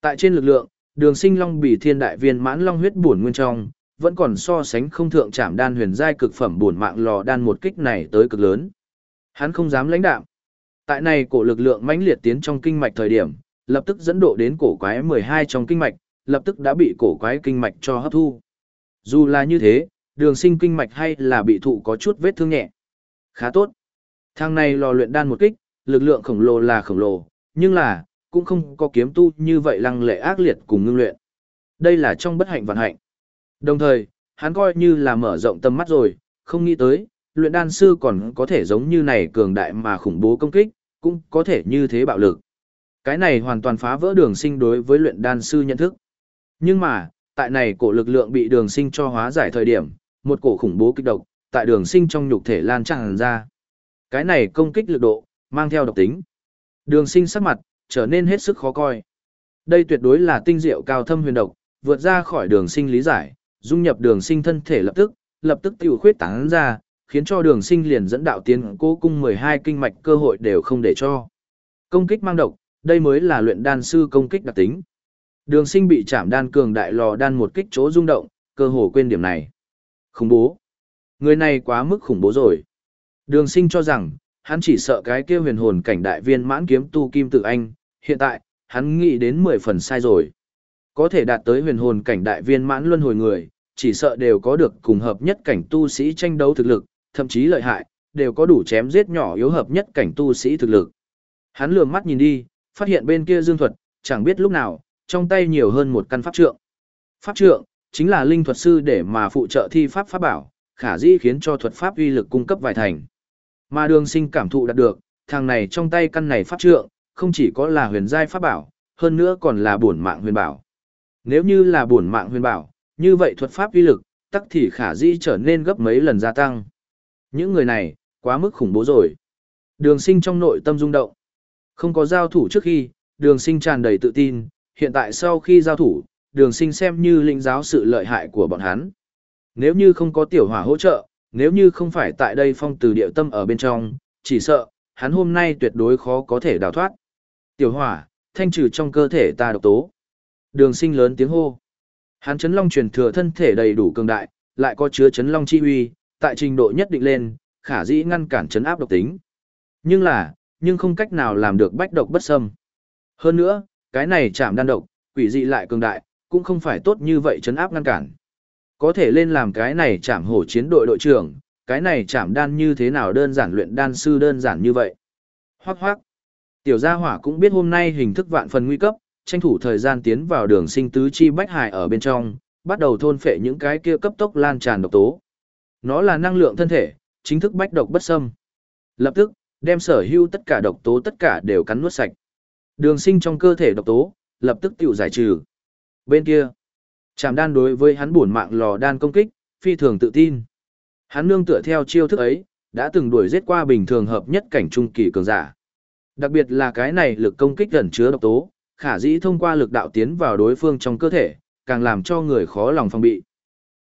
Tại trên lực lượng, đường sinh long Bỉ thiên đại viên mãn long huyết buồn nguyên trong, vẫn còn so sánh không thượng trảm đan huyền giai cực phẩm buồn mạng lò đan một kích này tới cực lớn. Hắn không dám lãnh đạm. Tại này cổ lực lượng mãnh liệt tiến trong kinh mạch thời điểm, lập tức dẫn độ đến cổ quái 12 trong kinh mạch, lập tức đã bị cổ quái kinh mạch cho hấp thu. Dù là như thế, đường sinh kinh mạch hay là bị thụ có chút vết thương nhẹ. Khá tốt. Thang này lò luyện đan một kích, lực lượng khổng lồ là khổng lồ, nhưng là, cũng không có kiếm tu như vậy lăng lệ ác liệt cùng ngưng luyện. Đây là trong bất hạnh vạn hạnh. Đồng thời, hắn coi như là mở rộng tâm mắt rồi, không nghĩ tới, luyện đan sư còn có thể giống như này cường đại mà khủng bố công kích, cũng có thể như thế bạo lực. Cái này hoàn toàn phá vỡ đường sinh đối với luyện đan sư nhận thức. Nhưng mà, tại này cổ lực lượng bị đường sinh cho hóa giải thời điểm, một cổ khủng bố kích độc, tại đường sinh trong nhục thể lan tràn ra. Cái này công kích lực độ, mang theo độc tính. Đường sinh sắc mặt, trở nên hết sức khó coi. Đây tuyệt đối là tinh diệu cao thâm huyền độc, vượt ra khỏi đường sinh lý giải, dung nhập đường sinh thân thể lập tức, lập tức tiêu khuyết tán ra, khiến cho đường sinh liền dẫn đạo tiến cố cung 12 kinh mạch cơ hội đều không để cho. Công kích mang độc, đây mới là luyện đan sư công kích đặc tính. Đường sinh bị chạm đan cường đại lò đan một kích chỗ rung động, cơ hồ quên điểm này. Khủng bố. Người này quá mức khủng bố rồi. Đường sinh cho rằng, hắn chỉ sợ cái kia huyền hồn cảnh đại viên mãn kiếm tu kim tự anh, hiện tại, hắn nghĩ đến 10 phần sai rồi. Có thể đạt tới huyền hồn cảnh đại viên mãn luân hồi người, chỉ sợ đều có được cùng hợp nhất cảnh tu sĩ tranh đấu thực lực, thậm chí lợi hại, đều có đủ chém giết nhỏ yếu hợp nhất cảnh tu sĩ thực lực. Hắn lườm mắt nhìn đi, phát hiện bên kia dương thuật, chẳng biết lúc nào, trong tay nhiều hơn một căn pháp trượng. Pháp trượng, chính là linh thuật sư để mà phụ trợ thi pháp pháp bảo, khả dĩ khiến cho thuật pháp uy lực cung cấp vài thành. Mà đường sinh cảm thụ đạt được, thằng này trong tay căn này pháp trượng, không chỉ có là huyền giai pháp bảo, hơn nữa còn là bổn mạng huyền bảo. Nếu như là bổn mạng huyền bảo, như vậy thuật pháp uy lực, tắc thì khả dĩ trở nên gấp mấy lần gia tăng. Những người này, quá mức khủng bố rồi. Đường sinh trong nội tâm rung động. Không có giao thủ trước khi, đường sinh tràn đầy tự tin, hiện tại sau khi giao thủ, đường sinh xem như linh giáo sự lợi hại của bọn hắn. Nếu như không có tiểu hỏa hỗ trợ, nếu như không phải tại đây phong từ địa tâm ở bên trong, chỉ sợ, hắn hôm nay tuyệt đối khó có thể đào thoát. Tiểu hỏa, thanh trừ trong cơ thể ta độc tố. Đường sinh lớn tiếng hô. Hắn chấn long truyền thừa thân thể đầy đủ cường đại, lại có chứa chấn long chi uy, tại trình độ nhất định lên, khả dĩ ngăn cản chấn áp độc tính. Nhưng là, nhưng không cách nào làm được bách độc bất xâm. Hơn nữa, cái này chạm đan độc, quỷ dị lại cường đại, cũng không phải tốt như vậy chấn áp ngăn cản. Có thể lên làm cái này chạm hổ chiến đội đội trưởng, cái này chạm đan như thế nào đơn giản luyện đan sư đơn giản như vậy. Hoác hoác. Tiểu gia hỏa cũng biết hôm nay hình thức vạn phần nguy cấp, tranh thủ thời gian tiến vào đường sinh tứ chi bách hải ở bên trong, bắt đầu thôn phệ những cái kia cấp tốc lan tràn độc tố. Nó là năng lượng thân thể, chính thức bách độc bất xâm. Lập tức, đem sở hữu tất cả độc tố tất cả đều cắn nuốt sạch. Đường sinh trong cơ thể độc tố, lập tức tiểu giải trừ. Bên kia, chạm đan đối với hắn buồn mạng lò đan công kích, phi thường tự tin. Hắn nương tựa theo chiêu thức ấy, đã từng đuổi giết qua bình thường hợp nhất cảnh trung kỳ cường giả. Đặc biệt là cái này lực công kích gần chứa độc tố, khả dĩ thông qua lực đạo tiến vào đối phương trong cơ thể, càng làm cho người khó lòng phòng bị.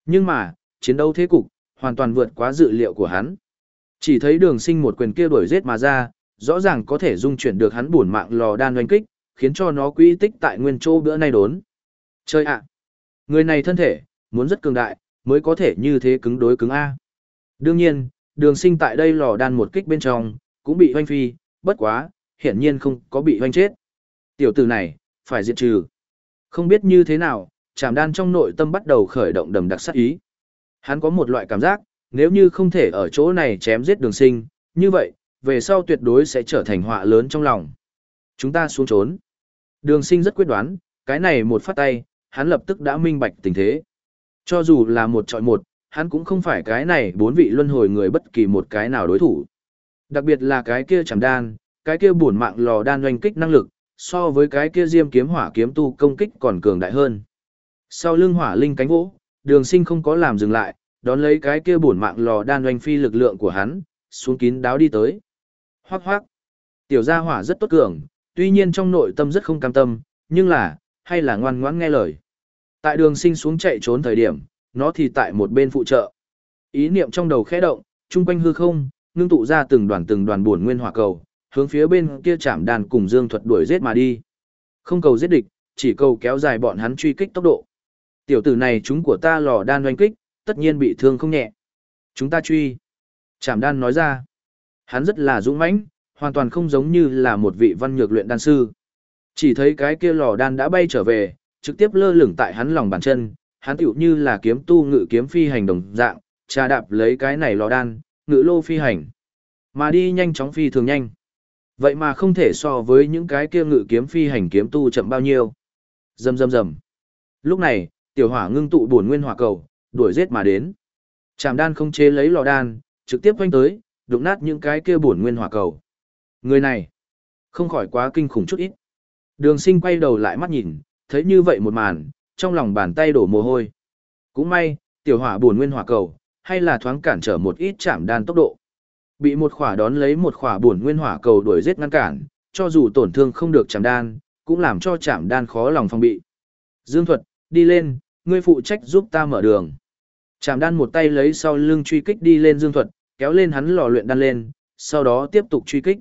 Nhưng mà, chiến đấu thế cục, hoàn toàn vượt quá dự liệu của hắn. Chỉ thấy đường sinh một quyền kia đuổi giết mà ra, rõ ràng có thể dung chuyển được hắn buồn mạng lò đan oanh kích, khiến cho nó quỹ tích tại nguyên châu bữa nay đốn. Chơi ạ! người này thân thể, muốn rất cường đại, mới có thể như thế cứng đối cứng A. Đương nhiên, đường sinh tại đây lò đan một kích bên trong, cũng bị hoanh phi, bất quá, hiển nhiên không có bị hoanh chết. Tiểu tử này, phải diệt trừ. Không biết như thế nào, chảm đan trong nội tâm bắt đầu khởi động đầm đặc sát ý. Hắn có một loại cảm giác, nếu như không thể ở chỗ này chém giết đường sinh, như vậy, về sau tuyệt đối sẽ trở thành họa lớn trong lòng. Chúng ta xuống trốn. Đường sinh rất quyết đoán, cái này một phát tay, hắn lập tức đã minh bạch tình thế. Cho dù là một trọi một, hắn cũng không phải cái này bốn vị luân hồi người bất kỳ một cái nào đối thủ. Đặc biệt là cái kia chảm đan, cái kia bổn mạng lò đan doanh kích năng lực, so với cái kia diêm kiếm hỏa kiếm tu công kích còn cường đại hơn. Sau lưng hỏa linh cánh vỗ, đường sinh không có làm dừng lại, đón lấy cái kia bổn mạng lò đan doanh phi lực lượng của hắn, xuống kín đáo đi tới. Hoác hoác. Tiểu gia hỏa rất tốt cường, tuy nhiên trong nội tâm rất không cam tâm, nhưng là, hay là ngoan ngoãn nghe lời. Tại đường sinh xuống chạy trốn thời điểm, nó thì tại một bên phụ trợ. Ý niệm trong đầu khẽ động, chung quanh hư không, ngưng tụ ra từng đoàn từng đoàn buồn nguyên hỏa cầu, hướng phía bên kia chạm đàn cùng dương thuật đuổi giết mà đi. Không cầu giết địch, chỉ cầu kéo dài bọn hắn truy kích tốc độ. Tiểu tử này chúng của ta lò đan doanh kích, tất nhiên bị thương không nhẹ. Chúng ta truy. Chạm đan nói ra. Hắn rất là dũng mãnh, hoàn toàn không giống như là một vị văn nhược luyện đan sư. Chỉ thấy cái kia lò đan đã bay trở về, trực tiếp lơ lửng tại hắn lòng bàn chân, hắn tựu như là kiếm tu ngự kiếm phi hành đồng dạng, trà đạp lấy cái này lò đan, ngự lô phi hành. Mà đi nhanh chóng phi thường nhanh. Vậy mà không thể so với những cái kia ngự kiếm phi hành kiếm tu chậm bao nhiêu. Rầm rầm rầm. Lúc này, tiểu hỏa ngưng tụ bổn nguyên hỏa cầu, đuổi giết mà đến. Trảm đan không chế lấy lò đan, trực tiếp quanh tới, đụng nát những cái kia bổn nguyên hỏa cầu. Người này, không khỏi quá kinh khủng chút ít. Đường sinh quay đầu lại mắt nhìn, thấy như vậy một màn, trong lòng bàn tay đổ mồ hôi. Cũng may, tiểu hỏa bổn nguyên hỏa cầu, hay là thoáng cản trở một ít chạm đan tốc độ. Bị một khỏa đón lấy một khỏa bổn nguyên hỏa cầu đuổi giết ngăn cản, cho dù tổn thương không được chạm đan, cũng làm cho chạm đan khó lòng phòng bị. Dương Thuật, đi lên, ngươi phụ trách giúp ta mở đường. Chạm đan một tay lấy sau lưng truy kích đi lên Dương Thuật, kéo lên hắn lò luyện đan lên, sau đó tiếp tục truy kích.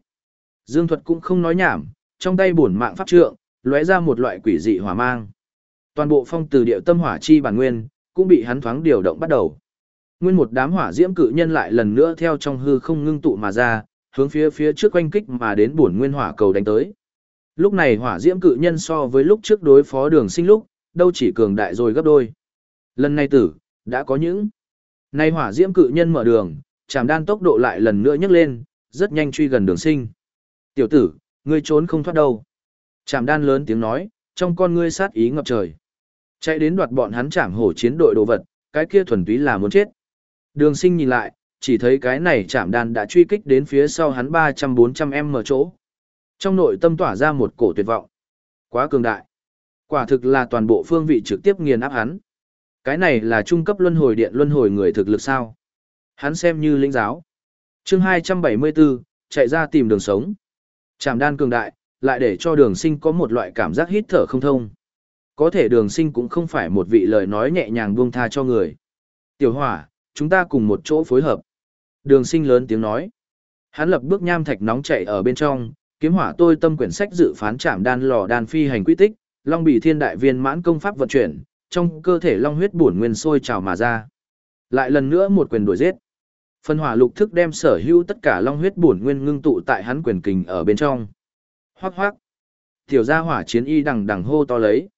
Dương Thuật cũng không nói nhảm, trong tay bổn mạng pháp trượng, lóe ra một loại quỷ dị hỏa mang. Toàn bộ phong từ điệu tâm hỏa chi bản nguyên, cũng bị hắn thoáng điều động bắt đầu. Nguyên một đám hỏa diễm cự nhân lại lần nữa theo trong hư không ngưng tụ mà ra, hướng phía phía trước quanh kích mà đến bổn nguyên hỏa cầu đánh tới. Lúc này hỏa diễm cự nhân so với lúc trước đối phó đường sinh lúc, đâu chỉ cường đại rồi gấp đôi. Lần này tử, đã có những. Nay hỏa diễm cự nhân mở đường, chàm đan tốc độ lại lần nữa nhấc lên, rất nhanh truy gần đường sinh. Tiểu tử, ngươi trốn không thoát đâu. Chàm đan lớn tiếng nói, trong con ngươi sát ý ngập trời. Chạy đến đoạt bọn hắn chạm hổ chiến đội đồ vật, cái kia thuần túy là muốn chết. Đường sinh nhìn lại, chỉ thấy cái này chạm đan đã truy kích đến phía sau hắn 300-400 em mở chỗ. Trong nội tâm tỏa ra một cổ tuyệt vọng. Quá cường đại. Quả thực là toàn bộ phương vị trực tiếp nghiền áp hắn. Cái này là trung cấp luân hồi điện luân hồi người thực lực sao. Hắn xem như lĩnh giáo. chương 274, chạy ra tìm đường sống. Chạm đan cường đại, lại để cho đường sinh có một loại cảm giác hít thở không thông. Có thể đường sinh cũng không phải một vị lời nói nhẹ nhàng buông tha cho người. Tiểu hỏa, chúng ta cùng một chỗ phối hợp. Đường sinh lớn tiếng nói. Hắn lập bước nham thạch nóng chạy ở bên trong, kiếm hỏa tôi tâm quyển sách dự phán chạm đan lò đan phi hành quy tích, long bị thiên đại viên mãn công pháp vận chuyển, trong cơ thể long huyết bổn nguyên sôi trào mà ra. Lại lần nữa một quyền đuổi giết. Phân hỏa lục thức đem sở hữu tất cả long huyết bổn nguyên ngưng tụ tại hắn quyền kình ở bên trong. Hoắc hoắc. Tiểu gia hỏa chiến y đằng đằng hô to lấy.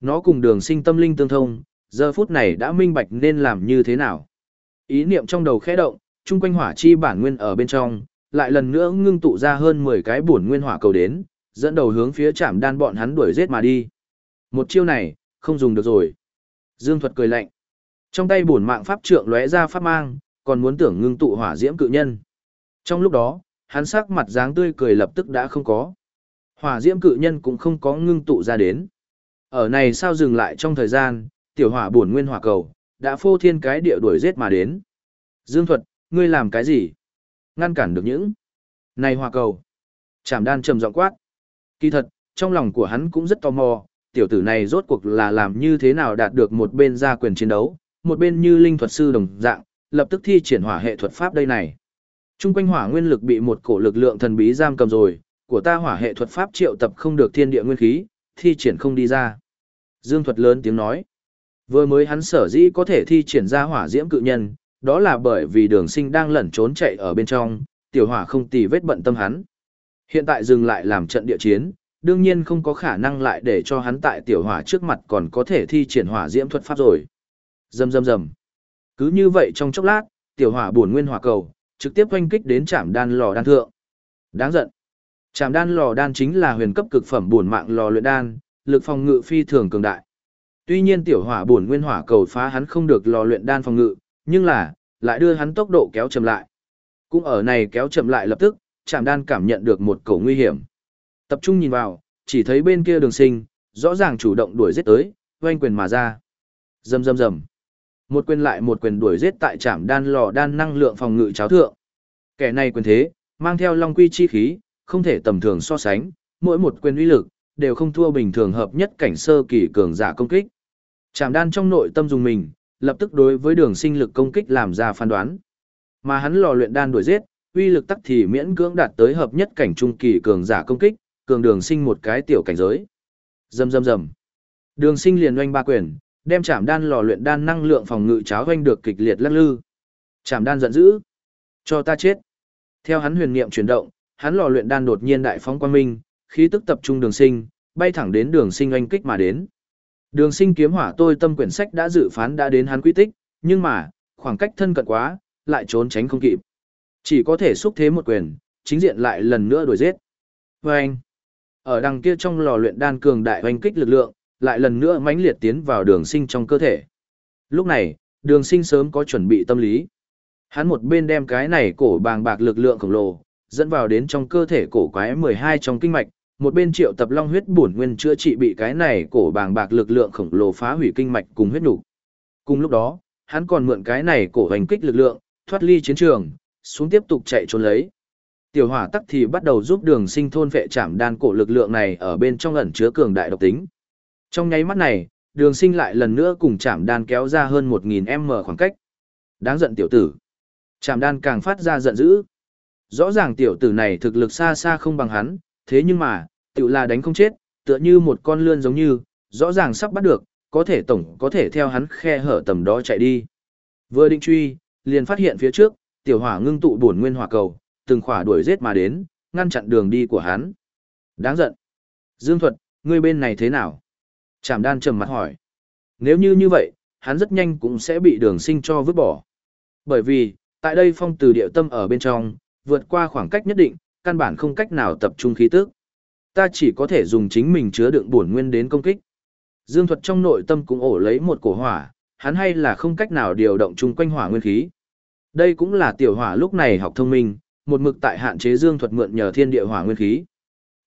Nó cùng đường sinh tâm linh tương thông, giờ phút này đã minh bạch nên làm như thế nào. Ý niệm trong đầu khẽ động, chung quanh hỏa chi bản nguyên ở bên trong, lại lần nữa ngưng tụ ra hơn 10 cái bổn nguyên hỏa cầu đến, dẫn đầu hướng phía chạm đan bọn hắn đuổi giết mà đi. Một chiêu này, không dùng được rồi. Dương thuật cười lạnh. Trong tay bổn mạng pháp trượng lóe ra pháp mang, còn muốn tưởng ngưng tụ hỏa diễm cự nhân. Trong lúc đó, hắn sắc mặt dáng tươi cười lập tức đã không có. Hỏa diễm cự nhân cũng không có ngưng tụ ra đến. Ở này sao dừng lại trong thời gian, tiểu hỏa bổn nguyên hỏa cầu, đã phô thiên cái địa đuổi giết mà đến. Dương thuật, ngươi làm cái gì? Ngăn cản được những này hỏa cầu. Chảm đan trầm giọng quát. Kỳ thật, trong lòng của hắn cũng rất tò mò, tiểu tử này rốt cuộc là làm như thế nào đạt được một bên gia quyền chiến đấu, một bên như linh thuật sư đồng dạng, lập tức thi triển hỏa hệ thuật pháp đây này. Trung quanh hỏa nguyên lực bị một cổ lực lượng thần bí giam cầm rồi, của ta hỏa hệ thuật pháp triệu tập không được thiên địa nguyên khí, thi triển không đi ra. Dương thuật lớn tiếng nói. Vừa mới hắn sở dĩ có thể thi triển ra hỏa diễm cự nhân, đó là bởi vì đường sinh đang lẩn trốn chạy ở bên trong, tiểu hỏa không tì vết bận tâm hắn. Hiện tại dừng lại làm trận địa chiến, đương nhiên không có khả năng lại để cho hắn tại tiểu hỏa trước mặt còn có thể thi triển hỏa diễm thuật pháp rồi. Dầm dầm dầm. Cứ như vậy trong chốc lát, tiểu hỏa buồn nguyên hỏa cầu, trực tiếp hoanh kích đến chạm đan lò đan thượng. Đáng giận. chạm đan lò đan chính là huyền cấp cực phẩm buồn mạng lò luyện đan, lực phòng ngự phi thường cường đại. Tuy nhiên tiểu hỏa buồn nguyên hỏa cầu phá hắn không được lò luyện đan phòng ngự, nhưng là lại đưa hắn tốc độ kéo chậm lại. Cũng ở này kéo chậm lại lập tức, Trạm Đan cảm nhận được một cổ nguy hiểm. Tập trung nhìn vào, chỉ thấy bên kia Đường Sinh, rõ ràng chủ động đuổi giết tới, oanh quyền mà ra. Rầm rầm rầm. Một quyền lại một quyền đuổi giết tại Trạm Đan lò đan năng lượng phòng ngự cháo thượng. Kẻ này quyền thế, Mang theo long quy chi khí, không thể tầm thường so sánh, mỗi một quyền uy lực, đều không thua bình thường hợp nhất cảnh sơ kỳ cường giả công kích. Trạm đan trong nội tâm dùng mình, lập tức đối với đường sinh lực công kích làm ra phán đoán. Mà hắn lò luyện đan đuổi giết, uy lực tắc thì miễn cưỡng đạt tới hợp nhất cảnh trung kỳ cường giả công kích, cường đường sinh một cái tiểu cảnh giới. Rầm rầm rầm. Đường sinh liền oanh ba quyền, đem chạm đan lò luyện đan năng lượng phòng ngự cháo hoanh được kịch liệt lắc lư. Chạm đan giận dữ. Cho ta chết. Theo hắn huyền niệm chuyển động, hắn lò luyện đan đột nhiên đại phóng quang minh, khí tức tập trung đường sinh, bay thẳng đến đường sinh oanh kích mà đến. Đường sinh kiếm hỏa tôi tâm quyển sách đã dự phán đã đến hắn quy tích, nhưng mà, khoảng cách thân cận quá, lại trốn tránh không kịp. Chỉ có thể xúc thế một quyền, chính diện lại lần nữa đuổi giết. Và anh, ở đằng kia trong lò luyện đan cường đại oanh kích lực lượng, lại lần nữa mãnh liệt tiến vào đường sinh trong cơ thể. Lúc này, đường sinh sớm có chuẩn bị tâm lý. Hắn một bên đem cái này cổ bàng bạc lực lượng khổng lồ, dẫn vào đến trong cơ thể cổ quái 12 trong kinh mạch, một bên triệu tập long huyết bổn nguyên chữa trị bị cái này cổ bàng bạc lực lượng khổng lồ phá hủy kinh mạch cùng huyết nục. Cùng lúc đó, hắn còn mượn cái này cổ hành kích lực lượng, thoát ly chiến trường, xuống tiếp tục chạy trốn lấy. Tiểu hỏa tắc thì bắt đầu giúp đường sinh thôn vệ chạm đan cổ lực lượng này ở bên trong ẩn chứa cường đại độc tính. Trong nháy mắt này, đường sinh lại lần nữa cùng chạm đan kéo ra hơn 1.000m khoảng cách. Đáng giận tiểu tử. Chạm đan càng phát ra giận dữ. Rõ ràng tiểu tử này thực lực xa xa không bằng hắn, thế nhưng mà, tiểu là đánh không chết, tựa như một con lươn giống như, rõ ràng sắp bắt được, có thể tổng có thể theo hắn khe hở tầm đó chạy đi. Vừa định truy, liền phát hiện phía trước, tiểu hỏa ngưng tụ bổn nguyên hỏa cầu, từng khỏa đuổi giết mà đến, ngăn chặn đường đi của hắn. Đáng giận. Dương Thuật, ngươi bên này thế nào? Trảm đan trầm mặt hỏi. Nếu như như vậy, hắn rất nhanh cũng sẽ bị đường sinh cho vứt bỏ. Bởi vì, tại đây phong từ địa tâm ở bên trong, vượt qua khoảng cách nhất định, căn bản không cách nào tập trung khí tức. Ta chỉ có thể dùng chính mình chứa đựng bổn nguyên đến công kích. Dương Thuật trong nội tâm cũng ổ lấy một cổ hỏa, hắn hay là không cách nào điều động chung quanh hỏa nguyên khí. Đây cũng là tiểu hỏa lúc này học thông minh, một mực tại hạn chế Dương Thuật mượn nhờ thiên địa hỏa nguyên khí.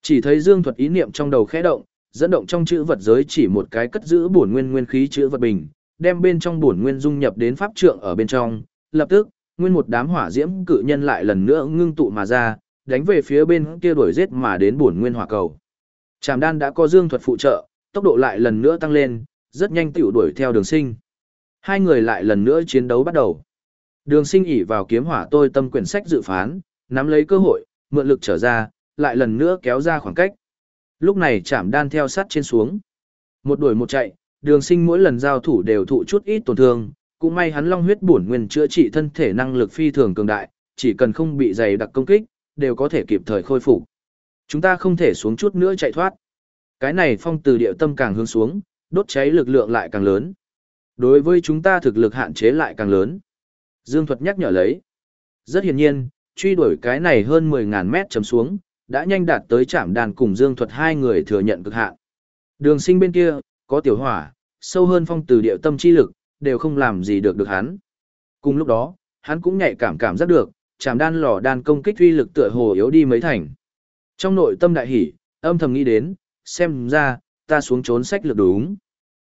Chỉ thấy Dương Thuật ý niệm trong đầu khẽ động, dẫn động trong chữ vật giới chỉ một cái cất giữ bổn nguyên nguyên khí chữ vật bình, đem bên trong bổn nguyên dung nhập đến pháp trượng ở bên trong, lập tức, nguyên một đám hỏa diễm cự nhân lại lần nữa ngưng tụ mà ra, đánh về phía bên kia đuổi giết mà đến bổn nguyên hỏa cầu. Trảm đan đã có Dương Thuật phụ trợ, tốc độ lại lần nữa tăng lên, rất nhanh tiểu đuổi theo Đường Sinh. Hai người lại lần nữa chiến đấu bắt đầu. Đường Sinh ỉ vào kiếm hỏa tôi tâm quyển sách dự phán, nắm lấy cơ hội, mượn lực trở ra, lại lần nữa kéo ra khoảng cách. Lúc này chạm đan theo sát trên xuống. Một đuổi một chạy, đường sinh mỗi lần giao thủ đều thụ chút ít tổn thương, cũng may hắn long huyết bổn nguyên chữa trị thân thể năng lực phi thường cường đại, chỉ cần không bị dày đặc công kích, đều có thể kịp thời khôi phục. Chúng ta không thể xuống chút nữa chạy thoát. Cái này phong từ địa tâm càng hướng xuống, đốt cháy lực lượng lại càng lớn. Đối với chúng ta thực lực hạn chế lại càng lớn. Dương Thuật nhắc nhở lấy. Rất hiển nhiên, truy đuổi cái này hơn 10.000 mét chấm xuống, đã nhanh đạt tới trạm đàn cùng Dương Thuật hai người thừa nhận cực hạn. Đường sinh bên kia, có tiểu hỏa, sâu hơn phong từ địa tâm chi lực, đều không làm gì được được hắn. Cùng lúc đó, hắn cũng nhạy cảm cảm giác được, trạm đan lò đan công kích uy lực tựa hồ yếu đi mấy thành. Trong nội tâm đại hỉ, âm thầm nghĩ đến, xem ra, ta xuống trốn sách lực đúng.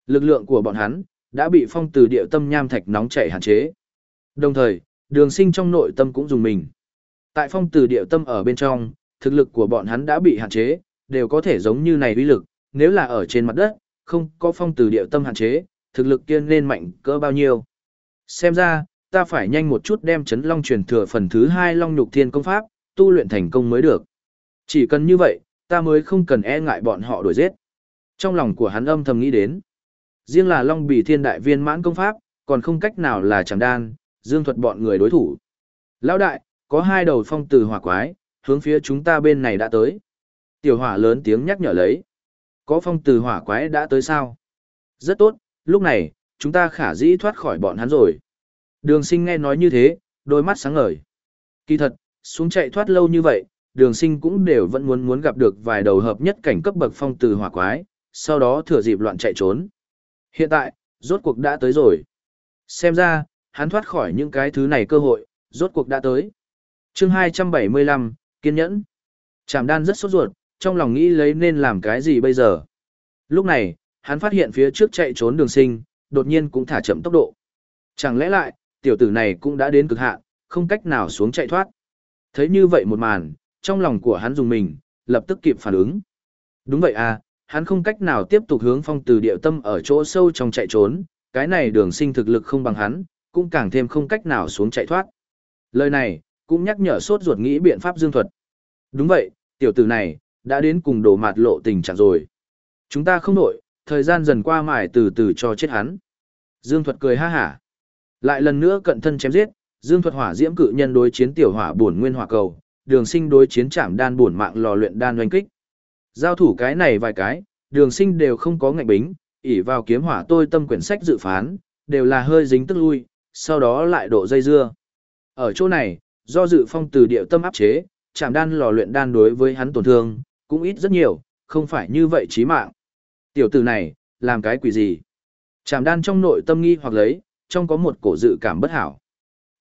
Lực lượng của bọn hắn, đã bị phong từ địa tâm nham thạch nóng chảy hạn chế. Đồng thời, đường sinh trong nội tâm cũng dùng mình. Tại phong từ địa tâm ở bên trong, thực lực của bọn hắn đã bị hạn chế, đều có thể giống như này uy lực, nếu là ở trên mặt đất, không có phong từ địa tâm hạn chế, thực lực kia nên mạnh cỡ bao nhiêu. Xem ra, ta phải nhanh một chút đem chấn long truyền thừa phần thứ hai long nhục thiên công pháp, tu luyện thành công mới được. Chỉ cần như vậy, ta mới không cần e ngại bọn họ đuổi giết. Trong lòng của hắn âm thầm nghĩ đến, riêng là long bì thiên đại viên mãn công pháp, còn không cách nào là chẳng đan, dương thuật bọn người đối thủ. Lão đại, có hai đầu phong từ hỏa quái, hướng phía chúng ta bên này đã tới. Tiểu hỏa lớn tiếng nhắc nhở lấy. Có phong từ hỏa quái đã tới sao? Rất tốt, lúc này, chúng ta khả dĩ thoát khỏi bọn hắn rồi. Đường sinh nghe nói như thế, đôi mắt sáng ngời. Kỳ thật, xuống chạy thoát lâu như vậy, đường sinh cũng đều vẫn muốn muốn gặp được vài đầu hợp nhất cảnh cấp bậc phong từ hỏa quái, sau đó thừa dịp loạn chạy trốn. Hiện tại, rốt cuộc đã tới rồi. Xem ra, hắn thoát khỏi những cái thứ này cơ hội, rốt cuộc đã tới. chương 275, kiên nhẫn. Trảm đan rất sốt ruột, trong lòng nghĩ lấy nên làm cái gì bây giờ. Lúc này, hắn phát hiện phía trước chạy trốn đường sinh, đột nhiên cũng thả chậm tốc độ. Chẳng lẽ lại, tiểu tử này cũng đã đến cực hạn, không cách nào xuống chạy thoát. Thấy như vậy một màn, trong lòng của hắn dùng mình, lập tức kịp phản ứng. Đúng vậy à, hắn không cách nào tiếp tục hướng phong từ địa tâm ở chỗ sâu trong chạy trốn, cái này đường sinh thực lực không bằng hắn, cũng càng thêm không cách nào xuống chạy thoát. Lời này, cũng nhắc nhở sốt ruột nghĩ biện pháp dương thuật. Đúng vậy, tiểu tử này, đã đến cùng đổ mạt lộ tình trạng rồi. Chúng ta không nổi, thời gian dần qua mải từ từ cho chết hắn. Dương thuật cười ha hả. Lại lần nữa cận thân chém giết, Dương thuật hỏa diễm cự nhân đối chiến tiểu hỏa bổn nguyên hỏa cầu, đường sinh đối chiến chạm đan bổn mạng lò luyện đan doanh kích. Giao thủ cái này vài cái, đường sinh đều không có ngạnh bính, ỉ vào kiếm hỏa tôi tâm quyển sách dự phán, đều là hơi dính tức lui, sau đó lại độ dây dưa. Ở chỗ này, do dự phong từ điệu tâm áp chế, chạm đan lò luyện đan đối với hắn tổn thương, cũng ít rất nhiều, không phải như vậy chí mạng. Tiểu tử này, làm cái quỷ gì? Chạm đan trong nội tâm nghi hoặc lấy, trong có một cổ dự cảm bất hảo.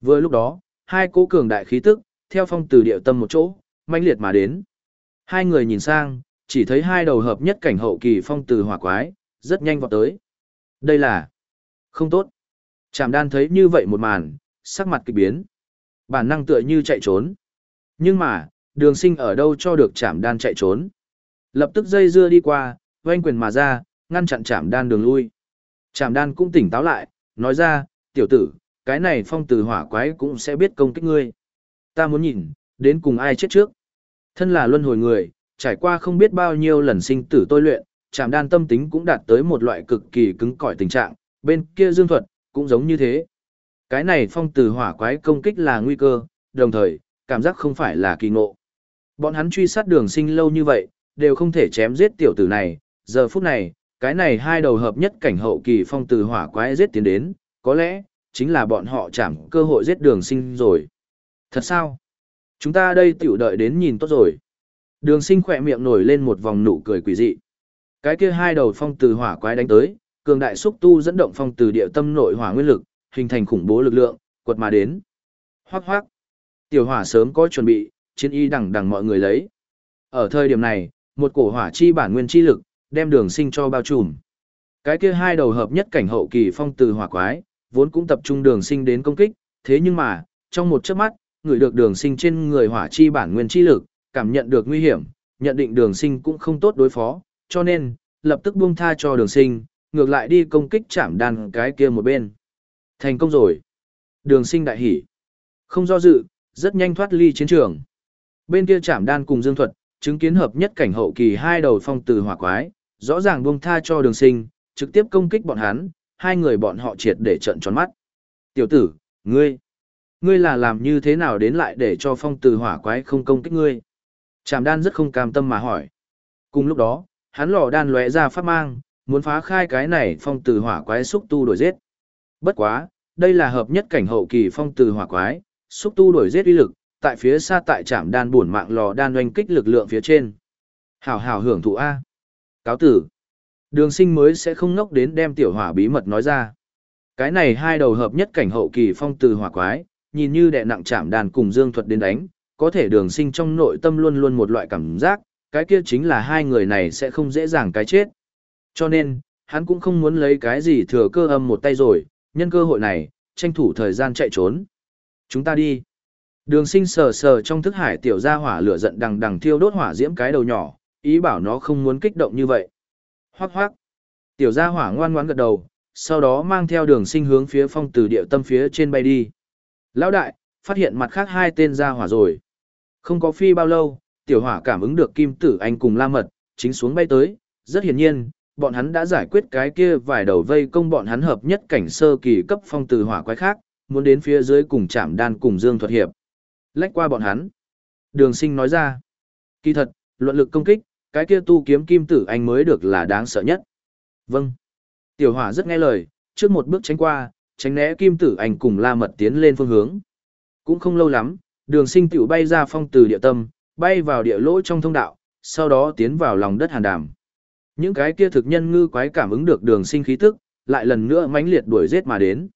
Vừa lúc đó, hai cố cường đại khí tức, theo phong từ điệu tâm một chỗ, mãnh liệt mà đến. Hai người nhìn sang, chỉ thấy hai đầu hợp nhất cảnh hậu kỳ phong từ hỏa quái, rất nhanh vọt tới. Đây là không tốt. Chạm đan thấy như vậy một màn, sắc mặt kịch biến. Bản năng tựa như chạy trốn. Nhưng mà, đường sinh ở đâu cho được chảm đan chạy trốn. Lập tức dây dưa đi qua, oanh quyền mà ra, ngăn chặn chảm đan đường lui. Chảm đan cũng tỉnh táo lại, nói ra, tiểu tử, cái này phong từ hỏa quái cũng sẽ biết công kích ngươi. Ta muốn nhìn, đến cùng ai chết trước. Thân là luân hồi người, trải qua không biết bao nhiêu lần sinh tử tôi luyện, chạm đan tâm tính cũng đạt tới một loại cực kỳ cứng cỏi tình trạng, bên kia dương thuật, cũng giống như thế. Cái này phong từ hỏa quái công kích là nguy cơ, đồng thời, cảm giác không phải là kỳ ngộ. Bọn hắn truy sát đường sinh lâu như vậy, đều không thể chém giết tiểu tử này, giờ phút này, cái này hai đầu hợp nhất cảnh hậu kỳ phong từ hỏa quái giết tiến đến, có lẽ, chính là bọn họ chẳng cơ hội giết đường sinh rồi. Thật sao? Chúng ta đây tiểu đợi đến nhìn tốt rồi. Đường sinh khỏe miệng nổi lên một vòng nụ cười quỷ dị. Cái kia hai đầu phong từ hỏa quái đánh tới, cường đại xúc tu dẫn động phong từ địa tâm nội hỏa nguyên lực, hình thành khủng bố lực lượng, quật mà đến. Hoác hoác. Tiểu hỏa sớm có chuẩn bị, chiến y đằng đằng mọi người lấy. Ở thời điểm này, một cổ hỏa chi bản nguyên chi lực, đem đường sinh cho bao trùm. Cái kia hai đầu hợp nhất cảnh hậu kỳ phong từ hỏa quái, vốn cũng tập trung đường sinh đến công kích, thế nhưng mà, trong một chớp mắt, người được đường sinh trên người hỏa chi bản nguyên chi lực, cảm nhận được nguy hiểm, nhận định đường sinh cũng không tốt đối phó, cho nên, lập tức buông tha cho đường sinh, ngược lại đi công kích chạm đàn cái kia một bên. Thành công rồi. Đường sinh đại hỉ. Không do dự, rất nhanh thoát ly chiến trường. Bên kia chạm đan cùng dương thuật, chứng kiến hợp nhất cảnh hậu kỳ hai đầu phong từ hỏa quái, rõ ràng buông tha cho đường sinh, trực tiếp công kích bọn hắn, hai người bọn họ triệt để trận tròn mắt. Tiểu tử, ngươi, ngươi là làm như thế nào đến lại để cho phong từ hỏa quái không công kích ngươi? Tràm đan rất không cam tâm mà hỏi. Cùng lúc đó, hắn lò đan lóe ra phát mang, muốn phá khai cái này phong từ hỏa quái xúc tu đổi giết. Bất quá, đây là hợp nhất cảnh hậu kỳ phong từ hỏa quái, xúc tu đổi giết uy lực, tại phía xa tại trạm đan buồn mạng lò đan oanh kích lực lượng phía trên. Hảo hảo hưởng thụ A. Cáo tử. Đường sinh mới sẽ không ngốc đến đem tiểu hỏa bí mật nói ra. Cái này hai đầu hợp nhất cảnh hậu kỳ phong từ hỏa quái, nhìn như đẹ nặng chạm đàn cùng dương thuật đến đánh, có thể đường sinh trong nội tâm luôn luôn một loại cảm giác, cái kia chính là hai người này sẽ không dễ dàng cái chết. Cho nên, hắn cũng không muốn lấy cái gì thừa cơ âm một tay rồi, nhân cơ hội này, tranh thủ thời gian chạy trốn. Chúng ta đi. Đường sinh sờ sờ trong thức hải tiểu ra hỏa lửa giận đằng đằng thiêu đốt hỏa diễm cái đầu nhỏ, ý bảo nó không muốn kích động như vậy. Hoác hoác. Tiểu gia hỏa ngoan ngoãn gật đầu, sau đó mang theo đường sinh hướng phía phong từ địa tâm phía trên bay đi. Lão đại, phát hiện mặt khác hai tên gia hỏa rồi. Không có phi bao lâu, tiểu hỏa cảm ứng được kim tử anh cùng la mật, chính xuống bay tới, rất hiển nhiên, bọn hắn đã giải quyết cái kia vài đầu vây công bọn hắn hợp nhất cảnh sơ kỳ cấp phong từ hỏa quái khác, muốn đến phía dưới cùng chạm đan cùng dương thuật hiệp. Lách qua bọn hắn. Đường sinh nói ra. Kỳ thật, luận lực công kích, cái kia tu kiếm kim tử anh mới được là đáng sợ nhất. Vâng. Tiểu hỏa rất nghe lời, trước một bước tránh qua, tránh né kim tử anh cùng la mật tiến lên phương hướng. Cũng không lâu lắm, đường sinh tiểu bay ra phong từ địa tâm, bay vào địa lỗ trong thông đạo, sau đó tiến vào lòng đất hàn đàm. Những cái kia thực nhân ngư quái cảm ứng được đường sinh khí tức, lại lần nữa mãnh liệt đuổi giết mà đến.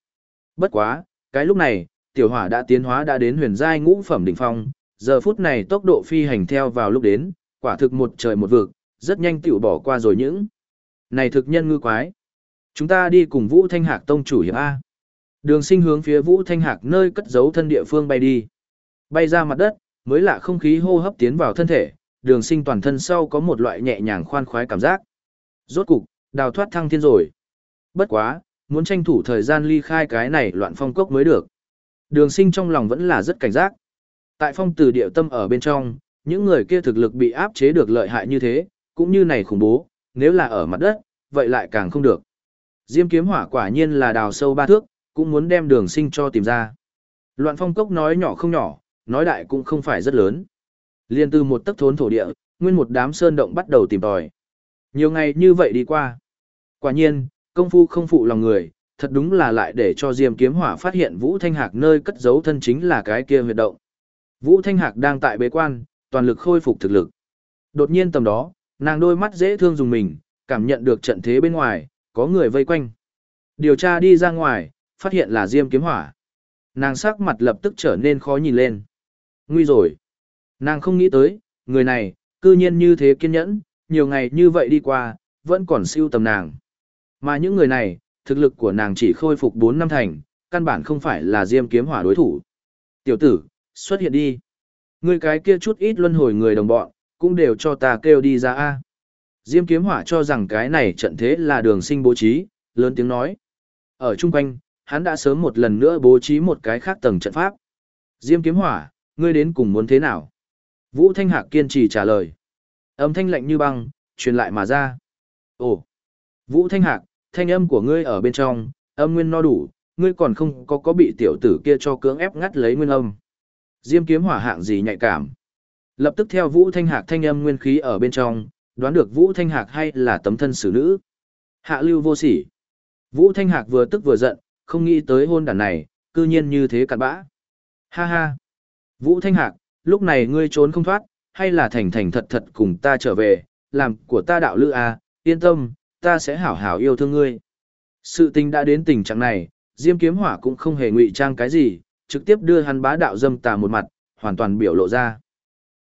Bất quá, cái lúc này, tiểu hỏa đã tiến hóa đã đến huyền giai ngũ phẩm đỉnh phong, giờ phút này tốc độ phi hành theo vào lúc đến, quả thực một trời một vực, rất nhanh tiểu bỏ qua rồi những. Này thực nhân ngư quái, chúng ta đi cùng Vũ Thanh Hạc tông chủ hiệp A. Đường sinh hướng phía Vũ Thanh Hạc nơi cất giấu thân địa phương bay đi. Bay ra mặt đất, Mới lạ không khí hô hấp tiến vào thân thể, đường sinh toàn thân sau có một loại nhẹ nhàng khoan khoái cảm giác. Rốt cục, đào thoát thăng thiên rồi. Bất quá, muốn tranh thủ thời gian ly khai cái này loạn phong cốc mới được. Đường sinh trong lòng vẫn là rất cảnh giác. Tại phong từ địa tâm ở bên trong, những người kia thực lực bị áp chế được lợi hại như thế, cũng như này khủng bố, nếu là ở mặt đất, vậy lại càng không được. Diêm kiếm hỏa quả nhiên là đào sâu ba thước, cũng muốn đem đường sinh cho tìm ra. Loạn phong cốc nói nhỏ không nhỏ, nói đại cũng không phải rất lớn. Liên từ một tấc thốn thổ địa, nguyên một đám sơn động bắt đầu tìm tòi. Nhiều ngày như vậy đi qua. Quả nhiên, công phu không phụ lòng người, thật đúng là lại để cho Diêm Kiếm Hỏa phát hiện Vũ Thanh Hạc nơi cất giấu thân chính là cái kia huyệt động. Vũ Thanh Hạc đang tại bế quan, toàn lực khôi phục thực lực. Đột nhiên tầm đó, nàng đôi mắt dễ thương dùng mình, cảm nhận được trận thế bên ngoài, có người vây quanh. Điều tra đi ra ngoài, phát hiện là Diêm Kiếm Hỏa. Nàng sắc mặt lập tức trở nên khó nhìn lên. Nguy rồi. Nàng không nghĩ tới, người này, cư nhiên như thế kiên nhẫn, nhiều ngày như vậy đi qua, vẫn còn siêu tầm nàng. Mà những người này, thực lực của nàng chỉ khôi phục 4 năm thành, căn bản không phải là Diêm Kiếm Hỏa đối thủ. Tiểu tử, xuất hiện đi. Người cái kia chút ít luân hồi người đồng bọn, cũng đều cho ta kêu đi ra a. Diêm Kiếm Hỏa cho rằng cái này trận thế là đường sinh bố trí, lớn tiếng nói. Ở chung quanh, hắn đã sớm một lần nữa bố trí một cái khác tầng trận pháp. Diêm Kiếm Hỏa, ngươi đến cùng muốn thế nào? Vũ Thanh Hạc kiên trì trả lời. Âm thanh lạnh như băng, truyền lại mà ra. Ồ! Vũ Thanh Hạc, thanh âm của ngươi ở bên trong, âm nguyên no đủ, ngươi còn không có có bị tiểu tử kia cho cưỡng ép ngắt lấy nguyên âm. Diêm kiếm hỏa hạng gì nhạy cảm. Lập tức theo Vũ Thanh Hạc thanh âm nguyên khí ở bên trong, đoán được Vũ Thanh Hạc hay là tấm thân xử nữ. Hạ lưu vô sỉ. Vũ Thanh Hạc vừa tức vừa giận, không nghĩ tới hôn đàn này, cư nhiên như thế cặn bã. Ha ha. Vũ Thanh Hạc, lúc này ngươi trốn không thoát, hay là thành thành thật thật cùng ta trở về, làm của ta đạo lữ à, yên tâm, ta sẽ hảo hảo yêu thương ngươi. Sự tình đã đến tình trạng này, Diêm Kiếm Hỏa cũng không hề ngụy trang cái gì, trực tiếp đưa hắn bá đạo dâm tà một mặt, hoàn toàn biểu lộ ra.